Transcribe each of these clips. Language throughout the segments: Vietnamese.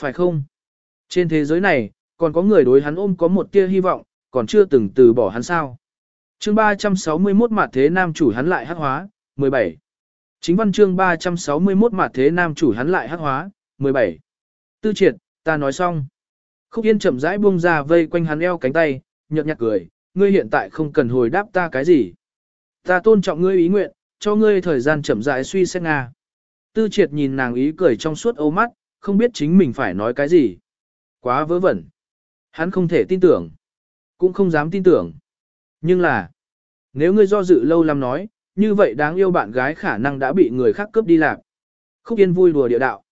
Phải không? Trên thế giới này, còn có người đối hắn ôm có một tia hy vọng, còn chưa từng từ bỏ hắn sao. Chương 361 mặt thế nam chủ hắn lại hắc hóa, 17. Chính văn chương 361 mặt thế nam chủ hắn lại hắc hóa, 17. Tư triệt, ta nói xong. Khúc Yên chậm rãi buông ra vây quanh hắn eo cánh tay, nhợt nhạt cười, ngươi hiện tại không cần hồi đáp ta cái gì. Ta tôn trọng ngươi ý nguyện, cho ngươi thời gian chậm rãi suy xét Nga. Tư triệt nhìn nàng ý cười trong suốt ấu mắt, không biết chính mình phải nói cái gì. Quá vớ vẩn. Hắn không thể tin tưởng. Cũng không dám tin tưởng. Nhưng là, nếu ngươi do dự lâu lắm nói, như vậy đáng yêu bạn gái khả năng đã bị người khác cướp đi lạc. Khúc Yên vui đùa địa đạo.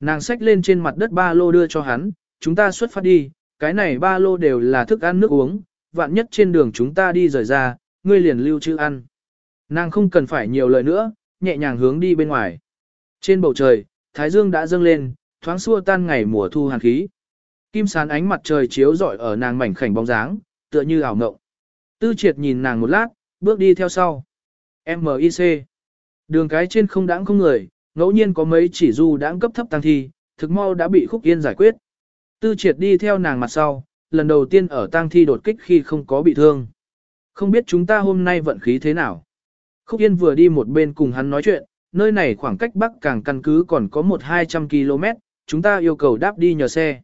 Nàng xách lên trên mặt đất ba lô đưa cho hắn, chúng ta xuất phát đi, cái này ba lô đều là thức ăn nước uống, vạn nhất trên đường chúng ta đi rời ra, ngươi liền lưu trữ ăn. Nàng không cần phải nhiều lời nữa, nhẹ nhàng hướng đi bên ngoài. Trên bầu trời, thái dương đã dâng lên, thoáng xua tan ngày mùa thu hàn khí. Kim sán ánh mặt trời chiếu rọi ở nàng mảnh khảnh bóng dáng, tựa như ảo ngộng. Tư triệt nhìn nàng một lát, bước đi theo sau. M.I.C. Đường cái trên không đãng không người, ngẫu nhiên có mấy chỉ du đãng cấp thấp tăng thi, thực mau đã bị khúc yên giải quyết. Tư triệt đi theo nàng mặt sau, lần đầu tiên ở tang thi đột kích khi không có bị thương. Không biết chúng ta hôm nay vận khí thế nào. Khúc Yên vừa đi một bên cùng hắn nói chuyện, nơi này khoảng cách Bắc Càng căn cứ còn có một hai trăm km, chúng ta yêu cầu đáp đi nhờ xe.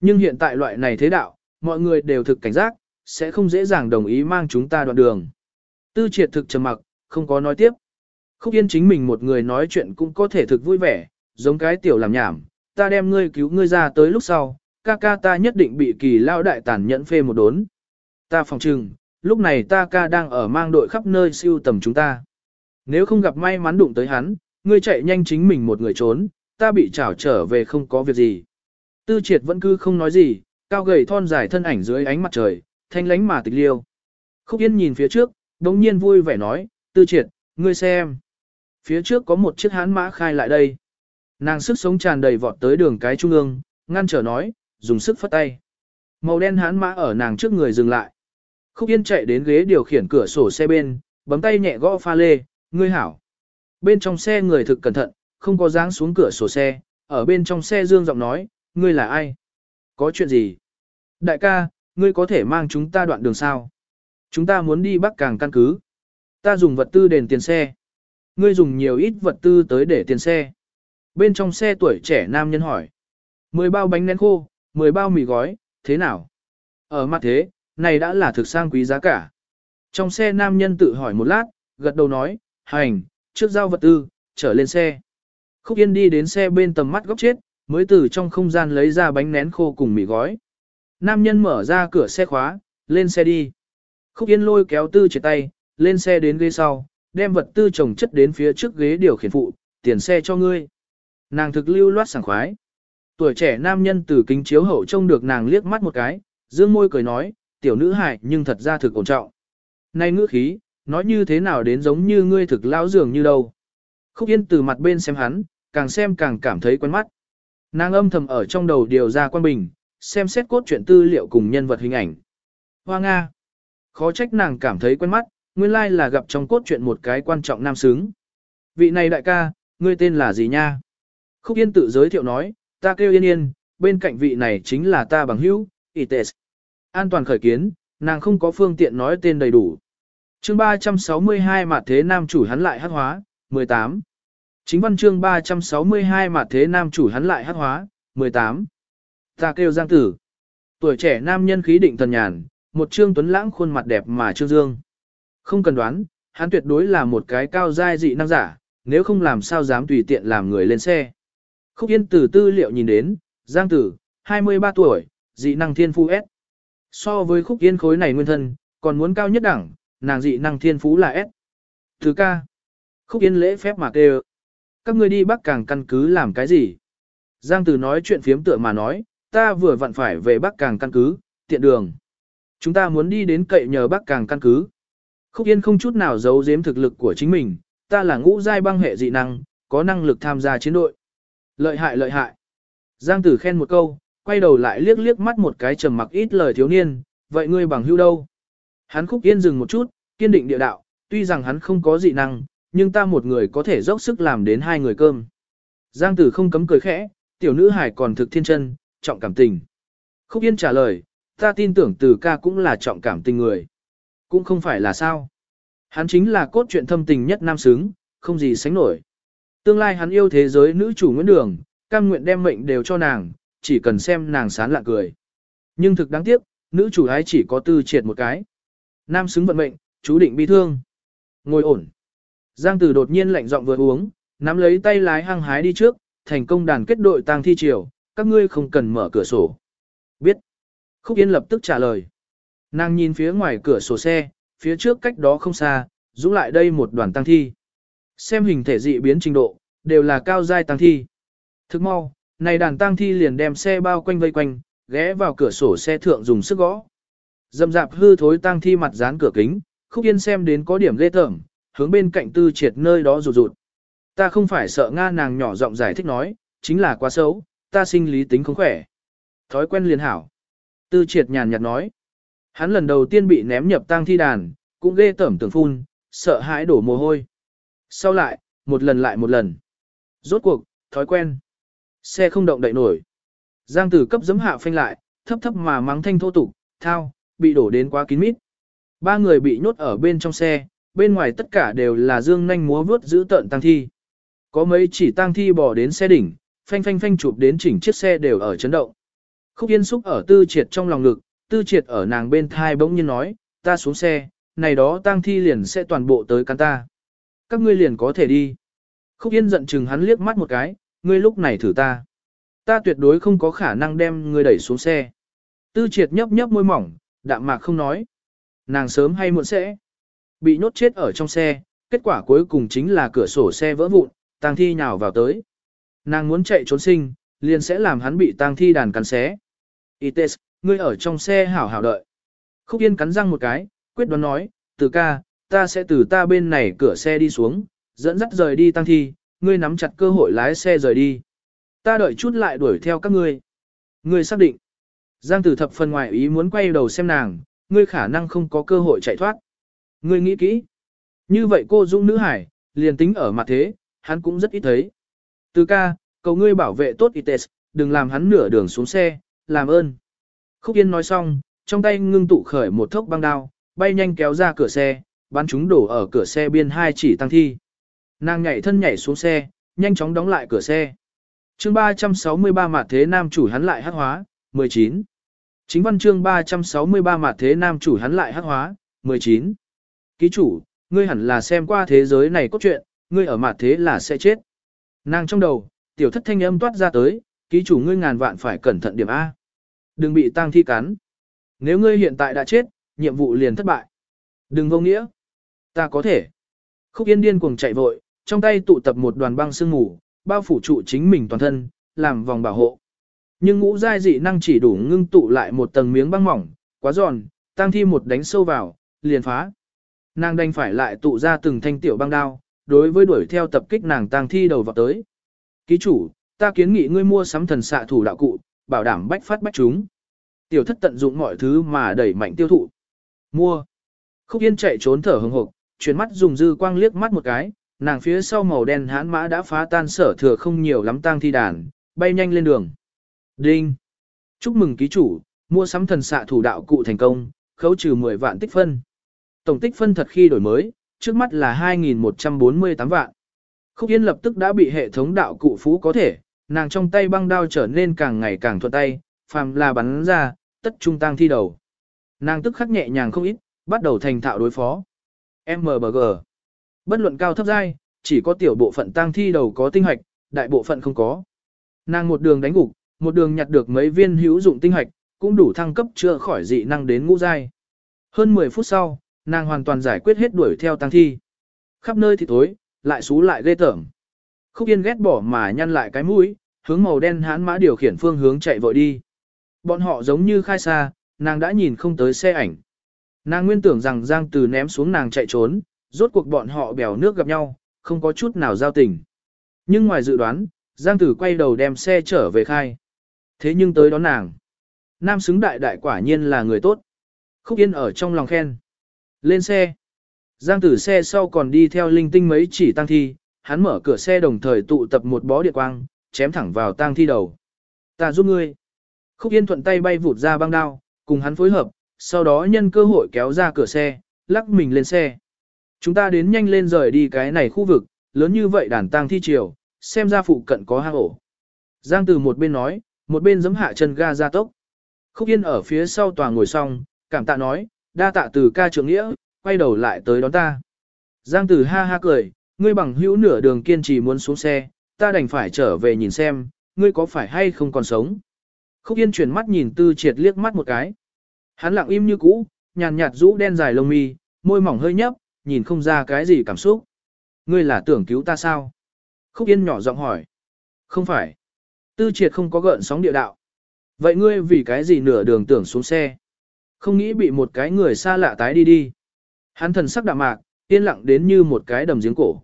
Nhưng hiện tại loại này thế đạo, mọi người đều thực cảnh giác, sẽ không dễ dàng đồng ý mang chúng ta đoạn đường. Tư triệt thực trầm mặc, không có nói tiếp. Khúc Yên chính mình một người nói chuyện cũng có thể thực vui vẻ, giống cái tiểu làm nhảm, ta đem ngươi cứu ngươi ra tới lúc sau, ca ca ta nhất định bị kỳ lao đại tàn nhẫn phê một đốn. Ta phòng trừng, lúc này ta ca đang ở mang đội khắp nơi siêu tầm chúng ta. Nếu không gặp may mắn đụng tới hắn, ngươi chạy nhanh chính mình một người trốn, ta bị trảo trở về không có việc gì. Tư triệt vẫn cứ không nói gì, cao gầy thon dài thân ảnh dưới ánh mặt trời, thanh lánh mà tịch liêu. Khúc Yên nhìn phía trước, đồng nhiên vui vẻ nói, tư triệt, ngươi xem. Phía trước có một chiếc hán mã khai lại đây. Nàng sức sống tràn đầy vọt tới đường cái trung ương, ngăn trở nói, dùng sức phất tay. Màu đen hán mã ở nàng trước người dừng lại. Khúc Yên chạy đến ghế điều khiển cửa sổ xe bên, bấm tay nhẹ gõ pha lê, ngươi hảo. Bên trong xe người thực cẩn thận, không có dáng xuống cửa sổ xe, ở bên trong xe dương giọng nói, ngươi là ai? Có chuyện gì? Đại ca, ngươi có thể mang chúng ta đoạn đường sao? Chúng ta muốn đi Bắc Càng căn cứ. Ta dùng vật tư đền tiền xe. Ngươi dùng nhiều ít vật tư tới để tiền xe. Bên trong xe tuổi trẻ nam nhân hỏi. Mười bao bánh nén khô, mười bao mì gói, thế nào? Ở mặt thế, này đã là thực sang quý giá cả. Trong xe nam nhân tự hỏi một lát, gật đầu nói, hành, trước giao vật tư, trở lên xe. Khúc Yên đi đến xe bên tầm mắt góc chết, mới từ trong không gian lấy ra bánh nén khô cùng mì gói. Nam nhân mở ra cửa xe khóa, lên xe đi. Khúc Yên lôi kéo tư chỉ tay, lên xe đến ghế sau, đem vật tư trồng chất đến phía trước ghế điều khiển phụ, tiền xe cho ngươi. Nàng thực lưu loát sảng khoái. Tuổi trẻ nam nhân từ kính chiếu hậu trông được nàng liếc mắt một cái, dương môi cười nói, tiểu nữ hài nhưng thật ra thực ổn trọng. Này ngữ khí, nói như thế nào đến giống như ngươi thực lão dường như đâu. Khúc Yên từ mặt bên xem hắn, càng xem càng cảm thấy quen mắt. Nàng âm thầm ở trong đầu điều ra quan bình, xem xét cốt truyện tư liệu cùng nhân vật hình ảnh. Hoa Nga. Khó trách nàng cảm thấy quen mắt, nguyên lai là gặp trong cốt truyện một cái quan trọng nam xứng. Vị này đại ca, ngươi tên là gì nha? Khúc Yên tự giới thiệu nói, ta kêu Yên Yên, bên cạnh vị này chính là ta bằng hữu, Ites. An toàn khởi kiến, nàng không có phương tiện nói tên đầy đủ. chương 362 mặt thế nam chủ hắn lại hát hóa, 18. Chính văn chương 362 mà thế nam chủ hắn lại hát hóa, 18. Ta kêu Giang Tử. Tuổi trẻ nam nhân khí định thần nhàn, một trương tuấn lãng khuôn mặt đẹp mà trương dương. Không cần đoán, hắn tuyệt đối là một cái cao giai dị năng giả, nếu không làm sao dám tùy tiện làm người lên xe. Khúc Yên từ tư liệu nhìn đến, Giang Tử, 23 tuổi, dị năng thiên phú S. So với Khúc Yên khối này nguyên thân, còn muốn cao nhất đẳng, nàng dị năng thiên phú là S. Thứ ca. Khúc Yên lễ phép mà kêu. Các ngươi đi Bắc Càng căn cứ làm cái gì? Giang Tử nói chuyện phiếm tựa mà nói, ta vừa vặn phải về Bắc Càng căn cứ, tiện đường. Chúng ta muốn đi đến cậy nhờ Bắc Càng căn cứ. Khúc Yên không chút nào giấu giếm thực lực của chính mình, ta là ngũ giai băng hệ dị năng, có năng lực tham gia chiến đội. Lợi hại lợi hại. Giang Tử khen một câu, quay đầu lại liếc liếc mắt một cái trầm mặc ít lời thiếu niên, vậy ngươi bằng hữu đâu? Hắn Khúc Yên dừng một chút, kiên định địa đạo, tuy rằng hắn không có dị năng, nhưng ta một người có thể dốc sức làm đến hai người cơm. Giang Tử không cấm cười khẽ, tiểu nữ hải còn thực thiên chân, trọng cảm tình. Khúc Yên trả lời, ta tin tưởng từ ca cũng là trọng cảm tình người. Cũng không phải là sao. Hắn chính là cốt truyện thâm tình nhất nam xứng, không gì sánh nổi. Tương lai hắn yêu thế giới nữ chủ Nguyễn Đường, cam nguyện đem mệnh đều cho nàng, chỉ cần xem nàng sán lạ cười. Nhưng thực đáng tiếc, nữ chủ ái chỉ có tư triệt một cái. Nam xứng vận mệnh, chú định bi thương. Ngồi ổn. Giang Tử đột nhiên lạnh giọng vừa uống, nắm lấy tay lái hăng hái đi trước, thành công đàn kết đội tang thi triều, các ngươi không cần mở cửa sổ. Biết. Khúc Yên lập tức trả lời. Nàng nhìn phía ngoài cửa sổ xe, phía trước cách đó không xa, dũng lại đây một đoàn tăng thi. Xem hình thể dị biến trình độ, đều là cao giai tăng thi. Thức mau, này đàn tăng thi liền đem xe bao quanh vây quanh, ghé vào cửa sổ xe thượng dùng sức gõ. Dầm dạp hư thối tăng thi mặt dán cửa kính, khúc yên xem đến có điểm ghê tởm, hướng bên cạnh tư triệt nơi đó rụt rụt. Ta không phải sợ Nga nàng nhỏ giọng giải thích nói, chính là quá xấu, ta sinh lý tính không khỏe. Thói quen liền hảo. Tư triệt nhàn nhạt nói. Hắn lần đầu tiên bị ném nhập tang thi đàn, cũng ghê tẩm tưởng phun, sợ hãi đổ mồ hôi. Sau lại, một lần lại một lần. Rốt cuộc, thói quen. Xe không động đậy nổi. Giang tử cấp giấm hạ phanh lại, thấp thấp mà mắng thanh thô tục, thao, bị đổ đến quá kín mít. Ba người bị nhốt ở bên trong xe, bên ngoài tất cả đều là dương nhanh múa vướt giữ tợn tăng thi. Có mấy chỉ tăng thi bỏ đến xe đỉnh, phanh phanh phanh chụp đến chỉnh chiếc xe đều ở chấn động. Khúc Yên xúc ở tư triệt trong lòng ngực, tư triệt ở nàng bên thai bỗng nhiên nói, ta xuống xe, này đó tang thi liền sẽ toàn bộ tới cắn ta. Các ngươi liền có thể đi. Khúc Yên giận chừng hắn liếc mắt một cái, ngươi lúc này thử ta. Ta tuyệt đối không có khả năng đem ngươi đẩy xuống xe. Tư triệt nhấp nhấp môi mỏng, đạm mạc không nói. Nàng sớm hay muộn sẽ bị nhốt chết ở trong xe, kết quả cuối cùng chính là cửa sổ xe vỡ vụn, tang thi nhào vào tới. Nàng muốn chạy trốn sinh, liền sẽ làm hắn bị tang thi đàn cắn xé. Ites, ngươi ở trong xe hảo hảo đợi. Khúc Yên cắn răng một cái, quyết đoán nói, từ ca, ta sẽ từ ta bên này cửa xe đi xuống, dẫn dắt rời đi tăng thi, ngươi nắm chặt cơ hội lái xe rời đi. Ta đợi chút lại đuổi theo các ngươi. Ngươi xác định. Giang tử thập phần ngoài ý muốn quay đầu xem nàng, ngươi khả năng không có cơ hội chạy thoát. Ngươi nghĩ kỹ. Như vậy cô Dung nữ hải, liền tính ở mặt thế, hắn cũng rất ít thấy. Từ ca, cầu ngươi bảo vệ tốt Ites, đừng làm hắn nửa đường xuống xe, làm ơn. Khúc Yên nói xong, trong tay ngưng tụ khởi một thốc băng đao, bay nhanh kéo ra cửa xe, bắn chúng đổ ở cửa xe biên hai chỉ tăng thi. Nàng nhảy thân nhảy xuống xe, nhanh chóng đóng lại cửa xe. chương 363 mặt thế nam chủ hắn lại hát hóa, 19. Chính văn chương 363 mặt thế nam chủ hắn lại hát hóa, 19. Ký chủ, ngươi hẳn là xem qua thế giới này cốt truyện, ngươi ở mặt thế là sẽ chết. Nàng trong đầu, tiểu thất thanh âm toát ra tới, ký chủ ngươi ngàn vạn phải cẩn thận điểm A. Đừng bị tang thi cắn. Nếu ngươi hiện tại đã chết, nhiệm vụ liền thất bại. Đừng vô nghĩa. Ta có thể. Khúc Yên điên cuồng chạy vội, trong tay tụ tập một đoàn băng sương ngủ, bao phủ trụ chính mình toàn thân, làm vòng bảo hộ. Nhưng ngũ giai dị năng chỉ đủ ngưng tụ lại một tầng miếng băng mỏng, quá giòn, tang thi một đánh sâu vào, liền phá. Nàng đành phải lại tụ ra từng thanh tiểu băng đao, đối với đuổi theo tập kích nàng tang thi đầu vào tới. Ký chủ, ta kiến nghị ngươi mua sắm thần xạ thủ đạo cụ, bảo đảm bách phát bách chúng. Tiểu thất tận dụng mọi thứ mà đẩy mạnh tiêu thụ. Mua. Khúc Yên chạy trốn thở hừng hực, chuyển mắt dùng dư quang liếc mắt một cái, nàng phía sau màu đen hãn mã đã phá tan sở thừa không nhiều lắm tang thi đàn, bay nhanh lên đường. Đinh. Chúc mừng ký chủ, mua sắm thần xạ thủ đạo cụ thành công, khấu trừ 10 vạn tích phân. Tổng tích phân thật khi đổi mới, trước mắt là 2.148 vạn. Khúc Yên lập tức đã bị hệ thống đạo cụ phú có thể, nàng trong tay băng đao trở nên càng ngày càng thuận tay, phàm là bắn ra, tất trung tăng thi đầu. Nàng tức khắc nhẹ nhàng không ít, bắt đầu thành thạo đối phó. MBG. Bất luận cao thấp dai, chỉ có tiểu bộ phận tăng thi đầu có tinh hoạch, đại bộ phận không có. Nàng một đường đánh gục, một đường nhặt được mấy viên hữu dụng tinh hoạch, cũng đủ thăng cấp chưa khỏi dị năng đến ngũ giai. Hơn 10 phút sau, nàng hoàn toàn giải quyết hết đuổi theo tăng thi. Khắp nơi thì tối, lại xú lại ghê tởm. Khúc Yên ghét bỏ mà nhăn lại cái mũi, hướng màu đen hãn mã điều khiển phương hướng chạy vội đi. Bọn họ giống như khai xa, nàng đã nhìn không tới xe ảnh. Nàng nguyên tưởng rằng Giang Từ ném xuống nàng chạy trốn, rốt cuộc bọn họ bèo nước gặp nhau, không có chút nào giao tình. Nhưng ngoài dự đoán, Giang Tử quay đầu đem xe trở về khai. Thế nhưng tới đón nàng. Nam xứng đại đại quả nhiên là người tốt. Khúc Yên ở trong lòng khen. Lên xe. Giang Tử xe sau còn đi theo linh tinh mấy chỉ tăng thi, hắn mở cửa xe đồng thời tụ tập một bó điện quang, chém thẳng vào tang thi đầu. Ta giúp ngươi. Khúc Yên thuận tay bay vụt ra băng đao, cùng hắn phối hợp, sau đó nhân cơ hội kéo ra cửa xe, lắc mình lên xe. Chúng ta đến nhanh lên rời đi cái này khu vực, lớn như vậy đàn tang thi chiều, xem ra phụ cận có hang ổ. Giang từ một bên nói, một bên giấm hạ chân ga ra tốc. Khúc Yên ở phía sau tòa ngồi xong, cảm tạ nói, đa tạ từ ca trưởng nghĩa, quay đầu lại tới đón ta. Giang Tử ha ha cười, ngươi bằng hữu nửa đường kiên trì muốn xuống xe, ta đành phải trở về nhìn xem, ngươi có phải hay không còn sống. Khúc Yên chuyển mắt nhìn Tư Triệt liếc mắt một cái. Hắn lặng im như cũ, nhàn nhạt rũ đen dài lông mi, môi mỏng hơi nhấp, nhìn không ra cái gì cảm xúc. Ngươi là tưởng cứu ta sao? Khúc Yên nhỏ giọng hỏi. Không phải. Tư Triệt không có gợn sóng địa đạo. Vậy ngươi vì cái gì nửa đường tưởng xuống xe? Không nghĩ bị một cái người xa lạ tái đi đi. Hắn thần sắc đạm mạc, yên lặng đến như một cái đầm giếng cổ.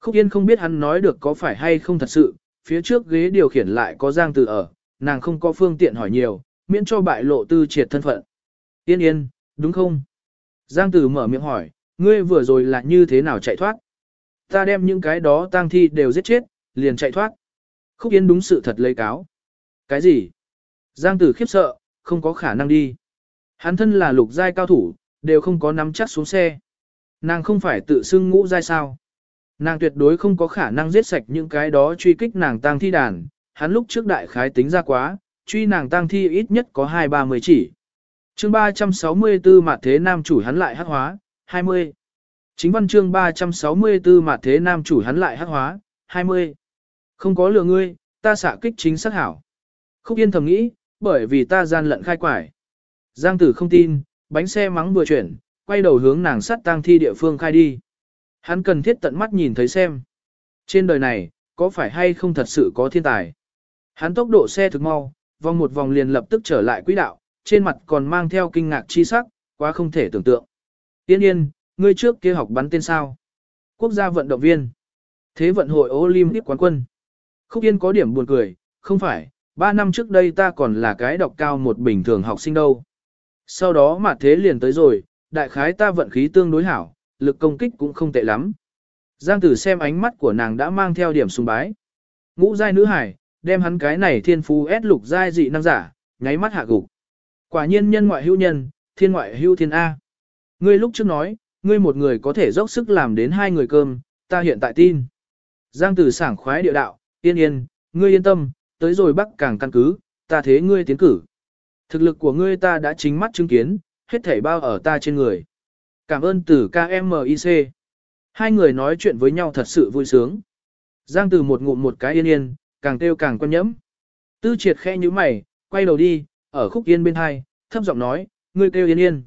Khúc Yên không biết hắn nói được có phải hay không thật sự, phía trước ghế điều khiển lại có Giang Từ ở, nàng không có phương tiện hỏi nhiều, miễn cho bại lộ tư triệt thân phận. Yên yên, đúng không? Giang Từ mở miệng hỏi, ngươi vừa rồi là như thế nào chạy thoát? Ta đem những cái đó tang thi đều giết chết, liền chạy thoát. Khúc Yên đúng sự thật lấy cáo. Cái gì? Giang Tử khiếp sợ, không có khả năng đi. Hắn thân là lục giai cao thủ, đều không có nắm chắc xuống xe. Nàng không phải tự xưng ngũ giai sao. Nàng tuyệt đối không có khả năng giết sạch những cái đó truy kích nàng tang thi đàn, hắn lúc trước đại khái tính ra quá, truy nàng tang thi ít nhất có hai ba mươi chỉ. chương 364 mặt thế nam chủ hắn lại hắc hóa, 20. Chính văn chương 364 mặt thế nam chủ hắn lại hắc hóa, 20. Không có lừa ngươi, ta xạ kích chính xác hảo. Khúc yên thầm nghĩ, bởi vì ta gian lận khai quải. Giang tử không tin, bánh xe mắng vừa chuyển, quay đầu hướng nàng sắt tang thi địa phương khai đi. Hắn cần thiết tận mắt nhìn thấy xem. Trên đời này, có phải hay không thật sự có thiên tài? Hắn tốc độ xe thực mau, vòng một vòng liền lập tức trở lại quỹ đạo, trên mặt còn mang theo kinh ngạc chi sắc, quá không thể tưởng tượng. Tiên yên, ngươi trước kia học bắn tên sao? Quốc gia vận động viên. Thế vận hội Olympic quán quân. Khúc Yên có điểm buồn cười, không phải, 3 năm trước đây ta còn là cái đọc cao một bình thường học sinh đâu. Sau đó mà thế liền tới rồi, đại khái ta vận khí tương đối hảo, lực công kích cũng không tệ lắm. Giang tử xem ánh mắt của nàng đã mang theo điểm sùng bái. Ngũ giai nữ hải, đem hắn cái này thiên phú ép lục giai dị năng giả, nháy mắt hạ gục. Quả nhiên nhân ngoại hữu nhân, thiên ngoại hữu thiên A. Ngươi lúc trước nói, ngươi một người có thể dốc sức làm đến hai người cơm, ta hiện tại tin. Giang tử sảng khoái địa đạo, yên yên, ngươi yên tâm, tới rồi bắc càng căn cứ, ta thế ngươi tiến cử. Thực lực của ngươi ta đã chính mắt chứng kiến, hết thảy bao ở ta trên người. Cảm ơn từ KMIC. Hai người nói chuyện với nhau thật sự vui sướng. Giang từ một ngụm một cái yên yên, càng kêu càng quan nhẫm. Tư triệt khẽ như mày, quay đầu đi, ở khúc yên bên hai, thấp giọng nói, ngươi kêu yên yên.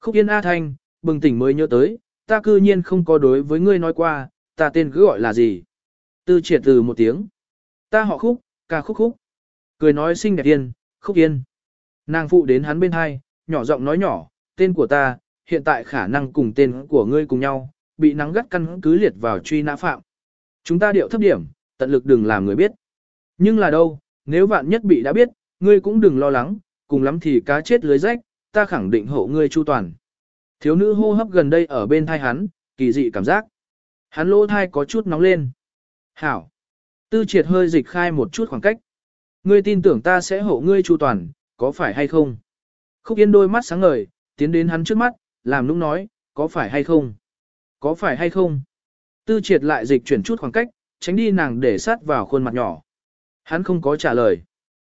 Khúc yên A Thanh, bừng tỉnh mới nhớ tới, ta cư nhiên không có đối với ngươi nói qua, ta tên cứ gọi là gì. Tư triệt từ một tiếng. Ta họ khúc, ca khúc khúc. Cười nói xinh đẹp yên, khúc yên. Nàng phụ đến hắn bên hai, nhỏ giọng nói nhỏ, tên của ta, hiện tại khả năng cùng tên của ngươi cùng nhau, bị nắng gắt căn cứ liệt vào truy nã phạm. Chúng ta điệu thấp điểm, tận lực đừng làm người biết. Nhưng là đâu, nếu vạn nhất bị đã biết, ngươi cũng đừng lo lắng, cùng lắm thì cá chết lưới rách, ta khẳng định hộ ngươi chu toàn. Thiếu nữ hô hấp gần đây ở bên thai hắn, kỳ dị cảm giác. Hắn lỗ thai có chút nóng lên. Hảo. Tư triệt hơi dịch khai một chút khoảng cách. Ngươi tin tưởng ta sẽ hộ ngươi chu toàn, có phải hay không? Khúc Yên đôi mắt sáng ngời, tiến đến hắn trước mắt, làm nũng nói, có phải hay không? Có phải hay không? Tư triệt lại dịch chuyển chút khoảng cách, tránh đi nàng để sát vào khuôn mặt nhỏ. Hắn không có trả lời.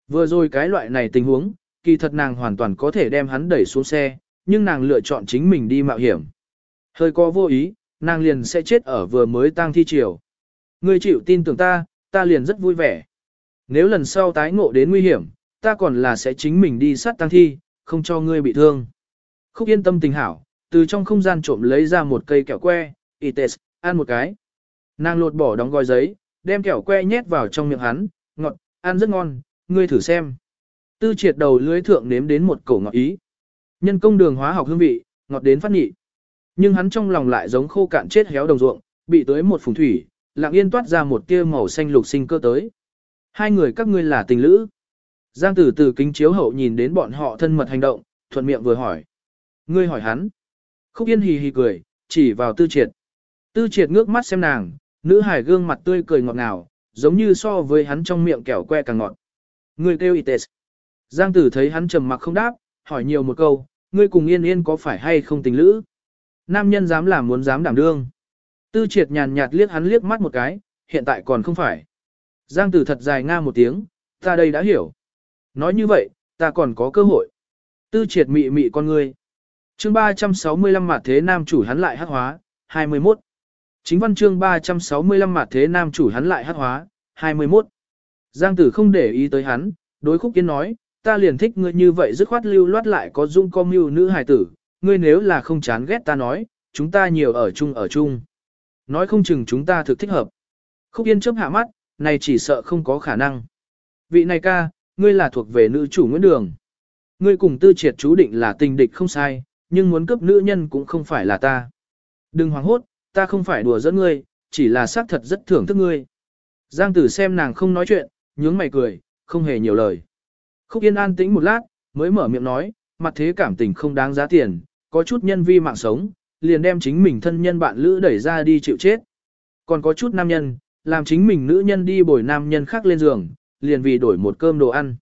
Vừa rồi cái loại này tình huống, kỳ thật nàng hoàn toàn có thể đem hắn đẩy xuống xe, nhưng nàng lựa chọn chính mình đi mạo hiểm. Hơi có vô ý, nàng liền sẽ chết ở vừa mới tang thi chiều. Ngươi chịu tin tưởng ta, ta liền rất vui vẻ. Nếu lần sau tái ngộ đến nguy hiểm, ta còn là sẽ chính mình đi sát tang thi, không cho ngươi bị thương. Khúc yên tâm tình hảo, từ trong không gian trộm lấy ra một cây kẹo que, ites, ăn một cái. Nàng lột bỏ đóng gói giấy, đem kẹo que nhét vào trong miệng hắn, ngọt, ăn rất ngon, ngươi thử xem. Tư triệt đầu lưới thượng nếm đến một cổ ngọt ý. Nhân công đường hóa học hương vị, ngọt đến phát nhị. Nhưng hắn trong lòng lại giống khô cạn chết héo đồng ruộng, bị tới một phùng thủy, lặng yên toát ra một tia màu xanh lục sinh cơ tới. Hai người các ngươi là tình lữ. Giang tử từ kính chiếu hậu nhìn đến bọn họ thân mật hành động, thuận miệng vừa hỏi. Ngươi hỏi hắn. Khúc yên hì hì cười, chỉ vào tư triệt. Tư triệt ngước mắt xem nàng, nữ hải gương mặt tươi cười ngọt ngào, giống như so với hắn trong miệng kẹo que càng ngọt. Ngươi kêu Ites. Giang tử thấy hắn trầm mặc không đáp, hỏi nhiều một câu, ngươi cùng yên yên có phải hay không tình lữ? Nam nhân dám làm muốn dám đảm đương. Tư triệt nhàn nhạt liếc hắn liếc mắt một cái, hiện tại còn không phải. Giang tử thật dài nga một tiếng, ta đây đã hiểu. Nói như vậy, ta còn có cơ hội. Tư triệt mị mị con ngươi. chương 365 mặt thế nam chủ hắn lại hắc hóa, 21. Chính văn chương 365 mặt thế nam chủ hắn lại hắc hóa, 21. Giang tử không để ý tới hắn, đối khúc kiến nói, ta liền thích ngươi như vậy dứt khoát lưu loát lại có dung com mưu nữ hài tử, ngươi nếu là không chán ghét ta nói, chúng ta nhiều ở chung ở chung. Nói không chừng chúng ta thực thích hợp. Khúc yên chớp hạ mắt, này chỉ sợ không có khả năng. Vị này ca, ngươi là thuộc về nữ chủ Nguyễn Đường. Ngươi cùng tư triệt chú định là tình địch không sai, nhưng muốn cướp nữ nhân cũng không phải là ta. Đừng hoảng hốt, ta không phải đùa dẫn ngươi, chỉ là xác thật rất thưởng thức ngươi. Giang tử xem nàng không nói chuyện, nhướng mày cười, không hề nhiều lời. Khúc Yên an tĩnh một lát, mới mở miệng nói, mặt thế cảm tình không đáng giá tiền, có chút nhân vi mạng sống, liền đem chính mình thân nhân bạn lữ đẩy ra đi chịu chết. Còn có chút nam nhân, làm chính mình nữ nhân đi bồi nam nhân khác lên giường, liền vì đổi một cơm đồ ăn.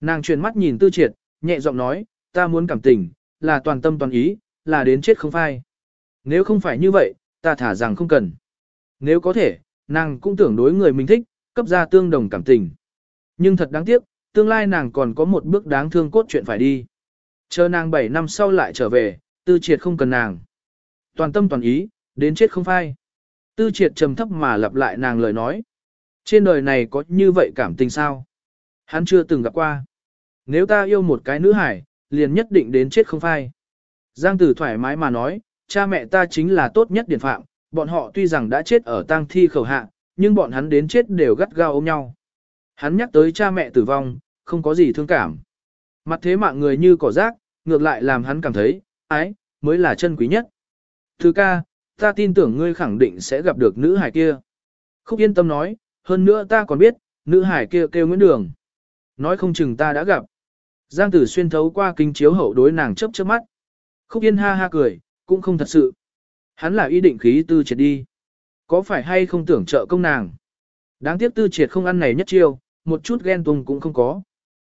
Nàng chuyển mắt nhìn tư triệt, nhẹ giọng nói, ta muốn cảm tình, là toàn tâm toàn ý, là đến chết không phai. Nếu không phải như vậy, ta thả rằng không cần. Nếu có thể, nàng cũng tưởng đối người mình thích, cấp ra tương đồng cảm tình. Nhưng thật đáng tiếc, tương lai nàng còn có một bước đáng thương cốt chuyện phải đi. Chờ nàng 7 năm sau lại trở về, tư triệt không cần nàng. Toàn tâm toàn ý, đến chết không phai. Tư triệt trầm thấp mà lặp lại nàng lời nói. Trên đời này có như vậy cảm tình sao? Hắn chưa từng gặp qua. Nếu ta yêu một cái nữ hải, liền nhất định đến chết không phai. Giang tử thoải mái mà nói, cha mẹ ta chính là tốt nhất điển phạm, bọn họ tuy rằng đã chết ở tang thi khẩu hạ, nhưng bọn hắn đến chết đều gắt gao ôm nhau. Hắn nhắc tới cha mẹ tử vong, không có gì thương cảm. Mặt thế mạng người như cỏ rác, ngược lại làm hắn cảm thấy, ái, mới là chân quý nhất. Thứ ca, ta tin tưởng ngươi khẳng định sẽ gặp được nữ hải kia. Khúc yên tâm nói, hơn nữa ta còn biết, nữ hải kia kêu Nguyễn Đường. Nói không chừng ta đã gặp. Giang tử xuyên thấu qua kinh chiếu hậu đối nàng chớp chớp mắt. Khúc yên ha ha cười, cũng không thật sự. Hắn là ý định khí tư triệt đi. Có phải hay không tưởng trợ công nàng? Đáng tiếc tư triệt không ăn này nhất chiêu, một chút ghen tung cũng không có.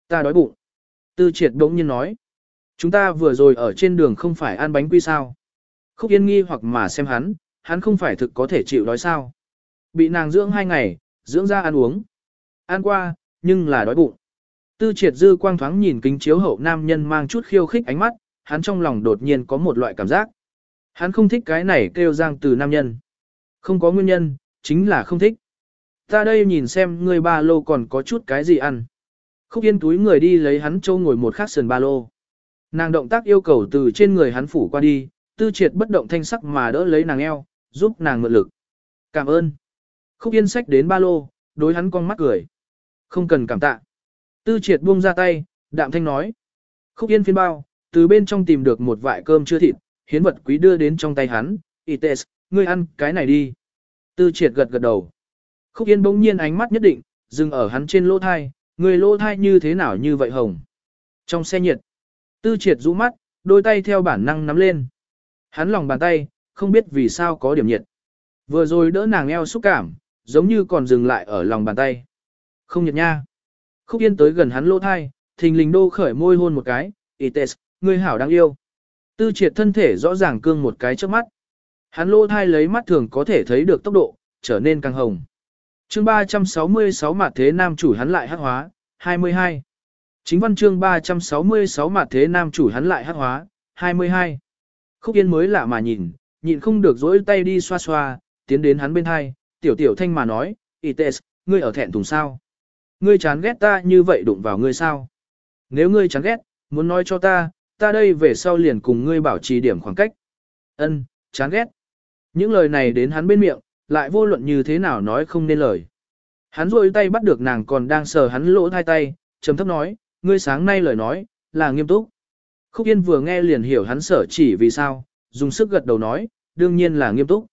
Ta đói bụng. Tư triệt đống nhiên nói. Chúng ta vừa rồi ở trên đường không phải ăn bánh quy sao. Khúc yên nghi hoặc mà xem hắn, hắn không phải thực có thể chịu đói sao. Bị nàng dưỡng hai ngày, dưỡng ra ăn uống. Ăn qua, nhưng là đói bụng. Tư triệt dư quang thoáng nhìn kính chiếu hậu nam nhân mang chút khiêu khích ánh mắt, hắn trong lòng đột nhiên có một loại cảm giác. Hắn không thích cái này kêu giang từ nam nhân. Không có nguyên nhân, chính là không thích. Ta đây nhìn xem người ba lô còn có chút cái gì ăn. Khúc yên túi người đi lấy hắn châu ngồi một khắc sườn ba lô. Nàng động tác yêu cầu từ trên người hắn phủ qua đi, tư triệt bất động thanh sắc mà đỡ lấy nàng eo, giúp nàng ngựa lực. Cảm ơn. Khúc yên sách đến ba lô, đối hắn con mắt cười. Không cần cảm tạ. Tư triệt buông ra tay, đạm thanh nói. Khúc yên phiên bao, từ bên trong tìm được một vại cơm chưa thịt, hiến vật quý đưa đến trong tay hắn. Ites, ngươi ăn cái này đi. Tư triệt gật gật đầu. Khúc yên bỗng nhiên ánh mắt nhất định, dừng ở hắn trên lỗ thai, người lỗ thai như thế nào như vậy hồng. Trong xe nhiệt, tư triệt rũ mắt, đôi tay theo bản năng nắm lên. Hắn lòng bàn tay, không biết vì sao có điểm nhiệt. Vừa rồi đỡ nàng eo xúc cảm, giống như còn dừng lại ở lòng bàn tay. Không nhật nha. Khúc yên tới gần hắn lỗ thai, thình lình đô khởi môi hôn một cái, Ites, người hảo đáng yêu. Tư triệt thân thể rõ ràng cương một cái trước mắt. Hắn lỗ thai lấy mắt thường có thể thấy được tốc độ, trở nên càng hồng. chương 366 mặt thế nam chủ hắn lại hát hóa, 22. Chính văn chương 366 mặt thế nam chủ hắn lại hát hóa, 22. Khúc Yên mới lạ mà nhìn, nhịn không được dỗi tay đi xoa xoa, tiến đến hắn bên thai, tiểu tiểu thanh mà nói, Ites, ngươi ở thẹn thùng sao? Ngươi chán ghét ta như vậy đụng vào ngươi sao? Nếu ngươi chán ghét, muốn nói cho ta, ta đây về sau liền cùng ngươi bảo trì điểm khoảng cách. Ân, chán ghét. Những lời này đến hắn bên miệng, lại vô luận như thế nào nói không nên lời. Hắn rôi tay bắt được nàng còn đang sờ hắn lỗ hai tay, trầm thấp nói, ngươi sáng nay lời nói, là nghiêm túc. Khúc Yên vừa nghe liền hiểu hắn sở chỉ vì sao, dùng sức gật đầu nói, đương nhiên là nghiêm túc.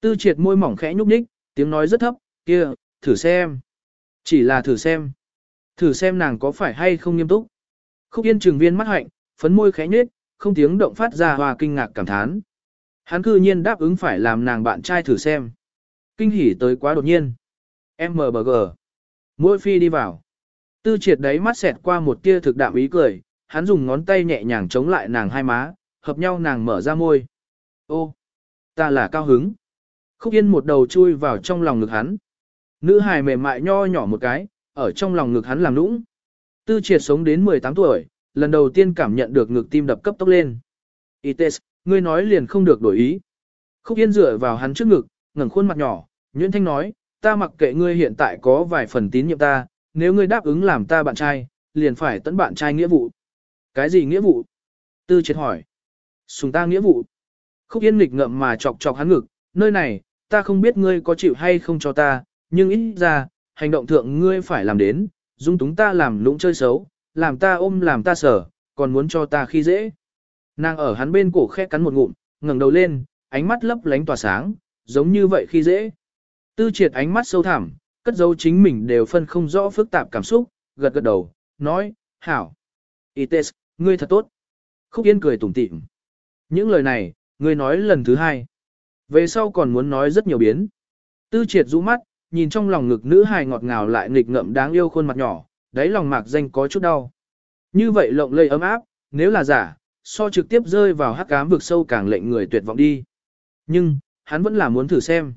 Tư triệt môi mỏng khẽ nhúc nhích, tiếng nói rất thấp, kia, thử xem. Chỉ là thử xem. Thử xem nàng có phải hay không nghiêm túc. Khúc Yên trừng viên mắt hạnh, phấn môi khẽ nhết, không tiếng động phát ra hòa kinh ngạc cảm thán. Hắn cư nhiên đáp ứng phải làm nàng bạn trai thử xem. Kinh hỉ tới quá đột nhiên. MBG. Mỗi phi đi vào. Tư triệt đấy mắt xẹt qua một tia thực đạm ý cười, hắn dùng ngón tay nhẹ nhàng chống lại nàng hai má, hợp nhau nàng mở ra môi. Ô, ta là cao hứng. Khúc Yên một đầu chui vào trong lòng ngực hắn. Nữ hài mềm mại nho nhỏ một cái, ở trong lòng ngực hắn làm nũng. Tư triệt sống đến 18 tuổi, lần đầu tiên cảm nhận được ngực tim đập cấp tốc lên. Ites, ngươi nói liền không được đổi ý. Khúc Yên dựa vào hắn trước ngực, ngẩng khuôn mặt nhỏ, Nguyễn Thanh nói, ta mặc kệ ngươi hiện tại có vài phần tín nhiệm ta, nếu ngươi đáp ứng làm ta bạn trai, liền phải tấn bạn trai nghĩa vụ. Cái gì nghĩa vụ? Tư triệt hỏi. Sùng ta nghĩa vụ. Khúc Yên nghịch ngậm mà chọc chọc hắn ngực, nơi này, ta không biết ngươi có chịu hay không cho ta, nhưng ít ra, hành động thượng ngươi phải làm đến, dung túng ta làm lũng chơi xấu, làm ta ôm làm ta sở, còn muốn cho ta khi dễ. Nàng ở hắn bên cổ khẽ cắn một ngụm, ngẩng đầu lên, ánh mắt lấp lánh tỏa sáng, giống như vậy khi dễ. Tư triệt ánh mắt sâu thẳm, cất dấu chính mình đều phân không rõ phức tạp cảm xúc, gật gật đầu, nói, hảo. Ites, ngươi thật tốt. Khúc Yên cười tủm tỉm. Những lời này, ngươi nói lần thứ hai. Về sau còn muốn nói rất nhiều biến. Tư triệt rũ mắt, nhìn trong lòng ngực nữ hài ngọt ngào lại nghịch ngậm đáng yêu khuôn mặt nhỏ, đáy lòng mạc danh có chút đau. Như vậy lộng lây ấm áp, nếu là giả, so trực tiếp rơi vào hắc cám vực sâu càng lệnh người tuyệt vọng đi. Nhưng, hắn vẫn là muốn thử xem.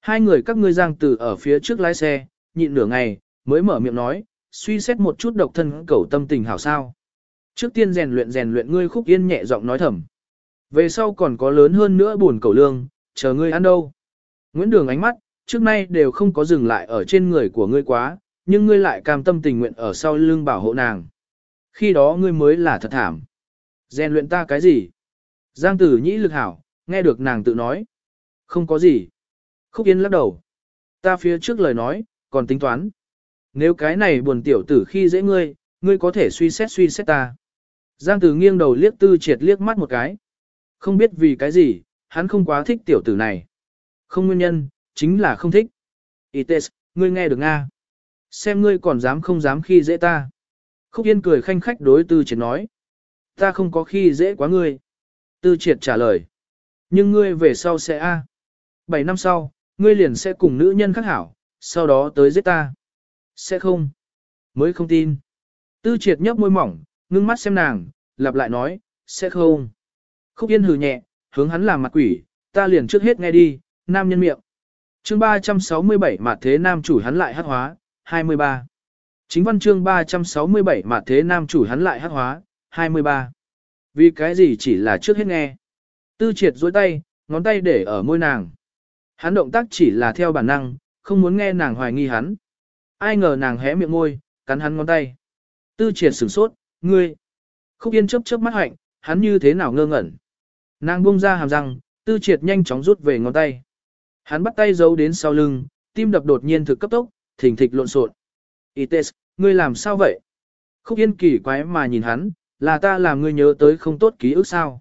Hai người các ngươi giang tử ở phía trước lái xe, nhịn nửa ngày, mới mở miệng nói, suy xét một chút độc thân cầu tâm tình hảo sao. Trước tiên rèn luyện rèn luyện ngươi khúc yên nhẹ giọng nói thầm. Về sau còn có lớn hơn nữa buồn cầu lương, chờ ngươi ăn đâu. Nguyễn Đường ánh mắt, trước nay đều không có dừng lại ở trên người của ngươi quá, nhưng ngươi lại cam tâm tình nguyện ở sau lưng bảo hộ nàng. Khi đó ngươi mới là thật thảm. Rèn luyện ta cái gì? Giang tử nhĩ lực hảo, nghe được nàng tự nói. Không có gì. Khúc Yên lắc đầu. Ta phía trước lời nói, còn tính toán. Nếu cái này buồn tiểu tử khi dễ ngươi, ngươi có thể suy xét suy xét ta. Giang tử nghiêng đầu liếc tư triệt liếc mắt một cái. Không biết vì cái gì, hắn không quá thích tiểu tử này. Không nguyên nhân, chính là không thích. Ites, ngươi nghe được Nga. Xem ngươi còn dám không dám khi dễ ta. Khúc Yên cười khanh khách đối tư triệt nói. Ta không có khi dễ quá ngươi. Tư triệt trả lời. Nhưng ngươi về sau sẽ a 7 năm sau, ngươi liền sẽ cùng nữ nhân khác hảo, sau đó tới giết ta. Sẽ không. Mới không tin. Tư triệt nhấp môi mỏng, ngưng mắt xem nàng, lặp lại nói, sẽ không. Khúc Yên hừ nhẹ, hướng hắn làm mặt quỷ, ta liền trước hết nghe đi, nam nhân miệng. chương 367 mà thế nam chủ hắn lại hát hóa, 23. Chính văn chương 367 mà thế nam chủ hắn lại hát hóa, 23. Vì cái gì chỉ là trước hết nghe. Tư triệt dối tay, ngón tay để ở môi nàng. Hắn động tác chỉ là theo bản năng, không muốn nghe nàng hoài nghi hắn. Ai ngờ nàng hé miệng môi, cắn hắn ngón tay. Tư triệt sửng sốt, ngươi. Khúc yên chớp chớp mắt hạnh, hắn như thế nào ngơ ngẩn. Nàng buông ra hàm răng, tư triệt nhanh chóng rút về ngón tay. Hắn bắt tay giấu đến sau lưng, tim đập đột nhiên thực cấp tốc, thỉnh thịch lộn xộn. Ites, ngươi làm sao vậy? Khúc yên kỳ quái mà nhìn hắn, là ta làm ngươi nhớ tới không tốt ký ức sao?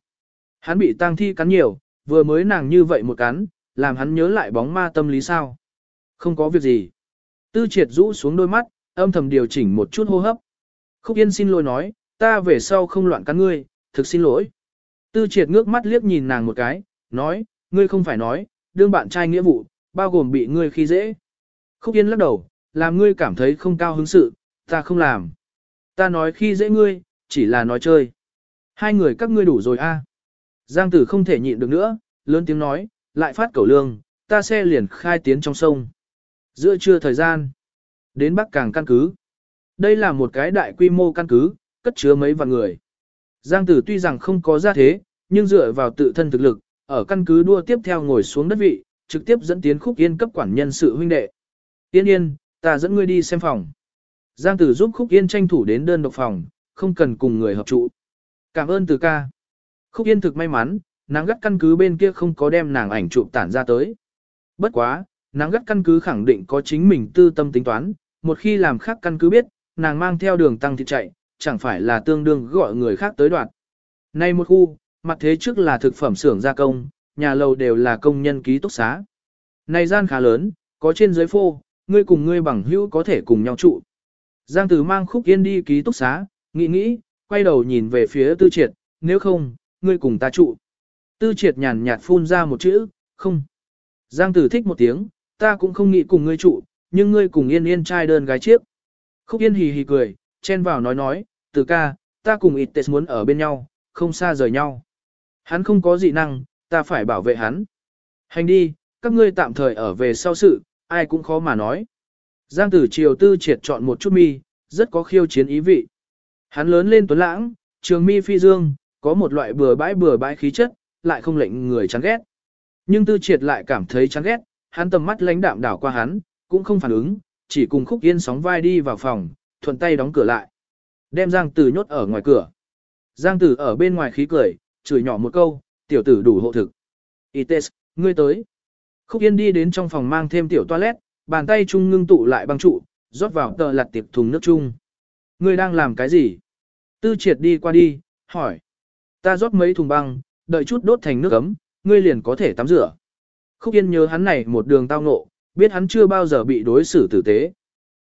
Hắn bị tang thi cắn nhiều, vừa mới nàng như vậy một cắn, làm hắn nhớ lại bóng ma tâm lý sao? Không có việc gì. Tư triệt rũ xuống đôi mắt, âm thầm điều chỉnh một chút hô hấp. Khúc yên xin lỗi nói, ta về sau không loạn cắn ngươi, thực xin lỗi. Tư triệt ngước mắt liếc nhìn nàng một cái, nói, ngươi không phải nói, đương bạn trai nghĩa vụ, bao gồm bị ngươi khi dễ. Khúc Yên lắc đầu, làm ngươi cảm thấy không cao hứng sự, ta không làm. Ta nói khi dễ ngươi, chỉ là nói chơi. Hai người các ngươi đủ rồi a Giang tử không thể nhịn được nữa, lớn tiếng nói, lại phát cầu lương, ta xe liền khai tiến trong sông. Giữa trưa thời gian, đến Bắc Càng căn cứ. Đây là một cái đại quy mô căn cứ, cất chứa mấy vạn người. Giang tử tuy rằng không có gia thế, nhưng dựa vào tự thân thực lực, ở căn cứ đua tiếp theo ngồi xuống đất vị, trực tiếp dẫn tiến khúc yên cấp quản nhân sự huynh đệ. Yên yên, ta dẫn ngươi đi xem phòng. Giang tử giúp khúc yên tranh thủ đến đơn độc phòng, không cần cùng người hợp trụ. Cảm ơn từ ca. Khúc yên thực may mắn, nàng gắt căn cứ bên kia không có đem nàng ảnh chụp tản ra tới. Bất quá, nàng gắt căn cứ khẳng định có chính mình tư tâm tính toán, một khi làm khác căn cứ biết, nàng mang theo đường tăng thịt chạy, chẳng phải là tương đương gọi người khác tới đoạn. Nay một khu, mặt thế trước là thực phẩm xưởng gia công, nhà lầu đều là công nhân ký túc xá. Này gian khá lớn, có trên dưới phô, ngươi cùng ngươi bằng hữu có thể cùng nhau trụ. Giang Tử mang khúc yên đi ký túc xá, nghĩ nghĩ, quay đầu nhìn về phía tư triệt, nếu không, ngươi cùng ta trụ. Tư triệt nhàn nhạt phun ra một chữ, không. Giang Tử thích một tiếng, ta cũng không nghĩ cùng ngươi trụ, nhưng ngươi cùng yên yên trai đơn gái chiếc. Khúc yên hì hì cười, chen vào nói nói, từ ca, ta cùng ít muốn ở bên nhau, không xa rời nhau. Hắn không có dị năng, ta phải bảo vệ hắn. Hành đi, các ngươi tạm thời ở về sau sự, ai cũng khó mà nói. Giang tử triều tư triệt chọn một chút mi, rất có khiêu chiến ý vị. Hắn lớn lên tuấn lãng, trường mi phi dương, có một loại bừa bãi bừa bãi khí chất, lại không lệnh người chán ghét. Nhưng tư triệt lại cảm thấy chán ghét, hắn tầm mắt lãnh đạm đảo qua hắn, cũng không phản ứng, chỉ cùng khúc yên sóng vai đi vào phòng, thuận tay đóng cửa lại. Đem Giang tử nhốt ở ngoài cửa. Giang tử ở bên ngoài khí cười, chửi nhỏ một câu, tiểu tử đủ hộ thực. Ites, ngươi tới. Khúc yên đi đến trong phòng mang thêm tiểu toilet, bàn tay chung ngưng tụ lại băng trụ, rót vào tờ lặt tiệp thùng nước chung. Ngươi đang làm cái gì? Tư triệt đi qua đi, hỏi. Ta rót mấy thùng băng, đợi chút đốt thành nước ấm, ngươi liền có thể tắm rửa. Khúc Yên nhớ hắn này một đường tao ngộ, biết hắn chưa bao giờ bị đối xử tử tế.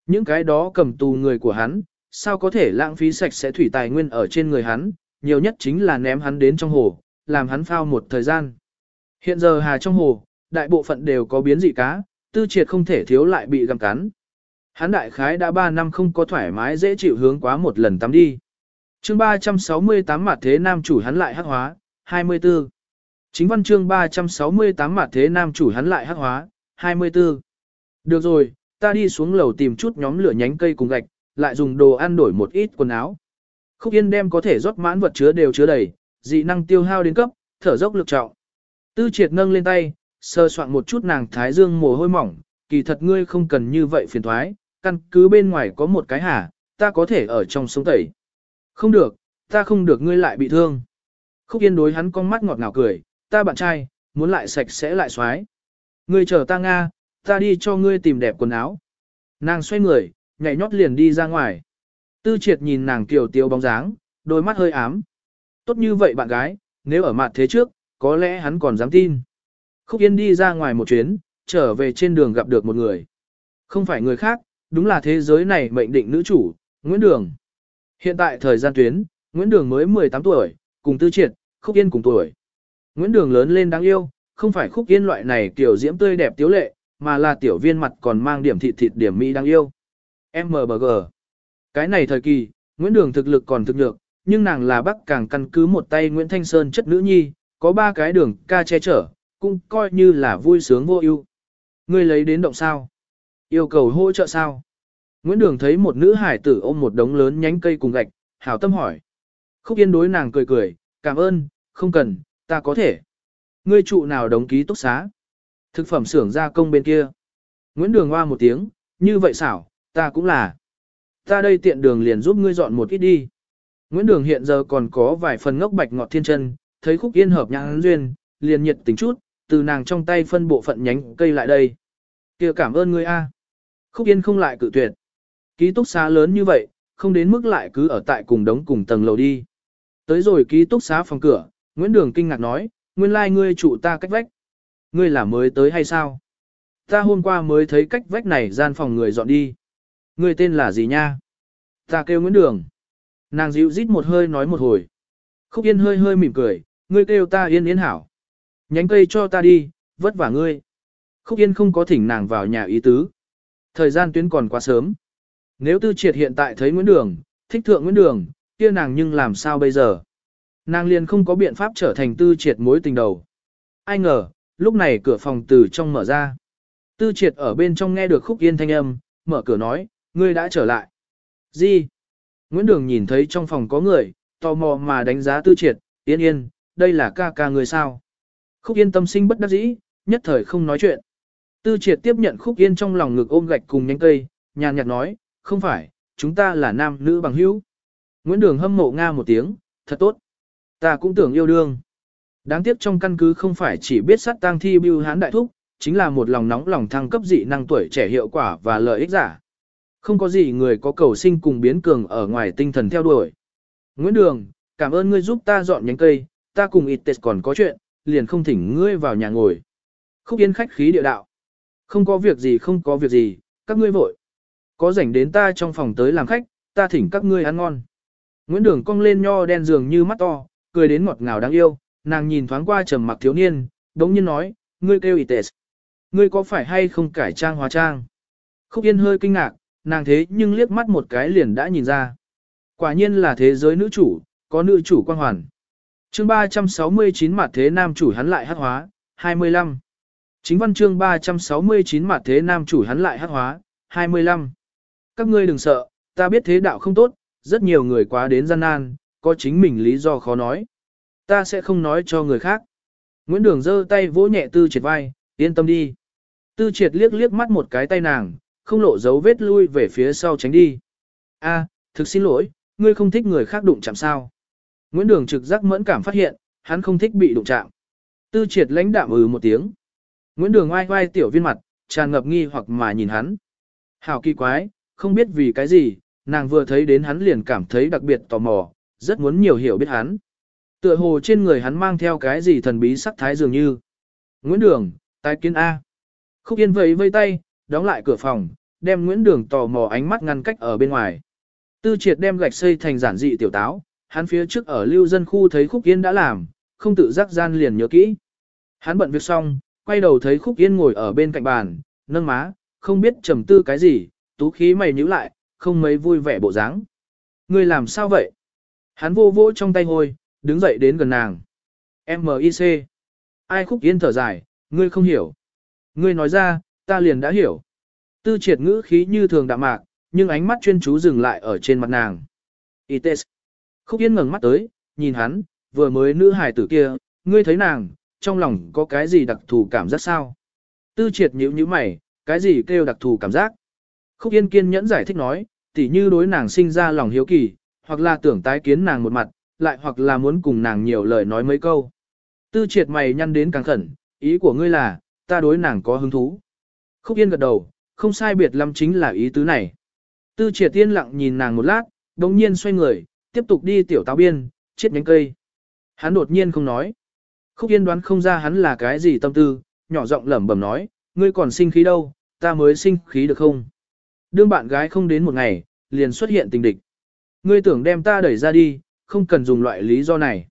Những cái đó cầm tù người của hắn, sao có thể lãng phí sạch sẽ thủy tài nguyên ở trên người hắn, nhiều nhất chính là ném hắn đến trong hồ, làm hắn phao một thời gian. Hiện giờ hà trong hồ, đại bộ phận đều có biến dị cá, tư triệt không thể thiếu lại bị găm cắn. Hắn đại khái đã 3 năm không có thoải mái dễ chịu hướng quá một lần tắm đi. chương 368 mặt thế nam chủ hắn lại hắc hóa, 24. Chính văn chương 368 mặt thế nam chủ hắn lại hắc hóa, 24. Được rồi, ta đi xuống lầu tìm chút nhóm lửa nhánh cây cùng gạch, lại dùng đồ ăn đổi một ít quần áo. Khúc Yên đem có thể rót mãn vật chứa đều chứa đầy, dị năng tiêu hao đến cấp, thở dốc lực trọng. Tư triệt nâng lên tay, sơ soạn một chút nàng thái dương mồ hôi mỏng, kỳ thật ngươi không cần như vậy phiền thoái, căn cứ bên ngoài có một cái hả, ta có thể ở trong sống tẩy. Không được, ta không được ngươi lại bị thương. Khúc Yên đối hắn con mắt ngọt ngào cười, ta bạn trai, muốn lại sạch sẽ lại xoái. Ngươi chờ ta Nga, ta đi cho ngươi tìm đẹp quần áo. Nàng xoay người, nhảy nhót liền đi ra ngoài. Tư triệt nhìn nàng tiểu tiêu bóng dáng, đôi mắt hơi ám. Tốt như vậy bạn gái, nếu ở mặt thế trước, có lẽ hắn còn dám tin. Khúc Yên đi ra ngoài một chuyến, trở về trên đường gặp được một người. Không phải người khác, đúng là thế giới này mệnh định nữ chủ, Nguyễn Đường. Hiện tại thời gian tuyến, Nguyễn Đường mới 18 tuổi, cùng Tư Triệt, Khúc Yên cùng tuổi. Nguyễn Đường lớn lên đáng yêu, không phải Khúc Yên loại này tiểu diễm tươi đẹp tiếu lệ, mà là tiểu viên mặt còn mang điểm thịt thịt điểm mỹ đáng yêu. MBG. Cái này thời kỳ, Nguyễn Đường thực lực còn thực nhược, nhưng nàng là bắc càng căn cứ một tay Nguyễn Thanh Sơn chất nữ nhi, có ba cái đường ca che chở, cũng coi như là vui sướng vô ưu. Ngươi lấy đến động sao? Yêu cầu hỗ trợ sao? Nguyễn Đường thấy một nữ hải tử ôm một đống lớn nhánh cây cùng gạch, hảo tâm hỏi. Khúc Yên đối nàng cười cười, cảm ơn, không cần, ta có thể. Ngươi trụ nào đóng ký túc xá? Thực phẩm xưởng gia công bên kia. Nguyễn Đường hoa một tiếng, như vậy xảo, ta cũng là. Ta đây tiện đường liền giúp ngươi dọn một ít đi. Nguyễn Đường hiện giờ còn có vài phần ngốc bạch ngọt thiên chân, thấy khúc yên hợp nhãn duyên, liền nhiệt tình chút, từ nàng trong tay phân bộ phận nhánh cây lại đây. kia cảm ơn ngươi a. Khúc yên không lại cự tuyệt. Ký túc xá lớn như vậy, không đến mức lại cứ ở tại cùng đống cùng tầng lầu đi. Tới rồi ký túc xá phòng cửa, Nguyễn Đường kinh ngạc nói, nguyên lai like ngươi trụ ta cách vách. Ngươi là mới tới hay sao? Ta hôm qua mới thấy cách vách này gian phòng người dọn đi. Ngươi tên là gì nha? Ta kêu Nguyễn Đường. Nàng dịu rít một hơi nói một hồi. Khúc Yên hơi hơi mỉm cười, ngươi kêu ta yên yên hảo. Nhánh cây cho ta đi, vất vả ngươi. Khúc Yên không có thỉnh nàng vào nhà ý tứ. Thời gian tuyến còn quá sớm. Nếu tư triệt hiện tại thấy Nguyễn Đường, thích thượng Nguyễn Đường, kia nàng nhưng làm sao bây giờ? Nàng liền không có biện pháp trở thành tư triệt mối tình đầu. Ai ngờ, lúc này cửa phòng từ trong mở ra. Tư triệt ở bên trong nghe được khúc yên thanh âm, mở cửa nói, ngươi đã trở lại. Gì? Nguyễn Đường nhìn thấy trong phòng có người, tò mò mà đánh giá tư triệt, yên yên, đây là ca ca người sao. Khúc yên tâm sinh bất đắc dĩ, nhất thời không nói chuyện. Tư triệt tiếp nhận khúc yên trong lòng ngực ôm gạch cùng nhánh cây, nhàn nhạt nói, không phải, chúng ta là nam nữ bằng hữu. Nguyễn Đường hâm mộ Nga một tiếng, thật tốt. Ta cũng tưởng yêu đương. Đáng tiếc trong căn cứ không phải chỉ biết sát tang thi bưu hán đại thúc, chính là một lòng nóng lòng thăng cấp dị năng tuổi trẻ hiệu quả và lợi ích giả. Không có gì người có cầu sinh cùng biến cường ở ngoài tinh thần theo đuổi. Nguyễn Đường, cảm ơn ngươi giúp ta dọn nhánh cây, ta cùng ít tết còn có chuyện, liền không thỉnh ngươi vào nhà ngồi. Khúc yên khách khí địa đạo. Không có việc gì không có việc gì, các ngươi vội. Có rảnh đến ta trong phòng tới làm khách, ta thỉnh các ngươi ăn ngon. Nguyễn Đường cong lên nho đen dường như mắt to, cười đến ngọt ngào đáng yêu, nàng nhìn thoáng qua trầm mặc thiếu niên, đống nhiên nói, ngươi kêu Ites. Ngươi có phải hay không cải trang hóa trang? Khúc Yên hơi kinh ngạc, nàng thế nhưng liếc mắt một cái liền đã nhìn ra. Quả nhiên là thế giới nữ chủ, có nữ chủ quan hoàn. chương 369 mặt thế nam chủ hắn lại hát hóa, 25. Chính văn chương 369 mặt thế nam chủ hắn lại hát hóa, 25. Các ngươi đừng sợ, ta biết thế đạo không tốt, rất nhiều người quá đến gian nan, có chính mình lý do khó nói. Ta sẽ không nói cho người khác. Nguyễn Đường giơ tay vỗ nhẹ Tư Triệt vai, yên tâm đi. Tư Triệt liếc liếc mắt một cái tay nàng, không lộ dấu vết lui về phía sau tránh đi. A, thực xin lỗi, ngươi không thích người khác đụng chạm sao. Nguyễn Đường trực giác mẫn cảm phát hiện, hắn không thích bị đụng chạm. Tư Triệt lãnh đạm ừ một tiếng. Nguyễn Đường oai oai tiểu viên mặt, tràn ngập nghi hoặc mà nhìn hắn. Hảo kỳ quái, không biết vì cái gì, nàng vừa thấy đến hắn liền cảm thấy đặc biệt tò mò, rất muốn nhiều hiểu biết hắn. Tựa hồ trên người hắn mang theo cái gì thần bí sắc thái dường như. Nguyễn Đường, tái kiến A. Khúc Yên vẫy vây tay, đóng lại cửa phòng, đem Nguyễn Đường tò mò ánh mắt ngăn cách ở bên ngoài. Tư triệt đem gạch xây thành giản dị tiểu táo, hắn phía trước ở lưu dân khu thấy Khúc Yên đã làm, không tự giác gian liền nhớ kỹ. Hắn bận việc xong, quay đầu thấy Khúc Yên ngồi ở bên cạnh bàn, nâng má, không biết trầm tư cái gì, tú khí mày nhíu lại, không mấy vui vẻ bộ dáng. Ngươi làm sao vậy? Hắn vô vỗ trong tay hôi, đứng dậy đến gần nàng. M.I.C. Ai khúc yên thở dài, ngươi không hiểu. Ngươi nói ra, ta liền đã hiểu. Tư triệt ngữ khí như thường đạm mạc, nhưng ánh mắt chuyên chú dừng lại ở trên mặt nàng. Ites. Khúc yên ngẩng mắt tới, nhìn hắn, vừa mới nữ hài tử kia, ngươi thấy nàng, trong lòng có cái gì đặc thù cảm giác sao? Tư triệt nhíu nhíu mày, cái gì kêu đặc thù cảm giác? Khúc yên kiên nhẫn giải thích nói, tỉ như đối nàng sinh ra lòng hiếu kỳ, hoặc là tưởng tái kiến nàng một mặt, lại hoặc là muốn cùng nàng nhiều lời nói mấy câu. Tư triệt mày nhăn đến càng khẩn, ý của ngươi là, ta đối nàng có hứng thú. Khúc yên gật đầu, không sai biệt lắm chính là ý tứ này. Tư triệt tiên lặng nhìn nàng một lát, đồng nhiên xoay người, tiếp tục đi tiểu táo biên, chết nhánh cây. Hắn đột nhiên không nói. Khúc yên đoán không ra hắn là cái gì tâm tư, nhỏ giọng lẩm bẩm nói, ngươi còn sinh khí đâu, ta mới sinh khí được không? Đương bạn gái không đến một ngày, liền xuất hiện tình địch. Ngươi tưởng đem ta đẩy ra đi, không cần dùng loại lý do này.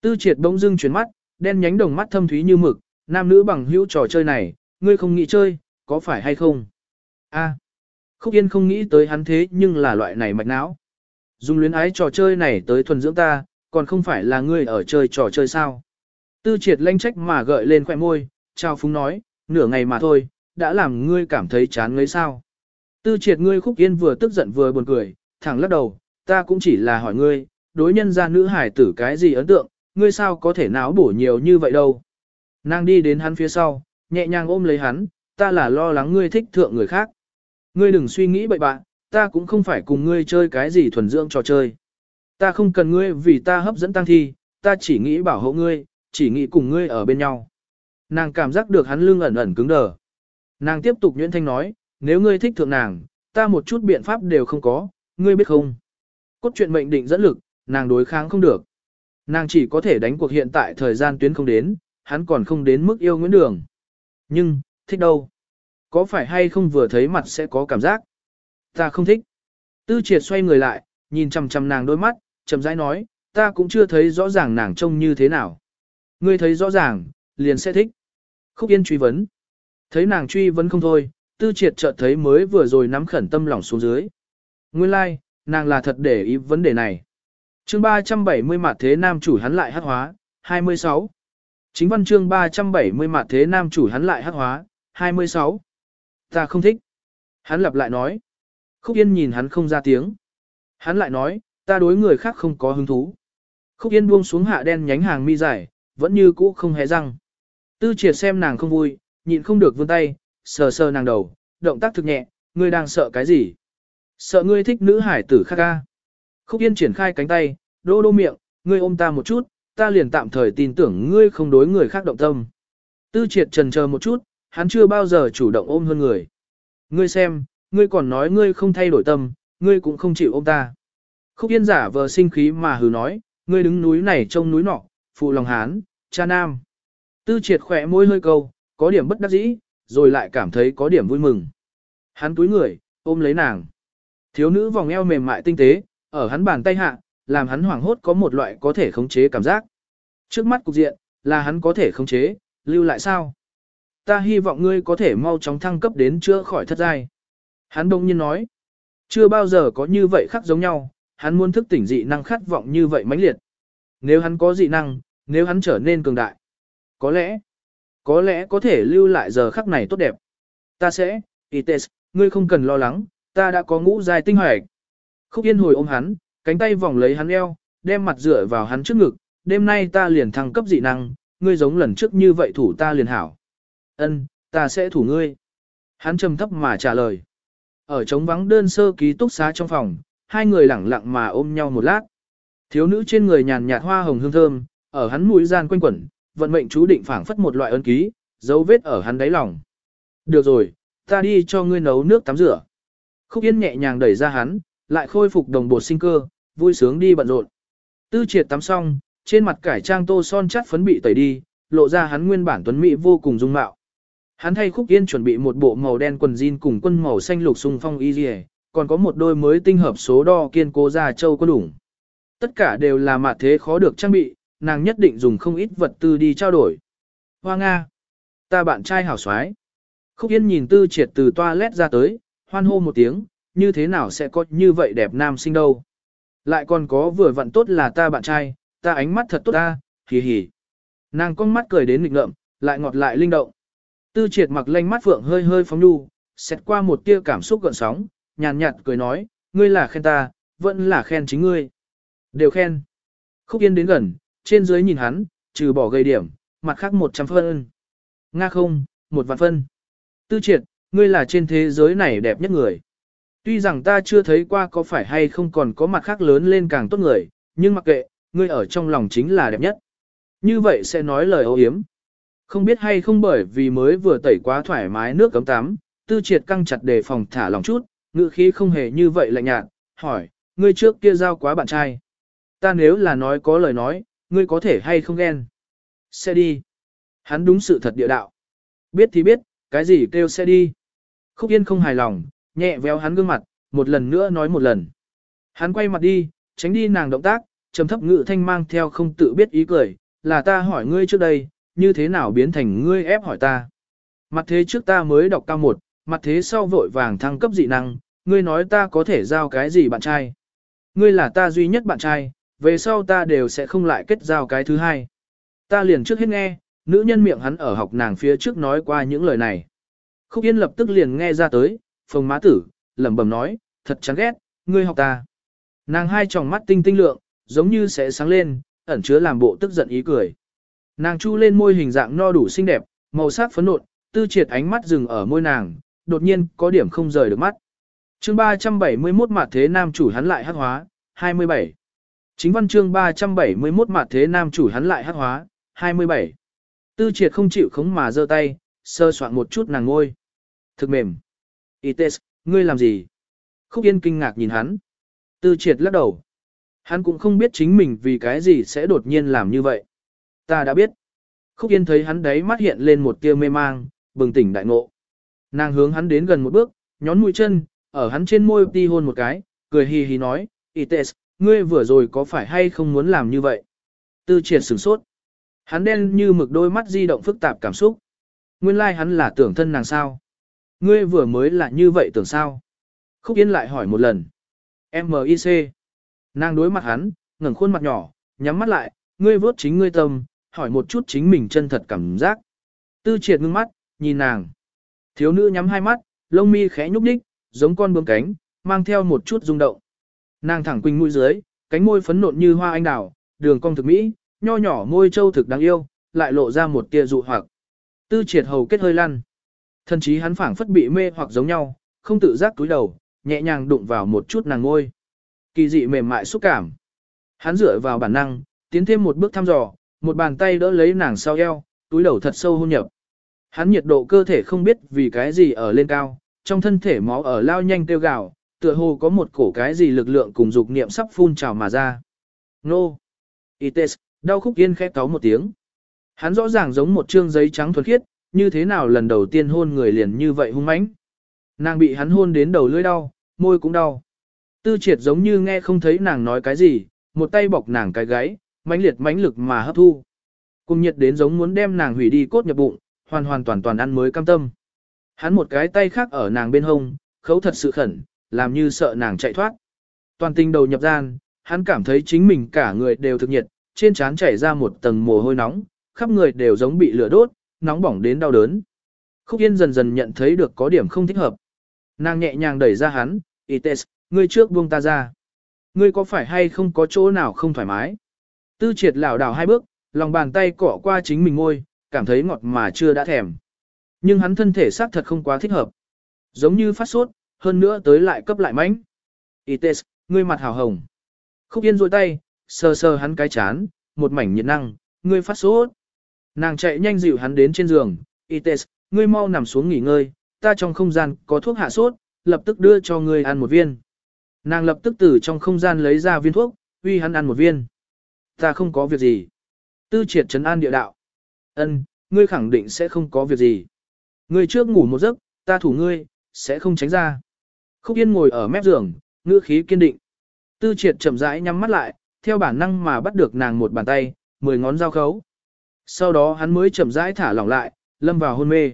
Tư triệt bỗng dưng chuyển mắt, đen nhánh đồng mắt thâm thúy như mực, nam nữ bằng hữu trò chơi này, ngươi không nghĩ chơi, có phải hay không? A. Khúc Yên không nghĩ tới hắn thế nhưng là loại này mạch não. Dùng luyến ái trò chơi này tới thuần dưỡng ta, còn không phải là ngươi ở chơi trò chơi sao? Tư triệt lanh trách mà gợi lên khỏe môi, trao phúng nói, nửa ngày mà thôi, đã làm ngươi cảm thấy chán ngấy sao? Tư triệt ngươi khúc yên vừa tức giận vừa buồn cười, thẳng lắc đầu, ta cũng chỉ là hỏi ngươi, đối nhân ra nữ hải tử cái gì ấn tượng, ngươi sao có thể náo bổ nhiều như vậy đâu. Nàng đi đến hắn phía sau, nhẹ nhàng ôm lấy hắn, ta là lo lắng ngươi thích thượng người khác. Ngươi đừng suy nghĩ bậy bạ. ta cũng không phải cùng ngươi chơi cái gì thuần dưỡng trò chơi. Ta không cần ngươi vì ta hấp dẫn tăng thi, ta chỉ nghĩ bảo hộ ngươi, chỉ nghĩ cùng ngươi ở bên nhau. Nàng cảm giác được hắn lưng ẩn ẩn cứng đờ. Nàng tiếp tục nhuyễn thanh nói, nếu ngươi thích thượng nàng, ta một chút biện pháp đều không có, ngươi biết không? Cốt truyện mệnh định dẫn lực, nàng đối kháng không được. Nàng chỉ có thể đánh cuộc hiện tại thời gian tuyến không đến, hắn còn không đến mức yêu Nguyễn Đường. Nhưng, thích đâu? Có phải hay không vừa thấy mặt sẽ có cảm giác? Ta không thích. Tư triệt xoay người lại, nhìn chằm chằm nàng đôi mắt, chậm rãi nói, ta cũng chưa thấy rõ ràng nàng trông như thế nào. Ngươi thấy rõ ràng, liền sẽ thích. Khúc Yên truy vấn. Thấy nàng truy vấn không thôi, tư triệt chợt thấy mới vừa rồi nắm khẩn tâm lòng xuống dưới. Nguyên lai, like, nàng là thật để ý vấn đề này. chương 370 mặt thế nam chủ hắn lại hát hóa, 26. Chính văn chương 370 mặt thế nam chủ hắn lại hát hóa, 26. Ta không thích. Hắn lặp lại nói. Khúc Yên nhìn hắn không ra tiếng. Hắn lại nói, ta đối người khác không có hứng thú. Khúc Yên buông xuống hạ đen nhánh hàng mi dài, vẫn như cũ không hề răng. Tư triệt xem nàng không vui, nhịn không được vươn tay, sờ sờ nàng đầu, động tác thực nhẹ, ngươi đang sợ cái gì? Sợ ngươi thích nữ hải tử khác ca. Khúc Yên triển khai cánh tay, đô đô miệng, ngươi ôm ta một chút, ta liền tạm thời tin tưởng ngươi không đối người khác động tâm. Tư triệt trần chờ một chút, hắn chưa bao giờ chủ động ôm hơn người. Ngươi xem, ngươi còn nói ngươi không thay đổi tâm, ngươi cũng không chịu ôm ta. Khúc Yên giả vờ sinh khí mà hừ nói, ngươi đứng núi này trông núi nọ, phụ lòng hán, cha nam. Tư triệt khỏe môi hơi câu, có điểm bất đắc dĩ, rồi lại cảm thấy có điểm vui mừng. Hắn túi người, ôm lấy nàng. Thiếu nữ vòng eo mềm mại tinh tế, ở hắn bàn tay hạ, làm hắn hoảng hốt có một loại có thể khống chế cảm giác. Trước mắt cục diện, là hắn có thể khống chế, lưu lại sao? Ta hy vọng ngươi có thể mau chóng thăng cấp đến chữa khỏi thất giai. Hắn đông nhiên nói, chưa bao giờ có như vậy khác giống nhau, hắn muốn thức tỉnh dị năng khát vọng như vậy mãnh liệt. Nếu hắn có dị năng, nếu hắn trở nên cường đại, có lẽ, có lẽ có thể lưu lại giờ khắc này tốt đẹp. Ta sẽ, Ites, ngươi không cần lo lắng, ta đã có ngũ giai tinh hoạch. Khúc Yên hồi ôm hắn, cánh tay vòng lấy hắn eo, đem mặt dựa vào hắn trước ngực, đêm nay ta liền thăng cấp dị năng, ngươi giống lần trước như vậy thủ ta liền hảo. Ân, ta sẽ thủ ngươi. Hắn trầm thấp mà trả lời. Ở trống vắng đơn sơ ký túc xá trong phòng, hai người lẳng lặng mà ôm nhau một lát. Thiếu nữ trên người nhàn nhạt hoa hồng hương thơm, ở hắn mũi gian quanh quẩn, vận mệnh chú định phảng phất một loại ân ký, dấu vết ở hắn đáy lòng. Được rồi, ta đi cho ngươi nấu nước tắm rửa. Khúc Yên nhẹ nhàng đẩy ra hắn, lại khôi phục đồng bộ sinh cơ, vui sướng đi bận rộn. Tư triệt tắm xong, trên mặt cải trang tô son chắt phấn bị tẩy đi, lộ ra hắn nguyên bản tuấn mỹ vô cùng dung mạo. Hắn thay Khúc Yên chuẩn bị một bộ màu đen quần jean cùng quân màu xanh lục xung phong y liề, còn có một đôi mới tinh hợp số đo kiên cố ra châu có đủ. Tất cả đều là mặt thế khó được trang bị, nàng nhất định dùng không ít vật tư đi trao đổi. Hoa Nga! Ta bạn trai hảo xoái. Khúc Yên nhìn tư triệt từ toilet ra tới, hoan hô một tiếng, như thế nào sẽ có như vậy đẹp nam sinh đâu. Lại còn có vừa vặn tốt là ta bạn trai, ta ánh mắt thật tốt ta, hì hì. Nàng con mắt cười đến nghịch ngợm, lại ngọt lại linh động. Tư triệt mặc lanh mắt phượng hơi hơi phóng nhu, xét qua một tia cảm xúc gợn sóng, nhàn nhạt cười nói, ngươi là khen ta, vẫn là khen chính ngươi. Đều khen. Khúc Yên đến gần, trên dưới nhìn hắn, trừ bỏ gây điểm, mặt khác 100 phân. Nga không, một vạn phân. Tư triệt, ngươi là trên thế giới này đẹp nhất người. Tuy rằng ta chưa thấy qua có phải hay không còn có mặt khác lớn lên càng tốt người, nhưng mặc kệ, ngươi ở trong lòng chính là đẹp nhất. Như vậy sẽ nói lời ấu hiếm. Không biết hay không bởi vì mới vừa tẩy quá thoải mái nước cấm tắm, tư triệt căng chặt đề phòng thả lòng chút, ngữ khí không hề như vậy lạnh nhạt, hỏi, ngươi trước kia giao quá bạn trai. Ta nếu là nói có lời nói, ngươi có thể hay không ghen. Sẽ đi. Hắn đúng sự thật địa đạo. Biết thì biết, cái gì kêu sẽ đi. Khúc Yên không hài lòng, nhẹ véo hắn gương mặt, một lần nữa nói một lần. Hắn quay mặt đi, tránh đi nàng động tác, trầm thấp ngự thanh mang theo không tự biết ý cười, là ta hỏi ngươi trước đây, như thế nào biến thành ngươi ép hỏi ta. Mặt thế trước ta mới đọc cao một, mặt thế sau vội vàng thăng cấp dị năng, ngươi nói ta có thể giao cái gì bạn trai. Ngươi là ta duy nhất bạn trai, về sau ta đều sẽ không lại kết giao cái thứ hai. Ta liền trước hết nghe, nữ nhân miệng hắn ở học nàng phía trước nói qua những lời này. Khúc Yên lập tức liền nghe ra tới, phồng má tử, lẩm bẩm nói, thật chán ghét, ngươi học ta. Nàng hai tròng mắt tinh tinh lượng, giống như sẽ sáng lên, ẩn chứa làm bộ tức giận ý cười. Nàng chu lên môi hình dạng no đủ xinh đẹp, màu sắc phấn nộn, tư triệt ánh mắt dừng ở môi nàng, đột nhiên có điểm không rời được mắt. Chương 371 mặt thế nam chủ hắn lại hắc hóa, 27. Chính văn chương 371 mặt thế nam chủ hắn lại hắc hóa, 27. Tư triệt không chịu khống mà giơ tay, sơ soạn một chút nàng ngôi. Thực mềm. Ites, ngươi làm gì? Khúc Yên kinh ngạc nhìn hắn. Tư triệt lắc đầu. Hắn cũng không biết chính mình vì cái gì sẽ đột nhiên làm như vậy. Ta đã biết. Khúc Yên thấy hắn đấy mắt hiện lên một tia mê mang, bừng tỉnh đại ngộ. Nàng hướng hắn đến gần một bước, nhón mũi chân, ở hắn trên môi ti hôn một cái, cười hì hì nói, Ites, ngươi vừa rồi có phải hay không muốn làm như vậy? Tư triệt sửng sốt. Hắn đen như mực đôi mắt di động phức tạp cảm xúc. Nguyên lai like hắn là tưởng thân nàng sao? Ngươi vừa mới là như vậy tưởng sao? Khúc Yên lại hỏi một lần. M.I.C. Nàng đối mặt hắn, ngẩng khuôn mặt nhỏ, nhắm mắt lại, ngươi vớt chính ngươi tâm, hỏi một chút chính mình chân thật cảm giác. Tư triệt ngưng mắt, nhìn nàng. Thiếu nữ nhắm hai mắt, lông mi khẽ nhúc nhích, giống con bướm cánh, mang theo một chút rung động. Nàng thẳng quỳnh mũi dưới, cánh môi phấn nộn như hoa anh đào, đường cong thực mỹ, nho nhỏ môi châu thực đáng yêu, lại lộ ra một tia dụ hoặc. Tư triệt hầu kết hơi lăn. thân chí hắn phảng phất bị mê hoặc giống nhau, không tự giác túi đầu, nhẹ nhàng đụng vào một chút nàng ngôi. Kỳ dị mềm mại xúc cảm. Hắn dựa vào bản năng, tiến thêm một bước thăm dò, một bàn tay đỡ lấy nàng sau eo, túi đầu thật sâu hôn nhập. Hắn nhiệt độ cơ thể không biết vì cái gì ở lên cao, trong thân thể máu ở lao nhanh tiêu gạo, tựa hồ có một cổ cái gì lực lượng cùng dục niệm sắp phun trào mà ra. Nô! Ites, đau khúc yên khẽ cáo một tiếng. Hắn rõ ràng giống một trương giấy trắng thuần khiết, như thế nào lần đầu tiên hôn người liền như vậy hung mãnh. Nàng bị hắn hôn đến đầu lưỡi đau, môi cũng đau. Tư triệt giống như nghe không thấy nàng nói cái gì, một tay bọc nàng cái gáy, mãnh liệt mãnh lực mà hấp thu. Cùng nhiệt đến giống muốn đem nàng hủy đi cốt nhập bụng, hoàn hoàn toàn toàn ăn mới cam tâm. Hắn một cái tay khác ở nàng bên hông, khấu thật sự khẩn, làm như sợ nàng chạy thoát. Toàn tinh đầu nhập gian, hắn cảm thấy chính mình cả người đều thực nhiệt, trên trán chảy ra một tầng mồ hôi nóng, khắp người đều giống bị lửa đốt, nóng bỏng đến đau đớn. Khúc Yên dần dần nhận thấy được có điểm không thích hợp. Nàng nhẹ nhàng đẩy ra hắn, Ites, ngươi trước buông ta ra. Ngươi có phải hay không có chỗ nào không thoải mái? Tư triệt lảo đảo hai bước, lòng bàn tay cọ qua chính mình ngôi, cảm thấy ngọt mà chưa đã thèm. Nhưng hắn thân thể xác thật không quá thích hợp. Giống như phát sốt, hơn nữa tới lại cấp lại mánh. Ites, ngươi mặt hào hồng. Khúc Yên rôi tay, sờ sờ hắn cái chán, một mảnh nhiệt năng, ngươi phát sốt. Nàng chạy nhanh dịu hắn đến trên giường, Ites, ngươi mau nằm xuống nghỉ ngơi, ta trong không gian có thuốc hạ sốt, lập tức đưa cho ngươi ăn một viên. Nàng lập tức từ trong không gian lấy ra viên thuốc, uy hắn ăn một viên. Ta không có việc gì. Tư triệt trấn an địa đạo. Ân, ngươi khẳng định sẽ không có việc gì. Ngươi trước ngủ một giấc, ta thủ ngươi, sẽ không tránh ra. Khúc Yên ngồi ở mép giường, ngữ khí kiên định. Tư triệt chậm rãi nhắm mắt lại, theo bản năng mà bắt được nàng một bàn tay, mười ngón giao khấu. Sau đó hắn mới chậm rãi thả lỏng lại, lâm vào hôn mê.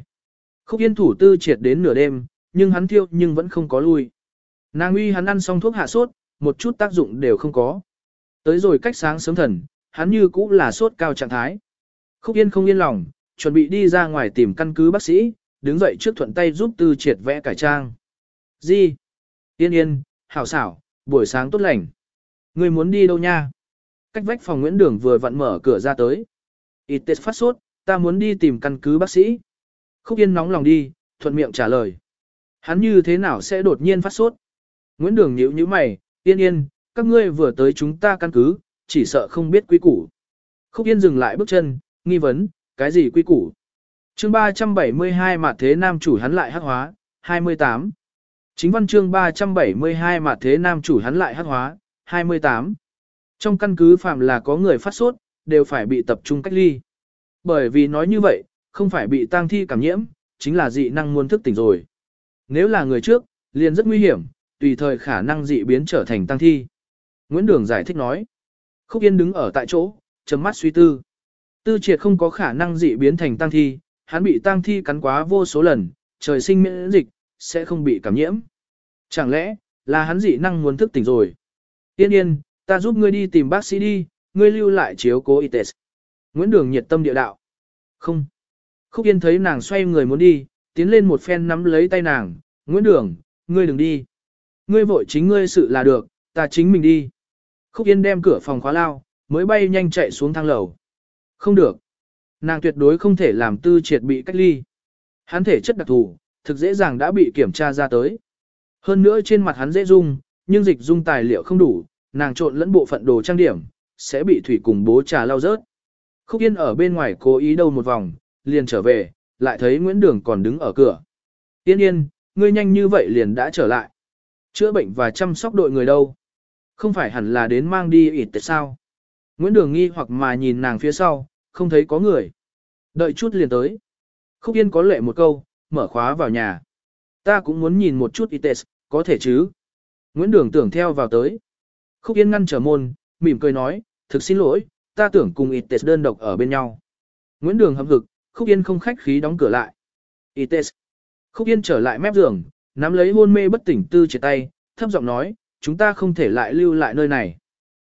Khúc Yên thủ tư triệt đến nửa đêm, nhưng hắn thiêu nhưng vẫn không có lui. Nàng uy hắn ăn xong thuốc hạ sốt, một chút tác dụng đều không có. Tới rồi cách sáng sớm thần, hắn như cũ là sốt cao trạng thái. Khúc Yên không yên lòng, chuẩn bị đi ra ngoài tìm căn cứ bác sĩ, đứng dậy trước thuận tay giúp tư triệt vẽ cải trang. Gì? Yên yên, hảo xảo, buổi sáng tốt lành. Người muốn đi đâu nha? Cách vách phòng Nguyễn Đường vừa vặn mở cửa ra tới. ít tết phát sốt, ta muốn đi tìm căn cứ bác sĩ. Khúc Yên nóng lòng đi, thuận miệng trả lời. Hắn như thế nào sẽ đột nhiên phát sốt? Nguyễn Đường nhíu như mày, yên yên, các ngươi vừa tới chúng ta căn cứ, chỉ sợ không biết quy củ. Khúc Yên dừng lại bước chân, nghi vấn, cái gì quy củ? chương 372 mà thế nam chủ hắn lại hắc hóa, 28. Chính văn chương 372 mà thế nam chủ hắn lại hắc hóa, 28. Trong căn cứ phạm là có người phát sốt, đều phải bị tập trung cách ly. Bởi vì nói như vậy, không phải bị tang thi cảm nhiễm, chính là dị năng muôn thức tỉnh rồi. Nếu là người trước, liền rất nguy hiểm, tùy thời khả năng dị biến trở thành tăng thi. Nguyễn Đường giải thích nói. Khúc Yên đứng ở tại chỗ, chấm mắt suy tư. Tư triệt không có khả năng dị biến thành tăng thi, hắn bị tăng thi cắn quá vô số lần, trời sinh miễn dịch, sẽ không bị cảm nhiễm. Chẳng lẽ, là hắn dị năng muốn thức tỉnh rồi. Yên yên, ta giúp ngươi đi tìm bác sĩ đi, ngươi lưu lại chiếu cố y tế. Nguyễn Đường nhiệt tâm địa đạo. Không. Khúc Yên thấy nàng xoay người muốn đi, tiến lên một phen nắm lấy tay nàng. Nguyễn Đường, ngươi đừng đi. Ngươi vội chính ngươi sự là được, ta chính mình đi. Khúc Yên đem cửa phòng khóa lao, mới bay nhanh chạy xuống thang lầu. Không được. Nàng tuyệt đối không thể làm tư triệt bị cách ly. Hắn thể chất đặc thù, thực dễ dàng đã bị kiểm tra ra tới. Hơn nữa trên mặt hắn dễ dung, nhưng dịch dung tài liệu không đủ, nàng trộn lẫn bộ phận đồ trang điểm, sẽ bị thủy cùng bố trà lau rớt. Khúc Yên ở bên ngoài cố ý đâu một vòng, liền trở về, lại thấy Nguyễn Đường còn đứng ở cửa. Yên yên, ngươi nhanh như vậy liền đã trở lại. Chữa bệnh và chăm sóc đội người đâu? Không phải hẳn là đến mang đi ịt tại sao? Nguyễn Đường nghi hoặc mà nhìn nàng phía sau, không thấy có người. Đợi chút liền tới. Khúc Yên có lệ một câu, mở khóa vào nhà. Ta cũng muốn nhìn một chút ITES, có thể chứ? Nguyễn Đường tưởng theo vào tới. Khúc Yên ngăn trở môn, mỉm cười nói, thực xin lỗi, ta tưởng cùng ITES đơn độc ở bên nhau. Nguyễn Đường hậm hực, Khúc Yên không khách khí đóng cửa lại. ITES. Khúc Yên trở lại mép giường, nắm lấy hôn mê bất tỉnh tư trên tay, thấp giọng nói, chúng ta không thể lại lưu lại nơi này.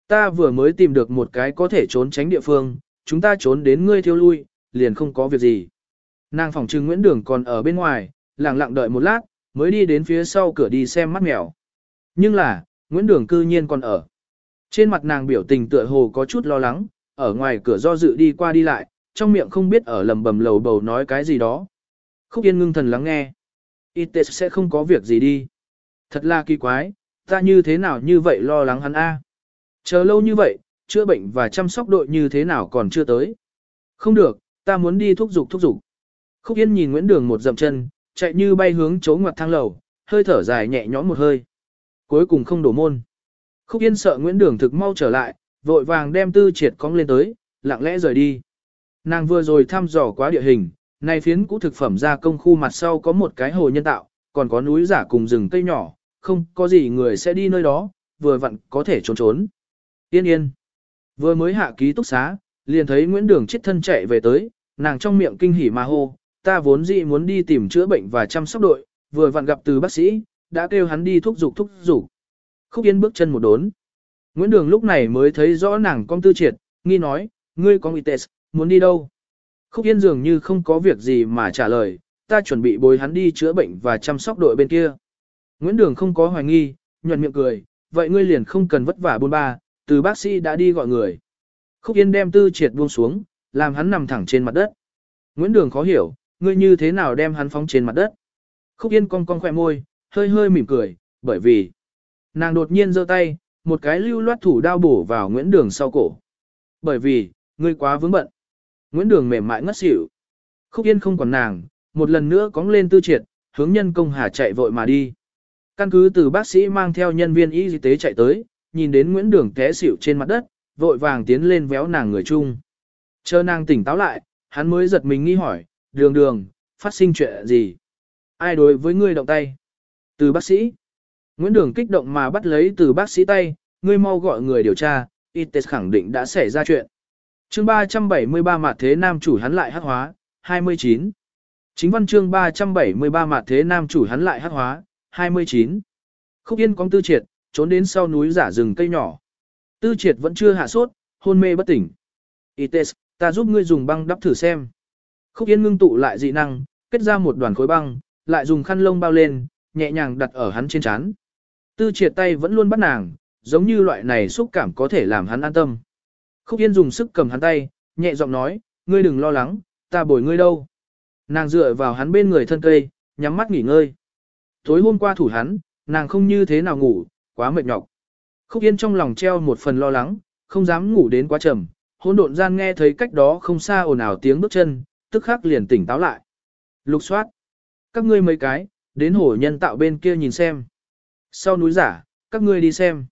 Ta vừa mới tìm được một cái có thể trốn tránh địa phương, chúng ta trốn đến ngươi thiêu lui, liền không có việc gì. Nàng phòng trừng Nguyễn Đường còn ở bên ngoài, lặng lặng đợi một lát, mới đi đến phía sau cửa đi xem mắt mèo. Nhưng là, Nguyễn Đường cư nhiên còn ở. Trên mặt nàng biểu tình tựa hồ có chút lo lắng, ở ngoài cửa do dự đi qua đi lại, trong miệng không biết ở lầm bầm lầu bầu nói cái gì đó. Khúc Yên ngưng thần lắng nghe. Ites sẽ không có việc gì đi. Thật là kỳ quái, ta như thế nào như vậy lo lắng hắn a Chờ lâu như vậy, chữa bệnh và chăm sóc đội như thế nào còn chưa tới. Không được, ta muốn đi thúc giục thúc giục. Khúc Yên nhìn Nguyễn Đường một dậm chân, chạy như bay hướng chỗ ngoặt thang lầu, hơi thở dài nhẹ nhõm một hơi. Cuối cùng không đổ môn. Khúc Yên sợ Nguyễn Đường thực mau trở lại, vội vàng đem tư triệt cong lên tới, lặng lẽ rời đi. Nàng vừa rồi thăm dò quá địa hình, này phiến cũ thực phẩm ra công khu mặt sau có một cái hồ nhân tạo, còn có núi giả cùng rừng cây nhỏ, không có gì người sẽ đi nơi đó, vừa vặn có thể trốn trốn. Yên yên. Vừa mới hạ ký túc xá, liền thấy Nguyễn Đường chết thân chạy về tới, nàng trong miệng kinh hỉ mà hô, ta vốn dĩ muốn đi tìm chữa bệnh và chăm sóc đội, vừa vặn gặp từ bác sĩ, đã kêu hắn đi thúc dục thúc dục. Khúc Yên bước chân một đốn. Nguyễn Đường lúc này mới thấy rõ nàng con tư triệt, nghi nói, ngươi có test, muốn đi đâu? Khúc Yên dường như không có việc gì mà trả lời, ta chuẩn bị bồi hắn đi chữa bệnh và chăm sóc đội bên kia. Nguyễn Đường không có hoài nghi, nhuận miệng cười, vậy ngươi liền không cần vất vả buôn ba, từ bác sĩ đã đi gọi người. Khúc Yên đem tư triệt buông xuống, làm hắn nằm thẳng trên mặt đất. Nguyễn Đường khó hiểu, ngươi như thế nào đem hắn phóng trên mặt đất. Khúc Yên cong cong khỏe môi, hơi hơi mỉm cười, bởi vì nàng đột nhiên giơ tay, một cái lưu loát thủ đao bổ vào Nguyễn Đường sau cổ. Bởi vì, ngươi quá vướng bận. Nguyễn Đường mềm mại ngất xỉu. Khúc Yên không còn nàng, một lần nữa cóng lên tư triệt, hướng nhân công hà chạy vội mà đi. Căn cứ từ bác sĩ mang theo nhân viên y tế chạy tới, nhìn đến Nguyễn Đường té xỉu trên mặt đất, vội vàng tiến lên véo nàng người chung. Chờ nàng tỉnh táo lại, hắn mới giật mình nghi hỏi, đường đường, phát sinh chuyện gì? Ai đối với ngươi động tay? Từ bác sĩ. Nguyễn Đường kích động mà bắt lấy từ bác sĩ tay, ngươi mau gọi người điều tra, y tế khẳng định đã xảy ra chuyện. chương 373 mặt thế nam chủ hắn lại hắc hóa, 29. Chính văn chương 373 mặt thế nam chủ hắn lại hắc hóa, 29. Khúc Yên cong tư triệt, trốn đến sau núi giả rừng cây nhỏ. Tư triệt vẫn chưa hạ sốt, hôn mê bất tỉnh. Ites, ta giúp ngươi dùng băng đắp thử xem. Khúc Yên ngưng tụ lại dị năng, kết ra một đoàn khối băng, lại dùng khăn lông bao lên, nhẹ nhàng đặt ở hắn trên chán. Tư triệt tay vẫn luôn bắt nàng, giống như loại này xúc cảm có thể làm hắn an tâm. Khúc Yên dùng sức cầm hắn tay, nhẹ giọng nói, ngươi đừng lo lắng, ta bồi ngươi đâu. Nàng dựa vào hắn bên người thân cây, nhắm mắt nghỉ ngơi. Tối hôm qua thủ hắn, nàng không như thế nào ngủ, quá mệt nhọc. Khúc Yên trong lòng treo một phần lo lắng, không dám ngủ đến quá trầm, hỗn độn gian nghe thấy cách đó không xa ồn ào tiếng bước chân, tức khắc liền tỉnh táo lại. Lục soát. Các ngươi mấy cái, đến hổ nhân tạo bên kia nhìn xem. Sau núi giả, các ngươi đi xem.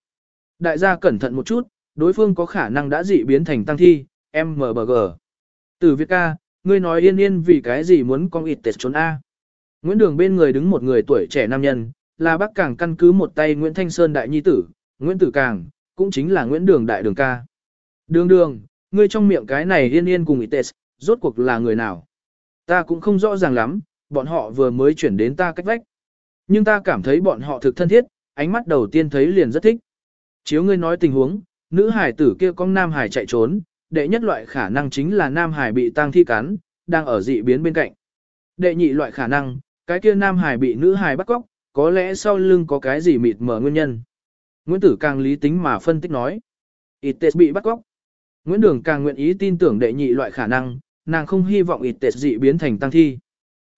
Đại gia cẩn thận một chút, đối phương có khả năng đã dị biến thành tăng thi, MBG. Từ Việt ca, ngươi nói yên yên vì cái gì muốn con ịt tệt trốn A. Nguyễn Đường bên người đứng một người tuổi trẻ nam nhân, là bác càng căn cứ một tay Nguyễn Thanh Sơn đại nhi tử, Nguyễn Tử Càng, cũng chính là Nguyễn Đường đại đường ca. Đường đường, ngươi trong miệng cái này yên yên cùng Ites, rốt cuộc là người nào? Ta cũng không rõ ràng lắm, bọn họ vừa mới chuyển đến ta cách vách. Nhưng ta cảm thấy bọn họ thực thân thiết, ánh mắt đầu tiên thấy liền rất thích. Chiếu ngươi nói tình huống, nữ hải tử kia con nam hải chạy trốn, đệ nhất loại khả năng chính là nam hải bị tang thi cắn, đang ở dị biến bên cạnh. Đệ nhị loại khả năng, cái kia nam hải bị nữ hải bắt cóc, có lẽ sau lưng có cái gì mịt mở nguyên nhân. Nguyễn Tử càng lý tính mà phân tích nói. Ites bị bắt cóc. Nguyễn Đường càng nguyện ý tin tưởng đệ nhị loại khả năng, nàng không hy vọng Ites dị biến thành tăng thi.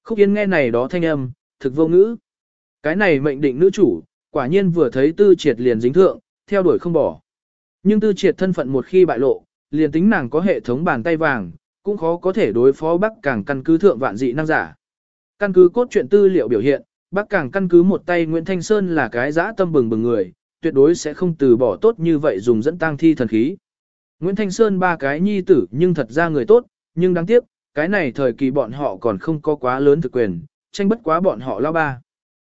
Khúc Yên nghe này đó thanh âm, thực vô ngữ. Cái này mệnh định nữ chủ, quả nhiên vừa thấy tư triệt liền dính thượng, theo đuổi không bỏ. Nhưng tư triệt thân phận một khi bại lộ, liền tính nàng có hệ thống bàn tay vàng, cũng khó có thể đối phó Bắc Càng căn cứ thượng vạn dị năng giả. Căn cứ cốt truyện tư liệu biểu hiện, Bắc Càng căn cứ một tay Nguyễn Thanh Sơn là cái dã tâm bừng bừng người, tuyệt đối sẽ không từ bỏ tốt như vậy dùng dẫn tang thi thần khí. Nguyễn Thanh Sơn ba cái nhi tử nhưng thật ra người tốt, nhưng đáng tiếc, cái này thời kỳ bọn họ còn không có quá lớn thực quyền, tranh bất quá bọn họ lao ba.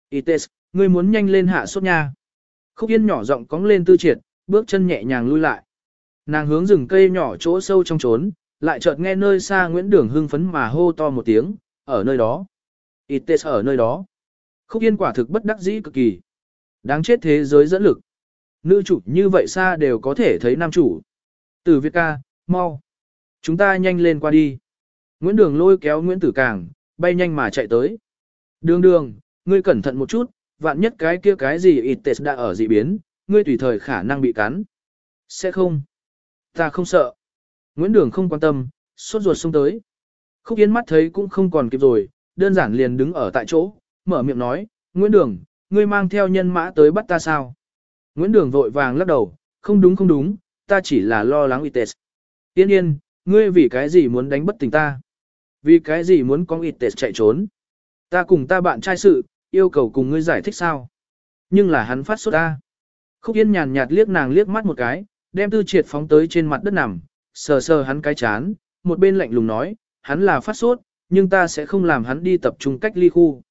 Ites, ngươi muốn nhanh lên hạ sốt nha. Khúc Yên nhỏ giọng cóng lên tư triệt, bước chân nhẹ nhàng lui lại. Nàng hướng rừng cây nhỏ chỗ sâu trong trốn, lại chợt nghe nơi xa Nguyễn Đường hưng phấn mà hô to một tiếng, ở nơi đó. Ites ở nơi đó. Khúc Yên quả thực bất đắc dĩ cực kỳ. Đáng chết thế giới dẫn lực. Nữ chủ như vậy xa đều có thể thấy nam chủ. Tử Việt ca, mau. Chúng ta nhanh lên qua đi. Nguyễn Đường lôi kéo Nguyễn Tử Càng, bay nhanh mà chạy tới. Đường đường, ngươi cẩn thận một chút, vạn nhất cái kia cái gì Ites đã ở dị biến, ngươi tùy thời khả năng bị cắn. Sẽ không. Ta không sợ. Nguyễn Đường không quan tâm, suốt ruột xông tới. Khúc Yên mắt thấy cũng không còn kịp rồi, đơn giản liền đứng ở tại chỗ, mở miệng nói, Nguyễn Đường, ngươi mang theo nhân mã tới bắt ta sao? Nguyễn Đường vội vàng lắc đầu, không đúng không đúng, ta chỉ là lo lắng Ites. Tiên yên, ngươi vì cái gì muốn đánh bất tỉnh ta? Vì cái gì muốn con Ites chạy trốn? Ta cùng ta bạn trai sự, yêu cầu cùng ngươi giải thích sao? Nhưng là hắn phát sốt ta. Khúc Yên nhàn nhạt liếc nàng liếc mắt một cái, đem tư triệt phóng tới trên mặt đất nằm, sờ sờ hắn cái chán, một bên lạnh lùng nói, hắn là phát sốt, nhưng ta sẽ không làm hắn đi tập trung cách ly khu.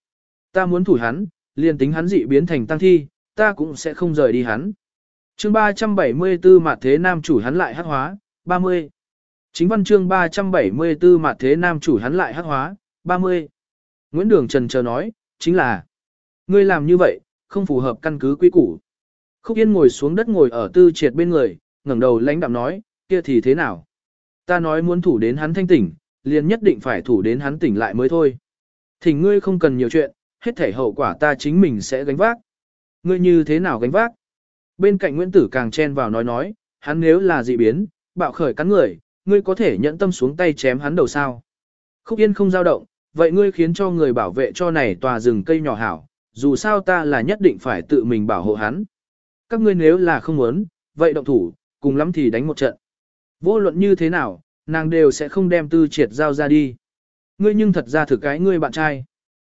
Ta muốn thủ hắn, liền tính hắn dị biến thành tăng thi, ta cũng sẽ không rời đi hắn. Chương 374 Mạt thế nam chủ hắn lại hắc hóa, 30. Chính văn chương 374 Mạt thế nam chủ hắn lại hắc hóa, 30. Nguyễn Đường Trần chờ nói, chính là, ngươi làm như vậy, không phù hợp căn cứ quy củ. Khúc Yên ngồi xuống đất ngồi ở tư triệt bên người, ngẩng đầu lãnh đạm nói, kia thì thế nào? Ta nói muốn thủ đến hắn thanh tỉnh, liền nhất định phải thủ đến hắn tỉnh lại mới thôi. Thỉnh ngươi không cần nhiều chuyện, hết thể hậu quả ta chính mình sẽ gánh vác. Ngươi như thế nào gánh vác? Bên cạnh Nguyễn Tử càng chen vào nói nói, hắn nếu là dị biến, bạo khởi cắn người, ngươi có thể nhẫn tâm xuống tay chém hắn đầu sao. Khúc Yên không dao động, vậy ngươi khiến cho người bảo vệ cho này tòa rừng cây nhỏ hảo, dù sao ta là nhất định phải tự mình bảo hộ hắn. Các ngươi nếu là không muốn, vậy động thủ, cùng lắm thì đánh một trận. Vô luận như thế nào, nàng đều sẽ không đem tư triệt giao ra đi. Ngươi nhưng thật ra thử cái ngươi bạn trai.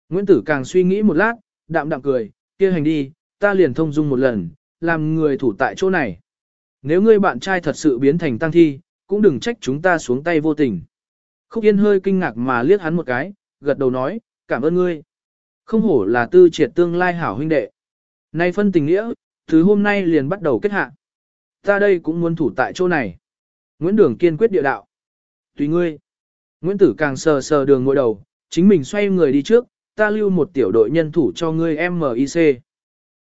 Nguyễn Tử càng suy nghĩ một lát, đạm đạm cười, kia hành đi, ta liền thông dung một lần, làm người thủ tại chỗ này. Nếu ngươi bạn trai thật sự biến thành tăng thi, cũng đừng trách chúng ta xuống tay vô tình. Khúc Yên hơi kinh ngạc mà liếc hắn một cái, gật đầu nói, cảm ơn ngươi. Không hổ là tư triệt tương lai hảo huynh đệ. Nay phân tình nghĩa, thứ hôm nay liền bắt đầu kết hạ. Ta đây cũng muốn thủ tại chỗ này. Nguyễn Đường kiên quyết địa đạo. Tùy ngươi. Nguyễn Tử càng sờ sờ đường ngồi đầu, chính mình xoay người đi trước, ta lưu một tiểu đội nhân thủ cho ngươi MIC.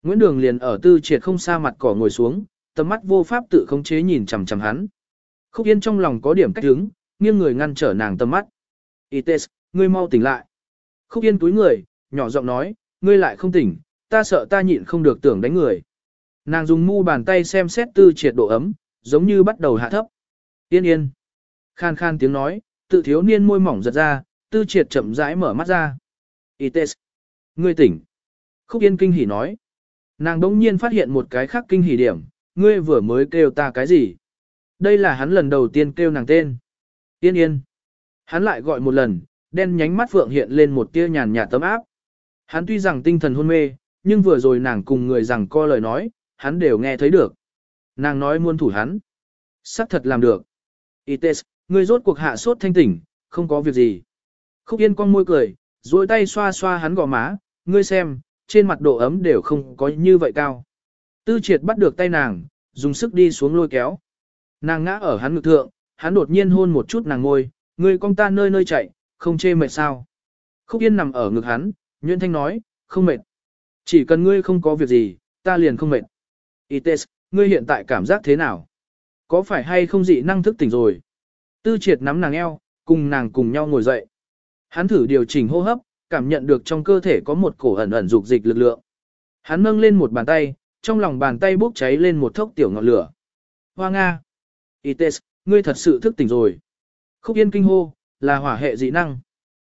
Nguyễn Đường liền ở tư triệt không xa mặt cỏ ngồi xuống, tầm mắt vô pháp tự khống chế nhìn chằm chằm hắn. Khúc Yên trong lòng có điểm cách hứng, nghiêng người ngăn trở nàng tầm mắt. Ites, ngươi mau tỉnh lại. Khúc Yên túi người, nhỏ giọng nói, ngươi lại không tỉnh, ta sợ ta nhịn không được tưởng đánh người. Nàng dùng mu bàn tay xem xét tư triệt độ ấm, giống như bắt đầu hạ thấp. Yên yên. Khan khan tiếng nói, tự thiếu niên môi mỏng giật ra, tư triệt chậm rãi mở mắt ra. Ites. Ngươi tỉnh. Khúc yên kinh hỉ nói. Nàng đống nhiên phát hiện một cái khác kinh hỉ điểm, ngươi vừa mới kêu ta cái gì? Đây là hắn lần đầu tiên kêu nàng tên. Yên yên. Hắn lại gọi một lần, đen nhánh mắt phượng hiện lên một tia nhàn nhạt tấm áp. Hắn tuy rằng tinh thần hôn mê, nhưng vừa rồi nàng cùng người rằng co lời nói, hắn đều nghe thấy được. Nàng nói muốn thủ hắn. Sắc thật làm được. Ites, ngươi rốt cuộc hạ sốt thanh tỉnh, không có việc gì. Khúc Yên con môi cười, duỗi tay xoa xoa hắn gò má, ngươi xem, trên mặt độ ấm đều không có như vậy cao. Tư triệt bắt được tay nàng, dùng sức đi xuống lôi kéo. Nàng ngã ở hắn ngực thượng, hắn đột nhiên hôn một chút nàng ngôi, ngươi con ta nơi nơi chạy, không chê mệt sao. Khúc Yên nằm ở ngực hắn, Nguyễn Thanh nói, không mệt. Chỉ cần ngươi không có việc gì, ta liền không mệt. Ites, ngươi hiện tại cảm giác thế nào? Có phải hay không dị năng thức tỉnh rồi? Tư triệt nắm nàng eo, cùng nàng cùng nhau ngồi dậy. Hắn thử điều chỉnh hô hấp, cảm nhận được trong cơ thể có một cổ ẩn ẩn dục dịch lực lượng. Hắn nâng lên một bàn tay, trong lòng bàn tay bốc cháy lên một thốc tiểu ngọn lửa. Hoa Nga! Ites, ngươi thật sự thức tỉnh rồi. Khúc yên kinh hô, là hỏa hệ dị năng.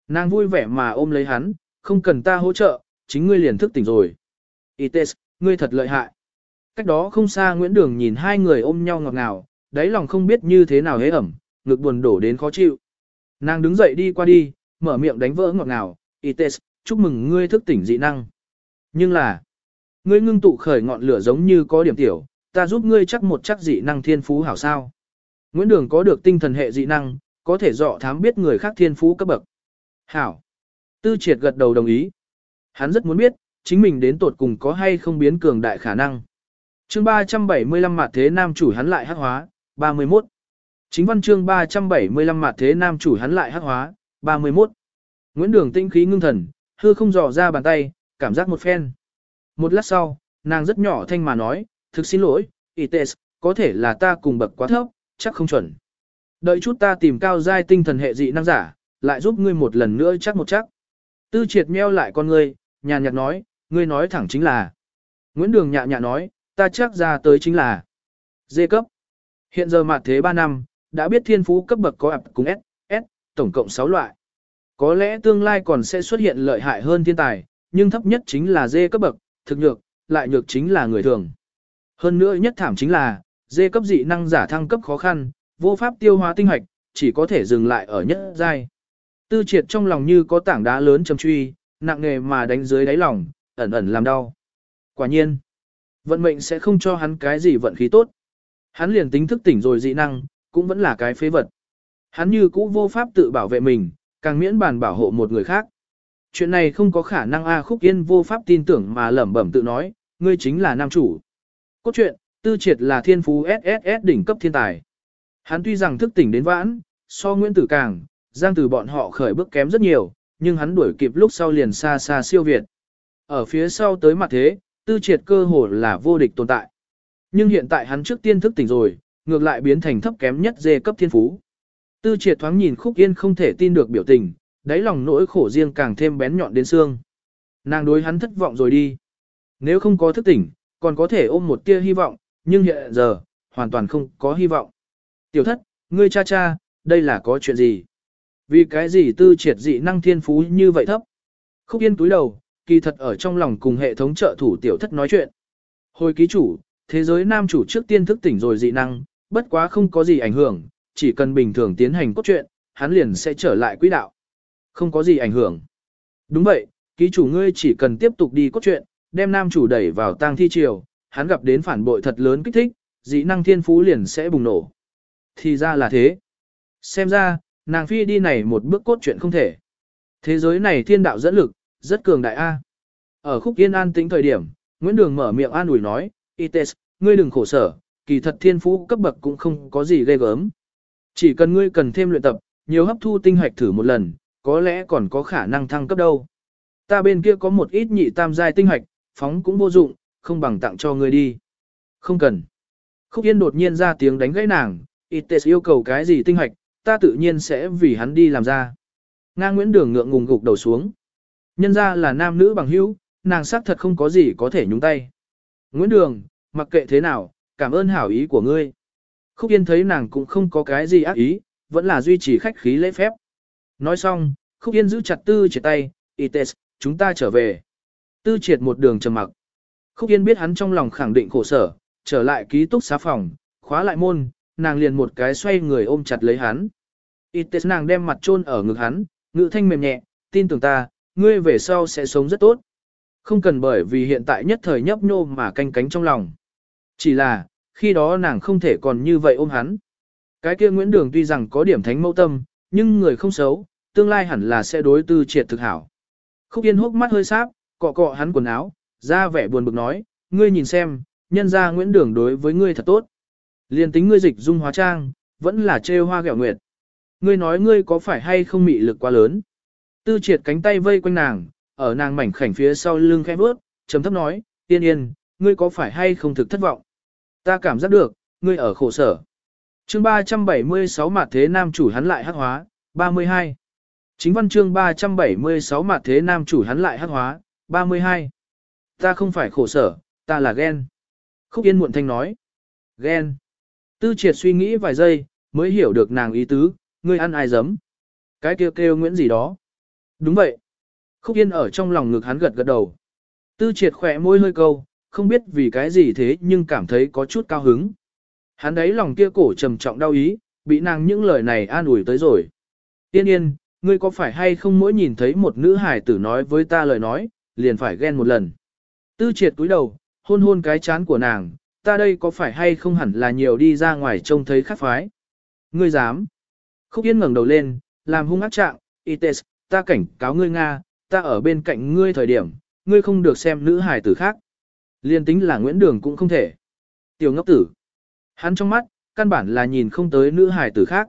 Nàng vui vẻ mà ôm lấy hắn, không cần ta hỗ trợ, chính ngươi liền thức tỉnh rồi. Ites, ngươi thật lợi hại. Cách đó không xa Nguyễn Đường nhìn hai người ôm nhau ngọt ngào, đáy lòng không biết như thế nào hế ẩm, ngực buồn đổ đến khó chịu. Nàng đứng dậy đi qua đi, mở miệng đánh vỡ ngọt ngào, Ites, chúc mừng ngươi thức tỉnh dị năng. Nhưng là, ngươi ngưng tụ khởi ngọn lửa giống như có điểm tiểu, ta giúp ngươi chắc một chắc dị năng thiên phú hảo sao. Nguyễn Đường có được tinh thần hệ dị năng, có thể dọ thám biết người khác thiên phú cấp bậc. Hảo. Tư triệt gật đầu đồng ý. Hắn rất muốn biết, chính mình đến tột cùng có hay không biến cường đại khả năng. chương 375 mặt thế nam chủ hắn lại hắc hóa, 31. Chính văn chương 375 mặt thế nam chủ hắn lại hắc hóa, 31. Nguyễn Đường tinh khí ngưng thần, hư không dò ra bàn tay, cảm giác một phen. Một lát sau, nàng rất nhỏ thanh mà nói, thực xin lỗi, Ites, có thể là ta cùng bậc quá thấp, chắc không chuẩn. Đợi chút ta tìm cao giai tinh thần hệ dị năng giả, lại giúp ngươi một lần nữa chắc một chắc. Tư triệt meo lại con ngươi, nhàn nhạt nói, ngươi nói thẳng chính là. Nguyễn Đường nhạ nhạ nói, ta chắc ra tới chính là. dê cấp. Hiện giờ mặt thế 3 năm, đã biết thiên phú cấp bậc có ập cùng S, S, tổng cộng 6 loại. Có lẽ tương lai còn sẽ xuất hiện lợi hại hơn thiên tài, nhưng thấp nhất chính là D cấp bậc, thực nhược, lại nhược chính là người thường. Hơn nữa nhất thảm chính là, D cấp dị năng giả thăng cấp khó khăn, vô pháp tiêu hóa tinh hoạch, chỉ có thể dừng lại ở nhất giai. Tư triệt trong lòng như có tảng đá lớn trầm truy, nặng nề mà đánh dưới đáy lòng, ẩn ẩn làm đau. Quả nhiên, vận mệnh sẽ không cho hắn cái gì vận khí tốt. Hắn liền tính thức tỉnh rồi dị năng, cũng vẫn là cái phế vật. Hắn như cũ vô pháp tự bảo vệ mình, càng miễn bàn bảo hộ một người khác. Chuyện này không có khả năng A Khúc Yên vô pháp tin tưởng mà lẩm bẩm tự nói, ngươi chính là nam chủ. Cốt truyện, tư triệt là thiên phú SSS đỉnh cấp thiên tài. Hắn tuy rằng thức tỉnh đến vãn, so Nguyễn Tử Càng, Giang Tử bọn họ khởi bước kém rất nhiều, nhưng hắn đuổi kịp lúc sau liền xa xa siêu việt. Ở phía sau tới mặt thế, tư triệt cơ hồ là vô địch tồn tại. Nhưng hiện tại hắn trước tiên thức tỉnh rồi, ngược lại biến thành thấp kém nhất dê cấp thiên phú. Tư triệt thoáng nhìn khúc yên không thể tin được biểu tình, đáy lòng nỗi khổ riêng càng thêm bén nhọn đến xương. Nàng đối hắn thất vọng rồi đi. Nếu không có thức tỉnh, còn có thể ôm một tia hy vọng, nhưng hiện giờ, hoàn toàn không có hy vọng. Tiểu thất, ngươi cha cha, đây là có chuyện gì? Vì cái gì tư triệt dị năng thiên phú như vậy thấp? Khúc yên túi đầu, kỳ thật ở trong lòng cùng hệ thống trợ thủ tiểu thất nói chuyện. Hồi ký chủ, thế giới nam chủ trước tiên thức tỉnh rồi dị năng, bất quá không có gì ảnh hưởng, chỉ cần bình thường tiến hành cốt truyện, hắn liền sẽ trở lại quỹ đạo. Không có gì ảnh hưởng. Đúng vậy, ký chủ ngươi chỉ cần tiếp tục đi cốt truyện, đem nam chủ đẩy vào tang thi triều, hắn gặp đến phản bội thật lớn kích thích, dị năng thiên phú liền sẽ bùng nổ. Thì ra là thế. Xem ra, nàng phi đi này một bước cốt truyện không thể. Thế giới này thiên đạo dẫn lực, rất cường đại A. Ở khúc yên an tĩnh thời điểm, Nguyễn Đường mở miệng an ủi nói, Ites, ngươi đừng khổ sở, kỳ thật thiên phú cấp bậc cũng không có gì ghê gớm. Chỉ cần ngươi cần thêm luyện tập, nhiều hấp thu tinh hoạch thử một lần, có lẽ còn có khả năng thăng cấp đâu. Ta bên kia có một ít nhị tam giai tinh hoạch, phóng cũng vô dụng, không bằng tặng cho ngươi đi. Không cần. Khúc Yên đột nhiên ra tiếng đánh gãy nàng, Ites yêu cầu cái gì tinh hoạch, ta tự nhiên sẽ vì hắn đi làm ra. Nga Nguyễn Đường ngượng ngùng gục đầu xuống. Nhân ra là nam nữ bằng hữu, nàng xác thật không có gì có thể nhúng tay. Nguyễn Đường, mặc kệ thế nào, cảm ơn hảo ý của ngươi. Khúc Yên thấy nàng cũng không có cái gì ác ý, vẫn là duy trì khách khí lễ phép. Nói xong, Khúc Yên giữ chặt tư triệt tay, Ites, chúng ta trở về. Tư triệt một đường trầm mặc. Khúc Yên biết hắn trong lòng khẳng định khổ sở, trở lại ký túc xá phòng, khóa lại môn, nàng liền một cái xoay người ôm chặt lấy hắn. Ites nàng đem mặt chôn ở ngực hắn, ngữ thanh mềm nhẹ, tin tưởng ta, ngươi về sau sẽ sống rất tốt. Không cần bởi vì hiện tại nhất thời nhấp nhô mà canh cánh trong lòng. Chỉ là, khi đó nàng không thể còn như vậy ôm hắn. Cái kia Nguyễn Đường tuy rằng có điểm thánh mẫu tâm, nhưng người không xấu, tương lai hẳn là sẽ đối tư triệt thực hảo. Khúc Yên hốc mắt hơi sáp, cọ cọ hắn quần áo, ra vẻ buồn bực nói, ngươi nhìn xem, nhân ra Nguyễn Đường đối với ngươi thật tốt. Liên tính ngươi dịch dung hóa trang, vẫn là trêu hoa gẹo nguyệt. Ngươi nói ngươi có phải hay không mị lực quá lớn. Tư triệt cánh tay vây quanh nàng, ở nàng mảnh khảnh phía sau lưng khẽ bước, chấm thấp nói, yên yên, ngươi có phải hay không thực thất vọng? Ta cảm giác được, ngươi ở khổ sở. chương 376 mặt thế nam chủ hắn lại hắc hóa, 32. Chính văn chương 376 mặt thế nam chủ hắn lại hắc hóa, 32. Ta không phải khổ sở, ta là ghen. Khúc Yên muộn thanh nói. Ghen. Tư triệt suy nghĩ vài giây, mới hiểu được nàng ý tứ, ngươi ăn ai dấm. Cái kêu kêu Nguyễn gì đó. Đúng vậy. Khúc Yên ở trong lòng ngực hắn gật gật đầu. Tư triệt khỏe môi hơi câu, không biết vì cái gì thế nhưng cảm thấy có chút cao hứng. Hắn đấy lòng kia cổ trầm trọng đau ý, bị nàng những lời này an ủi tới rồi. Tiên yên, ngươi có phải hay không mỗi nhìn thấy một nữ hài tử nói với ta lời nói, liền phải ghen một lần. Tư triệt túi đầu, hôn hôn cái chán của nàng, ta đây có phải hay không hẳn là nhiều đi ra ngoài trông thấy khắc phái. Ngươi dám. Khúc Yên ngẩng đầu lên, làm hung ác trạng, Ites, ta cảnh cáo ngươi Nga, ta ở bên cạnh ngươi thời điểm, ngươi không được xem nữ hài tử khác. Liên tính là Nguyễn Đường cũng không thể. Tiểu ngốc tử. Hắn trong mắt, căn bản là nhìn không tới nữ hài tử khác.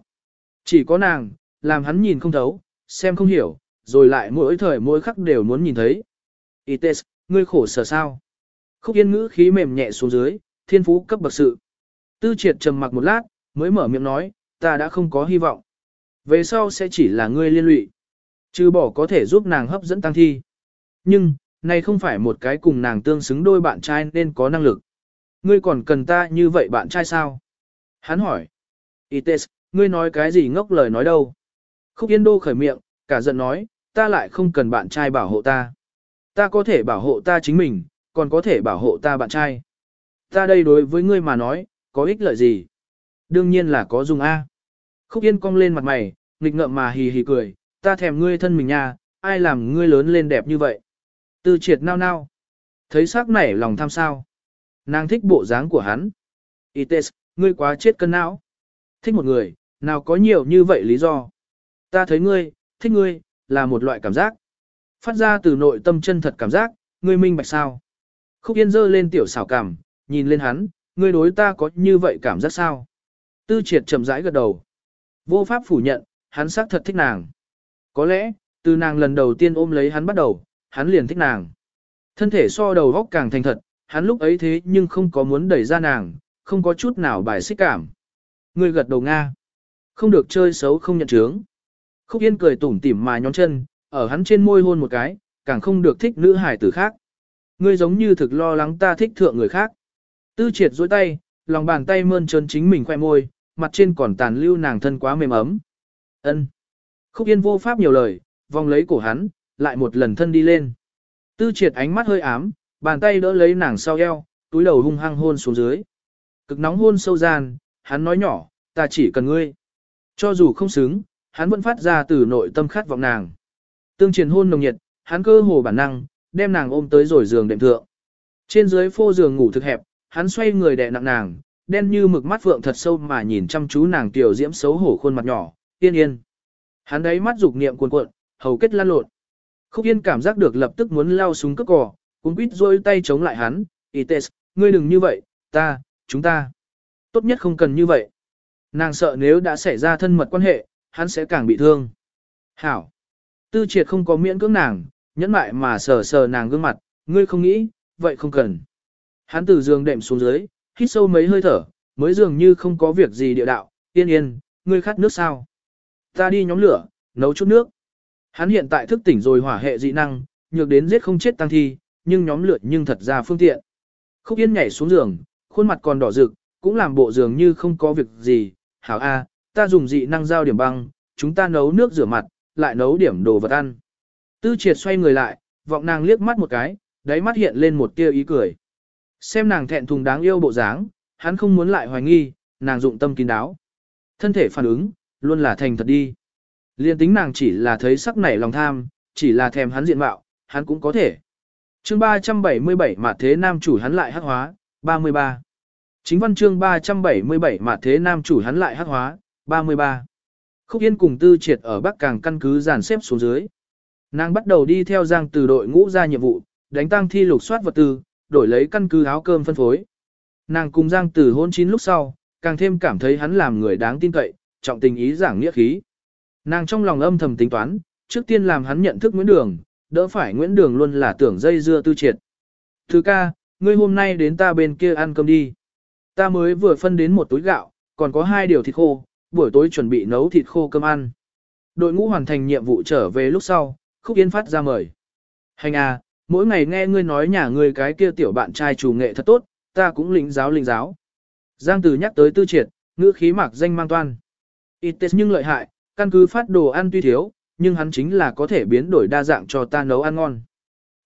Chỉ có nàng, làm hắn nhìn không thấu, xem không hiểu, rồi lại mỗi thời mỗi khắc đều muốn nhìn thấy. Ites, ngươi khổ sở sao? Khúc yên ngữ khí mềm nhẹ xuống dưới, thiên phú cấp bậc sự. Tư triệt trầm mặc một lát, mới mở miệng nói, ta đã không có hy vọng. Về sau sẽ chỉ là ngươi liên lụy. Trừ bỏ có thể giúp nàng hấp dẫn tăng thi. Nhưng, này không phải một cái cùng nàng tương xứng đôi bạn trai nên có năng lực. Ngươi còn cần ta như vậy bạn trai sao? Hắn hỏi. Ites, ngươi nói cái gì ngốc lời nói đâu? Khúc Yên Đô khởi miệng, cả giận nói, ta lại không cần bạn trai bảo hộ ta. Ta có thể bảo hộ ta chính mình, còn có thể bảo hộ ta bạn trai. Ta đây đối với ngươi mà nói, có ích lợi gì? Đương nhiên là có dùng A. Khúc Yên cong lên mặt mày, nghịch ngợm mà hì hì cười, ta thèm ngươi thân mình nha, ai làm ngươi lớn lên đẹp như vậy. Tư triệt nao nao. Thấy sắc nảy lòng tham sao. Nàng thích bộ dáng của hắn. Ites, ngươi quá chết cân não. Thích một người, nào có nhiều như vậy lý do. Ta thấy ngươi, thích ngươi, là một loại cảm giác. Phát ra từ nội tâm chân thật cảm giác, ngươi minh bạch sao. Khúc yên dơ lên tiểu xảo cảm, nhìn lên hắn, ngươi đối ta có như vậy cảm giác sao. Tư triệt chậm rãi gật đầu. Vô pháp phủ nhận, hắn xác thật thích nàng. Có lẽ, từ nàng lần đầu tiên ôm lấy hắn bắt đầu, hắn liền thích nàng. Thân thể so đầu góc càng thành thật, hắn lúc ấy thế nhưng không có muốn đẩy ra nàng, không có chút nào bài xích cảm. Người gật đầu Nga. Không được chơi xấu không nhận chướng. Khúc Yên cười tủm tỉm mà nhón chân, ở hắn trên môi hôn một cái, càng không được thích nữ hải tử khác. Ngươi giống như thực lo lắng ta thích thượng người khác. Tư triệt dối tay, lòng bàn tay mơn trơn chính mình khoe môi, mặt trên còn tàn lưu nàng thân quá mềm ấm. ân Khúc Yên vô pháp nhiều lời, vòng lấy cổ hắn, lại một lần thân đi lên. Tư triệt ánh mắt hơi ám, bàn tay đỡ lấy nàng sau eo, túi đầu hung hăng hôn xuống dưới. Cực nóng hôn sâu gian, hắn nói nhỏ, ta chỉ cần ngươi. Cho dù không xứng, hắn vẫn phát ra từ nội tâm khát vọng nàng. Tương triển hôn nồng nhiệt, hắn cơ hồ bản năng, đem nàng ôm tới rồi giường đệm thượng. Trên dưới phô giường ngủ thực hẹp, hắn xoay người đè nặng nàng, đen như mực mắt vượng thật sâu mà nhìn chăm chú nàng tiểu diễm xấu hổ khuôn mặt nhỏ, yên yên. Hắn đấy mắt dục niệm cuồn cuộn, hầu kết lan lộn. Khúc yên cảm giác được lập tức muốn lao súng cướp cỏ, cũng quýt rôi tay chống lại hắn, Ites, ngươi đừng như vậy, ta, chúng ta. Tốt nhất không cần như vậy. Nàng sợ nếu đã xảy ra thân mật quan hệ, hắn sẽ càng bị thương. Hảo. Tư triệt không có miễn cưỡng nàng, nhẫn mại mà sờ sờ nàng gương mặt, ngươi không nghĩ, vậy không cần. Hắn từ giường đệm xuống dưới, hít sâu mấy hơi thở, mới dường như không có việc gì địa đạo, yên yên, ngươi khát nước sao? Ta đi nhóm lửa, nấu chút nước. Hắn hiện tại thức tỉnh rồi hỏa hệ dị năng, nhược đến giết không chết tăng thi, nhưng nhóm lửa nhưng thật ra phương tiện. Khúc yên nhảy xuống giường, khuôn mặt còn đỏ rực, cũng làm bộ dường như không có việc gì. Hảo A, ta dùng dị năng giao điểm băng, chúng ta nấu nước rửa mặt, lại nấu điểm đồ vật ăn. Tư triệt xoay người lại, vọng nàng liếc mắt một cái, đáy mắt hiện lên một tia ý cười. Xem nàng thẹn thùng đáng yêu bộ dáng, hắn không muốn lại hoài nghi, nàng dụng tâm kín đáo. Thân thể phản ứng, luôn là thành thật đi. Liên tính nàng chỉ là thấy sắc nảy lòng tham, chỉ là thèm hắn diện mạo, hắn cũng có thể. chương 377 mà thế nam chủ hắn lại hắc hóa, 33. Chính văn chương 377 mà thế nam chủ hắn lại hắc hóa, 33. Khúc Yên cùng Tư Triệt ở Bắc Càng căn cứ dàn xếp xuống dưới. Nàng bắt đầu đi theo Giang từ đội ngũ ra nhiệm vụ, đánh tăng thi lục soát vật tư, đổi lấy căn cứ áo cơm phân phối. Nàng cùng Giang từ hôn chín lúc sau, càng thêm cảm thấy hắn làm người đáng tin cậy, trọng tình ý giảng nghĩa khí. Nàng trong lòng âm thầm tính toán, trước tiên làm hắn nhận thức Nguyễn Đường, đỡ phải Nguyễn Đường luôn là tưởng dây dưa tư triệt. Thứ ca, ngươi hôm nay đến ta bên kia ăn cơm đi. Ta mới vừa phân đến một túi gạo, còn có hai điều thịt khô, buổi tối chuẩn bị nấu thịt khô cơm ăn. Đội ngũ hoàn thành nhiệm vụ trở về lúc sau, Khúc Yên phát ra mời. Hành à, mỗi ngày nghe ngươi nói nhà ngươi cái kia tiểu bạn trai chủ nghệ thật tốt, ta cũng lĩnh giáo lĩnh giáo. Giang Tử nhắc tới tư triệt, ngữ khí mạc danh mang toan. Ít nhưng lợi hại, căn cứ phát đồ ăn tuy thiếu, nhưng hắn chính là có thể biến đổi đa dạng cho ta nấu ăn ngon.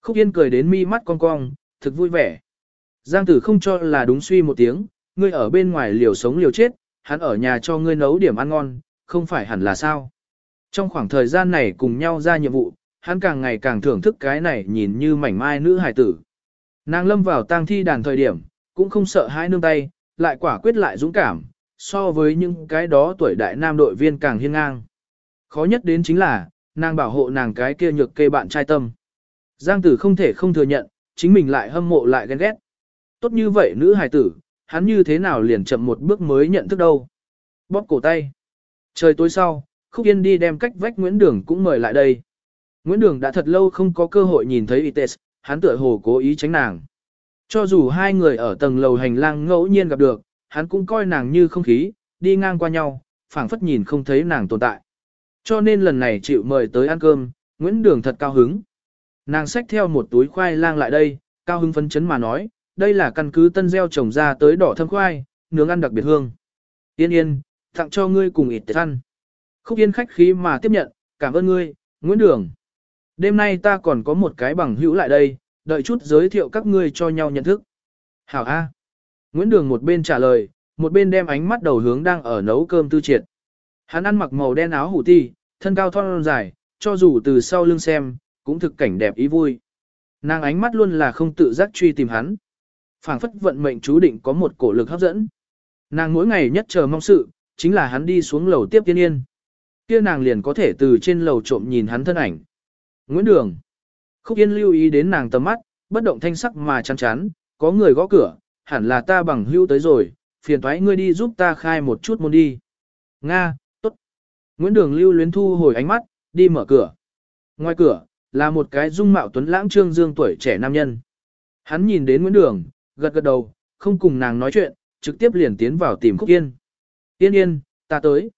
Khúc Yên cười đến mi mắt cong cong, thực vui vẻ. Giang Tử không cho là đúng suy một tiếng, ngươi ở bên ngoài liều sống liều chết, hắn ở nhà cho ngươi nấu điểm ăn ngon, không phải hẳn là sao. Trong khoảng thời gian này cùng nhau ra nhiệm vụ, hắn càng ngày càng thưởng thức cái này nhìn như mảnh mai nữ hài tử. Nàng lâm vào tang thi đàn thời điểm, cũng không sợ hãi nương tay, lại quả quyết lại dũng cảm, so với những cái đó tuổi đại nam đội viên càng hiên ngang. Khó nhất đến chính là, nàng bảo hộ nàng cái kia nhược kê bạn trai tâm. Giang tử không thể không thừa nhận, chính mình lại hâm mộ lại ghen ghét. Tốt như vậy nữ hài tử, hắn như thế nào liền chậm một bước mới nhận thức đâu. Bóp cổ tay. Trời tối sau, Khúc Yên đi đem cách vách Nguyễn Đường cũng mời lại đây. Nguyễn Đường đã thật lâu không có cơ hội nhìn thấy Ites, hắn tựa hồ cố ý tránh nàng. Cho dù hai người ở tầng lầu hành lang ngẫu nhiên gặp được, hắn cũng coi nàng như không khí, đi ngang qua nhau, phảng phất nhìn không thấy nàng tồn tại. Cho nên lần này chịu mời tới ăn cơm, Nguyễn Đường thật cao hứng. Nàng xách theo một túi khoai lang lại đây, cao hứng phấn chấn mà nói, đây là căn cứ tân gieo trồng ra tới đỏ thâm khoai, nướng ăn đặc biệt hương. Yên yên, tặng cho ngươi cùng ít ăn. Khúc yên khách khí mà tiếp nhận, cảm ơn ngươi, Nguyễn Đường. Đêm nay ta còn có một cái bằng hữu lại đây, đợi chút giới thiệu các ngươi cho nhau nhận thức. Hảo A. Nguyễn Đường một bên trả lời, một bên đem ánh mắt đầu hướng đang ở nấu cơm tư triệt. Hắn ăn mặc màu đen áo hủ ti, thân cao thon dài, cho dù từ sau lưng xem, cũng thực cảnh đẹp ý vui. Nàng ánh mắt luôn là không tự giác truy tìm hắn. phảng phất vận mệnh chú định có một cổ lực hấp dẫn. Nàng mỗi ngày nhất chờ mong sự, chính là hắn đi xuống lầu tiếp tiên yên. kia nàng liền có thể từ trên lầu trộm nhìn hắn thân ảnh. Nguyễn Đường. Khúc Yên lưu ý đến nàng tầm mắt, bất động thanh sắc mà chăn chán, có người gõ cửa, hẳn là ta bằng hữu tới rồi, phiền thoái ngươi đi giúp ta khai một chút môn đi. Nga, tốt. Nguyễn Đường lưu luyến thu hồi ánh mắt, đi mở cửa. Ngoài cửa, là một cái dung mạo tuấn lãng trương dương tuổi trẻ nam nhân. Hắn nhìn đến Nguyễn Đường, gật gật đầu, không cùng nàng nói chuyện, trực tiếp liền tiến vào tìm Khúc Yên. Yên yên, ta tới.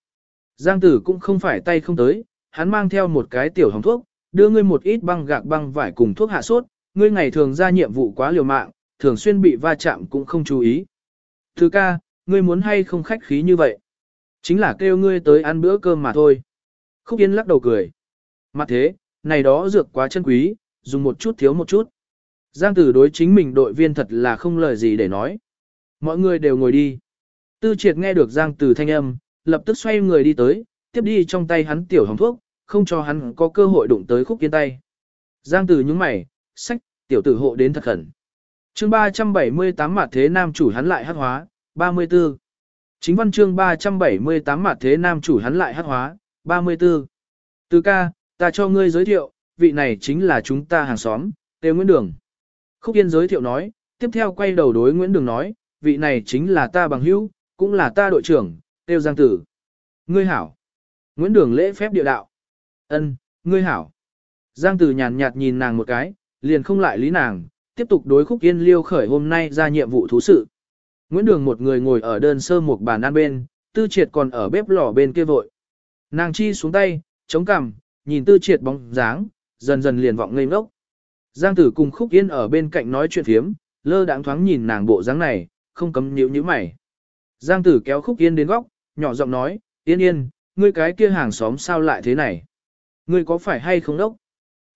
Giang tử cũng không phải tay không tới, hắn mang theo một cái tiểu hồng thuốc, đưa ngươi một ít băng gạc băng vải cùng thuốc hạ sốt, ngươi ngày thường ra nhiệm vụ quá liều mạng, thường xuyên bị va chạm cũng không chú ý. Thứ ca, ngươi muốn hay không khách khí như vậy? Chính là kêu ngươi tới ăn bữa cơm mà thôi. Khúc Yên lắc đầu cười. Mặt thế, này đó dược quá chân quý, dùng một chút thiếu một chút. Giang tử đối chính mình đội viên thật là không lời gì để nói. Mọi người đều ngồi đi. Tư triệt nghe được Giang tử thanh âm, lập tức xoay người đi tới, tiếp đi trong tay hắn tiểu hồng thuốc, không cho hắn có cơ hội đụng tới khúc yên tay. Giang tử nhúng mày, sách, tiểu tử hộ đến thật khẩn chương 378 mặt thế nam chủ hắn lại hát hóa, 34. Chính văn chương 378 mặt thế nam chủ hắn lại hát hóa, 34. Từ ca, ta cho ngươi giới thiệu, vị này chính là chúng ta hàng xóm, Têu Nguyễn Đường. Khúc Yên giới thiệu nói, tiếp theo quay đầu đối Nguyễn Đường nói, vị này chính là ta bằng hữu, cũng là ta đội trưởng, Têu Giang Tử. Ngươi hảo. Nguyễn Đường lễ phép địa đạo. ân ngươi hảo. Giang Tử nhàn nhạt nhìn nàng một cái, liền không lại lý nàng, tiếp tục đối Khúc Yên liêu khởi hôm nay ra nhiệm vụ thú sự. Nguyễn Đường một người ngồi ở đơn sơ một bàn ăn bên, tư triệt còn ở bếp lò bên kia vội. Nàng chi xuống tay, chống cằm, nhìn tư triệt bóng dáng, dần dần liền vọng ngây ngốc. Giang tử cùng khúc yên ở bên cạnh nói chuyện phiếm, lơ đáng thoáng nhìn nàng bộ dáng này, không cấm nhíu nhíu mày. Giang tử kéo khúc yên đến góc, nhỏ giọng nói, yên yên, ngươi cái kia hàng xóm sao lại thế này? Ngươi có phải hay không đốc?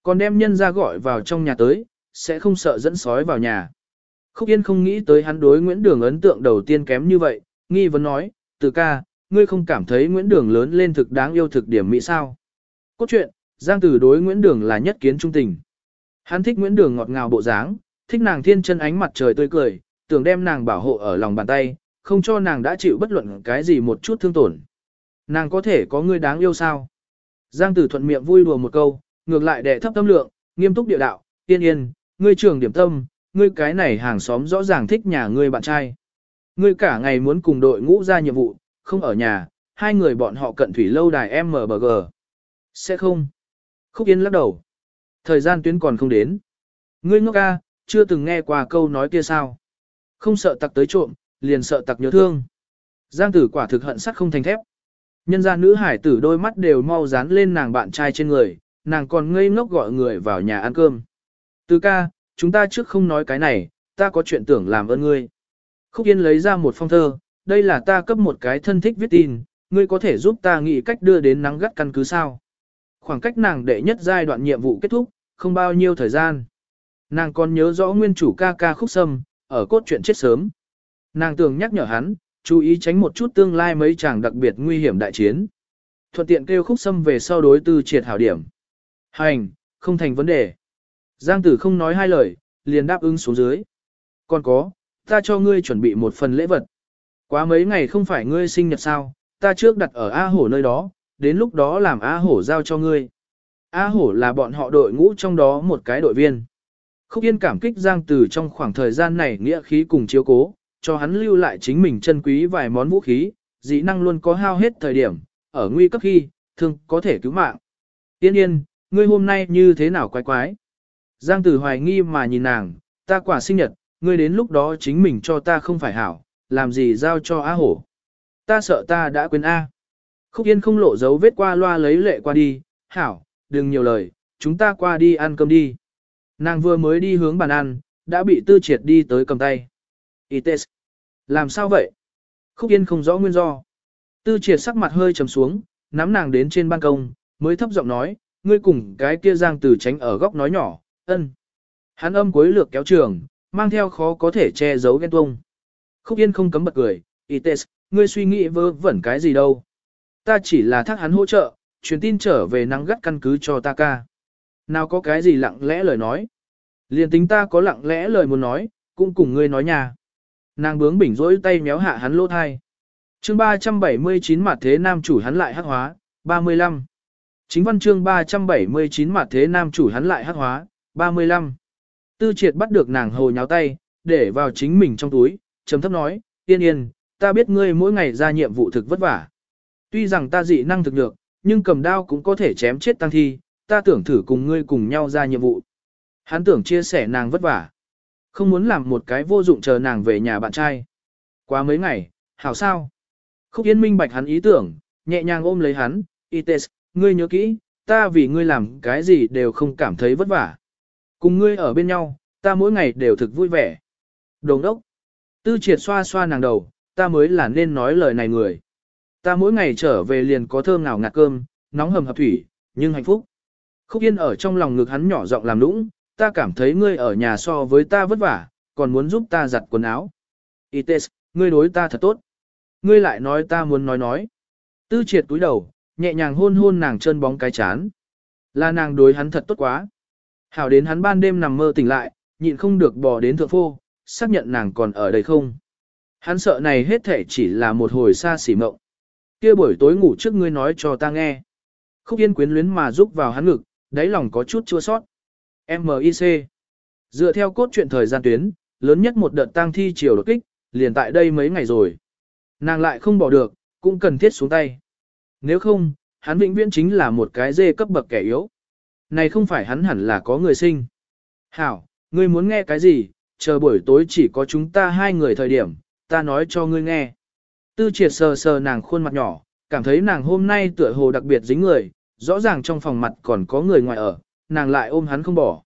Còn đem nhân ra gọi vào trong nhà tới, sẽ không sợ dẫn sói vào nhà. Khúc Yên không nghĩ tới hắn đối Nguyễn Đường ấn tượng đầu tiên kém như vậy, nghi vấn nói, từ ca, ngươi không cảm thấy Nguyễn Đường lớn lên thực đáng yêu thực điểm mỹ sao? Cốt truyện, Giang Tử đối Nguyễn Đường là nhất kiến trung tình. Hắn thích Nguyễn Đường ngọt ngào bộ dáng, thích nàng thiên chân ánh mặt trời tươi cười, tưởng đem nàng bảo hộ ở lòng bàn tay, không cho nàng đã chịu bất luận cái gì một chút thương tổn. Nàng có thể có người đáng yêu sao? Giang Tử thuận miệng vui đùa một câu, ngược lại đệ thấp tâm lượng, nghiêm túc địa đạo, yên yên, ngươi trường điểm tâm, ngươi cái này hàng xóm rõ ràng thích nhà ngươi bạn trai. Ngươi cả ngày muốn cùng đội ngũ ra nhiệm vụ, không ở nhà, hai người bọn họ cận thủy lâu đài MBG. Sẽ không. Khúc Yên lắc đầu. Thời gian tuyến còn không đến. Ngươi ngốc ca, chưa từng nghe qua câu nói kia sao. Không sợ tặc tới trộm, liền sợ tặc nhớ thương. Giang tử quả thực hận sắt không thành thép. Nhân ra nữ hải tử đôi mắt đều mau dán lên nàng bạn trai trên người, nàng còn ngây ngốc gọi người vào nhà ăn cơm. Từ ca, chúng ta trước không nói cái này, ta có chuyện tưởng làm ơn ngươi. Khúc Yên lấy ra một phong thơ, đây là ta cấp một cái thân thích viết tin, ngươi có thể giúp ta nghĩ cách đưa đến nắng gắt căn cứ sao. Khoảng cách nàng đệ nhất giai đoạn nhiệm vụ kết thúc, không bao nhiêu thời gian. Nàng còn nhớ rõ nguyên chủ ca ca khúc sâm, ở cốt truyện chết sớm. Nàng tưởng nhắc nhở hắn, chú ý tránh một chút tương lai mấy chàng đặc biệt nguy hiểm đại chiến. Thuận tiện kêu khúc sâm về sau đối tư triệt hảo điểm. Hành, không thành vấn đề. Giang tử không nói hai lời, liền đáp ứng xuống dưới. Còn có, ta cho ngươi chuẩn bị một phần lễ vật. Quá mấy ngày không phải ngươi sinh nhật sao, ta trước đặt ở A Hổ nơi đó, đến lúc đó làm A Hổ giao cho ngươi. A Hổ là bọn họ đội ngũ trong đó một cái đội viên. Khúc Yên cảm kích Giang Tử trong khoảng thời gian này nghĩa khí cùng chiếu cố, cho hắn lưu lại chính mình chân quý vài món vũ khí, dĩ năng luôn có hao hết thời điểm, ở nguy cấp khi, thường có thể cứu mạng. Yên yên, ngươi hôm nay như thế nào quái quái? Giang Tử hoài nghi mà nhìn nàng, ta quả sinh nhật, ngươi đến lúc đó chính mình cho ta không phải hảo, làm gì giao cho Á hổ. Ta sợ ta đã quên A. Khúc Yên không lộ dấu vết qua loa lấy lệ qua đi, hảo, đừng nhiều lời, chúng ta qua đi ăn cơm đi. Nàng vừa mới đi hướng bàn ăn, đã bị tư triệt đi tới cầm tay. Ites. Làm sao vậy? Khúc Yên không rõ nguyên do. Tư triệt sắc mặt hơi trầm xuống, nắm nàng đến trên ban công, mới thấp giọng nói, ngươi cùng cái kia giang từ tránh ở góc nói nhỏ, ân. Hắn âm cuối lược kéo trường, mang theo khó có thể che giấu ghen tuông. Khúc Yên không cấm bật cười, Ites, ngươi suy nghĩ vơ vẩn cái gì đâu. Ta chỉ là thác hắn hỗ trợ, truyền tin trở về nắng gắt căn cứ cho ta ca. Nào có cái gì lặng lẽ lời nói. Liền tính ta có lặng lẽ lời muốn nói, cũng cùng ngươi nói nhà. Nàng bướng bỉnh rỗi tay méo hạ hắn lỗ thai. chương 379 mặt thế nam chủ hắn lại hắc hóa, 35. Chính văn chương 379 mặt thế nam chủ hắn lại hắc hóa, 35. Tư triệt bắt được nàng hồ nháo tay, để vào chính mình trong túi, trầm thấp nói, yên yên, ta biết ngươi mỗi ngày ra nhiệm vụ thực vất vả. Tuy rằng ta dị năng thực được, nhưng cầm đao cũng có thể chém chết tăng thi, ta tưởng thử cùng ngươi cùng nhau ra nhiệm vụ. Hắn tưởng chia sẻ nàng vất vả. Không muốn làm một cái vô dụng chờ nàng về nhà bạn trai. Quá mấy ngày, hảo sao? Khúc Yên minh bạch hắn ý tưởng, nhẹ nhàng ôm lấy hắn, Ites, ngươi nhớ kỹ, ta vì ngươi làm cái gì đều không cảm thấy vất vả. Cùng ngươi ở bên nhau, ta mỗi ngày đều thực vui vẻ. Đồng đốc. Tư triệt xoa xoa nàng đầu, ta mới là nên nói lời này người. Ta mỗi ngày trở về liền có thơm nào ngạt cơm, nóng hầm hập thủy, nhưng hạnh phúc. Khúc Yên ở trong lòng ngực hắn nhỏ giọng làm nũng, ta cảm thấy ngươi ở nhà so với ta vất vả, còn muốn giúp ta giặt quần áo. Ites, ngươi đối ta thật tốt. Ngươi lại nói ta muốn nói nói. Tư triệt túi đầu, nhẹ nhàng hôn hôn nàng chân bóng cái chán. Là nàng đối hắn thật tốt quá. Hảo đến hắn ban đêm nằm mơ tỉnh lại, nhịn không được bỏ đến thượng phô, xác nhận nàng còn ở đây không. Hắn sợ này hết thể chỉ là một hồi xa xỉ mộng. kia buổi tối ngủ trước ngươi nói cho ta nghe. Khúc yên quyến luyến mà giúp vào hắn ngực, đáy lòng có chút chua sót. MIC. Dựa theo cốt truyện thời gian tuyến, lớn nhất một đợt tang thi chiều đột kích, liền tại đây mấy ngày rồi. Nàng lại không bỏ được, cũng cần thiết xuống tay. Nếu không, hắn vĩnh viễn chính là một cái dê cấp bậc kẻ yếu. Này không phải hắn hẳn là có người sinh. Hảo, ngươi muốn nghe cái gì, chờ buổi tối chỉ có chúng ta hai người thời điểm, ta nói cho ngươi nghe. Tư triệt sờ sờ nàng khuôn mặt nhỏ, cảm thấy nàng hôm nay tựa hồ đặc biệt dính người, rõ ràng trong phòng mặt còn có người ngoài ở, nàng lại ôm hắn không bỏ.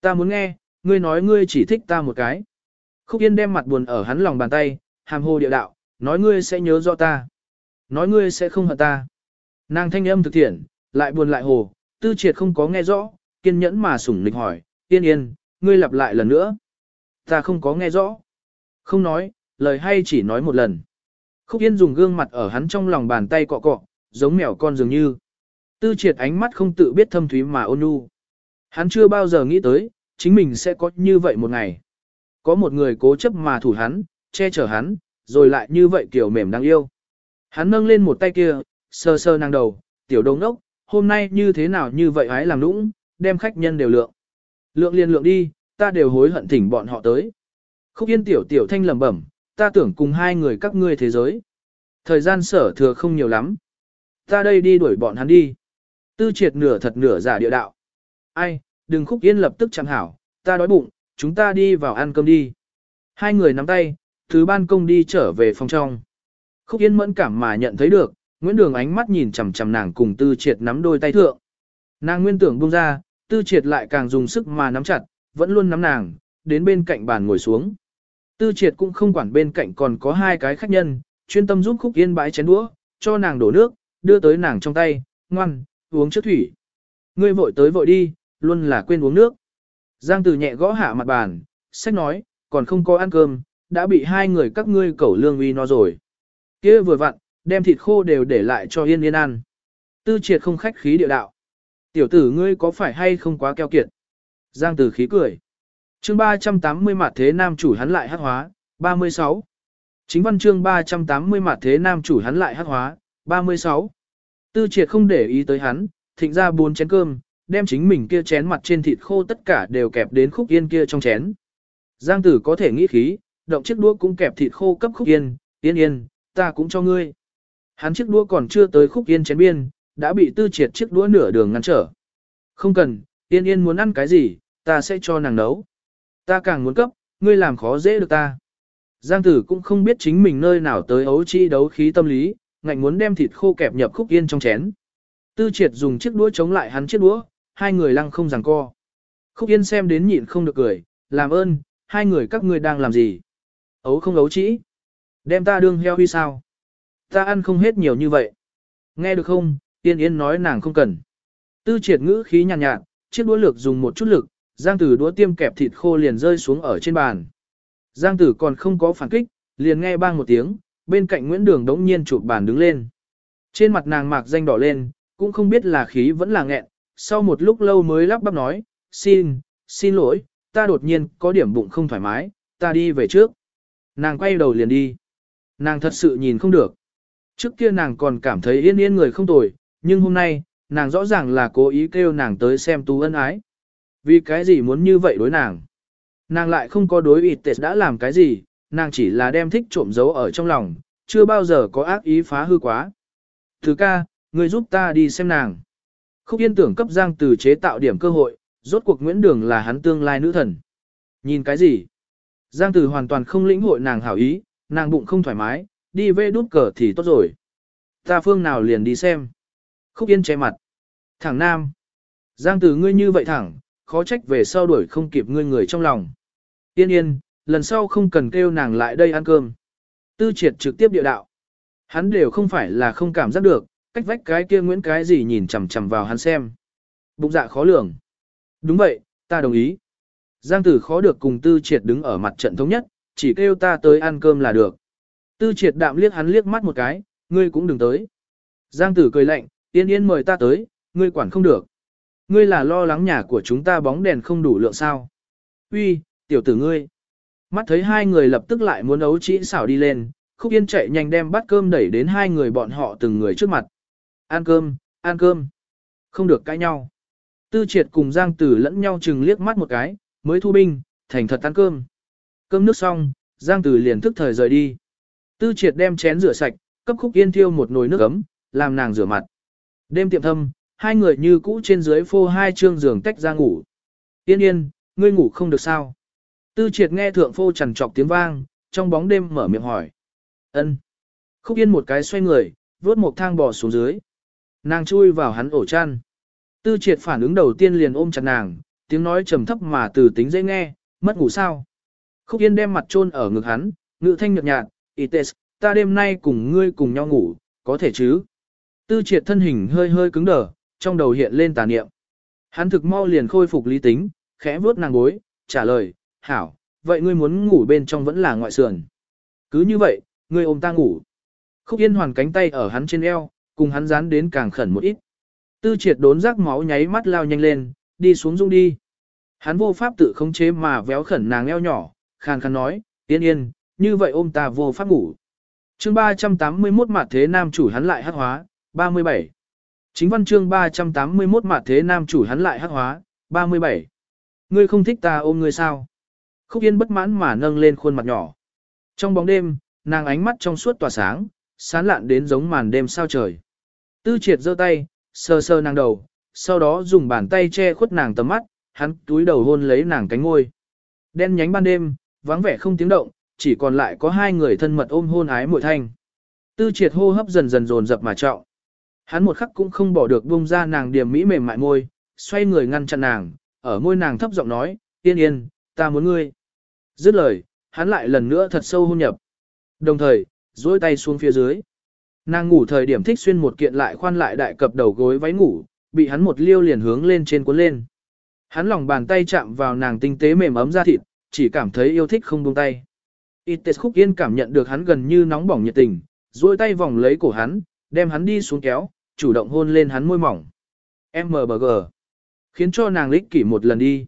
Ta muốn nghe, ngươi nói ngươi chỉ thích ta một cái. Khúc Yên đem mặt buồn ở hắn lòng bàn tay, hàm hồ địa đạo, nói ngươi sẽ nhớ rõ ta. Nói ngươi sẽ không hận ta. Nàng thanh âm thực thiện, lại buồn lại hồ, tư triệt không có nghe rõ, kiên nhẫn mà sủng nịch hỏi, yên yên, ngươi lặp lại lần nữa. Ta không có nghe rõ. Không nói, lời hay chỉ nói một lần. Khúc yên dùng gương mặt ở hắn trong lòng bàn tay cọ cọ, giống mèo con dường như. Tư triệt ánh mắt không tự biết thâm thúy mà ôn nhu. Hắn chưa bao giờ nghĩ tới, chính mình sẽ có như vậy một ngày. Có một người cố chấp mà thủ hắn, che chở hắn, rồi lại như vậy kiểu mềm đáng yêu. Hắn nâng lên một tay kia, sơ sơ nàng đầu, tiểu đông ốc, hôm nay như thế nào như vậy hái làm lũng, đem khách nhân đều lượng. Lượng liền lượng đi, ta đều hối hận thỉnh bọn họ tới. Khúc yên tiểu tiểu thanh lầm bẩm, ta tưởng cùng hai người các ngươi thế giới. Thời gian sở thừa không nhiều lắm. Ta đây đi đuổi bọn hắn đi. Tư triệt nửa thật nửa giả địa đạo. Ai, đừng khúc yên lập tức chẳng hảo, ta đói bụng, chúng ta đi vào ăn cơm đi. Hai người nắm tay, thứ ban công đi trở về phòng trong. Khúc yên mẫn cảm mà nhận thấy được, Nguyễn Đường ánh mắt nhìn chằm chằm nàng cùng tư triệt nắm đôi tay thượng. Nàng nguyên tưởng buông ra, tư triệt lại càng dùng sức mà nắm chặt, vẫn luôn nắm nàng, đến bên cạnh bàn ngồi xuống. Tư triệt cũng không quản bên cạnh còn có hai cái khách nhân, chuyên tâm giúp khúc yên bãi chén đũa, cho nàng đổ nước, đưa tới nàng trong tay, ngoan, uống trước thủy. Ngươi vội tới vội đi, luôn là quên uống nước. Giang Từ nhẹ gõ hạ mặt bàn, sách nói, còn không có ăn cơm, đã bị hai người các ngươi cẩu lương uy no rồi. kia vừa vặn, đem thịt khô đều để lại cho yên yên ăn. Tư triệt không khách khí địa đạo. Tiểu tử ngươi có phải hay không quá keo kiệt? Giang tử khí cười. chương 380 mặt thế nam chủ hắn lại hát hóa, 36. Chính văn chương 380 mặt thế nam chủ hắn lại hát hóa, 36. Tư triệt không để ý tới hắn, thịnh ra bốn chén cơm, đem chính mình kia chén mặt trên thịt khô tất cả đều kẹp đến khúc yên kia trong chén. Giang tử có thể nghĩ khí, động chiếc đũa cũng kẹp thịt khô cấp khúc yên, yên yên, ta cũng cho ngươi. Hắn chiếc đũa còn chưa tới khúc yên chén biên, đã bị tư triệt chiếc đũa nửa đường ngăn trở. Không cần, yên yên muốn ăn cái gì, ta sẽ cho nàng nấu. Ta càng muốn cấp, ngươi làm khó dễ được ta. Giang tử cũng không biết chính mình nơi nào tới ấu chi đấu khí tâm lý, ngạnh muốn đem thịt khô kẹp nhập khúc yên trong chén. Tư triệt dùng chiếc đũa chống lại hắn chiếc đũa, hai người lăng không giằng co. Khúc yên xem đến nhịn không được cười, làm ơn, hai người các ngươi đang làm gì? Ấu không ấu chỉ. Đem ta đương heo huy sao? Ta ăn không hết nhiều như vậy. Nghe được không, yên yên nói nàng không cần. Tư triệt ngữ khí nhàn nhạt, nhạt, chiếc đũa lược dùng một chút lực, giang tử đũa tiêm kẹp thịt khô liền rơi xuống ở trên bàn. Giang tử còn không có phản kích, liền nghe bang một tiếng, bên cạnh Nguyễn Đường đống nhiên chụp bàn đứng lên. Trên mặt nàng mạc danh đỏ lên, cũng không biết là khí vẫn là nghẹn, sau một lúc lâu mới lắp bắp nói, xin, xin lỗi, ta đột nhiên có điểm bụng không thoải mái, ta đi về trước. Nàng quay đầu liền đi. Nàng thật sự nhìn không được. Trước kia nàng còn cảm thấy yên yên người không tồi, nhưng hôm nay, nàng rõ ràng là cố ý kêu nàng tới xem tú ân ái. Vì cái gì muốn như vậy đối nàng? Nàng lại không có đối ịt tệ đã làm cái gì, nàng chỉ là đem thích trộm giấu ở trong lòng, chưa bao giờ có ác ý phá hư quá. Thứ ca, người giúp ta đi xem nàng. Khúc yên tưởng cấp Giang Từ chế tạo điểm cơ hội, rốt cuộc Nguyễn Đường là hắn tương lai nữ thần. Nhìn cái gì? Giang Tử hoàn toàn không lĩnh hội nàng hảo ý, nàng bụng không thoải mái, đi về đút cờ thì tốt rồi. Ta phương nào liền đi xem. Khúc Yên che mặt. Thẳng nam. Giang Tử ngươi như vậy thẳng, khó trách về sau đuổi không kịp ngươi người trong lòng. Yên yên, lần sau không cần kêu nàng lại đây ăn cơm. Tư triệt trực tiếp địa đạo. Hắn đều không phải là không cảm giác được, cách vách cái kia Nguyễn cái gì nhìn chằm chằm vào hắn xem. Bụng dạ khó lường. Đúng vậy, ta đồng ý. Giang tử khó được cùng tư triệt đứng ở mặt trận thống nhất, chỉ kêu ta tới ăn cơm là được. Tư triệt đạm liếc hắn liếc mắt một cái, ngươi cũng đừng tới. Giang tử cười lạnh, yên yên mời ta tới, ngươi quản không được. Ngươi là lo lắng nhà của chúng ta bóng đèn không đủ lượng sao. Uy, tiểu tử ngươi. Mắt thấy hai người lập tức lại muốn ấu trĩ xảo đi lên, khúc yên chạy nhanh đem bát cơm đẩy đến hai người bọn họ từng người trước mặt. Ăn cơm, ăn cơm. Không được cãi nhau. Tư triệt cùng Giang Tử lẫn nhau chừng liếc mắt một cái, mới thu binh, thành thật ăn cơm. Cơm nước xong, Giang Tử liền thức thời rời đi. Tư triệt đem chén rửa sạch, cấp khúc yên thiêu một nồi nước ấm, làm nàng rửa mặt. Đêm tiệm thâm, hai người như cũ trên dưới phô hai chương giường tách ra ngủ. Yên yên, ngươi ngủ không được sao? Tư triệt nghe thượng phô chằn trọc tiếng vang, trong bóng đêm mở miệng hỏi. ân Khúc yên một cái xoay người, vớt một thang bò xuống dưới. Nàng chui vào hắn ổ chăn. Tư triệt phản ứng đầu tiên liền ôm chặt nàng, tiếng nói trầm thấp mà từ tính dễ nghe, mất ngủ sao. Khúc yên đem mặt chôn ở ngực hắn, ngự thanh nhợt nhạt, Ites, ta đêm nay cùng ngươi cùng nhau ngủ, có thể chứ? Tư triệt thân hình hơi hơi cứng đờ, trong đầu hiện lên tà niệm. Hắn thực mau liền khôi phục lý tính, khẽ vuốt nàng gối, trả lời, hảo, vậy ngươi muốn ngủ bên trong vẫn là ngoại sườn. Cứ như vậy, ngươi ôm ta ngủ. Khúc Yên hoàn cánh tay ở hắn trên eo, cùng hắn dán đến càng khẩn một ít. Tư triệt đốn rác máu nháy mắt lao nhanh lên, đi xuống dung đi. Hắn vô pháp tự khống chế mà véo khẩn nàng eo nhỏ, khàn khàn nói, yên yên, như vậy ôm ta vô pháp ngủ. chương 381 mặt thế nam chủ hắn lại hắc hóa, 37. Chính văn chương 381 mặt thế nam chủ hắn lại hắc hóa, 37. Ngươi không thích ta ôm ngươi sao? Khúc Yên bất mãn mà nâng lên khuôn mặt nhỏ. Trong bóng đêm, nàng ánh mắt trong suốt tỏa sáng, sáng lạn đến giống màn đêm sao trời. Tư triệt giơ tay, sờ sờ nàng đầu, sau đó dùng bàn tay che khuất nàng tầm mắt, hắn túi đầu hôn lấy nàng cánh ngôi. Đen nhánh ban đêm, vắng vẻ không tiếng động, chỉ còn lại có hai người thân mật ôm hôn ái mội thanh. Tư triệt hô hấp dần dần dồn dập mà trọng. Hắn một khắc cũng không bỏ được buông ra nàng điểm mỹ mềm mại môi, xoay người ngăn chặn nàng, ở môi nàng thấp giọng nói, yên yên, ta muốn ngươi. Dứt lời, hắn lại lần nữa thật sâu hôn nhập. Đồng thời, duỗi tay xuống phía dưới. Nàng ngủ thời điểm thích xuyên một kiện lại khoan lại đại cập đầu gối váy ngủ, bị hắn một liêu liền hướng lên trên cuốn lên. Hắn lòng bàn tay chạm vào nàng tinh tế mềm ấm da thịt, chỉ cảm thấy yêu thích không buông tay. Ites khúc yên cảm nhận được hắn gần như nóng bỏng nhiệt tình, duỗi tay vòng lấy cổ hắn, đem hắn đi xuống kéo, chủ động hôn lên hắn môi mỏng. MBG. Khiến cho nàng lích kỷ một lần đi.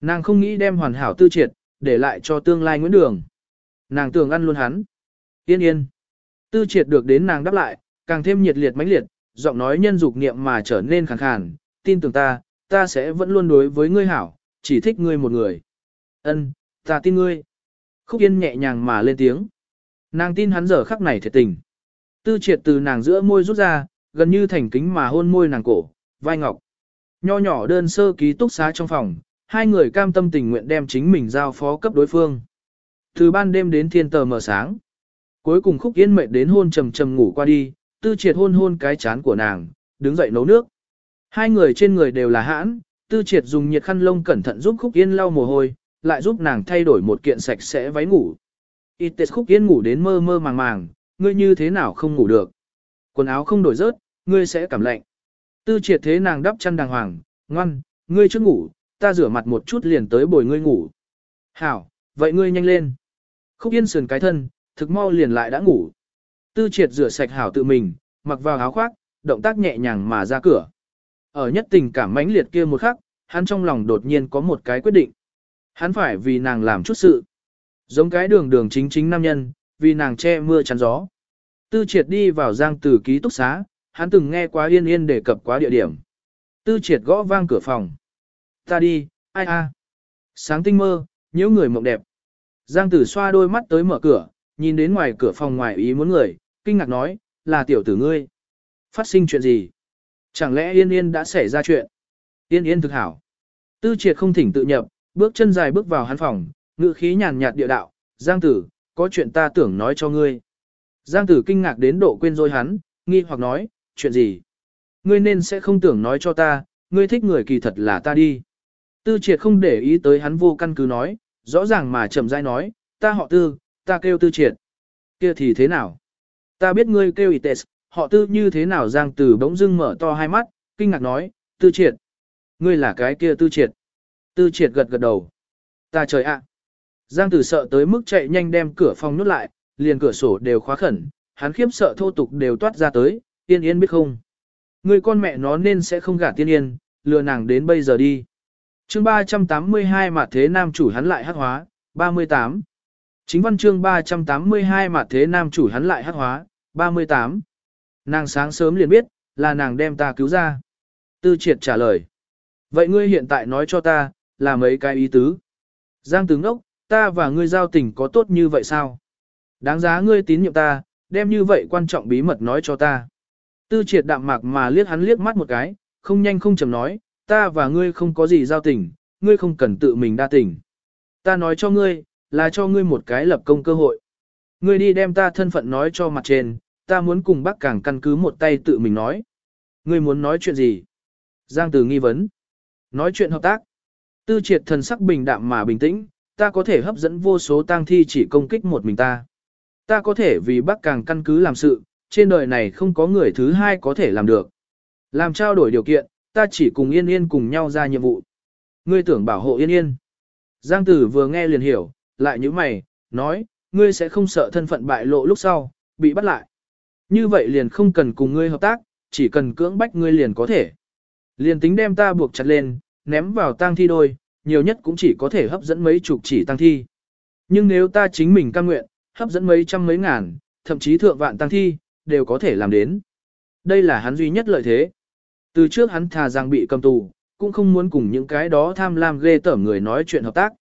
Nàng không nghĩ đem hoàn hảo tư triệt, để lại cho tương lai Nguyễn Đường. Nàng tưởng ăn luôn hắn. Yên yên. Tư triệt được đến nàng đáp lại, càng thêm nhiệt liệt mãnh liệt, giọng nói nhân dục niệm mà trở nên khàn khàn, tin tưởng ta, ta sẽ vẫn luôn đối với ngươi hảo, chỉ thích ngươi một người. Ân, ta tin ngươi. Khúc Yên nhẹ nhàng mà lên tiếng. Nàng tin hắn giờ khắc này thiệt tình. Tư triệt từ nàng giữa môi rút ra, gần như thành kính mà hôn môi nàng cổ, vai ngọc. Nho nhỏ đơn sơ ký túc xá trong phòng, hai người cam tâm tình nguyện đem chính mình giao phó cấp đối phương. Từ ban đêm đến thiên tờ mở sáng. Cuối cùng khúc yên mệt đến hôn trầm trầm ngủ qua đi, tư triệt hôn hôn cái chán của nàng, đứng dậy nấu nước. Hai người trên người đều là hãn, tư triệt dùng nhiệt khăn lông cẩn thận giúp khúc yên lau mồ hôi, lại giúp nàng thay đổi một kiện sạch sẽ váy ngủ. Ites khúc yên ngủ đến mơ mơ màng màng, ngươi như thế nào không ngủ được. Quần áo không đổi rớt, ngươi sẽ cảm lạnh. Tư triệt thế nàng đắp chăn đàng hoàng, ngoan, ngươi trước ngủ, ta rửa mặt một chút liền tới bồi ngươi ngủ. Hảo, vậy ngươi nhanh lên. Khúc yên sườn cái thân, thực mau liền lại đã ngủ. Tư triệt rửa sạch hảo tự mình, mặc vào áo khoác, động tác nhẹ nhàng mà ra cửa. Ở nhất tình cảm mãnh liệt kia một khắc, hắn trong lòng đột nhiên có một cái quyết định. Hắn phải vì nàng làm chút sự. Giống cái đường đường chính chính nam nhân, vì nàng che mưa chắn gió. Tư triệt đi vào giang từ ký túc xá, hắn từng nghe quá yên yên đề cập quá địa điểm. Tư triệt gõ vang cửa phòng. Ta đi, ai a? Sáng tinh mơ, nhớ người mộng đẹp. Giang tử xoa đôi mắt tới mở cửa, nhìn đến ngoài cửa phòng ngoài ý muốn người, kinh ngạc nói, là tiểu tử ngươi. Phát sinh chuyện gì? Chẳng lẽ yên yên đã xảy ra chuyện? Yên yên thực hảo. Tư triệt không thỉnh tự nhập, bước chân dài bước vào hắn phòng, Ngữ khí nhàn nhạt địa đạo, Giang tử, có chuyện ta tưởng nói cho ngươi. Giang tử kinh ngạc đến độ quên rồi hắn, nghi hoặc nói, chuyện gì? Ngươi nên sẽ không tưởng nói cho ta, ngươi thích người kỳ thật là ta đi. Tư triệt không để ý tới hắn vô căn cứ nói, rõ ràng mà chậm rãi nói, ta họ tư, ta kêu tư triệt. Kia thì thế nào? Ta biết ngươi kêu Ites, họ tư như thế nào Giang Tử bỗng dưng mở to hai mắt, kinh ngạc nói, tư triệt. Ngươi là cái kia tư triệt. Tư triệt gật gật đầu. Ta trời ạ. Giang Tử sợ tới mức chạy nhanh đem cửa phòng nút lại, liền cửa sổ đều khóa khẩn, hắn khiếp sợ thô tục đều toát ra tới, yên yên biết không. Người con mẹ nó nên sẽ không gả tiên yên, lừa nàng đến bây giờ đi. chương 382 mà thế nam chủ hắn lại hắc hóa, 38. Chính văn chương 382 mà thế nam chủ hắn lại hắc hóa, 38. Nàng sáng sớm liền biết, là nàng đem ta cứu ra. Tư triệt trả lời. Vậy ngươi hiện tại nói cho ta, là mấy cái ý tứ. Giang tướng đốc, ta và ngươi giao tình có tốt như vậy sao? Đáng giá ngươi tín nhiệm ta, đem như vậy quan trọng bí mật nói cho ta. Tư triệt đạm mạc mà liếc hắn liếc mắt một cái, không nhanh không chậm nói, ta và ngươi không có gì giao tình, ngươi không cần tự mình đa tình. Ta nói cho ngươi, là cho ngươi một cái lập công cơ hội. Ngươi đi đem ta thân phận nói cho mặt trên, ta muốn cùng bác cảng căn cứ một tay tự mình nói. Ngươi muốn nói chuyện gì? Giang tử nghi vấn. Nói chuyện hợp tác. Tư triệt thần sắc bình đạm mà bình tĩnh, ta có thể hấp dẫn vô số tang thi chỉ công kích một mình ta. Ta có thể vì bác càng căn cứ làm sự, trên đời này không có người thứ hai có thể làm được. Làm trao đổi điều kiện, ta chỉ cùng Yên Yên cùng nhau ra nhiệm vụ. Ngươi tưởng bảo hộ Yên Yên. Giang Tử vừa nghe liền hiểu, lại như mày, nói, ngươi sẽ không sợ thân phận bại lộ lúc sau, bị bắt lại. Như vậy liền không cần cùng ngươi hợp tác, chỉ cần cưỡng bách ngươi liền có thể. Liền tính đem ta buộc chặt lên, ném vào tang thi đôi, nhiều nhất cũng chỉ có thể hấp dẫn mấy chục chỉ tang thi. Nhưng nếu ta chính mình cam nguyện, hấp dẫn mấy trăm mấy ngàn, thậm chí thượng vạn tang thi, đều có thể làm đến. Đây là hắn duy nhất lợi thế. Từ trước hắn thà rằng bị cầm tù, cũng không muốn cùng những cái đó tham lam ghê tởm người nói chuyện hợp tác.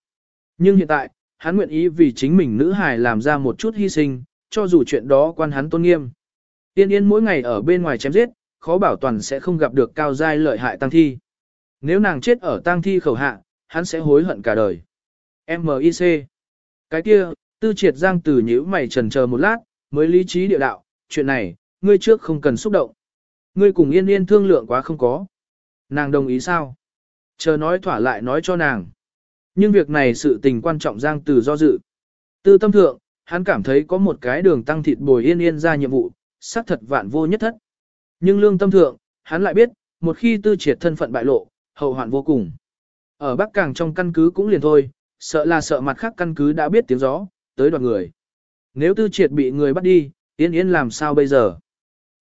Nhưng hiện tại, hắn nguyện ý vì chính mình nữ hài làm ra một chút hy sinh, cho dù chuyện đó quan hắn tôn nghiêm. Tiên yên mỗi ngày ở bên ngoài chém giết, khó bảo toàn sẽ không gặp được cao giai lợi hại tăng thi. Nếu nàng chết ở tang thi khẩu hạ, hắn sẽ hối hận cả đời. M.I.C. Cái kia, tư triệt giang từ nhíu mày trần chờ một lát, mới lý trí địa đạo, chuyện này, ngươi trước không cần xúc động. Ngươi cùng yên yên thương lượng quá không có. Nàng đồng ý sao? Chờ nói thỏa lại nói cho nàng. Nhưng việc này sự tình quan trọng giang từ do dự. Tư tâm thượng, hắn cảm thấy có một cái đường tăng thịt bồi yên yên ra nhiệm vụ, xác thật vạn vô nhất thất. Nhưng lương tâm thượng, hắn lại biết, một khi tư triệt thân phận bại lộ, hậu hoạn vô cùng. Ở Bắc Càng trong căn cứ cũng liền thôi, sợ là sợ mặt khác căn cứ đã biết tiếng gió, tới đoàn người. Nếu tư triệt bị người bắt đi, yên yên làm sao bây giờ?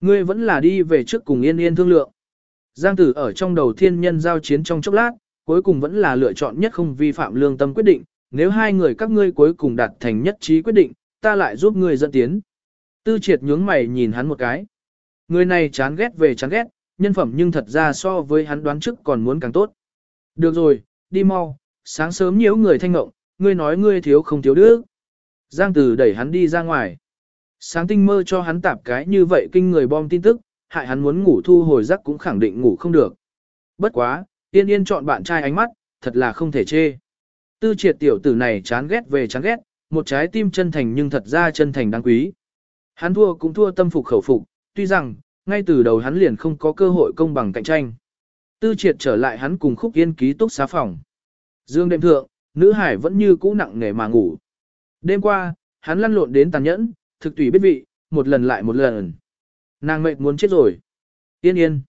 Ngươi vẫn là đi về trước cùng yên yên thương lượng. Giang tử ở trong đầu thiên nhân giao chiến trong chốc lát, cuối cùng vẫn là lựa chọn nhất không vi phạm lương tâm quyết định, nếu hai người các ngươi cuối cùng đạt thành nhất trí quyết định, ta lại giúp ngươi dẫn tiến. Tư triệt nhướng mày nhìn hắn một cái. Người này chán ghét về chán ghét, nhân phẩm nhưng thật ra so với hắn đoán trước còn muốn càng tốt. Được rồi, đi mau, sáng sớm nhiễu người thanh ngộng, ngươi nói ngươi thiếu không thiếu đức. Giang Tử đẩy hắn đi ra ngoài. Sáng tinh mơ cho hắn tạp cái như vậy kinh người bom tin tức, hại hắn muốn ngủ thu hồi giấc cũng khẳng định ngủ không được. Bất quá, yên yên chọn bạn trai ánh mắt, thật là không thể chê. Tư triệt tiểu tử này chán ghét về chán ghét, một trái tim chân thành nhưng thật ra chân thành đáng quý. Hắn thua cũng thua tâm phục khẩu phục, tuy rằng, ngay từ đầu hắn liền không có cơ hội công bằng cạnh tranh. Tư triệt trở lại hắn cùng khúc yên ký túc xá phòng. Dương đêm thượng, nữ hải vẫn như cũ nặng nghề mà ngủ. Đêm qua, hắn lăn lộn đến tàn nhẫn, thực tùy biết vị, một lần lại một lần. Nàng mệt muốn chết rồi. Yên yên.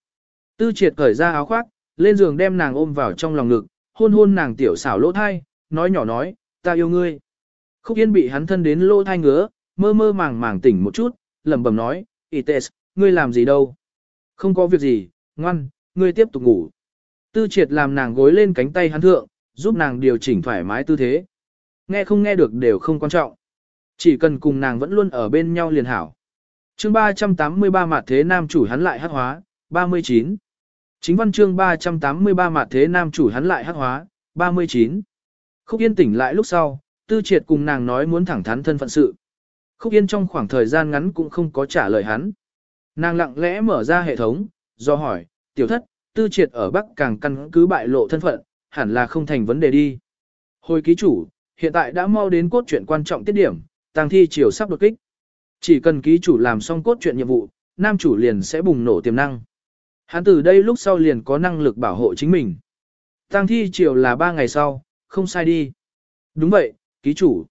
Tư triệt cởi ra áo khoác, lên giường đem nàng ôm vào trong lòng ngực, hôn hôn nàng tiểu xảo lỗ thai, nói nhỏ nói, ta yêu ngươi. Khúc yên bị hắn thân đến lỗ thai ngứa, mơ mơ màng màng tỉnh một chút, lẩm bẩm nói, Ites, ngươi làm gì đâu? Không có việc gì, ngoan, ngươi tiếp tục ngủ. Tư triệt làm nàng gối lên cánh tay hắn thượng, giúp nàng điều chỉnh thoải mái tư thế. Nghe không nghe được đều không quan trọng. Chỉ cần cùng nàng vẫn luôn ở bên nhau liền hảo. chương 383 mặt thế nam chủ hắn lại hát hóa, 39. Chính văn chương 383 mặt thế nam chủ hắn lại hát hóa, 39. Khúc Yên tỉnh lại lúc sau, Tư Triệt cùng nàng nói muốn thẳng thắn thân phận sự. Khúc Yên trong khoảng thời gian ngắn cũng không có trả lời hắn. Nàng lặng lẽ mở ra hệ thống, do hỏi, tiểu thất, Tư Triệt ở Bắc càng căn cứ bại lộ thân phận, hẳn là không thành vấn đề đi. Hồi ký chủ, hiện tại đã mau đến cốt truyện quan trọng tiết điểm, tang thi chiều sắp đột kích. Chỉ cần ký chủ làm xong cốt truyện nhiệm vụ, nam chủ liền sẽ bùng nổ tiềm năng. Hắn từ đây lúc sau liền có năng lực bảo hộ chính mình. Tang thi chiều là 3 ngày sau, không sai đi. Đúng vậy, ký chủ.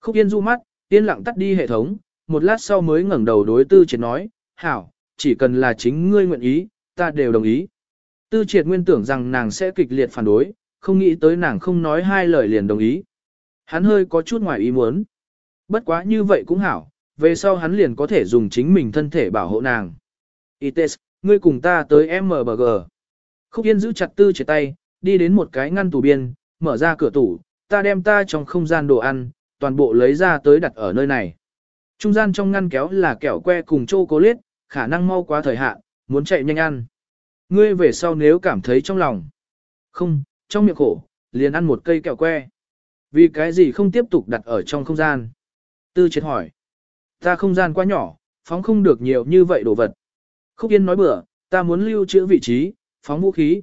Khúc Yên du mắt, yên lặng tắt đi hệ thống, một lát sau mới ngẩng đầu đối tư triệt nói, hảo, chỉ cần là chính ngươi nguyện ý, ta đều đồng ý. Tư triệt nguyên tưởng rằng nàng sẽ kịch liệt phản đối, không nghĩ tới nàng không nói hai lời liền đồng ý. Hắn hơi có chút ngoài ý muốn. Bất quá như vậy cũng hảo, về sau hắn liền có thể dùng chính mình thân thể bảo hộ nàng. Ites, ngươi cùng ta tới MBG. Khúc Yên giữ chặt tư triệt tay, đi đến một cái ngăn tủ biên, mở ra cửa tủ, ta đem ta trong không gian đồ ăn, toàn bộ lấy ra tới đặt ở nơi này. Trung gian trong ngăn kéo là kẹo que cùng chocolate, khả năng mau quá thời hạn, muốn chạy nhanh ăn. Ngươi về sau nếu cảm thấy trong lòng. Không, trong miệng khổ, liền ăn một cây kẹo que. Vì cái gì không tiếp tục đặt ở trong không gian? Tư triệt hỏi. Ta không gian quá nhỏ, phóng không được nhiều như vậy đồ vật. Khúc Yên nói bữa, ta muốn lưu trữ vị trí, phóng vũ khí.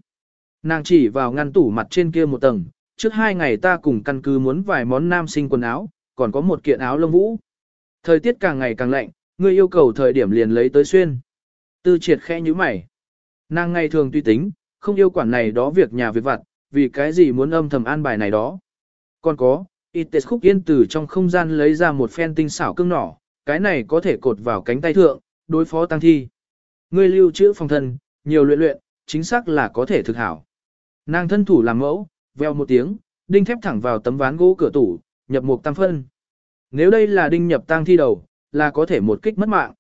Nàng chỉ vào ngăn tủ mặt trên kia một tầng, trước hai ngày ta cùng căn cứ muốn vài món nam sinh quần áo, còn có một kiện áo lông vũ. Thời tiết càng ngày càng lạnh, ngươi yêu cầu thời điểm liền lấy tới xuyên. Tư triệt khẽ như mày. Nàng ngày thường tuy tính, không yêu quản này đó việc nhà việc vặt, vì cái gì muốn âm thầm an bài này đó. Còn có, Ites khúc yên từ trong không gian lấy ra một phen tinh xảo cưng nỏ, cái này có thể cột vào cánh tay thượng, đối phó tăng thi. Ngươi lưu trữ phòng thân, nhiều luyện luyện, chính xác là có thể thực hảo. Nàng thân thủ làm mẫu, veo một tiếng, đinh thép thẳng vào tấm ván gỗ cửa tủ, nhập một tam phân. Nếu đây là đinh nhập tang thi đầu, là có thể một kích mất mạng.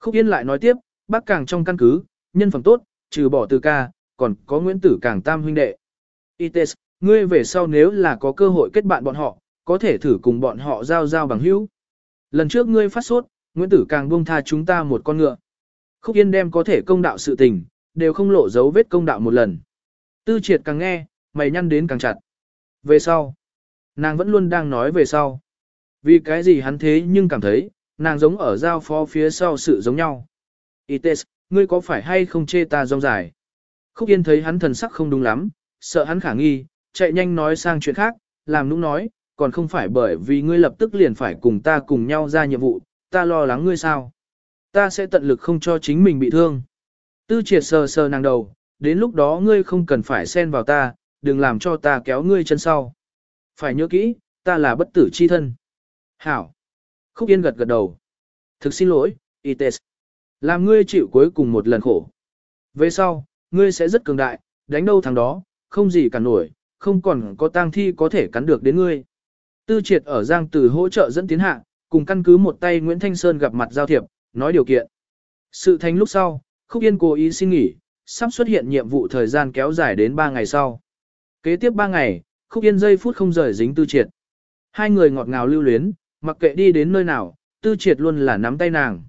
Khúc Yên lại nói tiếp, bác càng trong căn cứ, nhân phẩm tốt, trừ bỏ từ ca, còn có Nguyễn Tử càng tam huynh đệ. Ites, ngươi về sau nếu là có cơ hội kết bạn bọn họ, có thể thử cùng bọn họ giao giao bằng hữu. Lần trước ngươi phát sốt, Nguyễn Tử càng buông tha chúng ta một con ngựa. Khúc Yên đem có thể công đạo sự tình, đều không lộ dấu vết công đạo một lần. Tư triệt càng nghe, mày nhăn đến càng chặt. Về sau, nàng vẫn luôn đang nói về sau. Vì cái gì hắn thế nhưng cảm thấy, nàng giống ở giao phó phía sau sự giống nhau. Ites, ngươi có phải hay không chê ta rong dài? Khúc Yên thấy hắn thần sắc không đúng lắm, sợ hắn khả nghi, chạy nhanh nói sang chuyện khác, làm nũng nói, còn không phải bởi vì ngươi lập tức liền phải cùng ta cùng nhau ra nhiệm vụ, ta lo lắng ngươi sao. Ta sẽ tận lực không cho chính mình bị thương. Tư triệt sờ sờ nàng đầu, đến lúc đó ngươi không cần phải xen vào ta, đừng làm cho ta kéo ngươi chân sau. Phải nhớ kỹ, ta là bất tử chi thân. Hảo. Khúc Yên gật gật đầu. Thực xin lỗi, Ites. Làm ngươi chịu cuối cùng một lần khổ. Về sau, ngươi sẽ rất cường đại, đánh đâu thằng đó, không gì cả nổi, không còn có tang thi có thể cắn được đến ngươi. Tư triệt ở Giang Từ hỗ trợ dẫn tiến hạ, cùng căn cứ một tay Nguyễn Thanh Sơn gặp mặt giao thiệp, nói điều kiện. Sự thành lúc sau, Khúc Yên cố ý xin nghỉ, sắp xuất hiện nhiệm vụ thời gian kéo dài đến 3 ngày sau. Kế tiếp 3 ngày, Khúc Yên giây phút không rời dính tư triệt. Hai người ngọt ngào lưu luyến, mặc kệ đi đến nơi nào, tư triệt luôn là nắm tay nàng.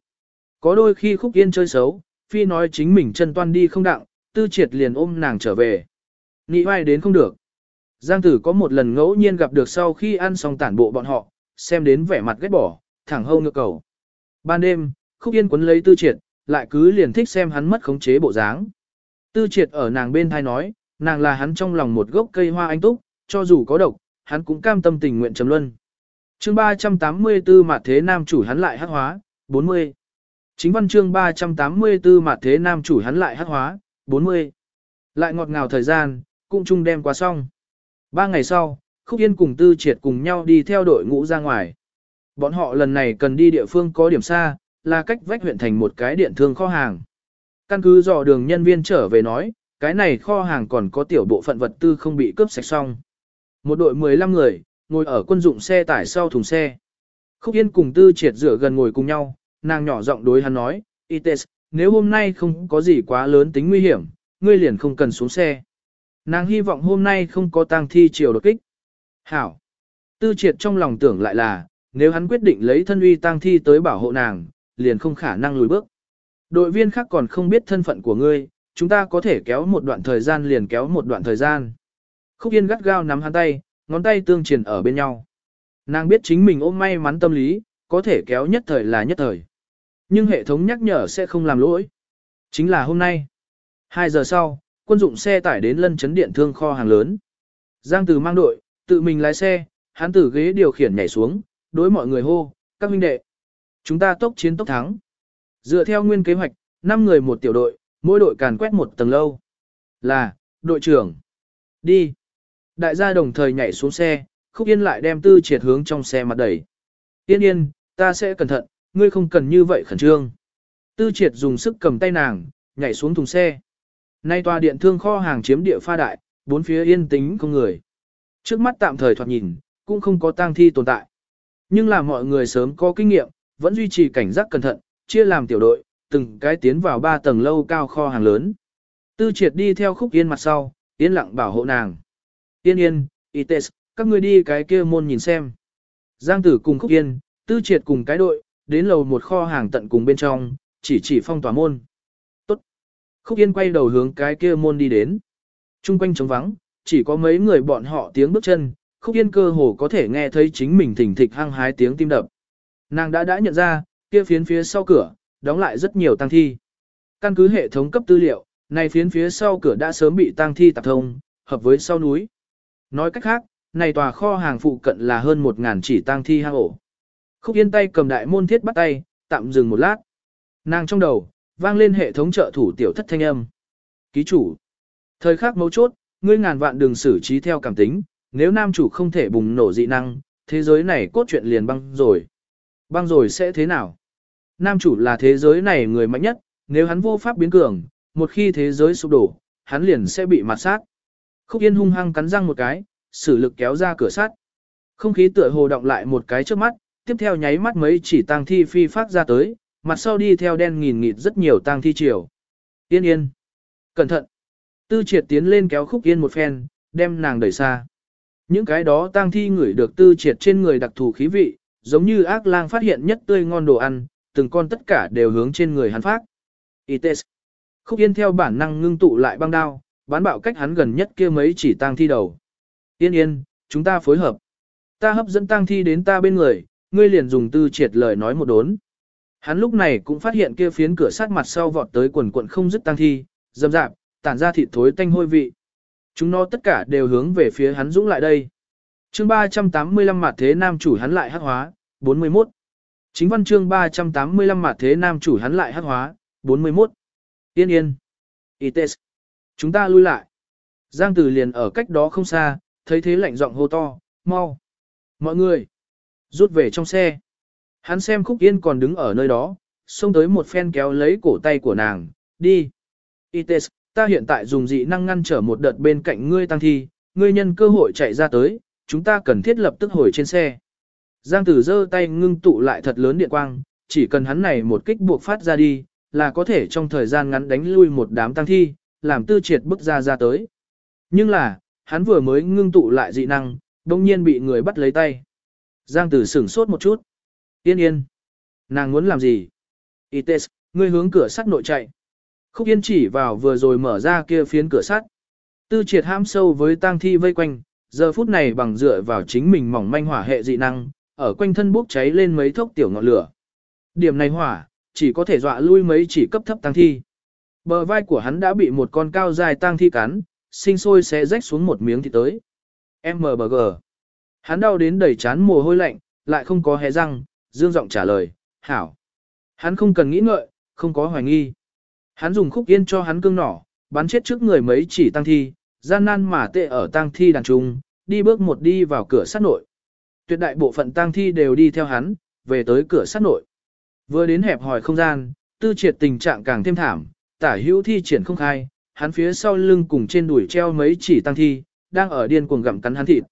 Có đôi khi Khúc Yên chơi xấu, phi nói chính mình chân toan đi không đặng, tư triệt liền ôm nàng trở về. Nị vai đến không được. Giang tử có một lần ngẫu nhiên gặp được sau khi ăn xong tản bộ bọn họ, xem đến vẻ mặt ghét bỏ, thẳng hâu ngược cầu. Ban đêm, khúc yên quấn lấy tư triệt, lại cứ liền thích xem hắn mất khống chế bộ dáng. Tư triệt ở nàng bên thai nói, nàng là hắn trong lòng một gốc cây hoa anh túc, cho dù có độc, hắn cũng cam tâm tình nguyện chấm luân chương 384 mặt thế nam chủ hắn lại hắc hóa, 40. Chính văn chương 384 mặt thế nam chủ hắn lại hắc hóa, 40. Lại ngọt ngào thời gian, cũng chung đem qua xong. Ba ngày sau, Khúc Yên cùng Tư Triệt cùng nhau đi theo đội ngũ ra ngoài. Bọn họ lần này cần đi địa phương có điểm xa, là cách vách huyện thành một cái điện thương kho hàng. Căn cứ dò đường nhân viên trở về nói, cái này kho hàng còn có tiểu bộ phận vật tư không bị cướp sạch xong. Một đội 15 người, ngồi ở quân dụng xe tải sau thùng xe. Khúc Yên cùng Tư Triệt rửa gần ngồi cùng nhau, nàng nhỏ giọng đối hắn nói, Ites, nếu hôm nay không có gì quá lớn tính nguy hiểm, ngươi liền không cần xuống xe. Nàng hy vọng hôm nay không có tang thi chiều đột kích. Hảo. Tư triệt trong lòng tưởng lại là, nếu hắn quyết định lấy thân uy tang thi tới bảo hộ nàng, liền không khả năng lùi bước. Đội viên khác còn không biết thân phận của ngươi, chúng ta có thể kéo một đoạn thời gian liền kéo một đoạn thời gian. Khúc Yên gắt gao nắm hắn tay, ngón tay tương truyền ở bên nhau. Nàng biết chính mình ôm may mắn tâm lý, có thể kéo nhất thời là nhất thời. Nhưng hệ thống nhắc nhở sẽ không làm lỗi. Chính là hôm nay. 2 giờ sau, quân dụng xe tải đến lân chấn điện thương kho hàng lớn. Giang Từ mang đội, tự mình lái xe, Hắn từ ghế điều khiển nhảy xuống, đối mọi người hô, các huynh đệ. Chúng ta tốc chiến tốc thắng. Dựa theo nguyên kế hoạch, 5 người một tiểu đội, mỗi đội càn quét một tầng lâu. Là, đội trưởng. Đi. Đại gia đồng thời nhảy xuống xe, khúc yên lại đem tư triệt hướng trong xe mặt đẩy. Yên yên, ta sẽ cẩn thận, ngươi không cần như vậy khẩn trương. Tư triệt dùng sức cầm tay nàng, nhảy xuống thùng xe. Nay tòa điện thương kho hàng chiếm địa pha đại, bốn phía yên tĩnh không người. Trước mắt tạm thời thoạt nhìn, cũng không có tang thi tồn tại. Nhưng là mọi người sớm có kinh nghiệm, vẫn duy trì cảnh giác cẩn thận, chia làm tiểu đội, từng cái tiến vào ba tầng lâu cao kho hàng lớn. Tư triệt đi theo khúc yên mặt sau, yên lặng bảo hộ nàng. Yên yên, Ites, các ngươi đi cái kia môn nhìn xem. Giang tử cùng khúc yên, tư triệt cùng cái đội, đến lầu một kho hàng tận cùng bên trong, chỉ chỉ phong tỏa môn. Tốt. Khúc yên quay đầu hướng cái kia môn đi đến. Trung quanh trống vắng, chỉ có mấy người bọn họ tiếng bước chân, khúc yên cơ hồ có thể nghe thấy chính mình thỉnh thịch hăng hái tiếng tim đập. Nàng đã đã nhận ra, kia phiến phía sau cửa, đóng lại rất nhiều tăng thi. Căn cứ hệ thống cấp tư liệu, này phiến phía sau cửa đã sớm bị tăng thi tạp thông, hợp với sau núi. Nói cách khác, này tòa kho hàng phụ cận là hơn 1.000 chỉ tang thi hang ổ. Khúc yên tay cầm đại môn thiết bắt tay, tạm dừng một lát. Nàng trong đầu, vang lên hệ thống trợ thủ tiểu thất thanh âm. Ký chủ. Thời khắc mấu chốt, ngươi ngàn vạn đường xử trí theo cảm tính, nếu nam chủ không thể bùng nổ dị năng, thế giới này cốt truyện liền băng rồi. Băng rồi sẽ thế nào? Nam chủ là thế giới này người mạnh nhất, nếu hắn vô pháp biến cường, một khi thế giới sụp đổ, hắn liền sẽ bị mặt sát. Khúc Yên hung hăng cắn răng một cái, sử lực kéo ra cửa sắt. Không khí tựa hồ động lại một cái trước mắt, tiếp theo nháy mắt mấy chỉ tang thi phi phát ra tới, mặt sau đi theo đen nghìn nghịt rất nhiều tang thi chiều. Yên yên. Cẩn thận. Tư triệt tiến lên kéo khúc yên một phen, đem nàng đẩy xa. Những cái đó tang thi ngửi được tư triệt trên người đặc thù khí vị, giống như ác lang phát hiện nhất tươi ngon đồ ăn, từng con tất cả đều hướng trên người hắn phát. Ites. Khúc yên theo bản năng ngưng tụ lại băng đao, bán bạo cách hắn gần nhất kia mấy chỉ tang thi đầu. Yên yên, chúng ta phối hợp. Ta hấp dẫn tang thi đến ta bên người, ngươi liền dùng tư triệt lời nói một đốn. Hắn lúc này cũng phát hiện kia phiến cửa sát mặt sau vọt tới quần quận không dứt tang thi, dâm dạp, tản ra thịt thối tanh hôi vị. Chúng nó tất cả đều hướng về phía hắn dũng lại đây. chương 385 mặt thế nam chủ hắn lại hắc hóa, 41. Chính văn chương 385 mặt thế nam chủ hắn lại hắc hóa, 41. Yên yên. Ites. Chúng ta lui lại. Giang Tử liền ở cách đó không xa, thấy thế lạnh giọng hô to, mau. Mọi người. Rút về trong xe. Hắn xem Khúc Yên còn đứng ở nơi đó, xông tới một phen kéo lấy cổ tay của nàng, đi. Ites, ta hiện tại dùng dị năng ngăn trở một đợt bên cạnh ngươi tăng thi, ngươi nhân cơ hội chạy ra tới, chúng ta cần thiết lập tức hồi trên xe. Giang tử giơ tay ngưng tụ lại thật lớn điện quang, chỉ cần hắn này một kích buộc phát ra đi, là có thể trong thời gian ngắn đánh lui một đám tăng thi, làm tư triệt bức ra ra tới. Nhưng là, hắn vừa mới ngưng tụ lại dị năng, đồng nhiên bị người bắt lấy tay. Giang tử sửng sốt một chút. Yên yên. Nàng muốn làm gì? Ites, ngươi hướng cửa sắt nội chạy. Khúc yên chỉ vào vừa rồi mở ra kia phiến cửa sắt. Tư triệt ham sâu với tang thi vây quanh, giờ phút này bằng dựa vào chính mình mỏng manh hỏa hệ dị năng, ở quanh thân bốc cháy lên mấy thốc tiểu ngọn lửa. Điểm này hỏa, chỉ có thể dọa lui mấy chỉ cấp thấp tang thi. Bờ vai của hắn đã bị một con cao dài tang thi cắn, sinh sôi sẽ rách xuống một miếng thịt tới. MBG. Hắn đau đến đầy chán mồ hôi lạnh, lại không có hé răng, dương giọng trả lời, hảo. Hắn không cần nghĩ ngợi, không có hoài nghi. Hắn dùng khúc yên cho hắn cương nỏ, bắn chết trước người mấy chỉ tăng thi, gian nan mà tệ ở tăng thi đàn trung, đi bước một đi vào cửa sát nội. Tuyệt đại bộ phận tăng thi đều đi theo hắn, về tới cửa sát nội. Vừa đến hẹp hỏi không gian, tư triệt tình trạng càng thêm thảm, tả hữu thi triển không khai, hắn phía sau lưng cùng trên đuổi treo mấy chỉ tăng thi, đang ở điên cuồng gặm cắn hắn thịt.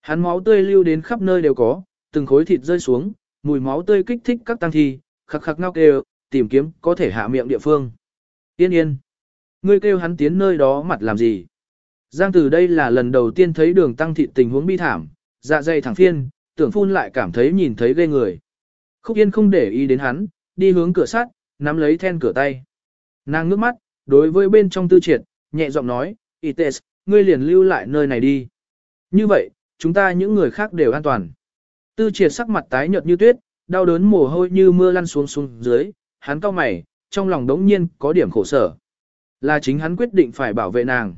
Hắn máu tươi lưu đến khắp nơi đều có, từng khối thịt rơi xuống, mùi máu tươi kích thích các tăng thi, khắc khắc ngao kêu, tìm kiếm có thể hạ miệng địa phương. Yên yên. Ngươi kêu hắn tiến nơi đó mặt làm gì? Giang từ đây là lần đầu tiên thấy đường tăng thịt tình huống bi thảm, dạ dày thẳng phiên, tưởng phun lại cảm thấy nhìn thấy ghê người. Khúc yên không để ý đến hắn, đi hướng cửa sắt, nắm lấy then cửa tay. Nàng ngước mắt, đối với bên trong tư triệt, nhẹ giọng nói, Ites, ngươi liền lưu lại nơi này đi. Như vậy, chúng ta những người khác đều an toàn. Tư triệt sắc mặt tái nhợt như tuyết, đau đớn mồ hôi như mưa lăn xuống xuống dưới, hắn cau mày, trong lòng đống nhiên có điểm khổ sở. Là chính hắn quyết định phải bảo vệ nàng.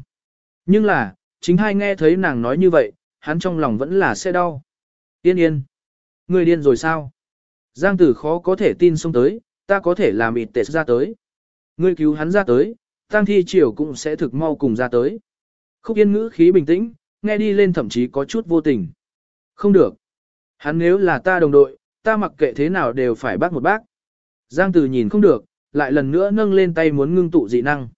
Nhưng là, chính hai nghe thấy nàng nói như vậy, hắn trong lòng vẫn là sẽ đau. Yên yên. Ngươi điên rồi sao? Giang tử khó có thể tin xông tới, ta có thể làm ịt tệ ra tới. Ngươi cứu hắn ra tới, tang thi triều cũng sẽ thực mau cùng ra tới. Khúc yên ngữ khí bình tĩnh, nghe đi lên thậm chí có chút vô tình. Không được. Hắn nếu là ta đồng đội, ta mặc kệ thế nào đều phải bác một bác. Giang tử nhìn không được, lại lần nữa nâng lên tay muốn ngưng tụ dị năng.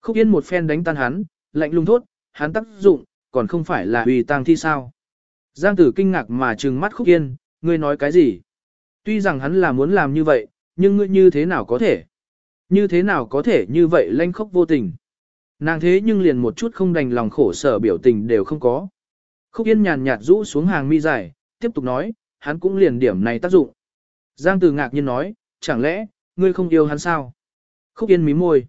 Khúc yên một phen đánh tan hắn, lạnh lùng thốt, hắn tác dụng, còn không phải là vì tang thi sao. Giang tử kinh ngạc mà trừng mắt khúc yên, ngươi nói cái gì? Tuy rằng hắn là muốn làm như vậy, nhưng ngươi như thế nào có thể? Như thế nào có thể như vậy lanh khốc vô tình? Nàng thế nhưng liền một chút không đành lòng khổ sở biểu tình đều không có. Khúc Yên nhàn nhạt rũ xuống hàng mi dài, tiếp tục nói, hắn cũng liền điểm này tác dụng. Giang Từ ngạc nhiên nói, chẳng lẽ, ngươi không yêu hắn sao? Khúc Yên mím môi.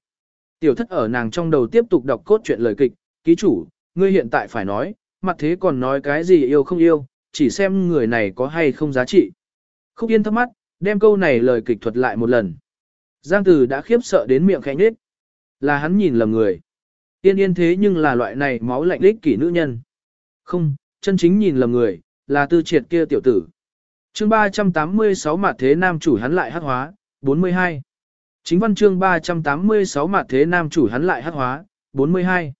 Tiểu thất ở nàng trong đầu tiếp tục đọc cốt truyện lời kịch, ký chủ, ngươi hiện tại phải nói, mặt thế còn nói cái gì yêu không yêu, chỉ xem người này có hay không giá trị. Khúc Yên thắc mắt, đem câu này lời kịch thuật lại một lần. Giang Từ đã khiếp sợ đến miệng khẽ nhếch. Là hắn nhìn lầm người. Yên yên thế nhưng là loại này máu lạnh lích kỷ nữ nhân. Không, chân chính nhìn lầm người, là tư triệt kia tiểu tử. chương 386 mặt thế nam chủ hắn lại hắc hóa, 42. Chính văn chương 386 mặt thế nam chủ hắn lại hắc hóa, 42.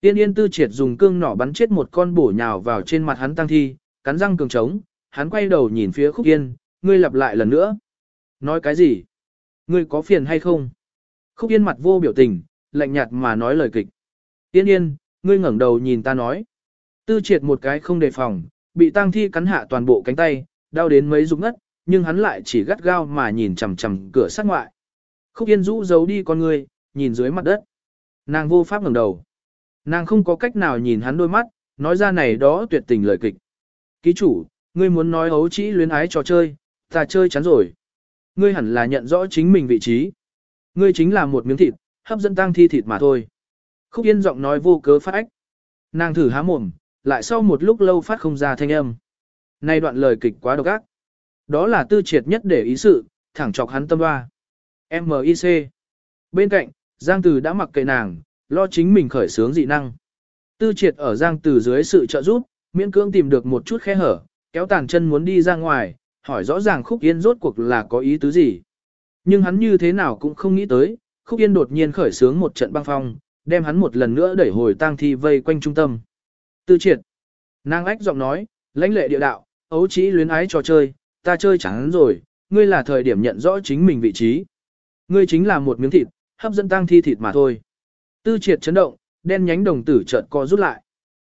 Tiên yên tư triệt dùng cương nỏ bắn chết một con bổ nhào vào trên mặt hắn tăng thi, cắn răng cường trống, hắn quay đầu nhìn phía khúc yên, ngươi lặp lại lần nữa. Nói cái gì? Ngươi có phiền hay không? Khúc yên mặt vô biểu tình, lạnh nhạt mà nói lời kịch. Yên yên, ngươi ngẩng đầu nhìn ta nói. Tư triệt một cái không đề phòng, bị tang thi cắn hạ toàn bộ cánh tay, đau đến mấy rụng ngất, nhưng hắn lại chỉ gắt gao mà nhìn chằm chằm cửa sát ngoại. Khúc yên rũ giấu đi con ngươi, nhìn dưới mặt đất. Nàng vô pháp ngẩng đầu. Nàng không có cách nào nhìn hắn đôi mắt, nói ra này đó tuyệt tình lời kịch. Ký chủ, ngươi muốn nói ấu trĩ luyến ái trò chơi, ta chơi chán rồi. Ngươi hẳn là nhận rõ chính mình vị trí. Ngươi chính là một miếng thịt, hấp dẫn tang thi thịt mà thôi. Khúc Yên giọng nói vô cớ phát ách. Nàng thử há mồm, lại sau một lúc lâu phát không ra thanh âm. Này đoạn lời kịch quá độc ác. Đó là tư triệt nhất để ý sự, thẳng chọc hắn tâm hoa. M.I.C. Bên cạnh, Giang Từ đã mặc kệ nàng, lo chính mình khởi sướng dị năng. Tư triệt ở Giang Từ dưới sự trợ giúp, miễn cưỡng tìm được một chút khe hở, kéo tàn chân muốn đi ra ngoài, hỏi rõ ràng Khúc Yên rốt cuộc là có ý tứ gì. Nhưng hắn như thế nào cũng không nghĩ tới, Khúc Yên đột nhiên khởi sướng một trận băng phong, đem hắn một lần nữa đẩy hồi tang thi vây quanh trung tâm. Tư triệt. Nàng ách giọng nói, lãnh lệ địa đạo, ấu trí luyến ái trò chơi, ta chơi chẳng rồi, ngươi là thời điểm nhận rõ chính mình vị trí. Ngươi chính là một miếng thịt, hấp dẫn tang thi thịt mà thôi. Tư triệt chấn động, đen nhánh đồng tử chợt co rút lại.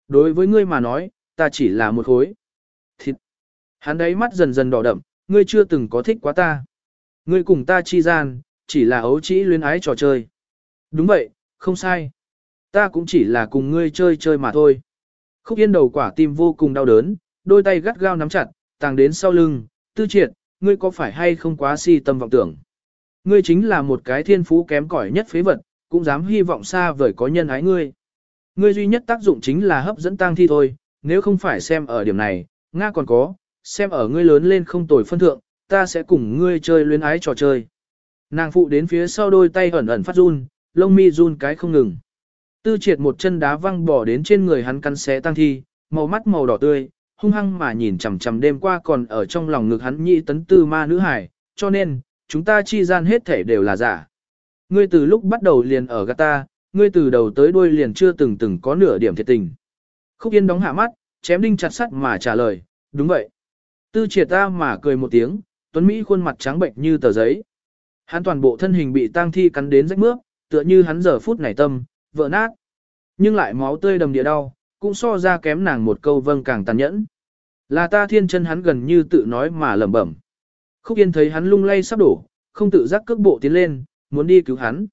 Đối với ngươi mà nói, ta chỉ là một khối. Thịt. Hắn đấy mắt dần dần đỏ đậm, ngươi chưa từng có thích quá ta. Ngươi cùng ta chi gian, chỉ là ấu trĩ luyến ái trò chơi. Đúng vậy, không sai. Ta cũng chỉ là cùng ngươi chơi chơi mà thôi. Khúc yên đầu quả tim vô cùng đau đớn, đôi tay gắt gao nắm chặt, tàng đến sau lưng, tư triệt, ngươi có phải hay không quá si tâm vọng tưởng. Ngươi chính là một cái thiên phú kém cỏi nhất phế vật, cũng dám hy vọng xa vời có nhân ái ngươi. Ngươi duy nhất tác dụng chính là hấp dẫn tang thi thôi, nếu không phải xem ở điểm này, Nga còn có, xem ở ngươi lớn lên không tồi phân thượng, ta sẽ cùng ngươi chơi luyến ái trò chơi. Nàng phụ đến phía sau đôi tay ẩn ẩn phát run, lông mi run cái không ngừng. Tư triệt một chân đá văng bỏ đến trên người hắn cắn xé tăng thi, màu mắt màu đỏ tươi, hung hăng mà nhìn chằm chằm đêm qua còn ở trong lòng ngực hắn nhị tấn tư ma nữ hải, cho nên, chúng ta chi gian hết thể đều là giả. Ngươi từ lúc bắt đầu liền ở gata, ta, ngươi từ đầu tới đuôi liền chưa từng từng có nửa điểm thiệt tình. Khúc Yên đóng hạ mắt, chém đinh chặt sắt mà trả lời, đúng vậy. Tư triệt ta mà cười một tiếng, Tuấn Mỹ khuôn mặt trắng bệnh như tờ giấy. Hắn toàn bộ thân hình bị tang thi cắn đến rách mướp, tựa như hắn giờ phút này tâm, vỡ nát. Nhưng lại máu tươi đầm địa đau, cũng so ra kém nàng một câu vâng càng tàn nhẫn. Là ta thiên chân hắn gần như tự nói mà lẩm bẩm. Khúc Yên thấy hắn lung lay sắp đổ, không tự giác cước bộ tiến lên, muốn đi cứu hắn.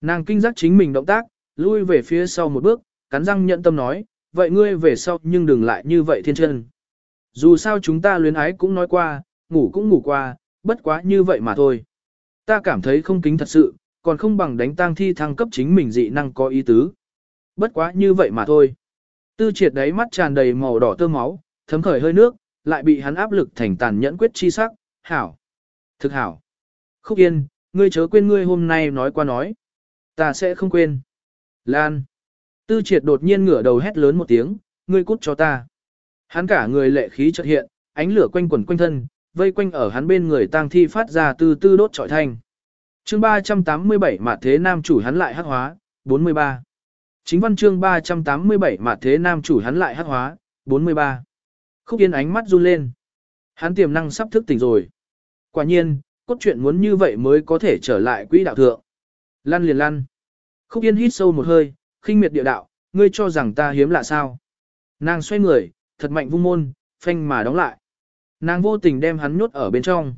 Nàng kinh giác chính mình động tác, lui về phía sau một bước, cắn răng nhận tâm nói, vậy ngươi về sau nhưng đừng lại như vậy thiên chân. Dù sao chúng ta luyến ái cũng nói qua, ngủ cũng ngủ qua, bất quá như vậy mà thôi. Ta cảm thấy không kính thật sự, còn không bằng đánh tang thi thăng cấp chính mình dị năng có ý tứ. Bất quá như vậy mà thôi. Tư triệt đáy mắt tràn đầy màu đỏ tơ máu, thấm khởi hơi nước, lại bị hắn áp lực thành tàn nhẫn quyết chi sắc, hảo. Thực hảo. Khúc yên, ngươi chớ quên ngươi hôm nay nói qua nói. Ta sẽ không quên. Lan. Tư triệt đột nhiên ngửa đầu hét lớn một tiếng, ngươi cút cho ta. Hắn cả người lệ khí chợt hiện, ánh lửa quanh quẩn quanh thân, vây quanh ở hắn bên người tang thi phát ra từ tư đốt trọi thanh. Chương 387 Mạt Thế Nam chủ hắn lại hắc hóa, 43. Chính văn chương 387 Mạt Thế Nam chủ hắn lại hắc hóa, 43. Khúc Yên ánh mắt run lên. Hắn tiềm năng sắp thức tỉnh rồi. Quả nhiên, cốt truyện muốn như vậy mới có thể trở lại quỹ đạo thượng. Lăn liền lăn. Khúc Yên hít sâu một hơi, khinh miệt địa đạo, ngươi cho rằng ta hiếm lạ sao. Nàng xoay người, thật mạnh vung môn, phanh mà đóng lại. Nàng vô tình đem hắn nhốt ở bên trong.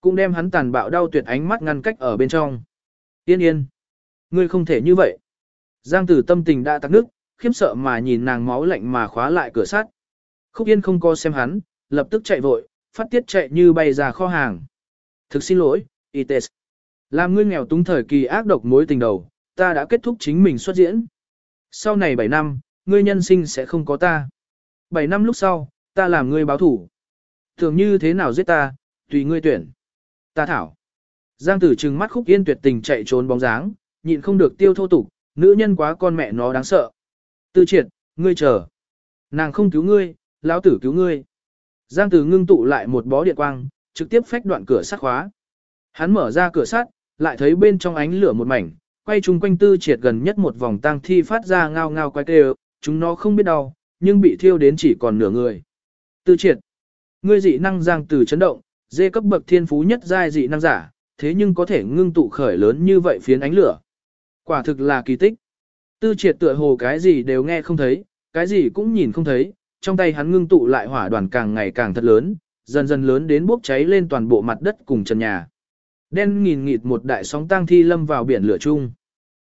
Cũng đem hắn tàn bạo đau tuyệt ánh mắt ngăn cách ở bên trong. Yên yên. Ngươi không thể như vậy. Giang tử tâm tình đã tắc nước, khiếm sợ mà nhìn nàng máu lạnh mà khóa lại cửa sắt. Khúc yên không co xem hắn, lập tức chạy vội, phát tiết chạy như bay ra kho hàng. Thực xin lỗi, Ites. Làm ngươi nghèo túng thời kỳ ác độc mối tình đầu, ta đã kết thúc chính mình xuất diễn. Sau này 7 năm, ngươi nhân sinh sẽ không có ta. 7 năm lúc sau, ta làm ngươi báo thủ. Thường như thế nào giết ta, tùy ngươi tuyển. Ta thảo. Giang tử trừng mắt khúc yên tuyệt tình chạy trốn bóng dáng, nhịn không được tiêu thô tục, nữ nhân quá con mẹ nó đáng sợ. Tư triệt, ngươi chờ. Nàng không cứu ngươi, lão tử cứu ngươi. Giang tử ngưng tụ lại một bó điện quang, trực tiếp phách đoạn cửa sắt khóa. Hắn mở ra cửa sắt, lại thấy bên trong ánh lửa một mảnh, quay chung quanh tư triệt gần nhất một vòng tang thi phát ra ngao ngao quay kêu, chúng nó không biết đau, nhưng bị thiêu đến chỉ còn nửa người. Tư triệt, ngươi dị năng giang từ chấn động, dê cấp bậc thiên phú nhất giai dị năng giả, thế nhưng có thể ngưng tụ khởi lớn như vậy phiến ánh lửa. Quả thực là kỳ tích. Tư triệt tựa hồ cái gì đều nghe không thấy, cái gì cũng nhìn không thấy, trong tay hắn ngưng tụ lại hỏa đoàn càng ngày càng thật lớn, dần dần lớn đến bốc cháy lên toàn bộ mặt đất cùng trần nhà. Đen nghìn nghịt một đại sóng tang thi lâm vào biển lửa chung.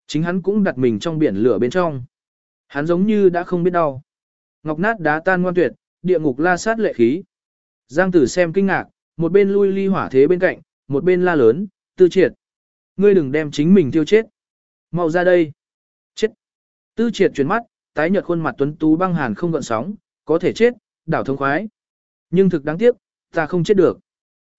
Chính hắn cũng đặt mình trong biển lửa bên trong. Hắn giống như đã không biết đau. Ngọc nát đá tan ngoan tuyệt, địa ngục la sát lệ khí. Giang tử xem kinh ngạc, một bên lui ly hỏa thế bên cạnh, một bên la lớn, tư triệt. Ngươi đừng đem chính mình tiêu chết. mau ra đây. Chết. Tư triệt chuyển mắt, tái nhợt khuôn mặt tuấn tú băng hàn không gợn sóng, có thể chết, đảo thông khoái. Nhưng thực đáng tiếc, ta không chết được.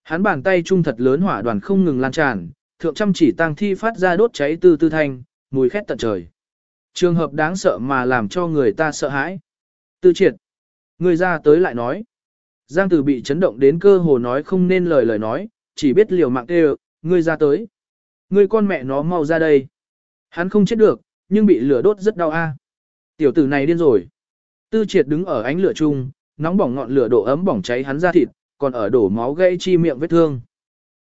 Hắn bàn tay trung thật lớn hỏa đoàn không ngừng lan tràn, thượng trăm chỉ tăng thi phát ra đốt cháy từ tư thanh, mùi khét tận trời. Trường hợp đáng sợ mà làm cho người ta sợ hãi. Tư triệt. Người ra tới lại nói. Giang Tử bị chấn động đến cơ hồ nói không nên lời lời nói, chỉ biết liều mạng kêu, ngươi ra tới. Ngươi con mẹ nó mau ra đây. Hắn không chết được, nhưng bị lửa đốt rất đau a. Tiểu tử này điên rồi. Tư triệt đứng ở ánh lửa chung, nóng bỏng ngọn lửa độ ấm bỏng cháy hắn ra thịt, còn ở đổ máu gây chi miệng vết thương.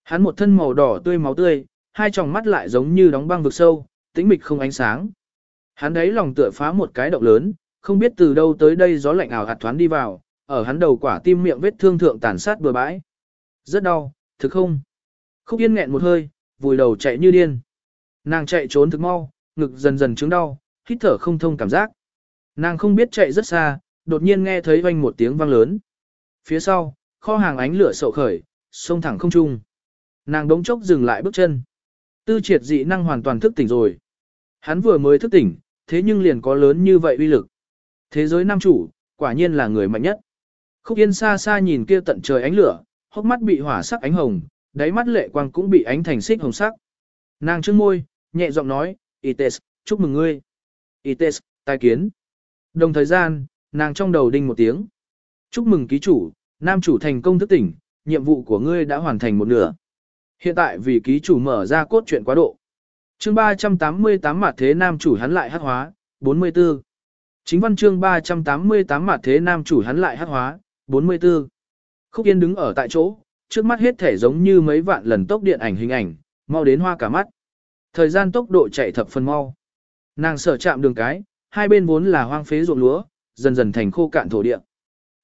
Hắn một thân màu đỏ tươi máu tươi, hai tròng mắt lại giống như đóng băng vực sâu, tĩnh mịch không ánh sáng. Hắn đấy lòng tựa phá một cái động lớn, không biết từ đâu tới đây gió lạnh ảo hạt thoáng đi vào, ở hắn đầu quả tim miệng vết thương thượng tàn sát bừa bãi. Rất đau, thực không? Khúc Yên nghẹn một hơi, vùi đầu chạy như điên. Nàng chạy trốn thực mau, ngực dần dần chứng đau, hít thở không thông cảm giác. Nàng không biết chạy rất xa, đột nhiên nghe thấy vang một tiếng vang lớn. Phía sau, kho hàng ánh lửa sậu khởi, xông thẳng không trung. Nàng đống chốc dừng lại bước chân. Tư triệt dị năng hoàn toàn thức tỉnh rồi. Hắn vừa mới thức tỉnh, thế nhưng liền có lớn như vậy uy lực. Thế giới nam chủ, quả nhiên là người mạnh nhất. Khúc Yên xa xa nhìn kia tận trời ánh lửa, hốc mắt bị hỏa sắc ánh hồng, đáy mắt lệ quang cũng bị ánh thành xích hồng sắc. Nàng trưng môi, nhẹ giọng nói, Ites, chúc mừng ngươi. Ites, tai kiến. Đồng thời gian, nàng trong đầu đinh một tiếng. Chúc mừng ký chủ, nam chủ thành công thức tỉnh, nhiệm vụ của ngươi đã hoàn thành một nửa. Hiện tại vì ký chủ mở ra cốt truyện quá độ. Chương 388 mặt thế nam chủ hắn lại hát hóa, 44. Chính văn chương 388 mặt thế nam chủ hắn lại hắc hóa, 44. Khúc Yên đứng ở tại chỗ, trước mắt hết thể giống như mấy vạn lần tốc điện ảnh hình ảnh, mau đến hoa cả mắt. Thời gian tốc độ chạy thập phần mau. Nàng sở chạm đường cái, hai bên vốn là hoang phế ruộng lúa, dần dần thành khô cạn thổ địa.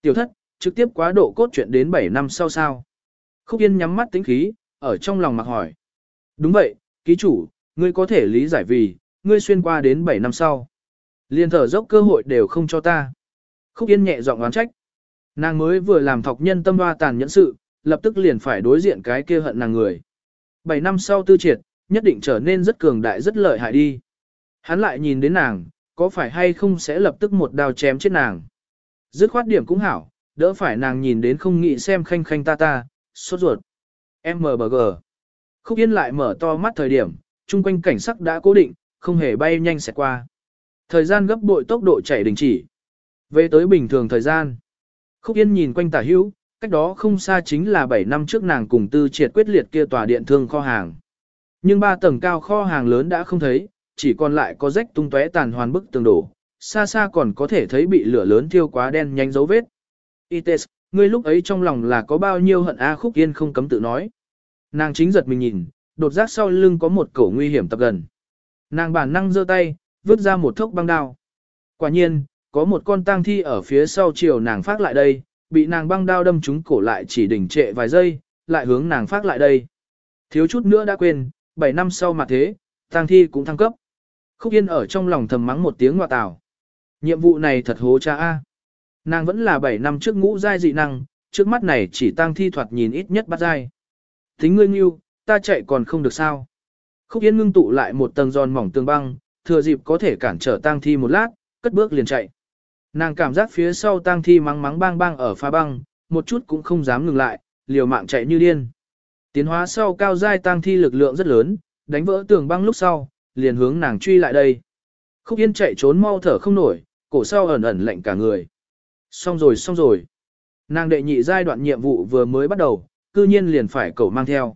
Tiểu thất, trực tiếp quá độ cốt chuyện đến 7 năm sau sao. Khúc Yên nhắm mắt tính khí, ở trong lòng mặc hỏi. Đúng vậy, ký chủ, ngươi có thể lý giải vì, ngươi xuyên qua đến 7 năm sau. Liên thở dốc cơ hội đều không cho ta. Khúc Yên nhẹ giọng oán trách. Nàng mới vừa làm thọc nhân tâm hoa tàn nhẫn sự, lập tức liền phải đối diện cái kia hận nàng người. 7 năm sau tư triệt, nhất định trở nên rất cường đại rất lợi hại đi. Hắn lại nhìn đến nàng, có phải hay không sẽ lập tức một đao chém chết nàng. Dứt khoát điểm cũng hảo, đỡ phải nàng nhìn đến không nghĩ xem khanh khanh ta ta, sốt ruột. MBG. Khúc Yên lại mở to mắt thời điểm, chung quanh cảnh sắc đã cố định, không hề bay nhanh sẽ qua. Thời gian gấp bội tốc độ chạy đình chỉ. Về tới bình thường thời gian. Khúc Yên nhìn quanh tả hữu, cách đó không xa chính là 7 năm trước nàng cùng tư triệt quyết liệt kia tòa điện thương kho hàng. Nhưng ba tầng cao kho hàng lớn đã không thấy, chỉ còn lại có rách tung tóe tàn hoàn bức tường đổ, xa xa còn có thể thấy bị lửa lớn thiêu quá đen nhanh dấu vết. Ites, ngươi lúc ấy trong lòng là có bao nhiêu hận A Khúc Yên không cấm tự nói. Nàng chính giật mình nhìn, đột giác sau lưng có một cổ nguy hiểm tập gần. Nàng bản năng giơ tay, vứt ra một thốc băng đao. Quả nhiên, có một con tang thi ở phía sau chiều nàng phát lại đây, bị nàng băng đao đâm trúng cổ lại chỉ đỉnh trệ vài giây, lại hướng nàng phát lại đây. Thiếu chút nữa đã quên, 7 năm sau mà thế, tang thi cũng thăng cấp. Khúc Yên ở trong lòng thầm mắng một tiếng ngọa tào. Nhiệm vụ này thật hố cha A. Nàng vẫn là 7 năm trước ngũ giai dị năng, trước mắt này chỉ tang thi thoạt nhìn ít nhất bắt giai. Tính ngươi nghiêu, ta chạy còn không được sao. Khúc Yên ngưng tụ lại một tầng giòn mỏng tương băng, thừa dịp có thể cản trở tang thi một lát, cất bước liền chạy. Nàng cảm giác phía sau tang thi mắng mắng bang bang ở pha băng, một chút cũng không dám ngừng lại, liều mạng chạy như điên. Tiến hóa sau cao giai tang thi lực lượng rất lớn, đánh vỡ tường băng lúc sau, liền hướng nàng truy lại đây. Khúc Yên chạy trốn mau thở không nổi, cổ sau ẩn ẩn lạnh cả người. Xong rồi xong rồi. Nàng đệ nhị giai đoạn nhiệm vụ vừa mới bắt đầu, cư nhiên liền phải cầu mang theo.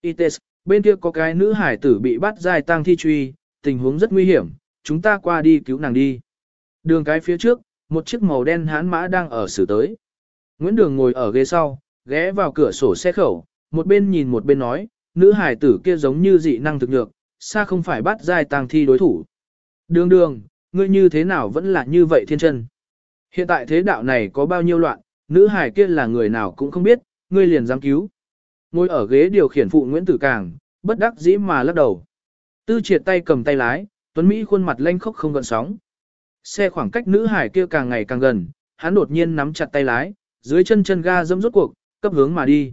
Ites, bên kia có cái nữ hải tử bị bắt giai tang thi truy, tình huống rất nguy hiểm, chúng ta qua đi cứu nàng đi. Đường cái phía trước, một chiếc màu đen hán mã đang ở xử tới. Nguyễn Đường ngồi ở ghế sau, ghé vào cửa sổ xe khẩu, một bên nhìn một bên nói, nữ hải tử kia giống như dị năng thực nhược, xa không phải bắt giai tang thi đối thủ. Đường đường, ngươi như thế nào vẫn là như vậy thiên chân. Hiện tại thế đạo này có bao nhiêu loạn, nữ hải kia là người nào cũng không biết, ngươi liền dám cứu. Ngồi ở ghế điều khiển phụ Nguyễn Tử Càng, bất đắc dĩ mà lắc đầu. Tư triệt tay cầm tay lái, Tuấn Mỹ khuôn mặt lanh khốc không gợn sóng. Xe khoảng cách nữ hải kia càng ngày càng gần, hắn đột nhiên nắm chặt tay lái, dưới chân chân ga dẫm rốt cuộc, cấp hướng mà đi.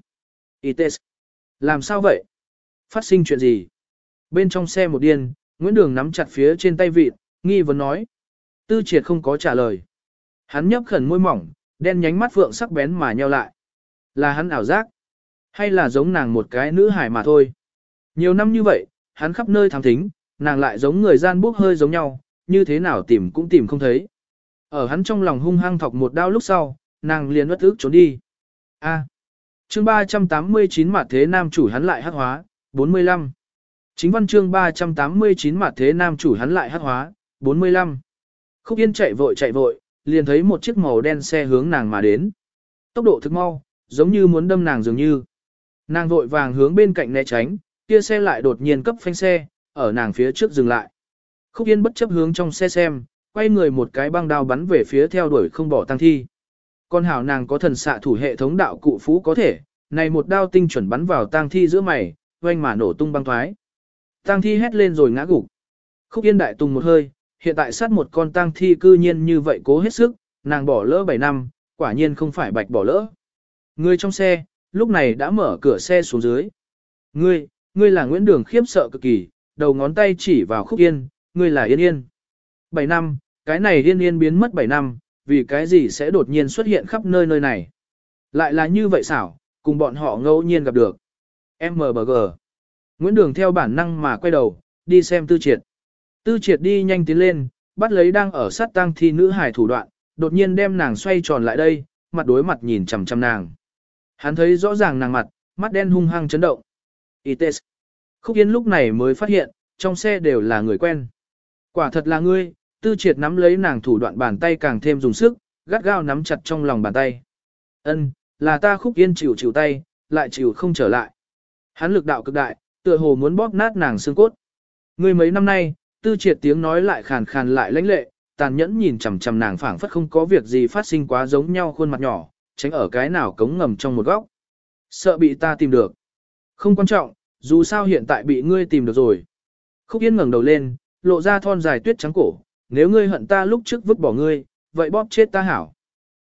Ites. Làm sao vậy? Phát sinh chuyện gì? Bên trong xe một điên, Nguyễn Đường nắm chặt phía trên tay vịt, nghi vấn nói. Tư triệt không có trả lời. Hắn nhấp khẩn môi mỏng, đen nhánh mắt phượng sắc bén mà nheo lại. Là hắn ảo giác? Hay là giống nàng một cái nữ hải mà thôi? Nhiều năm như vậy, hắn khắp nơi thám thính, nàng lại giống người gian bốc hơi giống nhau, như thế nào tìm cũng tìm không thấy. Ở hắn trong lòng hung hăng thọc một đao lúc sau, nàng liền bất ức trốn đi. A. À. Chương 389 mặt thế nam chủ hắn lại hắc hóa, 45. Chính văn chương 389 mặt thế nam chủ hắn lại hắc hóa, 45. Khúc Yên chạy vội chạy vội, liền thấy một chiếc màu đen xe hướng nàng mà đến. Tốc độ thực mau, giống như muốn đâm nàng dường như. Nàng vội vàng hướng bên cạnh né tránh, kia xe lại đột nhiên cấp phanh xe, ở nàng phía trước dừng lại. Khúc Yên bất chấp hướng trong xe xem, quay người một cái băng đao bắn về phía theo đuổi không bỏ tăng thi. Con hảo nàng có thần xạ thủ hệ thống đạo cụ phú có thể, này một đao tinh chuẩn bắn vào tang thi giữa mày, oanh mà nổ tung băng thoái. Tang thi hét lên rồi ngã gục. Khúc Yên đại tung một hơi, hiện tại sát một con tang thi cư nhiên như vậy cố hết sức, nàng bỏ lỡ 7 năm, quả nhiên không phải bạch bỏ lỡ. Người trong xe, lúc này đã mở cửa xe xuống dưới. Ngươi, ngươi là Nguyễn Đường khiếp sợ cực kỳ, đầu ngón tay chỉ vào Khúc Yên, ngươi là Yên Yên. 7 năm, cái này Yên Yên biến mất 7 năm, vì cái gì sẽ đột nhiên xuất hiện khắp nơi nơi này. Lại là như vậy xảo, cùng bọn họ ngẫu nhiên gặp được. MBG. Nguyễn Đường theo bản năng mà quay đầu, đi xem tư triệt. Tư triệt đi nhanh tiến lên, bắt lấy đang ở sát tang thi nữ hải thủ đoạn, đột nhiên đem nàng xoay tròn lại đây, mặt đối mặt nhìn chằm chằm nàng. Hắn thấy rõ ràng nàng mặt, mắt đen hung hăng chấn động. Ites. Khúc Yên lúc này mới phát hiện, trong xe đều là người quen. Quả thật là ngươi, tư triệt nắm lấy nàng thủ đoạn bàn tay càng thêm dùng sức, gắt gao nắm chặt trong lòng bàn tay. Ân, là ta khúc yên chịu chịu tay, lại chịu không trở lại. Hắn lực đạo cực đại, tựa hồ muốn bóp nát nàng xương cốt. Ngươi mấy năm nay, tư triệt tiếng nói lại khàn khàn lại lãnh lệ, tàn nhẫn nhìn chằm chằm nàng phảng phất không có việc gì phát sinh quá giống nhau khuôn mặt nhỏ, tránh ở cái nào cống ngầm trong một góc. Sợ bị ta tìm được. Không quan trọng, dù sao hiện tại bị ngươi tìm được rồi. Khúc Yên ngẩng đầu lên, lộ ra thon dài tuyết trắng cổ, nếu ngươi hận ta lúc trước vứt bỏ ngươi, vậy bóp chết ta hảo.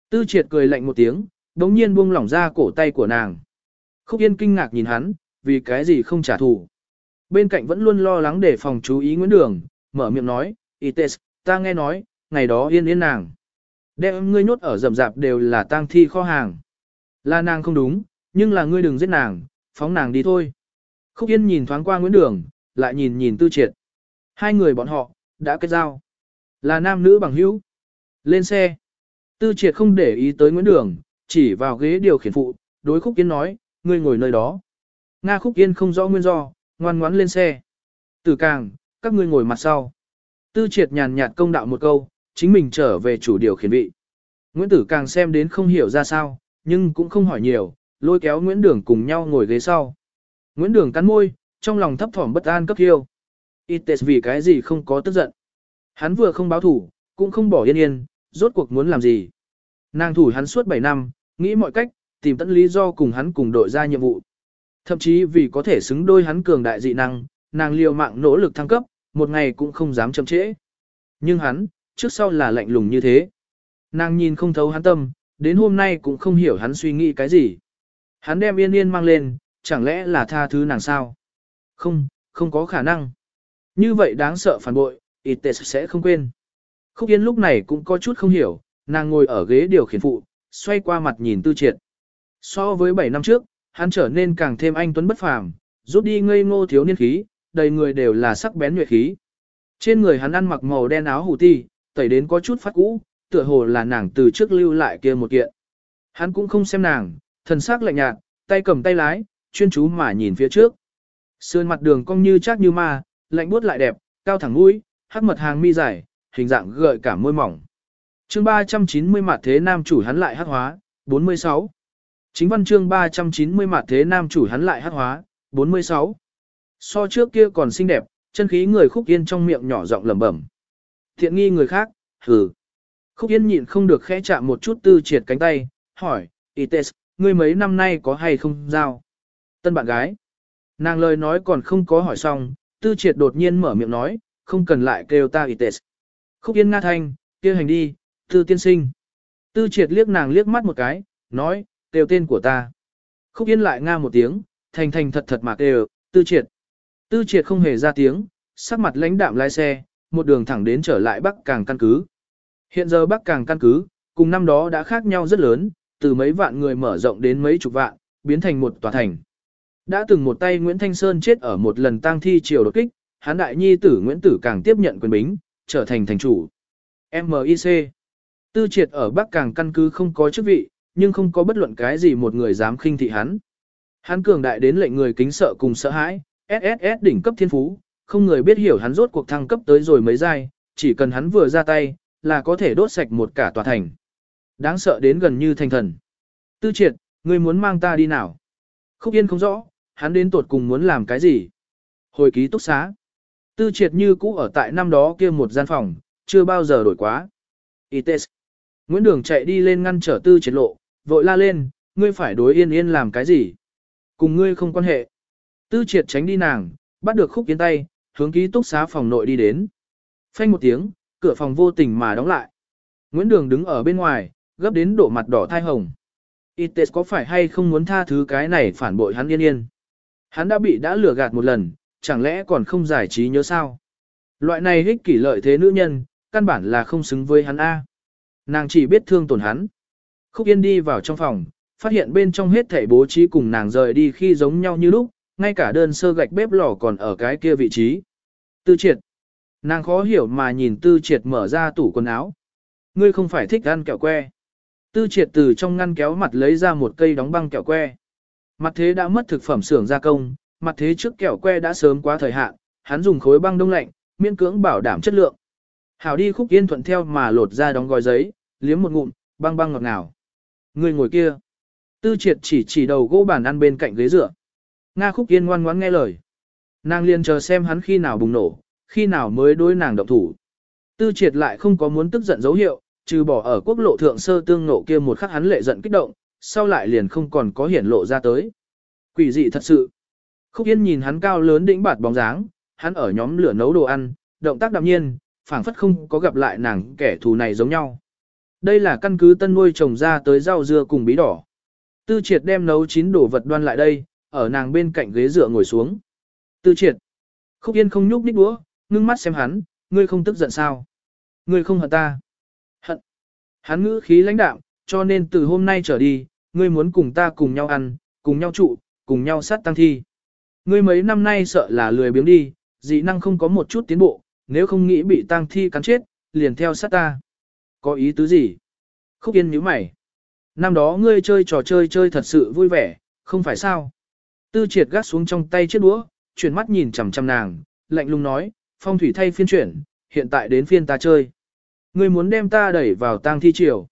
Tư triệt cười lạnh một tiếng, đống nhiên buông lỏng ra cổ tay của nàng. Khúc Yên kinh ngạc nhìn hắn, vì cái gì không trả thù. Bên cạnh vẫn luôn lo lắng để phòng chú ý Nguyễn Đường, mở miệng nói, Ites, ta nghe nói, ngày đó yên yên nàng. Đem ngươi nhốt ở rầm rạp đều là tang thi kho hàng. Là nàng không đúng, nhưng là ngươi đừng giết nàng, phóng nàng đi thôi. Khúc Yên nhìn thoáng qua Nguyễn Đường, lại nhìn nhìn Tư Triệt. Hai người bọn họ, đã kết giao. Là nam nữ bằng hữu. Lên xe. Tư Triệt không để ý tới Nguyễn Đường, chỉ vào ghế điều khiển phụ, đối Khúc Yên nói, ngươi ngồi nơi đó. Nga Khúc Yên không rõ nguyên do, ngoan ngoãn lên xe. Tử càng, các ngươi ngồi mặt sau. Tư triệt nhàn nhạt công đạo một câu, chính mình trở về chủ điều khiển vị. Nguyễn Tử càng xem đến không hiểu ra sao, nhưng cũng không hỏi nhiều, lôi kéo Nguyễn Đường cùng nhau ngồi ghế sau. Nguyễn Đường cắn môi, trong lòng thấp thỏm bất an cấp hiêu. Ites vì cái gì không có tức giận. Hắn vừa không báo thủ, cũng không bỏ yên yên, rốt cuộc muốn làm gì. Nàng thủ hắn suốt 7 năm, nghĩ mọi cách, tìm tận lý do cùng hắn cùng đội ra nhiệm vụ. Thậm chí vì có thể xứng đôi hắn cường đại dị năng, nàng liều mạng nỗ lực thăng cấp, một ngày cũng không dám chậm trễ. Nhưng hắn, trước sau là lạnh lùng như thế. Nàng nhìn không thấu hắn tâm, đến hôm nay cũng không hiểu hắn suy nghĩ cái gì. Hắn đem yên yên mang lên, chẳng lẽ là tha thứ nàng sao? Không, không có khả năng. Như vậy đáng sợ phản bội, Ites sẽ không quên. Khúc Yên lúc này cũng có chút không hiểu, nàng ngồi ở ghế điều khiển phụ, xoay qua mặt nhìn tư triệt. So với 7 năm trước, hắn trở nên càng thêm anh tuấn bất phàm, rút đi ngây ngô thiếu niên khí, đầy người đều là sắc bén nhuệ khí. Trên người hắn ăn mặc màu đen áo hủ ti, tẩy đến có chút phát cũ, tựa hồ là nàng từ trước lưu lại kia một kiện. Hắn cũng không xem nàng, thần sắc lạnh nhạt, tay cầm tay lái, chuyên chú mà nhìn phía trước. Sườn mặt đường cong như chắc như ma, lạnh buốt lại đẹp, cao thẳng mũi, hắc mật hàng mi dài, hình dạng gợi cảm môi mỏng. Chương 390 mặt thế nam chủ hắn lại hắc hóa, 46. Chính văn chương 390 mặt thế nam chủ hắn lại hắc hóa, 46. So trước kia còn xinh đẹp, chân khí người khúc yên trong miệng nhỏ giọng lẩm bẩm. Thiện nghi người khác, hừ. Khúc yên nhịn không được khẽ chạm một chút tư triệt cánh tay, hỏi, Ites, ngươi mấy năm nay có hay không giao? Tân bạn gái. Nàng lời nói còn không có hỏi xong, tư triệt đột nhiên mở miệng nói, không cần lại kêu ta Ites. Khúc yên nga thanh, kia hành đi, tư tiên sinh. Tư triệt liếc nàng liếc mắt một cái, nói, kêu tên của ta. Khúc yên lại nga một tiếng, thành thành thật thật mà kêu, tư triệt. Tư triệt không hề ra tiếng, sắc mặt lãnh đạm lái xe, một đường thẳng đến trở lại Bắc Càng căn cứ. Hiện giờ Bắc Càng căn cứ, cùng năm đó đã khác nhau rất lớn, từ mấy vạn người mở rộng đến mấy chục vạn, biến thành một tòa thành. Đã từng một tay Nguyễn Thanh Sơn chết ở một lần tang thi triều đột kích, hán đại nhi tử Nguyễn Tử càng tiếp nhận quyền bính, trở thành thành chủ. MIC Tư triệt ở Bắc Càng căn cứ không có chức vị, nhưng không có bất luận cái gì một người dám khinh thị hắn. Hắn cường đại đến lệnh người kính sợ cùng sợ hãi, SSS đỉnh cấp thiên phú, không người biết hiểu hắn rốt cuộc thăng cấp tới rồi mới giai, chỉ cần hắn vừa ra tay, là có thể đốt sạch một cả tòa thành. Đáng sợ đến gần như thành thần. Tư triệt, ngươi muốn mang ta đi nào? Khúc Yên không rõ, hắn đến tột cùng muốn làm cái gì? Hồi ký túc xá. Tư triệt như cũ ở tại năm đó kia một gian phòng, chưa bao giờ đổi quá. Ites. Nguyễn Đường chạy đi lên ngăn trở tư triệt lộ, vội la lên, ngươi phải đối yên yên làm cái gì? Cùng ngươi không quan hệ. Tư triệt tránh đi nàng, bắt được khúc yên tay, hướng ký túc xá phòng nội đi đến. Phanh một tiếng, cửa phòng vô tình mà đóng lại. Nguyễn Đường đứng ở bên ngoài, gấp đến độ mặt đỏ thai hồng. Ites có phải hay không muốn tha thứ cái này phản bội hắn yên yên? Hắn đã bị đã lừa gạt một lần, chẳng lẽ còn không giải trí nhớ sao? Loại này hích kỷ lợi thế nữ nhân, căn bản là không xứng với hắn A. Nàng chỉ biết thương tổn hắn. Khúc Yên đi vào trong phòng, phát hiện bên trong hết thảy bố trí cùng nàng rời đi khi giống nhau như lúc, ngay cả đơn sơ gạch bếp lò còn ở cái kia vị trí. Tư triệt. Nàng khó hiểu mà nhìn tư triệt mở ra tủ quần áo. Ngươi không phải thích ăn kẹo que. Tư triệt từ trong ngăn kéo mặt lấy ra một cây đóng băng kẹo que. Mặt thế đã mất thực phẩm xưởng gia công, mặt thế trước kẹo que đã sớm quá thời hạn, hắn dùng khối băng đông lạnh, miễn cưỡng bảo đảm chất lượng. Hảo đi khúc yên thuận theo mà lột ra đóng gói giấy, liếm một ngụm, băng băng ngọt ngào. Người ngồi kia. Tư triệt chỉ chỉ đầu gỗ bàn ăn bên cạnh ghế dựa. Nga khúc yên ngoan ngoãn nghe lời. Nàng liền chờ xem hắn khi nào bùng nổ, khi nào mới đối nàng động thủ. Tư triệt lại không có muốn tức giận dấu hiệu, trừ bỏ ở quốc lộ thượng sơ tương nộ kia một khắc hắn lệ giận kích động, sau lại liền không còn có hiển lộ ra tới. Quỷ dị thật sự. Khúc Yên nhìn hắn cao lớn đĩnh bạt bóng dáng, hắn ở nhóm lửa nấu đồ ăn, động tác đạm nhiên, phảng phất không có gặp lại nàng kẻ thù này giống nhau. Đây là căn cứ tân nuôi trồng ra tới rau dưa cùng bí đỏ. Tư triệt đem nấu chín đồ vật đoan lại đây, ở nàng bên cạnh ghế dựa ngồi xuống. Tư triệt. Khúc Yên không nhúc nhích đũa, ngưng mắt xem hắn, ngươi không tức giận sao? Ngươi không hận ta? Hắn ngữ khí lãnh đạm, cho nên từ hôm nay trở đi, ngươi muốn cùng ta cùng nhau ăn, cùng nhau trụ, cùng nhau sát tăng thi. Ngươi mấy năm nay sợ là lười biếng đi, dị năng không có một chút tiến bộ, nếu không nghĩ bị tăng thi cắn chết, liền theo sát ta. Có ý tứ gì? Khúc Yên nhíu mày. năm đó ngươi chơi trò chơi chơi thật sự vui vẻ, không phải sao? Tư triệt gắt xuống trong tay chiếc đũa, chuyển mắt nhìn chằm chằm nàng, lạnh lùng nói, phong thủy thay phiên chuyển, hiện tại đến phiên ta chơi. Ngươi muốn đem ta đẩy vào tang thi triều.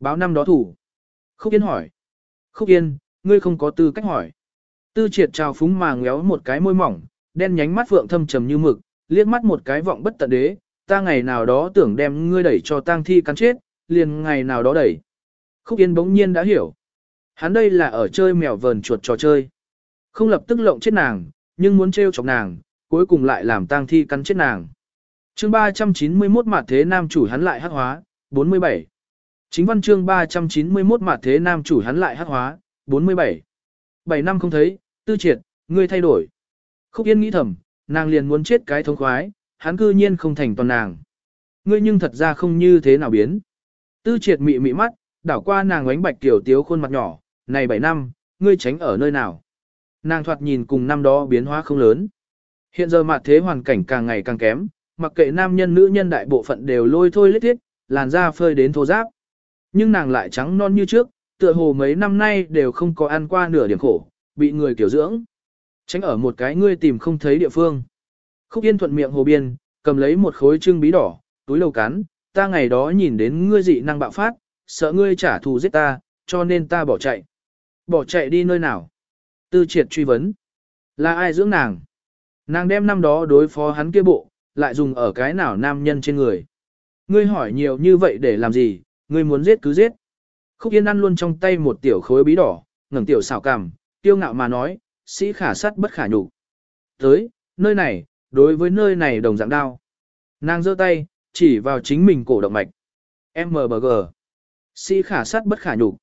Báo năm đó thủ. Khúc Yên hỏi. Khúc Yên, ngươi không có tư cách hỏi. Tư triệt trào phúng mà ngéo một cái môi mỏng, đen nhánh mắt vượng thâm trầm như mực, liếc mắt một cái vọng bất tận đế, ta ngày nào đó tưởng đem ngươi đẩy cho tang thi cắn chết, liền ngày nào đó đẩy. Khúc Yên bỗng nhiên đã hiểu. Hắn đây là ở chơi mèo vờn chuột trò chơi. Không lập tức lộng chết nàng, nhưng muốn trêu chọc nàng, cuối cùng lại làm tang thi cắn chết nàng chương 391 mặt thế nam chủ hắn lại hắc hóa, 47. Chính văn chương 391 mặt thế nam chủ hắn lại hắc hóa, 47. 7 năm không thấy, tư triệt, ngươi thay đổi. Khúc Yên nghĩ thầm, nàng liền muốn chết cái thống khoái, hắn cư nhiên không thành toàn nàng. Ngươi nhưng thật ra không như thế nào biến. Tư triệt mị mị mắt, đảo qua nàng ánh bạch tiểu tiếu khuôn mặt nhỏ, này 7 năm, ngươi tránh ở nơi nào. Nàng thoạt nhìn cùng năm đó biến hóa không lớn. Hiện giờ mặt thế hoàn cảnh càng ngày càng kém, mặc kệ nam nhân nữ nhân đại bộ phận đều lôi thôi lết thiết, làn da phơi đến thô giáp. Nhưng nàng lại trắng non như trước, tựa hồ mấy năm nay đều không có ăn qua nửa điểm khổ, bị người kiểu dưỡng. Tránh ở một cái ngươi tìm không thấy địa phương. Khúc Yên thuận miệng hồ biên, cầm lấy một khối trưng bí đỏ, túi lầu cắn, ta ngày đó nhìn đến ngươi dị năng bạo phát, sợ ngươi trả thù giết ta, cho nên ta bỏ chạy. Bỏ chạy đi nơi nào? Tư triệt truy vấn. Là ai dưỡng nàng? Nàng đem năm đó đối phó hắn kia bộ, lại dùng ở cái nào nam nhân trên người. Ngươi hỏi nhiều như vậy để làm gì, ngươi muốn giết cứ giết. Khúc Yên ăn luôn trong tay một tiểu khối bí đỏ, ngẩng tiểu xảo cằm, tiêu ngạo mà nói, sĩ khả sắt bất khả nhục. Tới, nơi này, đối với nơi này đồng dạng đao. Nàng giơ tay, chỉ vào chính mình cổ động mạch. MBG. Sĩ khả sắt bất khả nhục.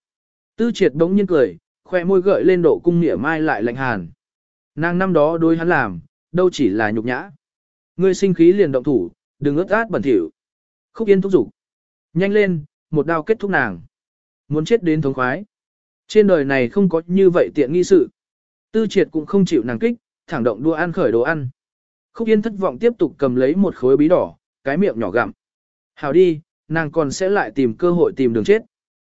Tư triệt đống nhiên cười, khoe môi gợi lên độ cung nghĩa mai lại lạnh hàn. Nàng năm đó đối hắn làm, đâu chỉ là nhục nhã. Ngươi sinh khí liền động thủ, đừng ướt át bẩn thỉu. Khúc Yên thúc giục. Nhanh lên, một đao kết thúc nàng. Muốn chết đến thống khoái. Trên đời này không có như vậy tiện nghi sự. Tư triệt cũng không chịu nàng kích, thẳng động đua ăn khởi đồ ăn. Khúc Yên thất vọng tiếp tục cầm lấy một khối bí đỏ, cái miệng nhỏ gặm. Hào đi, nàng còn sẽ lại tìm cơ hội tìm đường chết.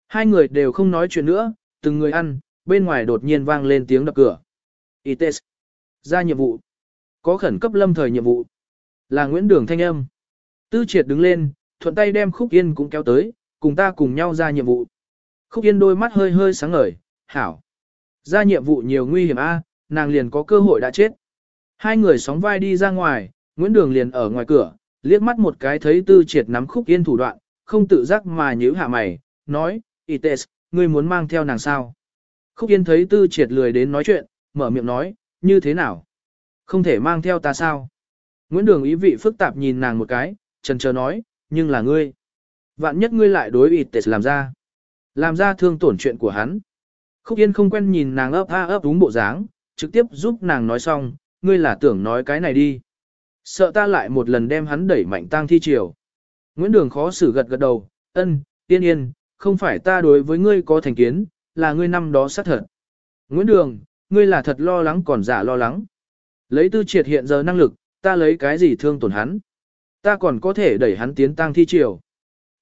Hai người đều không nói chuyện nữa, từng người ăn, bên ngoài đột nhiên vang lên tiếng đập cửa. Ites. Ra nhiệm vụ. Có khẩn cấp lâm thời nhiệm vụ. Là Nguyễn Đường Thanh Âm. Tư triệt đứng lên, thuận tay đem Khúc Yên cũng kéo tới, cùng ta cùng nhau ra nhiệm vụ. Khúc Yên đôi mắt hơi hơi sáng ngời, hảo. Ra nhiệm vụ nhiều nguy hiểm a, nàng liền có cơ hội đã chết. Hai người sóng vai đi ra ngoài, Nguyễn Đường liền ở ngoài cửa, liếc mắt một cái thấy tư triệt nắm Khúc Yên thủ đoạn, không tự giác mà nhíu hạ mày, nói, Ites, ngươi muốn mang theo nàng sao? Khúc Yên thấy tư triệt lười đến nói chuyện, mở miệng nói, như thế nào? Không thể mang theo ta sao? Nguyễn Đường ý vị phức tạp nhìn nàng một cái, trần chờ nói, nhưng là ngươi. Vạn nhất ngươi lại đối Ites làm ra. Làm ra thương tổn chuyện của hắn. Khúc Yên không quen nhìn nàng ấp a ấp đúng bộ dáng, trực tiếp giúp nàng nói xong, ngươi là tưởng nói cái này đi. Sợ ta lại một lần đem hắn đẩy mạnh tang thi triều. Nguyễn Đường khó xử gật gật đầu, ân, tiên yên, không phải ta đối với ngươi có thành kiến, là ngươi năm đó sát thật. Nguyễn Đường, ngươi là thật lo lắng còn giả lo lắng. Lấy tư triệt hiện giờ năng lực, ta lấy cái gì thương tổn hắn. Ta còn có thể đẩy hắn tiến tang thi triều.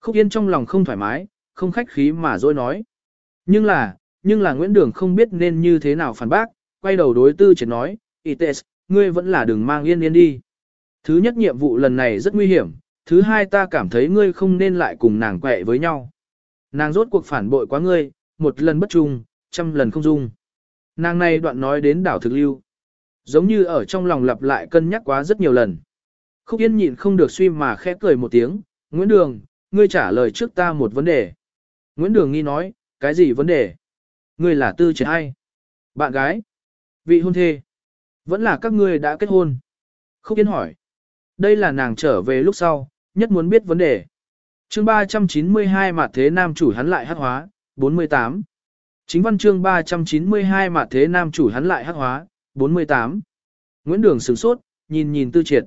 Khúc Yên trong lòng không thoải mái, không khách khí mà dối nói. Nhưng là, nhưng là Nguyễn Đường không biết nên như thế nào phản bác, quay đầu đối tư triệt nói, Ites, ngươi vẫn là đừng mang yên yên đi. Thứ nhất nhiệm vụ lần này rất nguy hiểm, thứ hai ta cảm thấy ngươi không nên lại cùng nàng quẹ với nhau. Nàng rốt cuộc phản bội quá ngươi, một lần bất trung, trăm lần không dung. Nàng này đoạn nói đến đảo thực lưu. Giống như ở trong lòng lặp lại cân nhắc quá rất nhiều lần. Khúc Yên nhịn không được suy mà khẽ cười một tiếng, Nguyễn Đường, ngươi trả lời trước ta một vấn đề. Nguyễn Đường nghi nói, cái gì vấn đề? Ngươi là tư trẻ hay? Bạn gái? Vị hôn thê? Vẫn là các ngươi đã kết hôn? Khúc Yên hỏi. Đây là nàng trở về lúc sau, nhất muốn biết vấn đề. chương 392 mà thế nam chủ hắn lại hát hóa, 48. Chính văn chương 392 mà thế nam chủ hắn lại hát hóa, 48. Nguyễn Đường sửng sốt, nhìn nhìn tư triệt.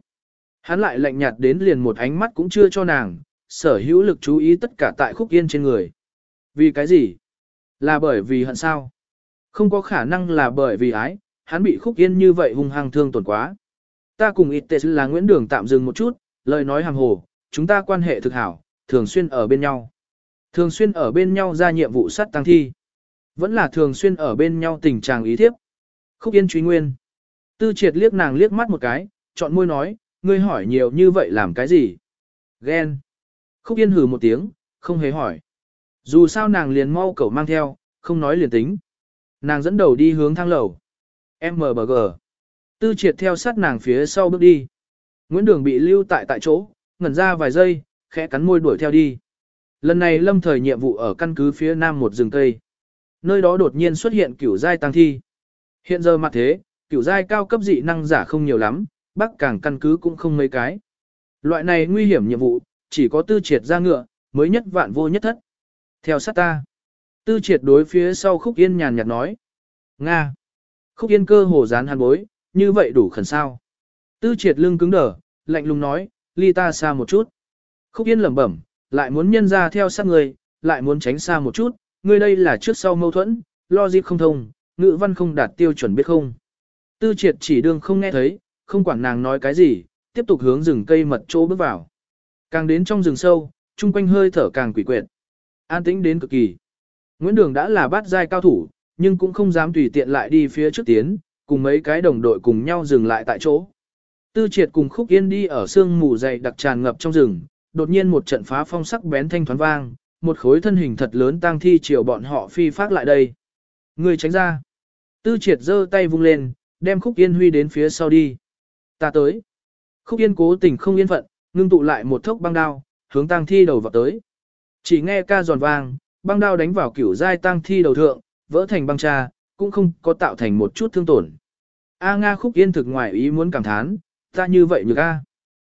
Hắn lại lạnh nhạt đến liền một ánh mắt cũng chưa cho nàng, sở hữu lực chú ý tất cả tại khúc yên trên người. Vì cái gì? Là bởi vì hận sao? Không có khả năng là bởi vì ái, hắn bị khúc yên như vậy hung hăng thương tổn quá. Ta cùng ít tệ là Nguyễn Đường tạm dừng một chút, lời nói hàng hồ, chúng ta quan hệ thực hảo, thường xuyên ở bên nhau. Thường xuyên ở bên nhau ra nhiệm vụ sát tăng thi. Vẫn là thường xuyên ở bên nhau tình trạng ý thiếp. Khúc Yên truy nguyên. Tư triệt liếc nàng liếc mắt một cái, chọn môi nói, ngươi hỏi nhiều như vậy làm cái gì? Ghen. Khúc Yên hừ một tiếng, không hề hỏi. Dù sao nàng liền mau cẩu mang theo, không nói liền tính. Nàng dẫn đầu đi hướng thang lầu. MBG. Tư triệt theo sát nàng phía sau bước đi. Nguyễn Đường bị lưu tại tại chỗ, ngẩn ra vài giây, khẽ cắn môi đuổi theo đi. Lần này lâm thời nhiệm vụ ở căn cứ phía nam một rừng cây. Nơi đó đột nhiên xuất hiện cửu giai tăng thi. Hiện giờ mặt thế, kiểu giai cao cấp dị năng giả không nhiều lắm, bắc càng căn cứ cũng không mấy cái. Loại này nguy hiểm nhiệm vụ, chỉ có tư triệt ra ngựa, mới nhất vạn vô nhất thất. Theo sát ta, tư triệt đối phía sau khúc yên nhàn nhạt nói. Nga. Khúc yên cơ hồ dán hàn bối, như vậy đủ khẩn sao. Tư triệt lưng cứng đờ, lạnh lùng nói, ly ta xa một chút. Khúc yên lẩm bẩm, lại muốn nhân ra theo sát người, lại muốn tránh xa một chút, người đây là trước sau mâu thuẫn, lo dịp không thông, ngữ văn không đạt tiêu chuẩn biết không. Tư triệt chỉ đương không nghe thấy, không quản nàng nói cái gì, tiếp tục hướng rừng cây mật chỗ bước vào. Càng đến trong rừng sâu, chung quanh hơi thở càng quỷ quyệt. An tĩnh đến cực kỳ. Nguyễn Đường đã là bát giai cao thủ, nhưng cũng không dám tùy tiện lại đi phía trước tiến, cùng mấy cái đồng đội cùng nhau dừng lại tại chỗ. Tư triệt cùng khúc yên đi ở sương mù dày đặc tràn ngập trong rừng, đột nhiên một trận phá phong sắc bén thanh thoán vang, một khối thân hình thật lớn tang thi chiều bọn họ phi phát lại đây. Người tránh ra. Tư triệt giơ tay vung lên, đem khúc yên huy đến phía sau đi. Ta tới. Khúc yên cố tình không yên phận, ngưng tụ lại một thốc băng đao, hướng tang thi đầu vào tới. Chỉ nghe ca giòn vang, băng đao đánh vào kiểu dai tang thi đầu thượng, vỡ thành băng trà, cũng không có tạo thành một chút thương tổn. A Nga khúc yên thực ngoài ý muốn cảm thán, ta như vậy nhược A.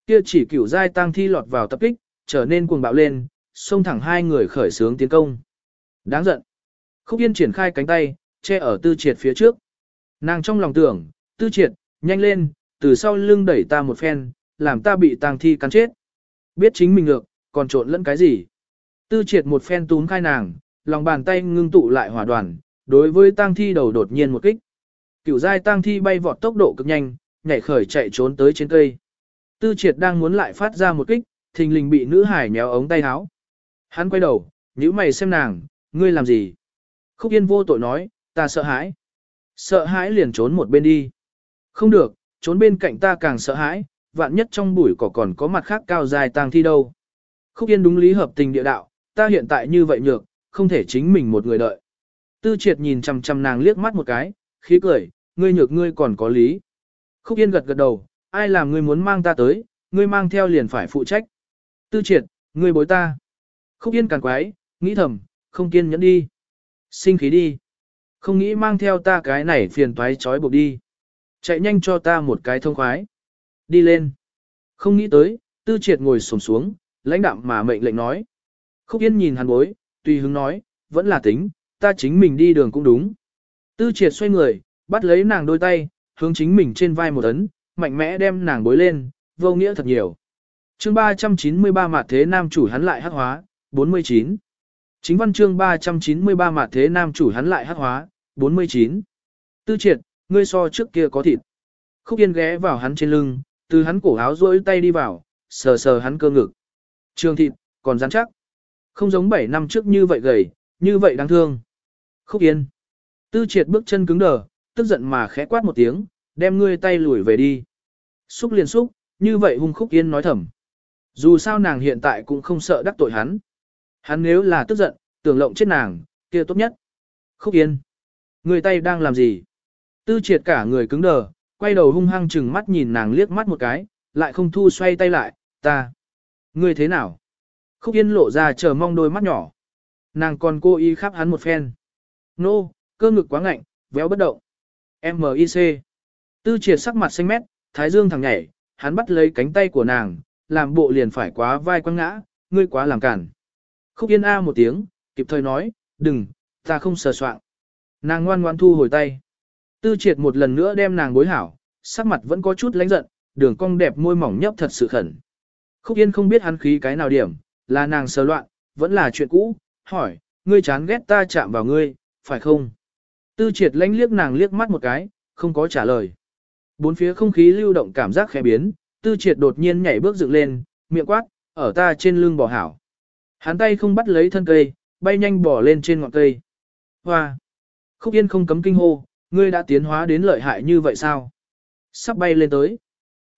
Kia chỉ kiểu dai tang thi lọt vào tập kích, trở nên cuồng bạo lên, xông thẳng hai người khởi sướng tiến công. Đáng giận. Khúc yên triển khai cánh tay, che ở tư triệt phía trước. Nàng trong lòng tưởng, tư triệt, nhanh lên, từ sau lưng đẩy ta một phen, làm ta bị tang thi cắn chết. Biết chính mình ngược, còn trộn lẫn cái gì. Tư triệt một phen túm khai nàng, lòng bàn tay ngưng tụ lại hỏa đoàn, đối với tang thi đầu đột nhiên một kích. Cửu giai tang thi bay vọt tốc độ cực nhanh, nhảy khởi chạy trốn tới trên cây. Tư triệt đang muốn lại phát ra một kích, thình lình bị nữ hải méo ống tay áo. Hắn quay đầu, nhíu mày xem nàng, ngươi làm gì? Khúc yên vô tội nói, ta sợ hãi. Sợ hãi liền trốn một bên đi. Không được, trốn bên cạnh ta càng sợ hãi, vạn nhất trong bụi cỏ còn có mặt khác cao dài tang thi đâu. Khúc yên đúng lý hợp tình địa đạo, ta hiện tại như vậy nhược, không thể chính mình một người đợi. Tư triệt nhìn chằm chằm nàng liếc mắt một cái, khí cười, ngươi nhược ngươi còn có lý. Khúc yên gật gật đầu, ai làm ngươi muốn mang ta tới, ngươi mang theo liền phải phụ trách. Tư triệt, ngươi bối ta. Khúc yên càng quái, nghĩ thầm, không kiên nhẫn đi. Sinh khí đi. Không nghĩ mang theo ta cái này phiền toái trói buộc đi. Chạy nhanh cho ta một cái thông khoái. Đi lên. Không nghĩ tới, tư triệt ngồi sổm xuống, lãnh đạm mà mệnh lệnh nói. Khúc yên nhìn hắn bối, tùy hứng nói, vẫn là tính, ta chính mình đi đường cũng đúng. Tư triệt xoay người, bắt lấy nàng đôi tay, hướng chính mình trên vai một ấn, mạnh mẽ đem nàng bối lên, vô nghĩa thật nhiều. chương 393 mặt thế nam chủ hắn lại hắc hóa, 49. Chính văn chương 393 mặt thế nam chủ hắn lại hắc hóa, 49. Tư triệt, ngươi so trước kia có thịt. Khúc yên ghé vào hắn trên lưng, từ hắn cổ áo rỗi tay đi vào, sờ sờ hắn cơ ngực. Trường thịt, còn rắn chắc. Không giống 7 năm trước như vậy gầy, như vậy đáng thương. Khúc yên. Tư triệt bước chân cứng đờ, tức giận mà khẽ quát một tiếng, đem ngươi tay lùi về đi. Xúc liền xúc, như vậy hung khúc yên nói thầm. Dù sao nàng hiện tại cũng không sợ đắc tội hắn. Hắn nếu là tức giận, tưởng lộng chết nàng, kia tốt nhất. Khúc yên. Người tay đang làm gì? Tư triệt cả người cứng đờ, quay đầu hung hăng chừng mắt nhìn nàng liếc mắt một cái, lại không thu xoay tay lại, ta. Ngươi thế nào? Khúc yên lộ ra chờ mong đôi mắt nhỏ. Nàng còn cố ý khắp hắn một phen. Nô, cơ ngực quá ngạnh, véo bất động. M.I.C. Tư triệt sắc mặt xanh mét, thái dương thẳng nhảy, hắn bắt lấy cánh tay của nàng, làm bộ liền phải quá vai quăng ngã, ngươi quá làm cản. Khúc yên A một tiếng, kịp thời nói, đừng, ta không sờ soạn. Nàng ngoan ngoan thu hồi tay. Tư triệt một lần nữa đem nàng bối hảo, sắc mặt vẫn có chút lánh giận, đường cong đẹp môi mỏng nhấp thật sự khẩn. Khúc Yên không biết hắn khí cái nào điểm, là nàng sờ loạn, vẫn là chuyện cũ, hỏi, ngươi chán ghét ta chạm vào ngươi, phải không? Tư triệt lánh liếc nàng liếc mắt một cái, không có trả lời. Bốn phía không khí lưu động cảm giác khẽ biến, tư triệt đột nhiên nhảy bước dựng lên, miệng quát, ở ta trên lưng bò hảo. Hắn tay không bắt lấy thân cây, bay nhanh bỏ lên trên ngọn cây. Hoa! Khúc Yên không cấm kinh hô, ngươi đã tiến hóa đến lợi hại như vậy sao? Sắp bay lên tới.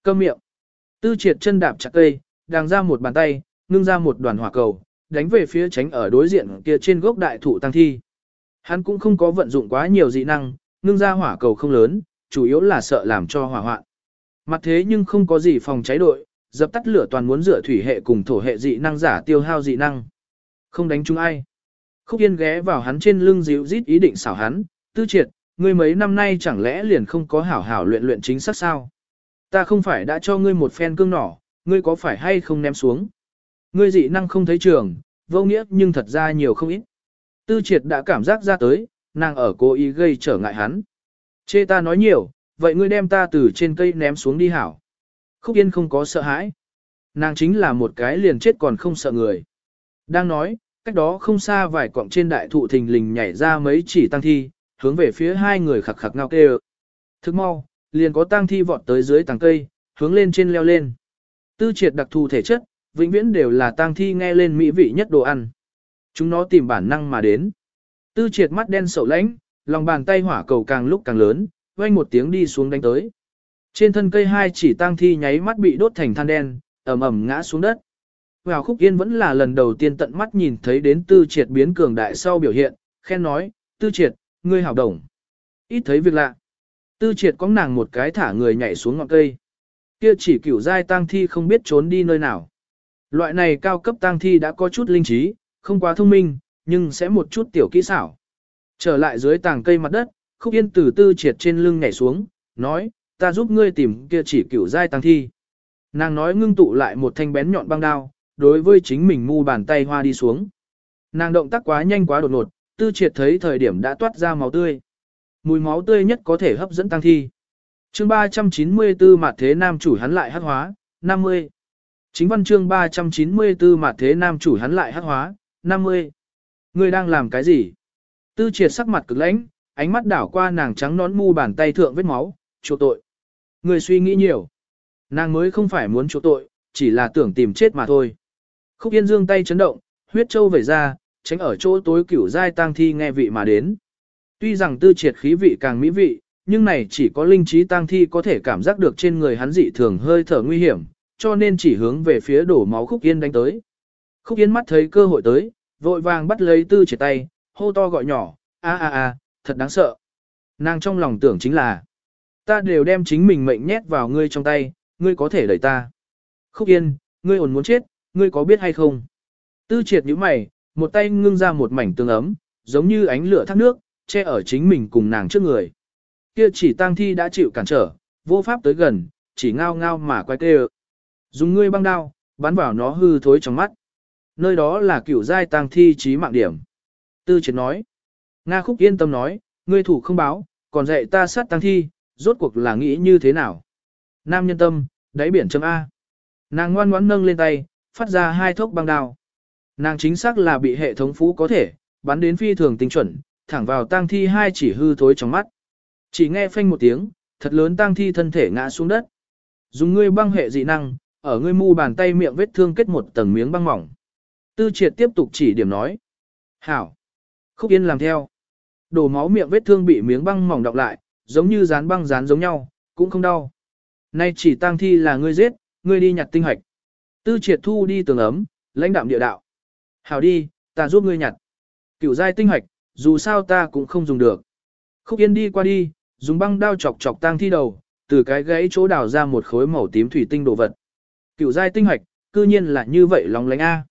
Câm miệng. Tư triệt chân đạp chặt cây, đàng ra một bàn tay, ngưng ra một đoàn hỏa cầu, đánh về phía tránh ở đối diện kia trên gốc đại thụ tăng thi. Hắn cũng không có vận dụng quá nhiều dị năng, ngưng ra hỏa cầu không lớn, chủ yếu là sợ làm cho hỏa hoạn. Mặt thế nhưng không có gì phòng cháy đội, dập tắt lửa toàn muốn rửa thủy hệ cùng thổ hệ dị năng giả tiêu hao dị năng. Không đánh chúng ai. Khúc Yên ghé vào hắn trên lưng dịu rít ý định xảo hắn, tư triệt, ngươi mấy năm nay chẳng lẽ liền không có hảo hảo luyện luyện chính xác sao? Ta không phải đã cho ngươi một phen cương nỏ, ngươi có phải hay không ném xuống? Ngươi dị năng không thấy trường, vô nghĩa nhưng thật ra nhiều không ít. Tư triệt đã cảm giác ra tới, nàng ở cố ý gây trở ngại hắn. Chê ta nói nhiều, vậy ngươi đem ta từ trên cây ném xuống đi hảo. Khúc Yên không có sợ hãi. Nàng chính là một cái liền chết còn không sợ người. Đang nói, cách đó không xa vài cọng trên đại thụ thình lình nhảy ra mấy chỉ tăng thi, hướng về phía hai người khặc khặc ngao kêu. Thức mau, liền có tăng thi vọt tới dưới tàng cây, hướng lên trên leo lên. Tư triệt đặc thù thể chất, vĩnh viễn đều là tăng thi nghe lên mỹ vị nhất đồ ăn. Chúng nó tìm bản năng mà đến. Tư triệt mắt đen sậu lãnh, lòng bàn tay hỏa cầu càng lúc càng lớn, vang một tiếng đi xuống đánh tới. Trên thân cây hai chỉ tang thi nháy mắt bị đốt thành than đen, ầm ầm ngã xuống đất. Vào khúc yên vẫn là lần đầu tiên tận mắt nhìn thấy đến tư triệt biến cường đại sau biểu hiện, khen nói, tư triệt, ngươi hảo đồng. Ít thấy việc lạ. Tư triệt có nàng một cái thả người nhảy xuống ngọn cây. Kia chỉ cửu dai tang thi không biết trốn đi nơi nào. Loại này cao cấp tang thi đã có chút linh trí, không quá thông minh, nhưng sẽ một chút tiểu kỹ xảo. Trở lại dưới tàng cây mặt đất, khúc yên từ tư triệt trên lưng nhảy xuống, nói, ta giúp ngươi tìm kia chỉ cửu giai tăng thi. Nàng nói ngưng tụ lại một thanh bén nhọn băng đao, đối với chính mình mu bàn tay hoa đi xuống. Nàng động tác quá nhanh quá đột ngột, tư triệt thấy thời điểm đã toát ra máu tươi. Mùi máu tươi nhất có thể hấp dẫn tăng thi. chương 394 mặt thế nam chủ hắn lại hắc hóa, 50. Chính văn chương 394 mặt thế nam chủ hắn lại hắc hóa, 50. Ngươi đang làm cái gì? Tư triệt sắc mặt cực lãnh, ánh mắt đảo qua nàng trắng nón mu bàn tay thượng vết máu, chỗ tội. Người suy nghĩ nhiều. Nàng mới không phải muốn chỗ tội, chỉ là tưởng tìm chết mà thôi. Khúc Yên Dương tay chấn động, huyết châu vẩy ra, tránh ở chỗ tối cửu dai tang thi nghe vị mà đến. Tuy rằng tư triệt khí vị càng mỹ vị, nhưng này chỉ có linh trí tang thi có thể cảm giác được trên người hắn dị thường hơi thở nguy hiểm, cho nên chỉ hướng về phía đổ máu Khúc Yên đánh tới. Khúc Yên mắt thấy cơ hội tới, vội vàng bắt lấy tư triệt tay, hô to gọi nhỏ, a a a, thật đáng sợ. Nàng trong lòng tưởng chính là, ta đều đem chính mình mệnh nhét vào ngươi trong tay, ngươi có thể đẩy ta. Khúc Yên, ngươi ổn muốn chết, ngươi có biết hay không? Tư triệt như mày, một tay ngưng ra một mảnh tương ấm, giống như ánh lửa thác nước, che ở chính mình cùng nàng trước người. Kia chỉ tang thi đã chịu cản trở, vô pháp tới gần, chỉ ngao ngao mà quay tê Dùng ngươi băng đao, bắn vào nó hư thối trong mắt. Nơi đó là cửu giai tang thi trí mạng điểm. Tư triệt nói. Nga khúc yên tâm nói, ngươi thủ không báo, còn dạy ta sát tang thi, rốt cuộc là nghĩ như thế nào? Nam nhân tâm, đáy biển chấm A. Nàng ngoan ngoãn nâng lên tay, phát ra hai thốc băng đao. Nàng chính xác là bị hệ thống phú có thể, bắn đến phi thường tinh chuẩn, thẳng vào tang thi hai chỉ hư thối trong mắt. Chỉ nghe phanh một tiếng, thật lớn tang thi thân thể ngã xuống đất. Dùng ngươi băng hệ dị năng, ở ngươi mu bàn tay miệng vết thương kết một tầng miếng băng mỏng. Tư triệt tiếp tục chỉ điểm nói. Hảo. Khúc yên làm theo. Đổ máu miệng vết thương bị miếng băng mỏng đọc lại, giống như dán băng dán giống nhau, cũng không đau. Nay chỉ tang thi là ngươi giết, ngươi đi nhặt tinh hoạch. Tư triệt thu đi tường ấm, lãnh đạm địa đạo. Hảo đi, ta giúp ngươi nhặt. Cửu giai tinh hoạch, dù sao ta cũng không dùng được. Khúc Yên đi qua đi, dùng băng đao chọc chọc tang thi đầu, từ cái gãy chỗ đào ra một khối màu tím thủy tinh đồ vật. Cửu giai tinh hoạch, cư nhiên là như vậy lòng lánh a.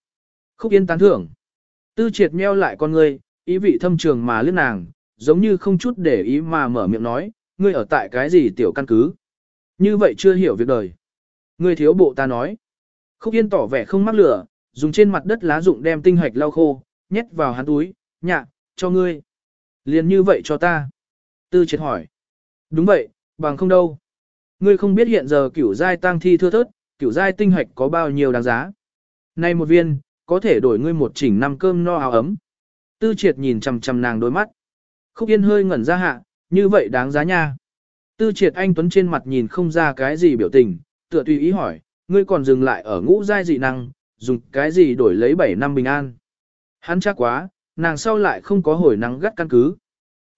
Khúc Yên tán thưởng. Tư triệt meo lại con ngươi, ý vị thâm trường mà lướt nàng, giống như không chút để ý mà mở miệng nói, ngươi ở tại cái gì tiểu căn cứ. Như vậy chưa hiểu việc đời. Ngươi thiếu bộ ta nói. Khúc Yên tỏ vẻ không mắc lửa, dùng trên mặt đất lá rụng đem tinh hạch lau khô, nhét vào hắn túi, nhạ, cho ngươi. Liền như vậy cho ta. Tư triệt hỏi. Đúng vậy, bằng không đâu. Ngươi không biết hiện giờ kiểu giai tăng thi thưa thớt, kiểu giai tinh hạch có bao nhiêu đáng giá. Này một viên, có thể đổi ngươi một chỉnh năm cơm no áo ấm. Tư triệt nhìn chằm chằm nàng đôi mắt. Khúc Yên hơi ngẩn ra hạ, như vậy đáng giá nha. Tư triệt anh Tuấn trên mặt nhìn không ra cái gì biểu tình, tựa tùy ý hỏi, ngươi còn dừng lại ở ngũ giai dị năng, dùng cái gì đổi lấy 7 năm bình an. Hắn chắc quá, nàng sau lại không có hồi nắng gắt căn cứ.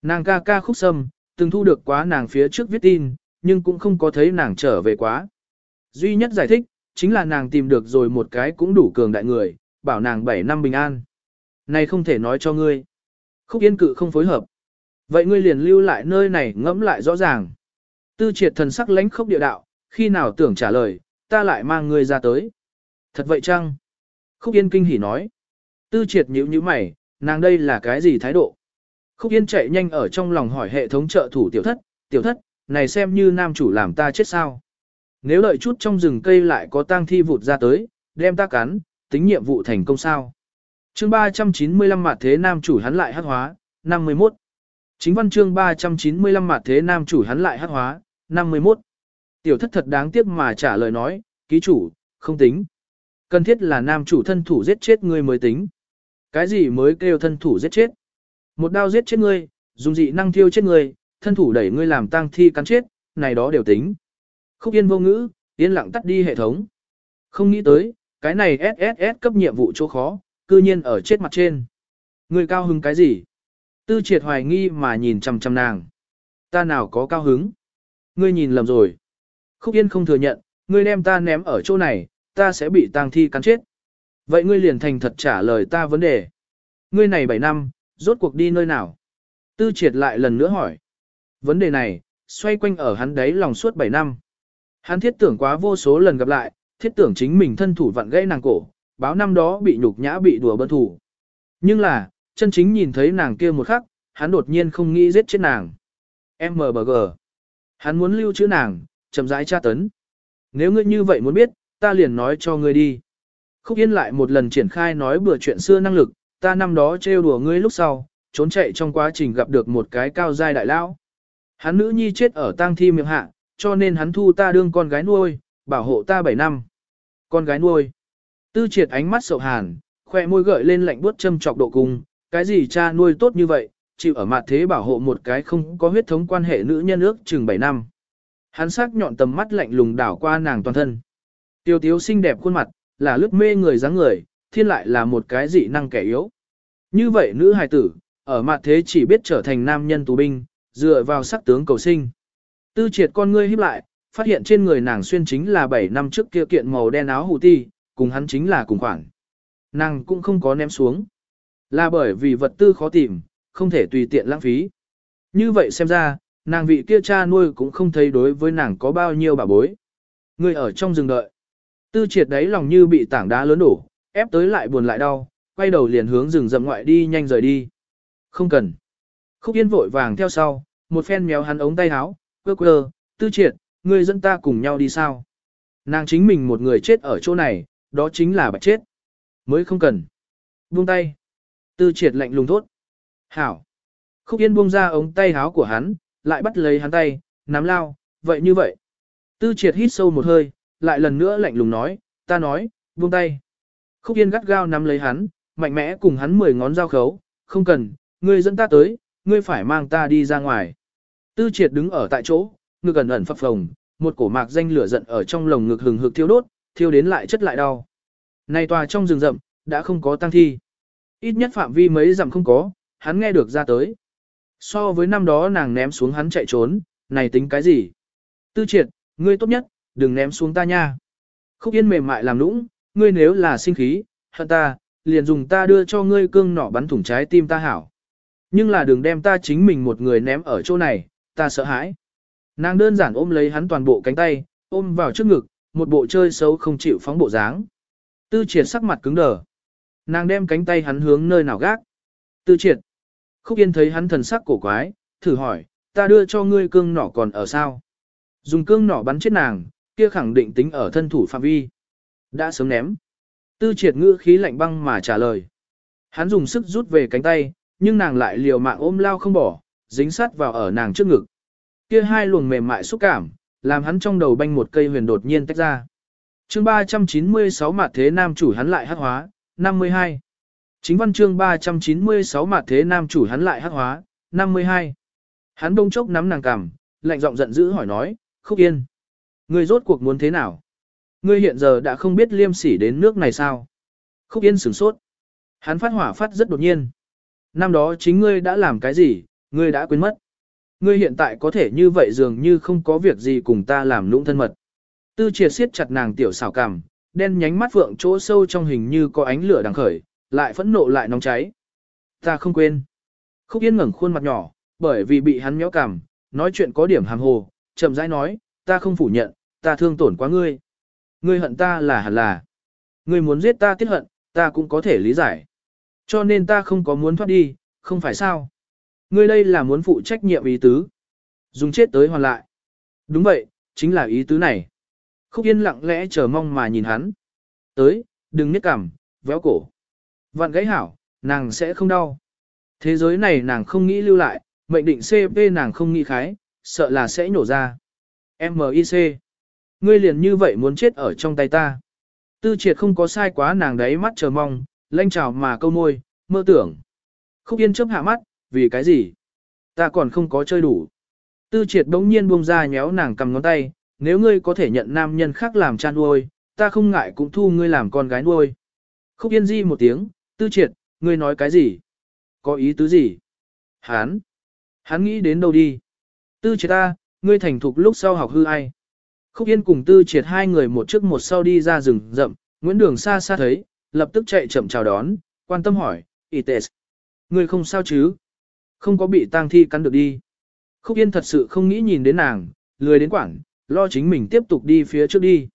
Nàng ca ca khúc sâm, từng thu được quá nàng phía trước viết tin, nhưng cũng không có thấy nàng trở về quá. Duy nhất giải thích, chính là nàng tìm được rồi một cái cũng đủ cường đại người, bảo nàng 7 năm bình an. Này không thể nói cho ngươi. Khúc yên cự không phối hợp. Vậy ngươi liền lưu lại nơi này ngẫm lại rõ ràng. Tư triệt thần sắc lánh khốc địa đạo, khi nào tưởng trả lời, ta lại mang ngươi ra tới. Thật vậy chăng? Khúc yên kinh hỉ nói. Tư triệt nhíu như mày, nàng đây là cái gì thái độ? Khúc yên chạy nhanh ở trong lòng hỏi hệ thống trợ thủ tiểu thất, tiểu thất, này xem như nam chủ làm ta chết sao? Nếu đợi chút trong rừng cây lại có tang thi vụt ra tới, đem ta cắn, tính nhiệm vụ thành công sao? chương 395 mặt thế nam chủ hắn lại hát hóa, 51. Chính văn chương 395 mặt thế nam chủ hắn lại hắc hóa, 51. Tiểu thất thật đáng tiếc mà trả lời nói, ký chủ, không tính. Cần thiết là nam chủ thân thủ giết chết ngươi mới tính. Cái gì mới kêu thân thủ giết chết? Một đao giết chết ngươi, dùng dị năng thiêu chết ngươi, thân thủ đẩy ngươi làm tang thi cắn chết, này đó đều tính. Khúc yên vô ngữ, yên lặng tắt đi hệ thống. Không nghĩ tới, cái này SSS cấp nhiệm vụ chỗ khó, cư nhiên ở chết mặt trên. Ngươi cao hứng cái gì? Tư triệt hoài nghi mà nhìn chằm chằm nàng. Ta nào có cao hứng? Ngươi nhìn lầm rồi. Khúc Yên không thừa nhận, ngươi đem ta ném ở chỗ này, ta sẽ bị tang thi cắn chết. Vậy ngươi liền thành thật trả lời ta vấn đề. Ngươi này 7 năm, rốt cuộc đi nơi nào? Tư triệt lại lần nữa hỏi. Vấn đề này, xoay quanh ở hắn đấy lòng suốt 7 năm. Hắn thiết tưởng quá vô số lần gặp lại, thiết tưởng chính mình thân thủ vặn gãy nàng cổ, báo năm đó bị nhục nhã bị đùa bơn thủ. Nhưng là, chân chính nhìn thấy nàng kia một khắc, hắn đột nhiên không nghĩ giết chết nàng. MBG. Hắn muốn lưu trữ nàng, chậm rãi tra tấn. Nếu ngươi như vậy muốn biết, ta liền nói cho ngươi đi. Khúc Yên lại một lần triển khai nói bừa chuyện xưa năng lực, ta năm đó trêu đùa ngươi lúc sau, trốn chạy trong quá trình gặp được một cái cao giai đại lao. Hắn nữ nhi chết ở tang thi miệng hạ, cho nên hắn thu ta đương con gái nuôi, bảo hộ ta 7 năm. Con gái nuôi. Tư triệt ánh mắt sầu hàn, khoe môi gợi lên lạnh buốt châm chọc độ cung, cái gì cha nuôi tốt như vậy, chịu ở mặt thế bảo hộ một cái không có huyết thống quan hệ nữ nhân ước chừng 7 năm. Hắn sắc nhọn tầm mắt lạnh lùng đảo qua nàng toàn thân. Tiêu tiếu xinh đẹp khuôn mặt, là lướt mê người dáng người, thiên lại là một cái dị năng kẻ yếu. Như vậy nữ hài tử, ở mặt thế chỉ biết trở thành nam nhân tù binh, dựa vào sắc tướng cầu sinh. Tư triệt con ngươi híp lại, phát hiện trên người nàng xuyên chính là 7 năm trước kia kiện màu đen áo hủ ti, cùng hắn chính là cùng khoảng, Nàng cũng không có ném xuống. Là bởi vì vật tư khó tìm, không thể tùy tiện lãng phí. Như vậy xem ra, nàng vị kia cha nuôi cũng không thấy đối với nàng có bao nhiêu bà bối. Người ở trong rừng đợi. Tư triệt đấy lòng như bị tảng đá lớn đổ, ép tới lại buồn lại đau, quay đầu liền hướng rừng rậm ngoại đi nhanh rời đi. Không cần. Khúc yên vội vàng theo sau, một phen méo hắn ống tay áo, quơ quơ, tư triệt, ngươi dẫn ta cùng nhau đi sao? Nàng chính mình một người chết ở chỗ này, đó chính là bạch chết. Mới không cần. Buông tay. Tư triệt lạnh lùng thốt. Hảo. Khúc yên buông ra ống tay háo của hắn, lại bắt lấy hắn tay, nắm lao, vậy như vậy. Tư triệt hít sâu một hơi, lại lần nữa lạnh lùng nói, ta nói, buông tay. Khúc yên gắt gao nắm lấy hắn, mạnh mẽ cùng hắn mười ngón giao khấu, không cần, ngươi dẫn ta tới, ngươi phải mang ta đi ra ngoài. Tư triệt đứng ở tại chỗ, ngực ẩn ẩn phập phồng, một cổ mạc danh lửa giận ở trong lồng ngực hừng hực thiêu đốt, thiêu đến lại chất lại đau. Này tòa trong rừng rậm, đã không có tăng thi. Ít nhất phạm vi mấy dặm không có, hắn nghe được ra tới. So với năm đó nàng ném xuống hắn chạy trốn, này tính cái gì? Tư triệt, ngươi tốt nhất, đừng ném xuống ta nha. Khúc yên mềm mại làm nũng, ngươi nếu là sinh khí, hận ta, liền dùng ta đưa cho ngươi cương nỏ bắn thủng trái tim ta hảo. Nhưng là đừng đem ta chính mình một người ném ở chỗ này, ta sợ hãi. Nàng đơn giản ôm lấy hắn toàn bộ cánh tay, ôm vào trước ngực, một bộ chơi xấu không chịu phóng bộ dáng. Tư triệt sắc mặt cứng đờ. Nàng đem cánh tay hắn hướng nơi nào gác. Tư triệt. Khúc Yên thấy hắn thần sắc cổ quái, thử hỏi, ta đưa cho ngươi cương nỏ còn ở sao? Dùng cương nỏ bắn chết nàng, kia khẳng định tính ở thân thủ phạm vi. Đã sớm ném. Tư triệt ngữ khí lạnh băng mà trả lời. Hắn dùng sức rút về cánh tay, nhưng nàng lại liều mạng ôm lao không bỏ, dính sát vào ở nàng trước ngực. Kia hai luồng mềm mại xúc cảm, làm hắn trong đầu banh một cây huyền đột nhiên tách ra. chương 396 mặt thế nam chủ hắn lại hát hóa, 52. Chính văn chương 396 mặt thế nam chủ hắn lại hắc hóa, 52. Hắn đông chốc nắm nàng cằm, lạnh giọng giận dữ hỏi nói, khúc yên. ngươi rốt cuộc muốn thế nào? Ngươi hiện giờ đã không biết liêm sỉ đến nước này sao? Khúc Yên sửng sốt. Hắn phát hỏa phát rất đột nhiên. Năm đó chính ngươi đã làm cái gì, ngươi đã quên mất. Ngươi hiện tại có thể như vậy dường như không có việc gì cùng ta làm lũng thân mật. Tư triệt siết chặt nàng tiểu xảo cằm, đen nhánh mắt phượng chỗ sâu trong hình như có ánh lửa đang khởi, lại phẫn nộ lại nóng cháy. Ta không quên. Khúc Yên ngẩng khuôn mặt nhỏ, bởi vì bị hắn méo cằm, nói chuyện có điểm hàm hồ, chậm rãi nói, ta không phủ nhận, ta thương tổn quá ngươi. Ngươi hận ta là hẳn là. Ngươi muốn giết ta tiết hận, ta cũng có thể lý giải. Cho nên ta không có muốn thoát đi, không phải sao. Ngươi đây là muốn phụ trách nhiệm ý tứ. Dùng chết tới hoàn lại. Đúng vậy, chính là ý tứ này. Khúc Yên lặng lẽ chờ mong mà nhìn hắn. Tới, đừng nhếch cằm, véo cổ. Vạn gãy hảo, nàng sẽ không đau. Thế giới này nàng không nghĩ lưu lại, mệnh định CP nàng không nghĩ khái, sợ là sẽ nhổ ra. MIC. Ngươi liền như vậy muốn chết ở trong tay ta. Tư triệt không có sai quá nàng đấy mắt chờ mong, lanh trào mà câu môi, mơ tưởng. Khúc yên chớp hạ mắt, vì cái gì? Ta còn không có chơi đủ. Tư triệt đống nhiên buông ra nhéo nàng cầm ngón tay, nếu ngươi có thể nhận nam nhân khác làm cha nuôi, ta không ngại cũng thu ngươi làm con gái nuôi. Khúc yên di một tiếng, tư triệt, ngươi nói cái gì? Có ý tứ gì? Hán! Hắn nghĩ đến đâu đi? Tư triệt ta, ngươi thành thục lúc sau học hư ai? Khúc Yên cùng Tư Triệt hai người một trước một sau đi ra rừng rậm, Nguyễn Đường xa xa thấy, lập tức chạy chậm chào đón, quan tâm hỏi, Ites. Ngươi không sao chứ? Không có bị tang thi cắn được đi. Khúc Yên thật sự không nghĩ nhìn đến nàng, lười đến quảng, lo chính mình tiếp tục đi phía trước đi.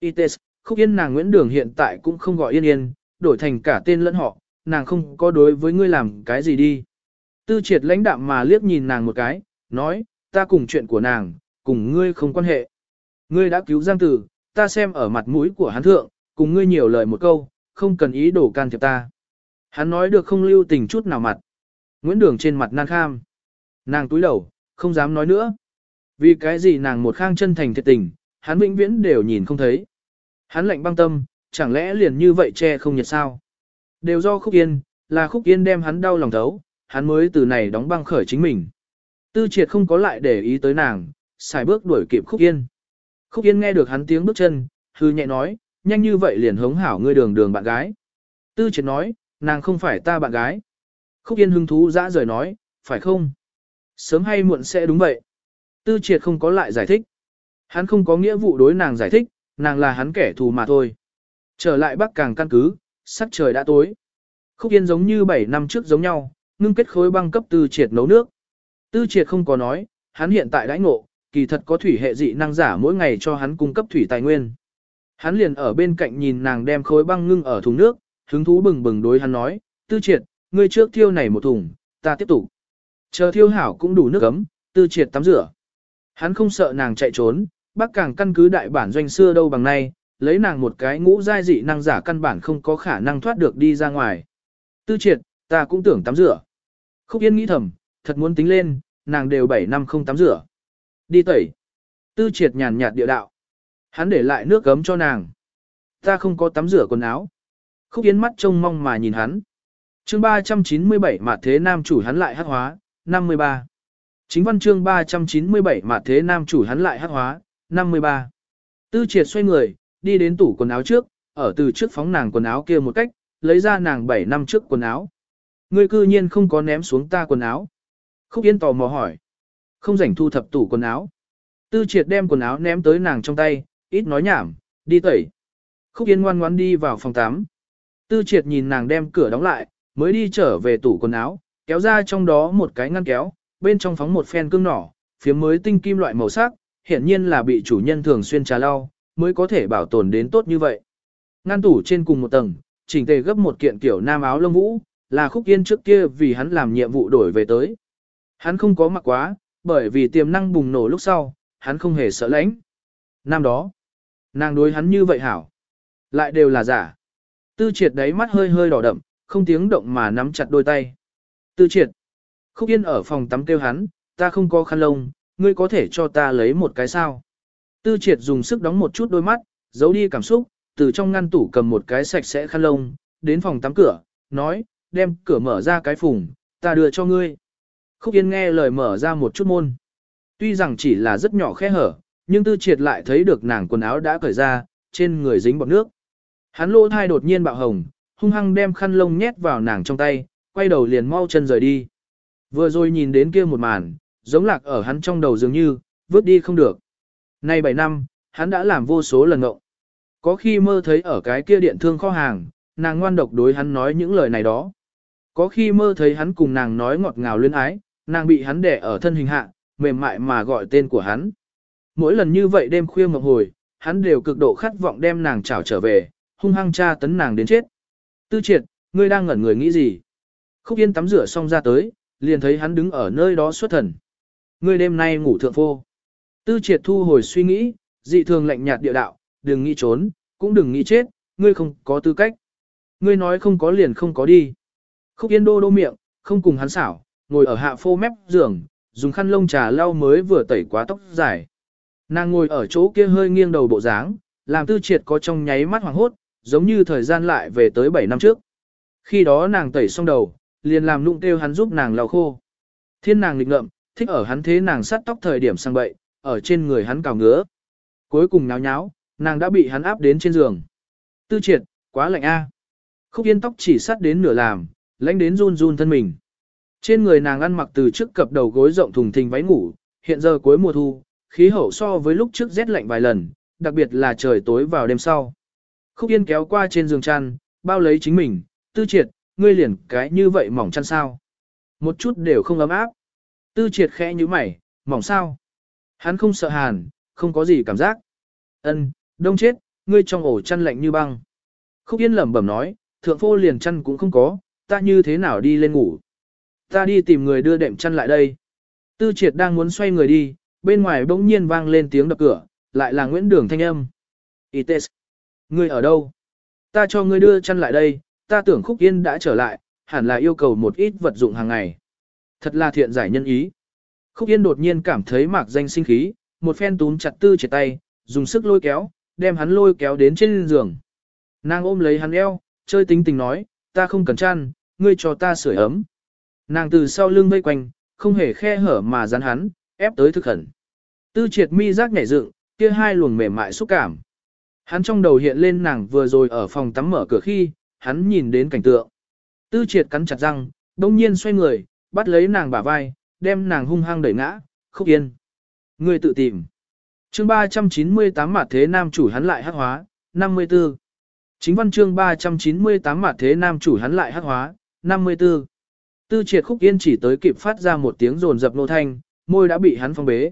Ites, Khúc Yên nàng Nguyễn Đường hiện tại cũng không gọi Yên Yên, đổi thành cả tên lẫn họ, nàng không có đối với ngươi làm cái gì đi. Tư triệt lãnh đạm mà liếc nhìn nàng một cái, nói, ta cùng chuyện của nàng, cùng ngươi không quan hệ. Ngươi đã cứu Giang Tử, ta xem ở mặt mũi của hắn thượng, cùng ngươi nhiều lời một câu, không cần ý đồ can thiệp ta. Hắn nói được không lưu tình chút nào mặt. Nguyễn Đường trên mặt nan kham. Nàng túi đầu, không dám nói nữa. Vì cái gì nàng một khang chân thành thiệt tình, hắn vĩnh viễn đều nhìn không thấy. Hắn lạnh băng tâm, chẳng lẽ liền như vậy che không nhiệt sao? Đều do Khúc Yên, là Khúc Yên đem hắn đau lòng thấu, hắn mới từ này đóng băng khởi chính mình. Tư triệt không có lại để ý tới nàng, xài bước đuổi kịp Khúc Yên. Khúc Yên nghe được hắn tiếng bước chân, hư nhẹ nói, nhanh như vậy liền hống hảo ngươi đường đường bạn gái. Tư triệt nói, nàng không phải ta bạn gái. Khúc Yên hứng thú dã rời nói, phải không? Sớm hay muộn sẽ đúng vậy. Tư triệt không có lại giải thích. Hắn không có nghĩa vụ đối nàng giải thích, nàng là hắn kẻ thù mà thôi. Trở lại bắc càng căn cứ, sắc trời đã tối. Khúc Yên giống như 7 năm trước giống nhau, ngưng kết khối băng cấp tư triệt nấu nước. Tư triệt không có nói, hắn hiện tại đãi ngộ, kỳ thật có thủy hệ dị năng giả mỗi ngày cho hắn cung cấp thủy tài nguyên. Hắn liền ở bên cạnh nhìn nàng đem khối băng ngưng ở thùng nước, hứng thú bừng bừng đối hắn nói, tư triệt, ngươi trước thiêu này một thùng, ta tiếp tục. Chờ thiêu hảo cũng đủ nước ấm, tư triệt tắm rửa. Hắn không sợ nàng chạy trốn, bác càng căn cứ đại bản doanh xưa đâu bằng nay, lấy nàng một cái ngũ giai dị năng giả căn bản không có khả năng thoát được đi ra ngoài. Tư triệt, ta cũng tưởng tắm rửa. Khúc Yên nghĩ thầm, thật muốn tính lên, nàng đều 7 năm không tắm rửa. Đi tẩy. Tư triệt nhàn nhạt địa đạo. Hắn để lại nước gấm cho nàng. Ta không có tắm rửa quần áo. Khúc Yến mắt trông mong mà nhìn hắn. chương 397 mà thế nam chủ hắn lại hát hóa, 53. Chính văn chương 397 mà thế nam chủ hắn lại hắc hóa, 53. Tư triệt xoay người, đi đến tủ quần áo trước, ở từ trước phóng nàng quần áo kia một cách, lấy ra nàng 7 năm trước quần áo. Ngươi cư nhiên không có ném xuống ta quần áo. Khúc Yên tò mò hỏi. Không rảnh thu thập tủ quần áo. Tư triệt đem quần áo ném tới nàng trong tay, ít nói nhảm, đi tẩy. Khúc Yên ngoan ngoan đi vào phòng 8. Tư triệt nhìn nàng đem cửa đóng lại, mới đi trở về tủ quần áo, kéo ra trong đó một cái ngăn kéo, bên trong phóng một phen cương nỏ, phía mới tinh kim loại màu sắc, hiển nhiên là bị chủ nhân thường xuyên trà lau, mới có thể bảo tồn đến tốt như vậy. Ngăn tủ trên cùng một tầng, chỉnh tề gấp một kiện kiểu nam áo lông vũ, là khúc yên trước kia vì hắn làm nhiệm vụ đổi về tới. Hắn không có mặc quá, bởi vì tiềm năng bùng nổ lúc sau, hắn không hề sợ lãnh. Năm đó, nàng đối hắn như vậy hảo. Lại đều là giả. Tư triệt đáy mắt hơi hơi đỏ đậm, không tiếng động mà nắm chặt đôi tay. Tư triệt. Khúc yên ở phòng tắm kêu hắn, ta không có khăn lông, ngươi có thể cho ta lấy một cái sao. Tư triệt dùng sức đóng một chút đôi mắt, giấu đi cảm xúc, từ trong ngăn tủ cầm một cái sạch sẽ khăn lông, đến phòng tắm cửa, nói, đem cửa mở ra cái phùng, ta đưa cho ngươi. Khúc Yên nghe lời mở ra một chút môn. Tuy rằng chỉ là rất nhỏ khe hở, nhưng tư triệt lại thấy được nàng quần áo đã cởi ra, trên người dính bọt nước. Hắn lỗ thai đột nhiên bạo hồng, hung hăng đem khăn lông nhét vào nàng trong tay, quay đầu liền mau chân rời đi. Vừa rồi nhìn đến kia một màn, giống lạc ở hắn trong đầu dường như, vứt đi không được. Nay 7 năm, hắn đã làm vô số lần ngộng. Có khi mơ thấy ở cái kia điện thương kho hàng, nàng ngoan độc đối hắn nói những lời này đó. Có khi mơ thấy hắn cùng nàng nói ngọt ngào luyến ái, nàng bị hắn đè ở thân hình hạ, mềm mại mà gọi tên của hắn. Mỗi lần như vậy đêm khuya mộng hồi, hắn đều cực độ khát vọng đem nàng trảo trở về, hung hăng tra tấn nàng đến chết. Tư triệt, ngươi đang ngẩn người nghĩ gì? Khúc Yên tắm rửa xong ra tới, liền thấy hắn đứng ở nơi đó xuất thần. Ngươi đêm nay ngủ thượng phô. Tư triệt thu hồi suy nghĩ, dị thường lạnh nhạt địa đạo, đừng nghĩ trốn, cũng đừng nghĩ chết, ngươi không có tư cách. Ngươi nói không có liền không có đi. Khúc Yên đô đô miệng, không cùng hắn xảo, ngồi ở hạ phô mép giường, dùng khăn lông trà lau mới vừa tẩy quá tóc dài. Nàng ngồi ở chỗ kia hơi nghiêng đầu bộ dáng, làm tư triệt có trong nháy mắt hoàng hốt, giống như thời gian lại về tới 7 năm trước. Khi đó nàng tẩy xong đầu, liền làm nụng kêu hắn giúp nàng lau khô. Thiên nàng lịch ngậm, thích ở hắn thế nàng sát tóc thời điểm sang bậy, ở trên người hắn cào ngứa. Cuối cùng náo nháo, nàng đã bị hắn áp đến trên giường. Tư triệt, quá lạnh a. Khúc yên tóc chỉ sát đến nửa làm, lãnh đến run run thân mình. Trên người nàng ăn mặc từ trước cập đầu gối rộng thùng thình váy ngủ, hiện giờ cuối mùa thu, khí hậu so với lúc trước rét lạnh vài lần, đặc biệt là trời tối vào đêm sau. Khúc Yên kéo qua trên giường chăn, bao lấy chính mình, tư triệt, ngươi liền cái như vậy mỏng chăn sao. Một chút đều không ấm áp. Tư triệt khẽ như mày, mỏng sao. Hắn không sợ hàn, không có gì cảm giác. ân đông chết, ngươi trong ổ chăn lạnh như băng. Khúc Yên lẩm bẩm nói, thượng phô liền chăn cũng không có, ta như thế nào đi lên ngủ. Ta đi tìm người đưa đệm chăn lại đây. Tư triệt đang muốn xoay người đi, bên ngoài bỗng nhiên vang lên tiếng đập cửa, lại là Nguyễn Đường thanh âm. Ites. Ngươi ở đâu? Ta cho ngươi đưa chăn lại đây, ta tưởng Khúc Yên đã trở lại, hẳn là yêu cầu một ít vật dụng hàng ngày. Thật là thiện giải nhân ý. Khúc Yên đột nhiên cảm thấy mạc danh sinh khí, một phen túm chặt tư triệt tay, dùng sức lôi kéo, đem hắn lôi kéo đến trên giường. Nàng ôm lấy hắn eo, chơi tính tình nói, ta không cần chăn, ngươi cho ta sưởi ấm. Nàng từ sau lưng vây quanh, không hề khe hở mà dán hắn, ép tới thực hẳn. Tư triệt mi giác nhảy dựng, kia hai luồng mềm mại xúc cảm. Hắn trong đầu hiện lên nàng vừa rồi ở phòng tắm mở cửa khi, hắn nhìn đến cảnh tượng. Tư triệt cắn chặt răng, đông nhiên xoay người, bắt lấy nàng bả vai, đem nàng hung hăng đẩy ngã, khúc yên. Người tự tìm. chương 398 mặt thế nam chủ hắn lại hắc hóa, 54. Chính văn chương 398 mặt thế nam chủ hắn lại hắc hóa, 54. Tư triệt khúc yên chỉ tới kịp phát ra một tiếng rồn dập nô thanh, môi đã bị hắn phong bế.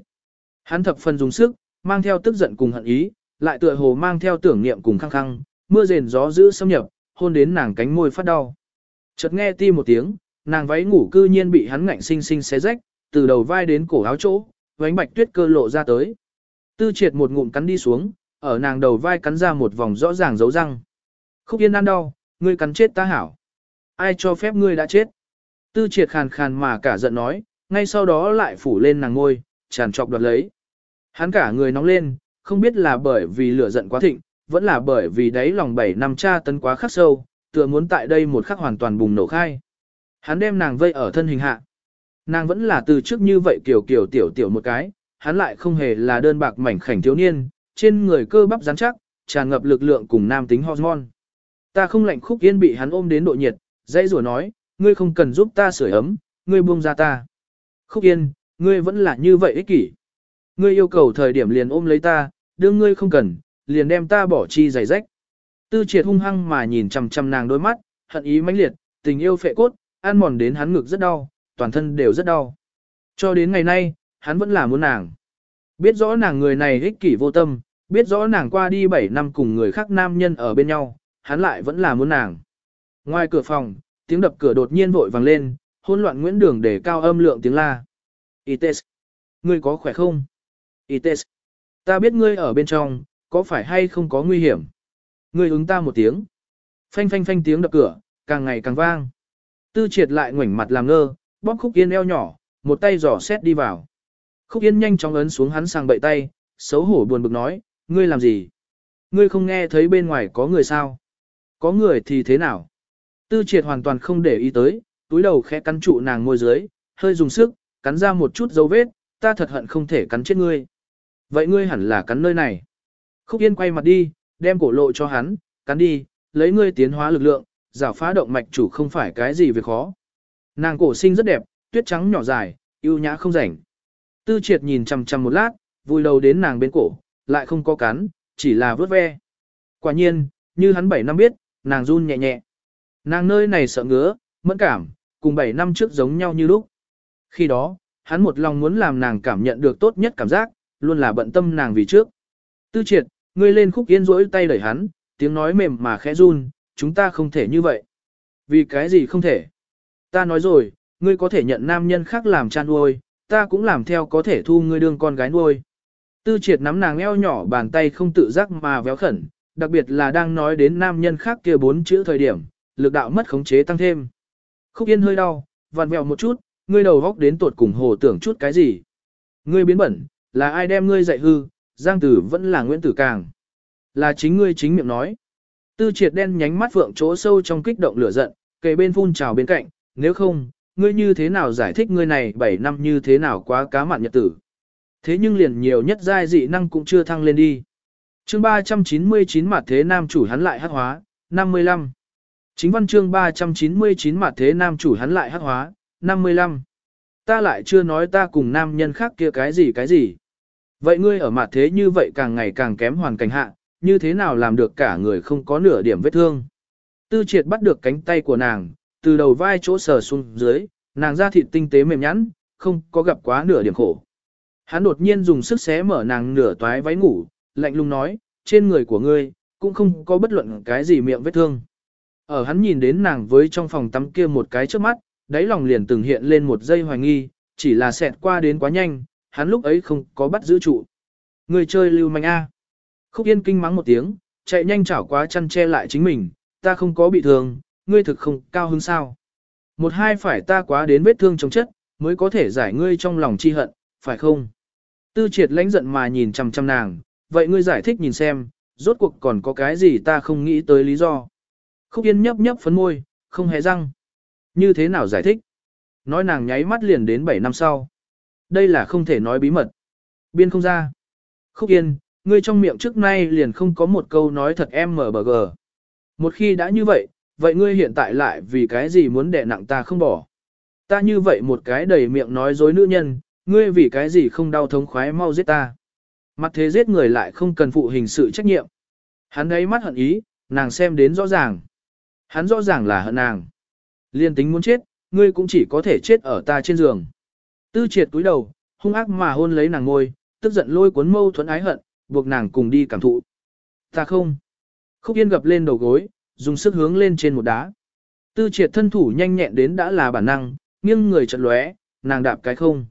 Hắn thập phần dùng sức, mang theo tức giận cùng hận ý, lại tựa hồ mang theo tưởng niệm cùng khăng khăng, mưa rền gió giữ xâm nhập, hôn đến nàng cánh môi phát đau. Chợt nghe ti một tiếng, nàng váy ngủ cư nhiên bị hắn ngạnh sinh sinh xé rách, từ đầu vai đến cổ áo chỗ, vánh bạch tuyết cơ lộ ra tới. Tư triệt một ngụm cắn đi xuống, ở nàng đầu vai cắn ra một vòng rõ ràng dấu răng. Khúc yên ăn đau, ngươi cắn chết ta hảo. Ai cho phép ngươi đã chết? Tư triệt khàn khàn mà cả giận nói, ngay sau đó lại phủ lên nàng ngôi, tràn trọc đoạt lấy. Hắn cả người nóng lên, không biết là bởi vì lửa giận quá thịnh, vẫn là bởi vì đáy lòng bảy năm cha tấn quá khắc sâu, tựa muốn tại đây một khắc hoàn toàn bùng nổ khai. Hắn đem nàng vây ở thân hình hạ. Nàng vẫn là từ trước như vậy kiểu kiểu tiểu tiểu một cái, hắn lại không hề là đơn bạc mảnh khảnh thiếu niên, trên người cơ bắp rắn chắc, tràn ngập lực lượng cùng nam tính hormone. Ta không lạnh khúc yên bị hắn ôm đến độ nhiệt, dây rủa nói, ngươi không cần giúp ta sửa ấm, ngươi buông ra ta. Khúc yên, ngươi vẫn là như vậy ích kỷ. Ngươi yêu cầu thời điểm liền ôm lấy ta, đương ngươi không cần, liền đem ta bỏ chi giày rách. Tư triệt hung hăng mà nhìn chằm chằm nàng đôi mắt, hận ý mãnh liệt, tình yêu phệ cốt, ăn mòn đến hắn ngực rất đau, toàn thân đều rất đau. Cho đến ngày nay, hắn vẫn là muốn nàng. Biết rõ nàng người này ích kỷ vô tâm, biết rõ nàng qua đi 7 năm cùng người khác nam nhân ở bên nhau, hắn lại vẫn là muốn nàng. Ngoài cửa phòng, tiếng đập cửa đột nhiên vội vàng lên, hỗn loạn Nguyễn Đường để cao âm lượng tiếng la. Ites, ngươi có khỏe không? Ites, ta biết ngươi ở bên trong, có phải hay không có nguy hiểm? Ngươi ứng ta một tiếng. Phanh phanh phanh tiếng đập cửa, càng ngày càng vang. Tư triệt lại ngoảnh mặt làm ngơ, bóp khúc yên eo nhỏ, một tay giỏ xét đi vào. Khúc yên nhanh chóng ấn xuống hắn sang bậy tay, xấu hổ buồn bực nói, ngươi làm gì? Ngươi không nghe thấy bên ngoài có người sao? Có người thì thế nào? Tư triệt hoàn toàn không để ý tới, túi đầu khẽ cắn trụ nàng môi dưới, hơi dùng sức, cắn ra một chút dấu vết, ta thật hận không thể cắn chết ngươi. Vậy ngươi hẳn là cắn nơi này. Khúc Yên quay mặt đi, đem cổ lộ cho hắn, cắn đi, lấy ngươi tiến hóa lực lượng, giả phá động mạch chủ không phải cái gì việc khó. Nàng cổ sinh rất đẹp, tuyết trắng nhỏ dài, yêu nhã không rảnh. Tư triệt nhìn chằm chằm một lát, vui đầu đến nàng bên cổ, lại không có cắn, chỉ là vớt ve. Quả nhiên, như hắn 7 năm biết, nàng run nhẹ nhẹ. Nàng nơi này sợ ngứa, mẫn cảm, cùng 7 năm trước giống nhau như lúc. Khi đó, hắn một lòng muốn làm nàng cảm nhận được tốt nhất cảm giác, luôn là bận tâm nàng vì trước. Tư triệt, ngươi lên khúc yên rỗi tay đẩy hắn, tiếng nói mềm mà khẽ run, chúng ta không thể như vậy. Vì cái gì không thể? Ta nói rồi, ngươi có thể nhận nam nhân khác làm cha nuôi, ta cũng làm theo có thể thu ngươi đương con gái nuôi. Tư triệt nắm nàng eo nhỏ bàn tay không tự giác mà véo khẩn, đặc biệt là đang nói đến nam nhân khác kia bốn chữ thời điểm, lực đạo mất khống chế tăng thêm. Khúc yên hơi đau, vặn vẹo một chút, ngươi đầu góc đến tuột cùng hồ tưởng chút cái gì. Ngươi biến bẩn, là ai đem ngươi dạy hư, Giang Tử vẫn là Nguyễn Tử Càng. Là chính ngươi chính miệng nói. Tư triệt đen nhánh mắt vượng chỗ sâu trong kích động lửa giận, kề bên phun trào bên cạnh, nếu không, ngươi như thế nào giải thích ngươi này 7 năm như thế nào quá cá mặn nhật tử. Thế nhưng liền nhiều nhất giai dị năng cũng chưa thăng lên đi. chương 399 mặt thế nam chủ hắn lại hắc hóa, 55. Chính văn chương 399 mặt thế nam chủ hắn lại hắc hóa, 55. Ta lại chưa nói ta cùng nam nhân khác kia cái gì cái gì. Vậy ngươi ở mặt thế như vậy càng ngày càng kém hoàn cảnh hạ, như thế nào làm được cả người không có nửa điểm vết thương. Tư triệt bắt được cánh tay của nàng, từ đầu vai chỗ sờ xuống dưới, nàng da thịt tinh tế mềm nhẵn, không có gặp quá nửa điểm khổ. Hắn đột nhiên dùng sức xé mở nàng nửa toái váy ngủ, lạnh lùng nói, trên người của ngươi, cũng không có bất luận cái gì miệng vết thương. Ở hắn nhìn đến nàng với trong phòng tắm kia một cái trước mắt, đáy lòng liền từng hiện lên một giây hoài nghi, chỉ là xẹt qua đến quá nhanh, hắn lúc ấy không có bắt giữ trụ. Người chơi lưu manh A. Khúc Yên kinh mắng một tiếng, chạy nhanh chảo quá chăn che lại chính mình, ta không có bị thương, ngươi thực không cao hứng sao. Một hai phải ta quá đến vết thương trong chất, mới có thể giải ngươi trong lòng chi hận, phải không? Tư triệt lãnh giận mà nhìn chằm chằm nàng, vậy ngươi giải thích nhìn xem, rốt cuộc còn có cái gì ta không nghĩ tới lý do. Khúc Yên nhấp nhấp phấn môi, không hề răng. Như thế nào giải thích? Nói nàng nháy mắt liền đến 7 năm sau. Đây là không thể nói bí mật. Biên không ra. Khúc Yên, ngươi trong miệng trước nay liền không có một câu nói thật em mở bờ gờ. Một khi đã như vậy, vậy ngươi hiện tại lại vì cái gì muốn đè nặng ta không bỏ. Ta như vậy một cái đầy miệng nói dối nữ nhân, ngươi vì cái gì không đau thống khoái mau giết ta. Mặt thế giết người lại không cần phụ hình sự trách nhiệm. Hắn ấy mắt hận ý, nàng xem đến rõ ràng. Hắn rõ ràng là hận nàng. Liên tính muốn chết, ngươi cũng chỉ có thể chết ở ta trên giường. Tư triệt túi đầu, hung ác mà hôn lấy nàng ngôi, tức giận lôi cuốn mâu thuẫn ái hận, buộc nàng cùng đi cảm thụ. Ta không. Khúc Yên gập lên đầu gối, dùng sức hướng lên trên một đá. Tư triệt thân thủ nhanh nhẹn đến đã là bản năng, nghiêng người chật lóe, nàng đạp cái không.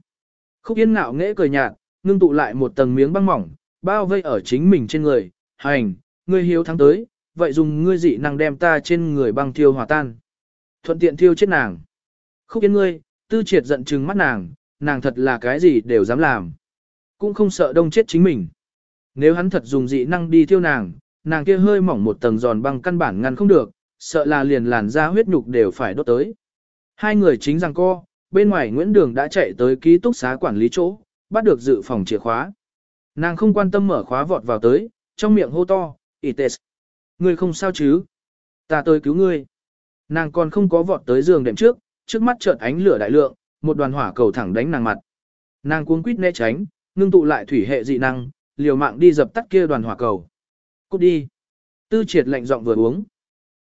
Khúc Yên ngạo nghễ cười nhạt, ngưng tụ lại một tầng miếng băng mỏng, bao vây ở chính mình trên người, hành, ngươi hiếu thắng tới, vậy dùng ngươi dị năng đem ta trên người băng thiêu hòa tan. Thuận tiện thiêu chết nàng. Khúc Yên ngươi, tư triệt giận trừng mắt nàng, nàng thật là cái gì đều dám làm. Cũng không sợ đông chết chính mình. Nếu hắn thật dùng dị năng đi thiêu nàng, nàng kia hơi mỏng một tầng giòn băng căn bản ngăn không được, sợ là liền làn da huyết nhục đều phải đốt tới. Hai người chính rằng co, bên ngoài Nguyễn Đường đã chạy tới ký túc xá quản lý chỗ, bắt được dự phòng chìa khóa. Nàng không quan tâm mở khóa vọt vào tới, trong miệng hô to, Ites. Ngươi không sao chứ? Ta tới cứu ngươi. Nàng còn không có vọt tới giường đệm trước, trước mắt chợt ánh lửa đại lượng, một đoàn hỏa cầu thẳng đánh nàng mặt. Nàng cuống quýt né tránh, ngưng tụ lại thủy hệ dị năng, liều mạng đi dập tắt kia đoàn hỏa cầu. Cút đi. Tư triệt lạnh giọng vừa uống.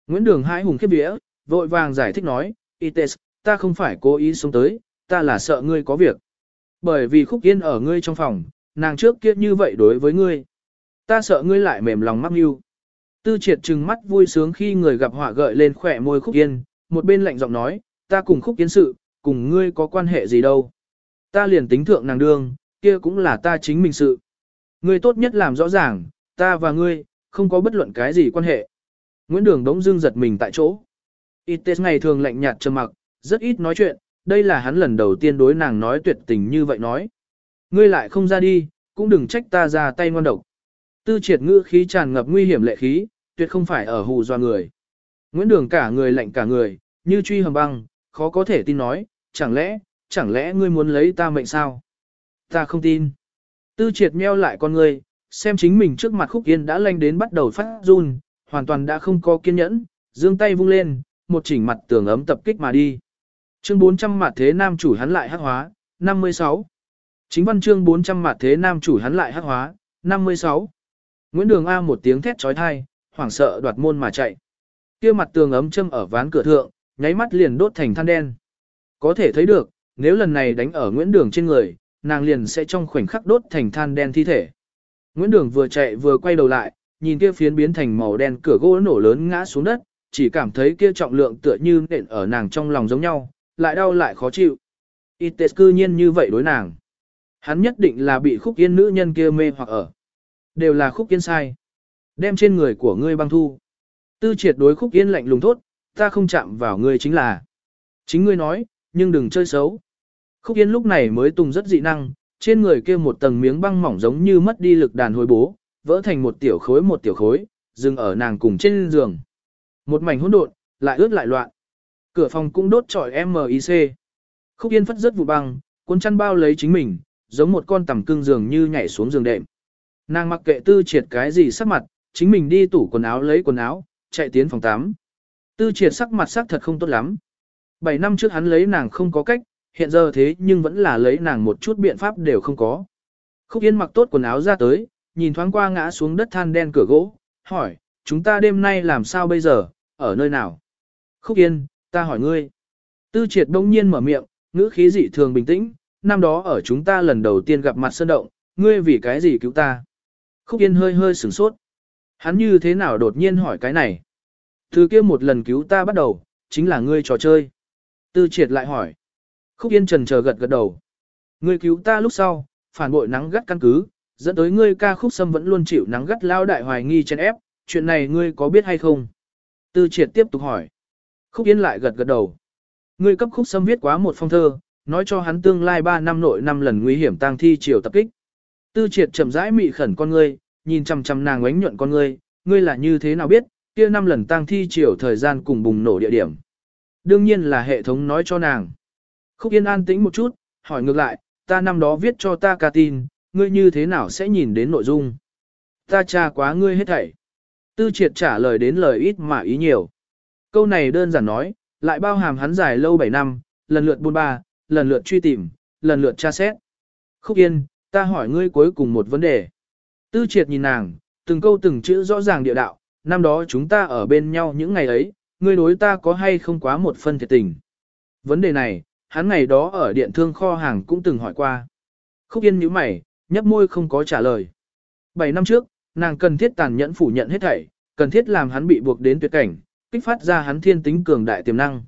Nguyễn Đường hãi hùng khiếp vía, vội vàng giải thích nói, Ites, ta không phải cố ý sống tới, ta là sợ ngươi có việc. Bởi vì khúc yên ở ngươi trong phòng, nàng trước kia như vậy đối với ngươi. Ta sợ ngươi lại mềm lòng mắc mưu. Tư triệt trừng mắt vui sướng khi người gặp họa gợi lên khỏe môi khúc yên, một bên lạnh giọng nói, ta cùng khúc yên sự, cùng ngươi có quan hệ gì đâu. Ta liền tính thượng nàng đương, kia cũng là ta chính mình sự. Ngươi tốt nhất làm rõ ràng, ta và ngươi, không có bất luận cái gì quan hệ. Nguyễn Đường đống dưng giật mình tại chỗ. Ites ngày thường lạnh nhạt trầm mặc, rất ít nói chuyện, đây là hắn lần đầu tiên đối nàng nói tuyệt tình như vậy nói. Ngươi lại không ra đi, cũng đừng trách ta ra tay ngon độc. Tư triệt ngữ khí tràn ngập nguy hiểm lệ khí, tuyệt không phải ở hù doa người. Nguyễn Đường cả người lạnh cả người, như truy hầm băng, khó có thể tin nói, chẳng lẽ, chẳng lẽ ngươi muốn lấy ta mệnh sao? Ta không tin. Tư triệt meo lại con ngươi, xem chính mình trước mặt Khúc Yên đã lanh đến bắt đầu phát run, hoàn toàn đã không có kiên nhẫn, dương tay vung lên, một chỉnh mặt tường ấm tập kích mà đi. Chương 400 mặt thế nam chủ hắn lại hắc hóa, 56. Chính văn chương 400 mặt thế nam chủ hắn lại hắc hóa, 56. Nguyễn Đường A một tiếng thét trói thai, hoảng sợ đoạt môn mà chạy. kia mặt tường ấm châm ở ván cửa thượng, nháy mắt liền đốt thành than đen. Có thể thấy được, nếu lần này đánh ở Nguyễn Đường trên người, nàng liền sẽ trong khoảnh khắc đốt thành than đen thi thể. Nguyễn Đường vừa chạy vừa quay đầu lại, nhìn kia phiến biến thành màu đen cửa gỗ nổ lớn ngã xuống đất, chỉ cảm thấy kia trọng lượng tựa như nện ở nàng trong lòng giống nhau, lại đau lại khó chịu. Ites cư nhiên như vậy đối nàng. Hắn nhất định là bị khúc yên nữ nhân kia mê hoặc ở. Đều là khúc yên sai. Đem trên người của ngươi băng thu. Tư triệt đối khúc yên lạnh lùng thốt, ta không chạm vào ngươi chính là. Chính ngươi nói, nhưng đừng chơi xấu. Khúc yên lúc này mới tung rất dị năng, trên người kia một tầng miếng băng mỏng giống như mất đi lực đàn hồi bố, vỡ thành một tiểu khối một tiểu khối, dừng ở nàng cùng trên giường. Một mảnh hỗn độn, lại ướt lại loạn. Cửa phòng cũng đốt trọi MIC. Khúc Yên phất rất vụ băng, cuốn chăn bao lấy chính mình, giống một con tầm cưng giường như nhảy xuống giường đệm. Nàng mặc kệ tư triệt cái gì sắc mặt, chính mình đi tủ quần áo lấy quần áo, chạy tiến phòng 8. Tư triệt sắc mặt sắc thật không tốt lắm. 7 năm trước hắn lấy nàng không có cách, hiện giờ thế nhưng vẫn là lấy nàng một chút biện pháp đều không có. Khúc Yên mặc tốt quần áo ra tới, nhìn thoáng qua ngã xuống đất than đen cửa gỗ, hỏi, chúng ta đêm nay làm sao bây giờ, ở nơi nào? Khúc Yên, ta hỏi ngươi. Tư triệt đông nhiên mở miệng, ngữ khí dị thường bình tĩnh, năm đó ở chúng ta lần đầu tiên gặp mặt sơn động, ngươi vì cái gì cứu ta? Khúc Yên hơi hơi sửng sốt. Hắn như thế nào đột nhiên hỏi cái này? Từ kia một lần cứu ta bắt đầu, chính là ngươi trò chơi. Tư triệt lại hỏi. Khúc Yên trần chờ gật gật đầu. Ngươi cứu ta lúc sau, phản bội nắng gắt căn cứ, dẫn tới ngươi ca khúc sâm vẫn luôn chịu nắng gắt lao đại hoài nghi trên ép, chuyện này ngươi có biết hay không? Tư triệt tiếp tục hỏi. Khúc Yên lại gật gật đầu. Ngươi cấp khúc sâm viết quá một phong thơ, nói cho hắn tương lai 3 năm nội năm lần nguy hiểm tang thi chiều tập kích. Tư triệt chậm rãi mị khẩn con ngươi, nhìn chằm chằm nàng ánh nhuận con ngươi, ngươi là như thế nào biết, kia năm lần tang thi chiều thời gian cùng bùng nổ địa điểm. Đương nhiên là hệ thống nói cho nàng. Khúc Yên an tĩnh một chút, hỏi ngược lại, ta năm đó viết cho ta ca tin, ngươi như thế nào sẽ nhìn đến nội dung? Ta tra quá ngươi hết thảy. Tư triệt trả lời đến lời ít mà ý nhiều. Câu này đơn giản nói, lại bao hàm hắn dài lâu 7 năm, lần lượt buôn ba, lần lượt truy tìm, lần lượt tra xét. Khúc Yên, ta hỏi ngươi cuối cùng một vấn đề. Tư triệt nhìn nàng, từng câu từng chữ rõ ràng địa đạo, năm đó chúng ta ở bên nhau những ngày ấy, ngươi đối ta có hay không quá một phân thiệt tình. Vấn đề này, hắn ngày đó ở điện thương kho hàng cũng từng hỏi qua. Khúc Yên nhíu mày, nhấp môi không có trả lời. 7 năm trước, nàng cần thiết tàn nhẫn phủ nhận hết thảy, cần thiết làm hắn bị buộc đến tuyệt cảnh, kích phát ra hắn thiên tính cường đại tiềm năng.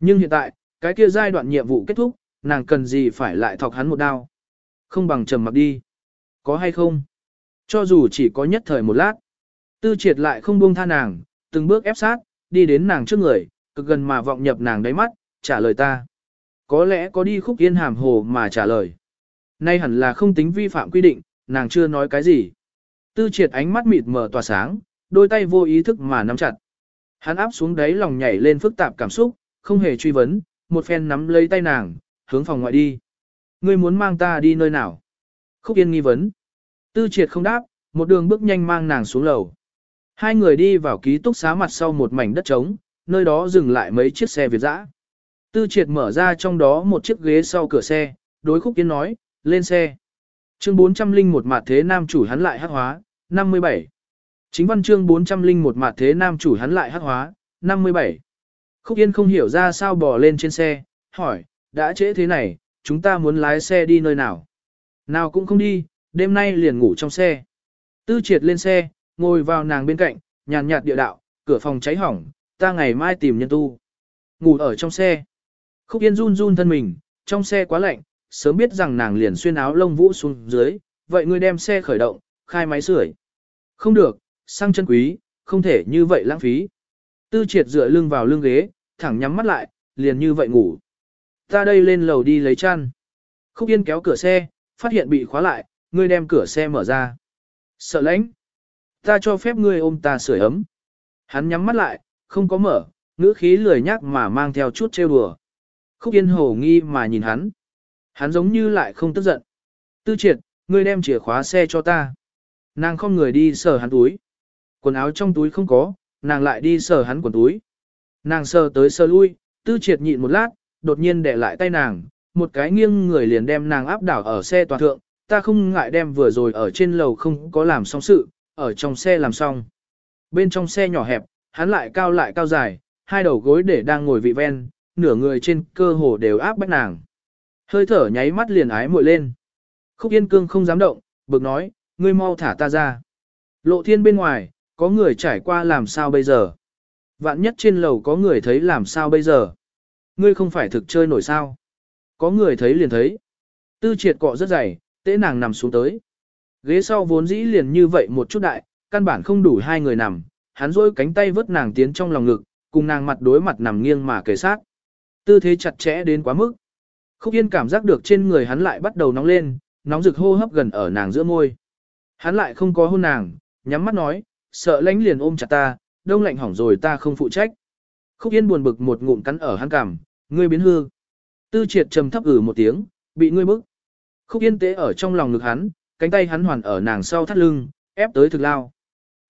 Nhưng hiện tại, cái kia giai đoạn nhiệm vụ kết thúc, nàng cần gì phải lại thọc hắn một đao. Không bằng trầm mặc đi. Có hay không? Cho dù chỉ có nhất thời một lát. Tư triệt lại không buông tha nàng, từng bước ép sát, đi đến nàng trước người, cực gần mà vọng nhập nàng đáy mắt, trả lời ta. Có lẽ có đi khúc yên hàm hồ mà trả lời. Nay hẳn là không tính vi phạm quy định, nàng chưa nói cái gì. Tư triệt ánh mắt mịt mờ tỏa sáng, đôi tay vô ý thức mà nắm chặt. Hắn áp xuống đáy lòng nhảy lên phức tạp cảm xúc, không hề truy vấn, một phen nắm lấy tay nàng, hướng phòng ngoại đi. Ngươi muốn mang ta đi nơi nào? Khúc Yên nghi vấn. Tư triệt không đáp, một đường bước nhanh mang nàng xuống lầu. Hai người đi vào ký túc xá mặt sau một mảnh đất trống, nơi đó dừng lại mấy chiếc xe Việt dã. Tư triệt mở ra trong đó một chiếc ghế sau cửa xe, đối Khúc Yên nói, lên xe. Chương 401 mặt thế nam chủ hắn lại hắc hóa, 57. Chính văn chương 401 mặt thế nam chủ hắn lại hắc hóa, 57. Khúc Yên không hiểu ra sao bò lên trên xe, hỏi, đã trễ thế này, chúng ta muốn lái xe đi nơi nào? Nào cũng không đi, đêm nay liền ngủ trong xe. Tư triệt lên xe, ngồi vào nàng bên cạnh, nhàn nhạt địa đạo, cửa phòng cháy hỏng, ta ngày mai tìm nhân tu. Ngủ ở trong xe. Khúc Yên run run thân mình, trong xe quá lạnh, sớm biết rằng nàng liền xuyên áo lông vũ xuống dưới, vậy ngươi đem xe khởi động, khai máy sưởi. Không được, sang chân quý, không thể như vậy lãng phí. Tư triệt dựa lưng vào lưng ghế, thẳng nhắm mắt lại, liền như vậy ngủ. Ta đây lên lầu đi lấy chăn. Khúc Yên kéo cửa xe, phát hiện bị khóa lại, ngươi đem cửa xe mở ra. Sợ lãnh. Ta cho phép ngươi ôm ta sưởi ấm. Hắn nhắm mắt lại, không có mở, ngữ khí lười nhắc mà mang theo chút trêu đùa. Khúc Yên hổ nghi mà nhìn hắn. Hắn giống như lại không tức giận. Tư triệt, ngươi đem chìa khóa xe cho ta. Nàng không người đi sờ hắn túi. Quần áo trong túi không có, nàng lại đi sờ hắn quần túi. Nàng sờ tới sờ lui, tư triệt nhịn một lát, đột nhiên để lại tay nàng, một cái nghiêng người liền đem nàng áp đảo ở xe toàn thượng, ta không ngại đem vừa rồi ở trên lầu không có làm xong sự, ở trong xe làm xong. Bên trong xe nhỏ hẹp, hắn lại cao lại cao dài, hai đầu gối để đang ngồi vị ven, nửa người trên cơ hồ đều áp bách nàng. Hơi thở nháy mắt liền ái muội lên. Khúc Yên Cương không dám động, bực nói, ngươi mau thả ta ra. Lộ thiên bên ngoài, có người trải qua làm sao bây giờ? Vạn nhất trên lầu có người thấy làm sao bây giờ? Ngươi không phải thực chơi nổi sao? Có người thấy liền thấy. Tư triệt cọ rất dày, tế nàng nằm xuống tới. Ghế sau vốn dĩ liền như vậy một chút đại, căn bản không đủ hai người nằm, hắn rôi cánh tay vớt nàng tiến trong lòng ngực, cùng nàng mặt đối mặt nằm nghiêng mà kề sát. Tư thế chặt chẽ đến quá mức. Khúc Yên cảm giác được trên người hắn lại bắt đầu nóng lên, nóng rực hô hấp gần ở nàng giữa môi. Hắn lại không có hôn nàng, nhắm mắt nói, sợ lánh liền ôm chặt ta, đông lạnh hỏng rồi ta không phụ trách. Khúc Yên buồn bực một ngụm cắn ở hắn cằm, ngươi biến hư. Tư triệt trầm thấp ử một tiếng, bị ngươi bức. Khúc Yên tế ở trong lòng ngực hắn, cánh tay hắn hoàn ở nàng sau thắt lưng, ép tới thực lao.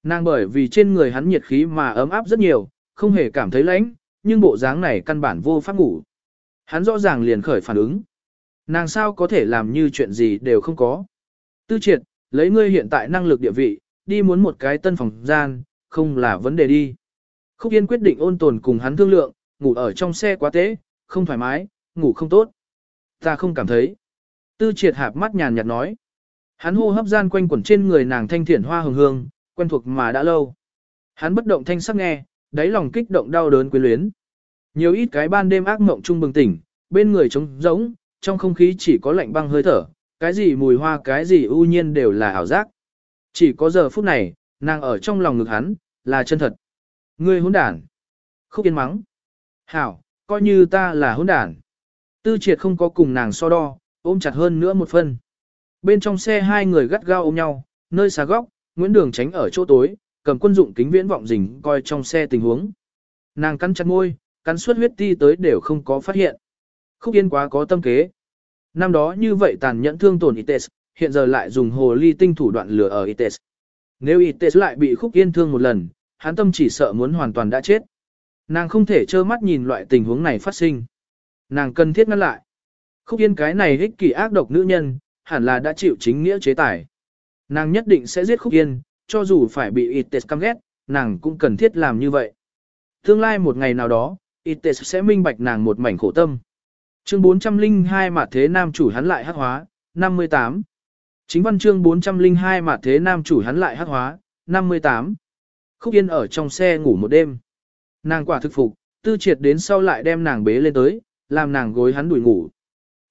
Nàng bởi vì trên người hắn nhiệt khí mà ấm áp rất nhiều, không hề cảm thấy lạnh, nhưng bộ dáng này căn bản vô pháp ngủ. Hắn rõ ràng liền khởi phản ứng. Nàng sao có thể làm như chuyện gì đều không có. Tư triệt, lấy ngươi hiện tại năng lực địa vị, đi muốn một cái tân phòng gian, không là vấn đề đi. Khúc Yên quyết định ôn tồn cùng hắn thương lượng, ngủ ở trong xe quá tế, không thoải mái, ngủ không tốt. Ta không cảm thấy. Tư triệt hạp mắt nhàn nhạt nói. Hắn hô hấp gian quanh quẩn trên người nàng thanh thiển hoa hồng hương, quen thuộc mà đã lâu. Hắn bất động thanh sắc nghe, đáy lòng kích động đau đớn quyến luyến. Nhiều ít cái ban đêm ác mộng trung bừng tỉnh, bên người trống rỗng, trong không khí chỉ có lạnh băng hơi thở, cái gì mùi hoa cái gì ưu nhiên đều là ảo giác. Chỉ có giờ phút này, nàng ở trong lòng ngực hắn, là chân thật. Ngươi hỗn đản. Khúc yên mắng. Hảo, coi như ta là hỗn đản. Tư triệt không có cùng nàng so đo, ôm chặt hơn nữa một phân. Bên trong xe hai người gắt gao ôm nhau, nơi xa góc, Nguyễn Đường tránh ở chỗ tối, cầm quân dụng kính viễn vọng rình coi trong xe tình huống. Nàng cắn chặt môi, cắn suốt huyết ti tới đều không có phát hiện. Khúc Yên quá có tâm kế. Năm đó như vậy tàn nhẫn thương tổn ITES, hiện giờ lại dùng hồ ly tinh thủ đoạn lửa ở ITES. Nếu ITES lại bị Khúc Yên thương một lần, hắn tâm chỉ sợ muốn hoàn toàn đã chết. Nàng không thể trơ mắt nhìn loại tình huống này phát sinh. Nàng cần thiết ngăn lại. Khúc Yên cái này ích kỷ ác độc nữ nhân, hẳn là đã chịu chính nghĩa chế tài. Nàng nhất định sẽ giết Khúc Yên, cho dù phải bị ITES căm ghét, nàng cũng cần thiết làm như vậy. Tương lai một ngày nào đó, ITES sẽ minh bạch nàng một mảnh khổ tâm. Chương 402 mà thế nam chủ hắn lại hắc hóa, 58. Chính văn chương 402 mà thế nam chủ hắn lại hắc hóa, 58. Khúc Yên ở trong xe ngủ một đêm. Nàng quả thực phục, tư triệt đến sau lại đem nàng bế lên tới, làm nàng gối hắn đuổi ngủ.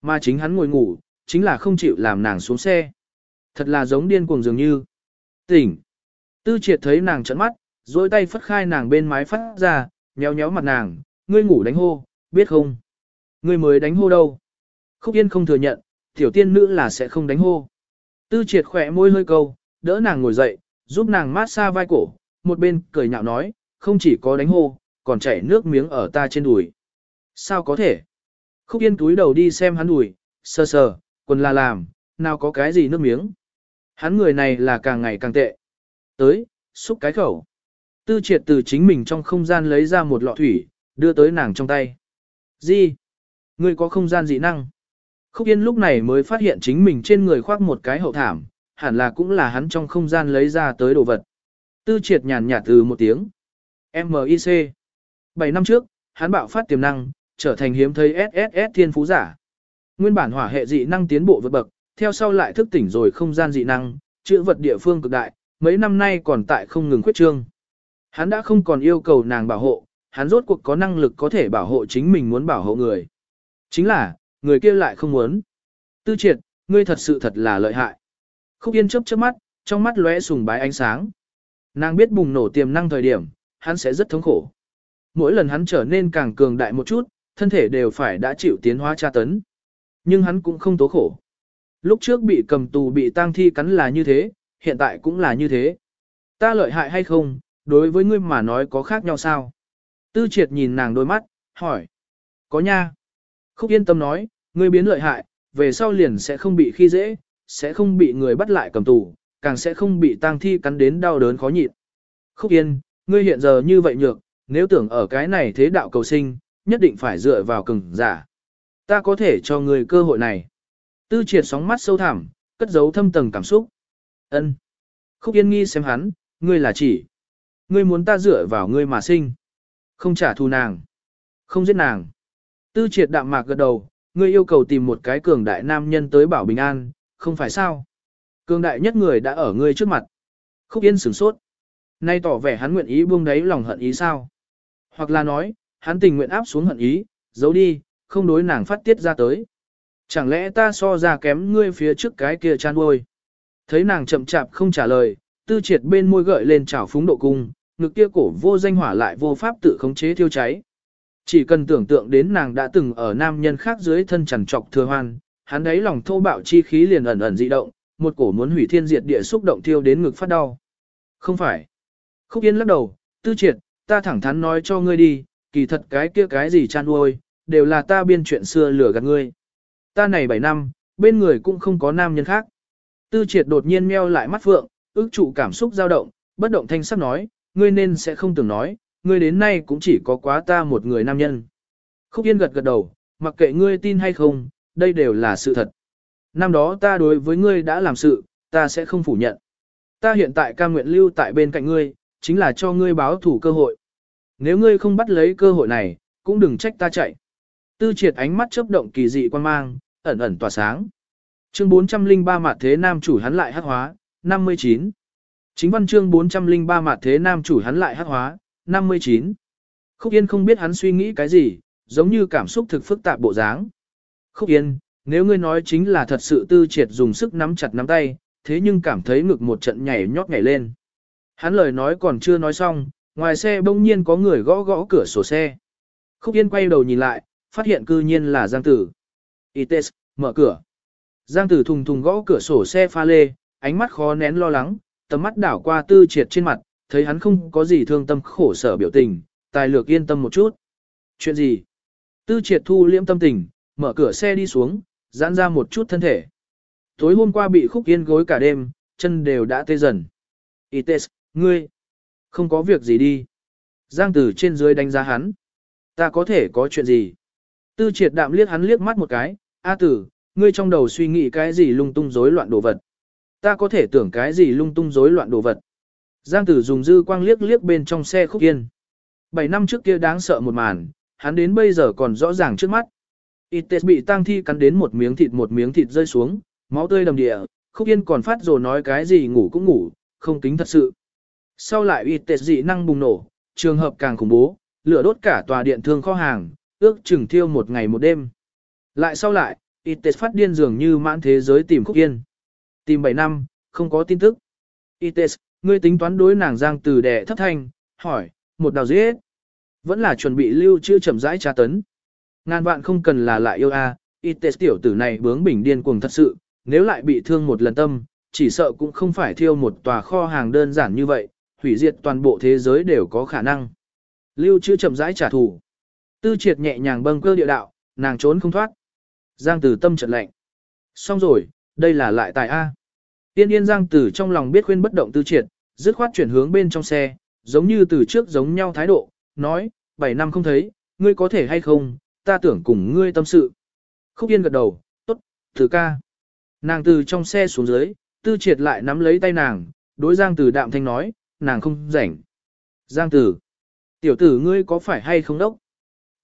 Mà chính hắn ngồi ngủ, chính là không chịu làm nàng xuống xe. Thật là giống điên cuồng dường như. Tỉnh. Tư triệt thấy nàng trận mắt, dối tay phất khai nàng bên mái phát ra, nhéo nhéo mặt nàng, ngươi ngủ đánh hô, biết không? Ngươi mới đánh hô đâu? Khúc Yên không thừa nhận, tiểu tiên nữ là sẽ không đánh hô. Tư triệt khỏe môi hơi câu, đỡ nàng ngồi dậy, giúp nàng mát xa vai cổ, một bên cười nhạo nói, không chỉ có đánh hô, còn chảy nước miếng ở ta trên đùi. Sao có thể? Khúc Yên túi đầu đi xem hắn đùi, sờ sờ, quần là làm, nào có cái gì nước miếng. Hắn người này là càng ngày càng tệ. Tới, xúc cái khẩu. Tư triệt từ chính mình trong không gian lấy ra một lọ thủy, đưa tới nàng trong tay. Gì? Ngươi có không gian dị năng? Khúc Yên lúc này mới phát hiện chính mình trên người khoác một cái hậu thảm, hẳn là cũng là hắn trong không gian lấy ra tới đồ vật. Tư triệt nhàn nhạt từ một tiếng. M i c. 7 năm trước, hắn bạo phát tiềm năng, trở thành hiếm thấy SSS thiên phú giả. Nguyên bản hỏa hệ dị năng tiến bộ vượt bậc, theo sau lại thức tỉnh rồi không gian dị năng, chữa vật địa phương cực đại, mấy năm nay còn tại không ngừng khuyết trương. Hắn đã không còn yêu cầu nàng bảo hộ, hắn rốt cuộc có năng lực có thể bảo hộ chính mình muốn bảo hộ người. Chính là, người kia lại không muốn. Tư triệt, ngươi thật sự thật là lợi hại. Khúc Yên chớp chớp mắt, trong mắt lóe sùng bái ánh sáng. Nàng biết bùng nổ tiềm năng thời điểm, hắn sẽ rất thống khổ. Mỗi lần hắn trở nên càng cường đại một chút, thân thể đều phải đã chịu tiến hóa tra tấn. Nhưng hắn cũng không tố khổ. Lúc trước bị cầm tù bị tang thi cắn là như thế, hiện tại cũng là như thế. Ta lợi hại hay không, đối với ngươi mà nói có khác nhau sao? Tư triệt nhìn nàng đôi mắt, hỏi. Có nha. Khúc yên tâm nói, ngươi biến lợi hại, về sau liền sẽ không bị khi dễ, sẽ không bị người bắt lại cầm tù, càng sẽ không bị tang thi cắn đến đau đớn khó nhịn. Khúc Yên, ngươi hiện giờ như vậy nhược, nếu tưởng ở cái này thế đạo cầu sinh, nhất định phải dựa vào cường giả. Ta có thể cho người cơ hội này. Tư triệt sóng mắt sâu thẳm, cất giấu thâm tầng cảm xúc. ân Khúc Yên nghi xem hắn, ngươi là chỉ. Ngươi muốn ta dựa vào ngươi mà sinh. Không trả thù nàng. Không giết nàng. Tư triệt đạm mạc gật đầu, ngươi yêu cầu tìm một cái cường đại nam nhân tới bảo bình an, không phải sao. Cường đại nhất người đã ở ngươi trước mặt. Khúc Yên sửng sốt. Nay tỏ vẻ hắn nguyện ý buông đáy lòng hận ý sao. Hoặc là nói, hắn tình nguyện áp xuống hận ý, giấu đi, không đối nàng phát tiết ra tới. Chẳng lẽ ta so ra kém ngươi phía trước cái kia chan uôi. Thấy nàng chậm chạp không trả lời, tư triệt bên môi gợi lên trào phúng độ cung, ngực kia cổ vô danh hỏa lại vô pháp tự khống chế thiêu cháy. Chỉ cần tưởng tượng đến nàng đã từng ở nam nhân khác dưới thân chằn trọc thừa hoan, hắn đấy lòng thô bạo chi khí liền ẩn ẩn dị động, một cổ muốn hủy thiên diệt địa xúc động thiêu đến ngực phát đau. Không phải. Khúc Yên lắc đầu, tư triệt, ta thẳng thắn nói cho ngươi đi, kỳ thật cái kia cái gì chan uôi, đều là ta biên chuyện xưa lừa gạt ngươi. Ta này 7 năm, bên người cũng không có nam nhân khác. Tư triệt đột nhiên meo lại mắt phượng, ước trụ cảm xúc dao động, bất động thanh sắc nói, ngươi nên sẽ không tưởng nói, ngươi đến nay cũng chỉ có quá ta một người nam nhân. Khúc Yên gật gật đầu, mặc kệ ngươi tin hay không, đây đều là sự thật. Năm đó ta đối với ngươi đã làm sự, ta sẽ không phủ nhận. Ta hiện tại ca nguyện lưu tại bên cạnh ngươi, chính là cho ngươi báo thủ cơ hội. Nếu ngươi không bắt lấy cơ hội này, cũng đừng trách ta chạy. Tư triệt ánh mắt chớp động kỳ dị quan mang, ẩn ẩn tỏa sáng. Chương 403 mặt thế nam chủ hắn lại hắc hóa, 59. Chính văn chương 403 mặt thế nam chủ hắn lại hắc hóa, 59. Khúc Yên không biết hắn suy nghĩ cái gì, giống như cảm xúc thực phức tạp bộ dáng. Khúc Yên, nếu ngươi nói chính là thật sự tư triệt dùng sức nắm chặt nắm tay, thế nhưng cảm thấy ngực một trận nhảy nhót nhảy lên. Hắn lời nói còn chưa nói xong, ngoài xe bỗng nhiên có người gõ gõ cửa sổ xe. Khúc Yên quay đầu nhìn lại, phát hiện cư nhiên là Giang Tử. Ites, mở cửa. Giang Tử thùng thùng gõ cửa sổ xe pha lê, ánh mắt khó nén lo lắng, tầm mắt đảo qua tư triệt trên mặt, thấy hắn không có gì thương tâm khổ sở biểu tình, tài lược yên tâm một chút. Chuyện gì? Tư triệt thu liễm tâm tình, mở cửa xe đi xuống, giãn ra một chút thân thể. Tối hôm qua bị khúc yên gối cả đêm, chân đều đã tê dần. Ites, ngươi, không có việc gì đi. Giang tử trên dưới đánh giá hắn. Ta có thể có chuyện gì? Tư triệt đạm liếc hắn liếc mắt một cái, A tử, ngươi trong đầu suy nghĩ cái gì lung tung rối loạn đồ vật. Ta có thể tưởng cái gì lung tung rối loạn đồ vật. Giang tử dùng dư quang liếc liếc bên trong xe khúc yên. Bảy năm trước kia đáng sợ một màn, hắn đến bây giờ còn rõ ràng trước mắt. Ites bị tang thi cắn đến một miếng thịt một miếng thịt rơi xuống, máu tươi đầm địa, khúc yên còn phát rồi nói cái gì ngủ cũng ngủ, không kính thật sự. Sau lại Ites dị năng bùng nổ, trường hợp càng khủng bố, lửa đốt cả tòa điện thương kho hàng, ước chừng thiêu một ngày một đêm. Lại sau lại, Ites phát điên dường như mãn thế giới tìm khúc yên. Tìm 7 năm, không có tin tức. Ites, ngươi tính toán đối nàng giang từ đẻ thấp thanh, hỏi, một đào giết. Vẫn là chuẩn bị lưu chưa chậm rãi tra tấn. Ngàn vạn không cần là lại yêu a, à, Ites tiểu tử này bướng bỉnh điên cuồng thật sự, nếu lại bị thương một lần tâm, chỉ sợ cũng không phải thiêu một tòa kho hàng đơn giản như vậy, hủy diệt toàn bộ thế giới đều có khả năng. Lưu chưa chậm rãi trả thù. Tư triệt nhẹ nhàng bâng cơ địa đạo, nàng trốn không thoát. Giang tử tâm trận lạnh. Xong rồi, đây là lại tài A. Tiên yên Giang tử trong lòng biết khuyên bất động tư triệt, dứt khoát chuyển hướng bên trong xe, giống như từ trước giống nhau thái độ, nói, 7 năm không thấy, ngươi có thể hay không, ta tưởng cùng ngươi tâm sự. Khúc Yên gật đầu, tốt, thử ca. Nàng từ trong xe xuống dưới, tư triệt lại nắm lấy tay nàng, đối Giang Tử đạm thanh nói, nàng không rảnh. Giang Tử, tiểu tử ngươi có phải hay không đốc?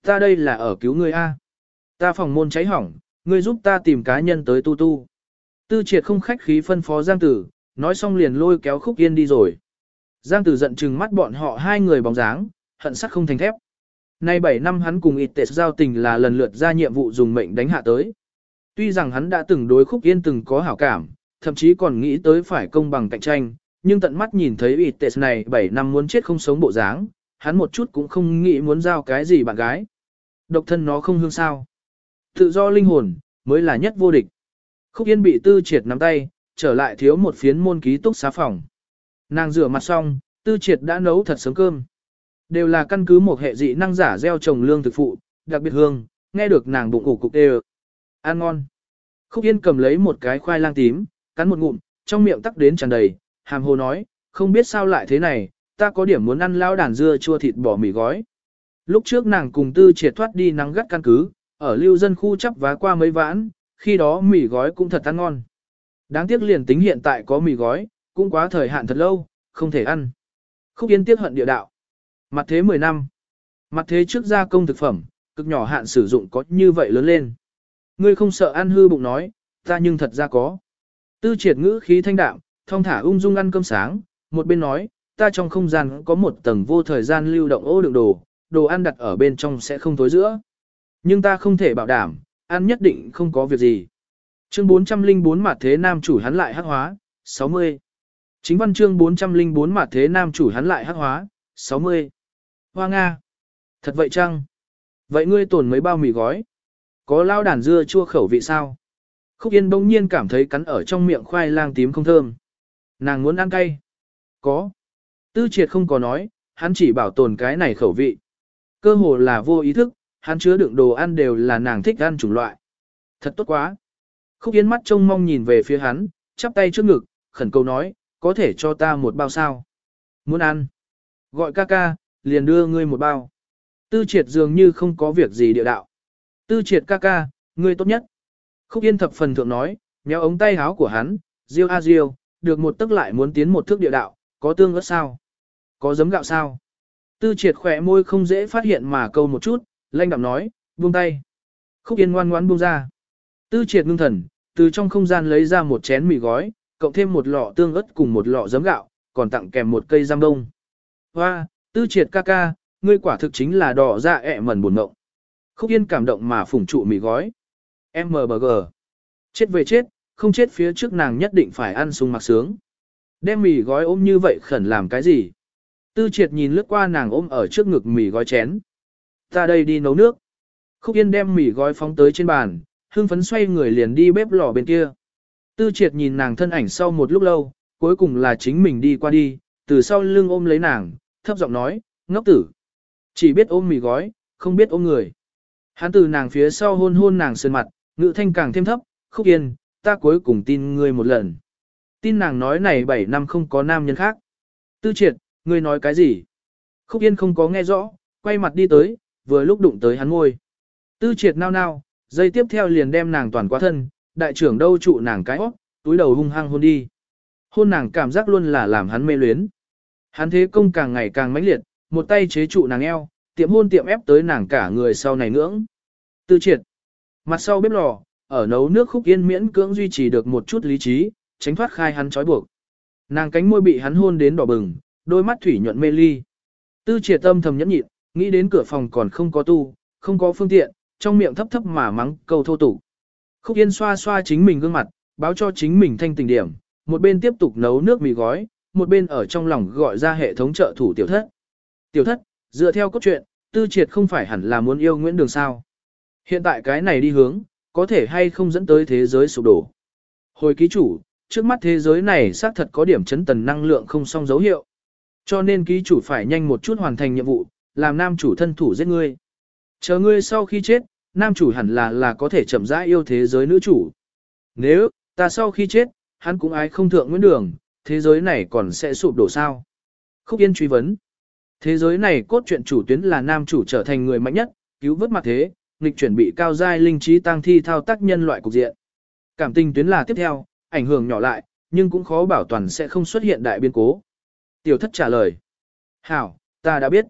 Ta đây là ở cứu ngươi A. Ta phòng môn cháy hỏng, ngươi giúp ta tìm cá nhân tới tu tu. Tư triệt không khách khí phân phó Giang Tử, nói xong liền lôi kéo Khúc Yên đi rồi. Giang Tử giận chừng mắt bọn họ hai người bóng dáng, hận sắc không thành thép. Nay 7 năm hắn cùng ít tệ giao tình là lần lượt ra nhiệm vụ dùng mệnh đánh hạ tới. Tuy rằng hắn đã từng đối khúc yên từng có hảo cảm, thậm chí còn nghĩ tới phải công bằng cạnh tranh, nhưng tận mắt nhìn thấy ít tệ này 7 năm muốn chết không sống bộ dáng, hắn một chút cũng không nghĩ muốn giao cái gì bạn gái. Độc thân nó không hương sao. Tự do linh hồn, mới là nhất vô địch. Khúc yên bị tư triệt nắm tay, trở lại thiếu một phiến môn ký túc xá phòng. Nàng rửa mặt xong, tư triệt đã nấu thật sớm cơm. Đều là căn cứ một hệ dị năng giả gieo trồng lương thực phụ, đặc biệt hương, nghe được nàng bụng ủ cục đều. Ăn ngon. Khúc Yên cầm lấy một cái khoai lang tím, cắn một ngụm, trong miệng tắc đến tràn đầy, hàm hồ nói, không biết sao lại thế này, ta có điểm muốn ăn lão đàn dưa chua thịt bò mì gói. Lúc trước nàng cùng tư triệt thoát đi nắng gắt căn cứ, ở lưu dân khu chấp vá qua mấy vãn, khi đó mì gói cũng thật ăn ngon. Đáng tiếc liền tính hiện tại có mì gói, cũng quá thời hạn thật lâu, không thể ăn. Khúc Yên tiếc hận địa đạo. Mặt thế 10 năm. Mặt thế trước gia công thực phẩm, cực nhỏ hạn sử dụng có như vậy lớn lên. Ngươi không sợ ăn hư bụng nói, ta nhưng thật ra có. Tư triệt ngữ khí thanh đạm, thong thả ung dung ăn cơm sáng, một bên nói, ta trong không gian có một tầng vô thời gian lưu động ô đựng đồ, đồ ăn đặt ở bên trong sẽ không tối giữa. Nhưng ta không thể bảo đảm, ăn nhất định không có việc gì. Chương 404 mặt thế nam chủ hắn lại hắc hóa, 60. Chính văn chương 404 mặt thế nam chủ hắn lại hắc hóa, 60. Hoa Nga. Thật vậy chăng? Vậy ngươi tổn mấy bao mì gói? Có lao đàn dưa chua khẩu vị sao? Khúc Yên bỗng nhiên cảm thấy cắn ở trong miệng khoai lang tím không thơm. Nàng muốn ăn cay. Có. Tư triệt không có nói, hắn chỉ bảo tồn cái này khẩu vị. Cơ hồ là vô ý thức, hắn chứa đựng đồ ăn đều là nàng thích ăn chủng loại. Thật tốt quá. Khúc Yến mắt trông mong nhìn về phía hắn, chắp tay trước ngực, khẩn cầu nói, có thể cho ta một bao sao. Muốn ăn. Gọi ca ca, liền đưa ngươi một bao. Tư triệt dường như không có việc gì địa đạo. Tư triệt ca ca, ngươi tốt nhất. Khúc Yên thập phần thượng nói, nhéo ống tay háo của hắn, Diêu a Diêu, được một tức lại muốn tiến một thước địa đạo, có tương ớt sao? Có giấm gạo sao? Tư triệt khỏe môi không dễ phát hiện mà câu một chút, lanh đạm nói, buông tay. Khúc Yên ngoan ngoãn buông ra. Tư triệt ngưng thần, từ trong không gian lấy ra một chén mì gói, cộng thêm một lọ tương ớt cùng một lọ giấm gạo, còn tặng kèm một cây giam đông. Hoa, tư triệt ca ca, ngươi quả thực chính là đỏ ra ẹ mẩn buồn ngộng. Khúc Yên cảm động mà phủng trụ mì gói. MBG. Chết về chết, không chết phía trước nàng nhất định phải ăn sung mặc sướng. Đem mì gói ôm như vậy khẩn làm cái gì? Tư triệt nhìn lướt qua nàng ôm ở trước ngực mì gói chén. Ta đây đi nấu nước. Khúc Yên đem mì gói phóng tới trên bàn, hưng phấn xoay người liền đi bếp lò bên kia. Tư triệt nhìn nàng thân ảnh sau một lúc lâu, cuối cùng là chính mình đi qua đi, từ sau lưng ôm lấy nàng, thấp giọng nói, ngốc tử. Chỉ biết ôm mì gói, không biết ôm người. Hắn từ nàng phía sau hôn hôn nàng sơn mặt, ngữ thanh càng thêm thấp, khúc yên, ta cuối cùng tin ngươi một lần. Tin nàng nói này 7 năm không có nam nhân khác. Tư triệt, ngươi nói cái gì? Khúc yên không có nghe rõ, quay mặt đi tới, vừa lúc đụng tới hắn ngôi. Tư triệt nao nao, dây tiếp theo liền đem nàng toàn qua thân, đại trưởng đâu trụ nàng cái óc, túi đầu hung hăng hôn đi. Hôn nàng cảm giác luôn là làm hắn mê luyến. Hắn thế công càng ngày càng mãnh liệt, một tay chế trụ nàng eo, tiệm hôn tiệm ép tới nàng cả người sau này ngưỡng. Tư triệt. Mặt sau bếp lò, ở nấu nước khúc yên miễn cưỡng duy trì được một chút lý trí, tránh thoát khai hắn trói buộc. Nàng cánh môi bị hắn hôn đến đỏ bừng, đôi mắt thủy nhuận mê ly. Tư triệt tâm thầm nhẫn nhịn, nghĩ đến cửa phòng còn không có tu, không có phương tiện, trong miệng thấp thấp mà mắng câu thô tục. Khúc Yên xoa xoa chính mình gương mặt, báo cho chính mình thanh tình điểm, một bên tiếp tục nấu nước mì gói, một bên ở trong lòng gọi ra hệ thống trợ thủ tiểu thất. Tiểu thất, dựa theo cốt truyện, tư triệt không phải hẳn là muốn yêu Nguyễn Đường sao. Hiện tại cái này đi hướng, có thể hay không dẫn tới thế giới sụp đổ. Hồi ký chủ, trước mắt thế giới này xác thật có điểm chấn tần năng lượng không song dấu hiệu. Cho nên ký chủ phải nhanh một chút hoàn thành nhiệm vụ, làm nam chủ thân thủ giết ngươi. Chờ ngươi sau khi chết, nam chủ hẳn là là có thể chậm rãi yêu thế giới nữ chủ. Nếu, ta sau khi chết, hắn cũng ái không thượng nguyễn đường, thế giới này còn sẽ sụp đổ sao? Khúc Yên truy vấn. Thế giới này cốt truyện chủ tuyến là nam chủ trở thành người mạnh nhất, cứu vớt mặt thế, nghịch chuẩn bị cao giai linh trí tăng thi thao tác nhân loại cục diện. Cảm tình tuyến là tiếp theo, ảnh hưởng nhỏ lại, nhưng cũng khó bảo toàn sẽ không xuất hiện đại biến cố. Tiểu thất trả lời. Hảo, ta đã biết.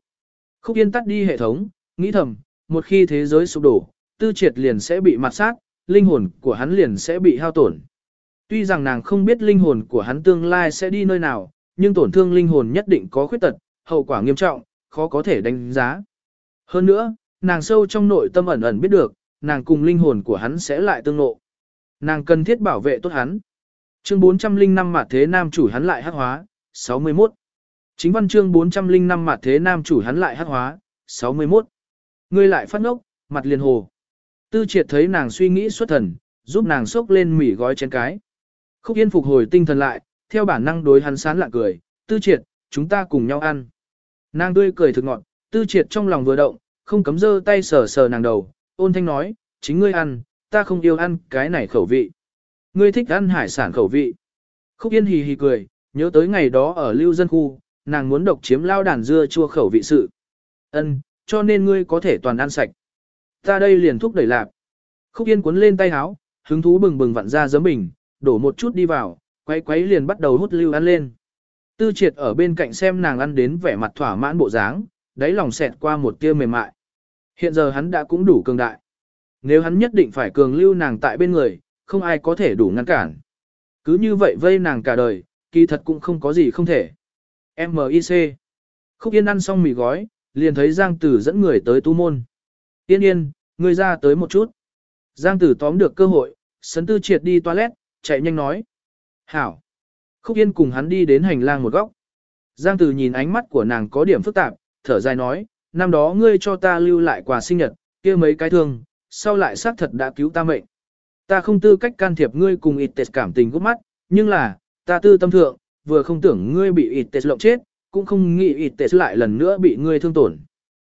Khúc Yên tắt đi hệ thống, nghĩ thầm, một khi thế giới sụp đổ, tư triệt liền sẽ bị mặt sát, linh hồn của hắn liền sẽ bị hao tổn. Tuy rằng nàng không biết linh hồn của hắn tương lai sẽ đi nơi nào, nhưng tổn thương linh hồn nhất định có khuyết tật, hậu quả nghiêm trọng, khó có thể đánh giá. Hơn nữa, nàng sâu trong nội tâm ẩn ẩn biết được, nàng cùng linh hồn của hắn sẽ lại tương ngộ, Nàng cần thiết bảo vệ tốt hắn. Chương 405 mà thế nam chủ hắn lại hắc hóa, 61. Chính văn chương 405 mặt thế nam chủ hắn lại hắc hóa, 61. Ngươi lại phát ngốc, mặt liền hồ. Tư triệt thấy nàng suy nghĩ xuất thần, giúp nàng sốc lên mỉ gói chén cái. Khúc Yên phục hồi tinh thần lại, theo bản năng đối hắn sán lạ cười, tư triệt, chúng ta cùng nhau ăn. Nàng tươi cười thực ngọn, tư triệt trong lòng vừa động, không cấm dơ tay sờ sờ nàng đầu, ôn thanh nói, chính ngươi ăn, ta không yêu ăn cái này khẩu vị. Ngươi thích ăn hải sản khẩu vị. Khúc Yên hì hì cười, nhớ tới ngày đó ở lưu dân khu, nàng muốn độc chiếm lao đàn dưa chua khẩu vị sự. ân cho nên ngươi có thể toàn ăn sạch. Ta đây liền thúc đẩy lạp. Khúc Yên cuốn lên tay háo, hứng thú bừng bừng vặn ra giấm bình, đổ một chút đi vào, quấy quấy liền bắt đầu hút lưu ăn lên. Tư triệt ở bên cạnh xem nàng ăn đến vẻ mặt thỏa mãn bộ dáng, đáy lòng xẹt qua một tia mềm mại. Hiện giờ hắn đã cũng đủ cường đại. Nếu hắn nhất định phải cường lưu nàng tại bên người, không ai có thể đủ ngăn cản. Cứ như vậy vây nàng cả đời, kỳ thật cũng không có gì không thể. M.I.C. Khúc Yên ăn xong mì gói, liền thấy Giang Tử dẫn người tới tu môn. Yên yên, người ra tới một chút. Giang Tử tóm được cơ hội, sấn tư triệt đi toilet, chạy nhanh nói. Hảo. Khúc Yên cùng hắn đi đến hành lang một góc. Giang Tử nhìn ánh mắt của nàng có điểm phức tạp, thở dài nói, năm đó ngươi cho ta lưu lại quà sinh nhật, kia mấy cái thương, sau lại xác thật đã cứu ta mệnh. Ta không tư cách can thiệp ngươi cùng ịt tệt cảm tình gốc mắt, nhưng là, ta tư tâm thượng, vừa không tưởng ngươi bị ịt tệ lộng chết, cũng không nghĩ ịt tệ lại lần nữa bị ngươi thương tổn.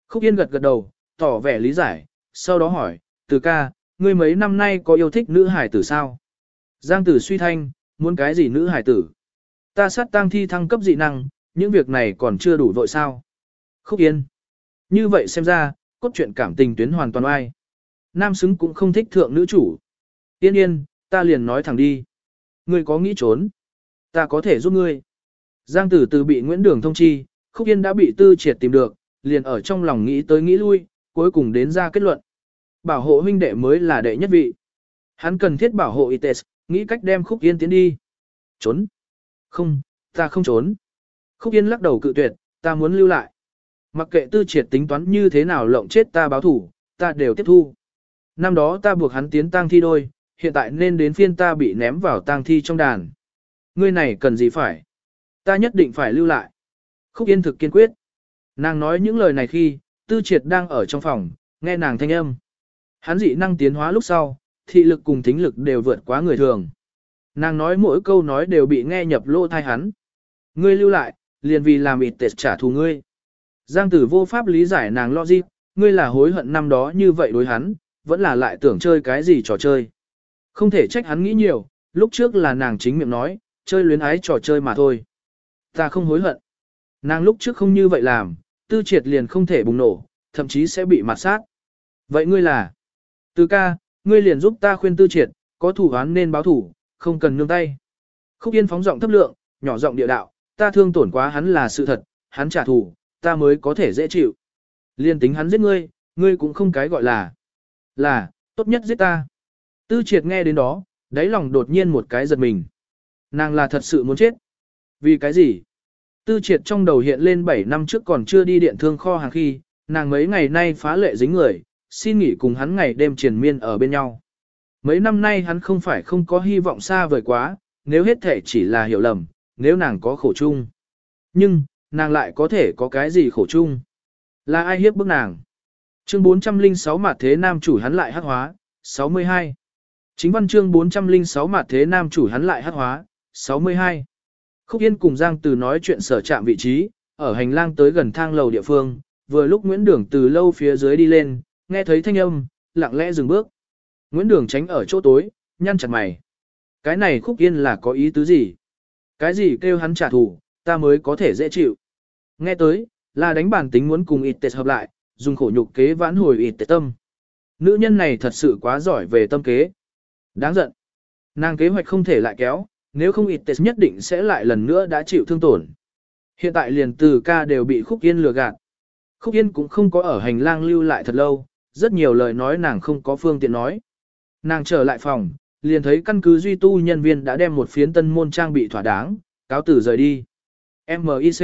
Khúc Yên gật gật đầu, tỏ vẻ lý giải, sau đó hỏi, từ ca, ngươi mấy năm nay có yêu thích nữ hải tử sao? Giang tử suy thanh, muốn cái gì nữ hải tử? Ta sát tăng thi thăng cấp dị năng, những việc này còn chưa đủ vội sao? Khúc Yên. Như vậy xem ra, cốt truyện cảm tình tuyến hoàn toàn ai. Nam xứng cũng không thích thượng nữ chủ. Yên yên, ta liền nói thẳng đi. Ngươi có nghĩ trốn? Ta có thể giúp ngươi. Giang tử từ bị Nguyễn Đường thông chi, Khúc Yên đã bị tư triệt tìm được, liền ở trong lòng nghĩ tới nghĩ lui, cuối cùng đến ra kết luận. Bảo hộ huynh đệ mới là đệ nhất vị. Hắn cần thiết bảo hộ ITES, nghĩ cách đem Khúc Yên tiến đi. Trốn. Không, ta không trốn. Khúc Yên lắc đầu cự tuyệt, ta muốn lưu lại. Mặc kệ tư triệt tính toán như thế nào lộng chết ta báo thủ, ta đều tiếp thu. Năm đó ta buộc hắn tiến tang thi đôi, hiện tại nên đến phiên ta bị ném vào tang thi trong đàn. Ngươi này cần gì phải? Ta nhất định phải lưu lại. Khúc Yên thực kiên quyết. Nàng nói những lời này khi, tư triệt đang ở trong phòng, nghe nàng thanh âm. Hắn dị năng tiến hóa lúc sau, thị lực cùng thính lực đều vượt quá người thường. Nàng nói mỗi câu nói đều bị nghe nhập lỗ thai hắn. Ngươi lưu lại, liền vì làm ịt tệt trả thù ngươi. Giang tử vô pháp lý giải nàng logic, ngươi là hối hận năm đó như vậy đối hắn, vẫn là lại tưởng chơi cái gì trò chơi. Không thể trách hắn nghĩ nhiều, lúc trước là nàng chính miệng nói, chơi luyến ái trò chơi mà thôi. Ta không hối hận. Nàng lúc trước không như vậy làm, tư triệt liền không thể bùng nổ, thậm chí sẽ bị mặt sát. Vậy ngươi là? Từ ca, ngươi liền giúp ta khuyên tư triệt, có thủ án nên báo thủ, không cần nương tay. Khúc Yên phóng giọng thấp lượng, nhỏ giọng địa đạo, ta thương tổn quá hắn là sự thật, hắn trả thù, ta mới có thể dễ chịu. Liên tính hắn giết ngươi, ngươi cũng không cái gọi là. Là, tốt nhất giết ta. Tư triệt nghe đến đó, đáy lòng đột nhiên một cái giật mình. Nàng là thật sự muốn chết. Vì cái gì? Tư triệt trong đầu hiện lên 7 năm trước còn chưa đi điện thương kho hàng khi, nàng mấy ngày nay phá lệ dính người, xin nghỉ cùng hắn ngày đêm triền miên ở bên nhau. Mấy năm nay hắn không phải không có hy vọng xa vời quá, nếu hết thể chỉ là hiểu lầm, nếu nàng có khổ chung. Nhưng, nàng lại có thể có cái gì khổ chung? Là ai hiếp bức nàng? Chương 406 mặt thế nam chủ hắn lại hắc hóa, 62. Chính văn chương 406 mặt thế nam chủ hắn lại hắc hóa, 62. Khúc Yên cùng Giang Từ nói chuyện sở trạm vị trí, ở hành lang tới gần thang lầu địa phương, vừa lúc Nguyễn Đường từ lâu phía dưới đi lên, nghe thấy thanh âm, lặng lẽ dừng bước. Nguyễn Đường tránh ở chỗ tối, nhăn chặt mày. Cái này Khúc Yên là có ý tứ gì? Cái gì kêu hắn trả thù, ta mới có thể dễ chịu. Nghe tới, là đánh bản tính muốn cùng ịt tệt hợp lại, dùng khổ nhục kế vãn hồi ịt tệt tâm. Nữ nhân này thật sự quá giỏi về tâm kế. Đáng giận. Nàng kế hoạch không thể lại kéo, nếu không ít tết nhất định sẽ lại lần nữa đã chịu thương tổn. Hiện tại liền từ ca đều bị Khúc Yên lừa gạt. Khúc Yên cũng không có ở hành lang lưu lại thật lâu, rất nhiều lời nói nàng không có phương tiện nói. Nàng trở lại phòng, liền thấy căn cứ duy tu nhân viên đã đem một phiến tân môn trang bị thỏa đáng, cáo tử rời đi. m i c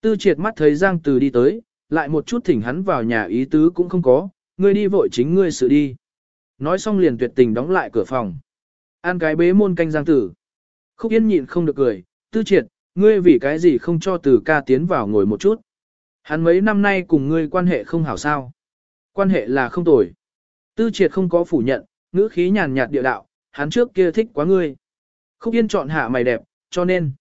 Tư triệt mắt thấy Giang Từ đi tới, lại một chút thỉnh hắn vào nhà ý tứ cũng không có, ngươi đi vội chính ngươi sự đi. Nói xong liền tuyệt tình đóng lại cửa phòng. An cái bế môn canh Giang Tử. Khúc Yên nhịn không được cười, tư triệt, ngươi vì cái gì không cho từ ca tiến vào ngồi một chút. Hắn mấy năm nay cùng ngươi quan hệ không hảo sao. Quan hệ là không tồi. Tư triệt không có phủ nhận, ngữ khí nhàn nhạt địa đạo, hắn trước kia thích quá ngươi. Khúc Yên chọn hạ mày đẹp, cho nên.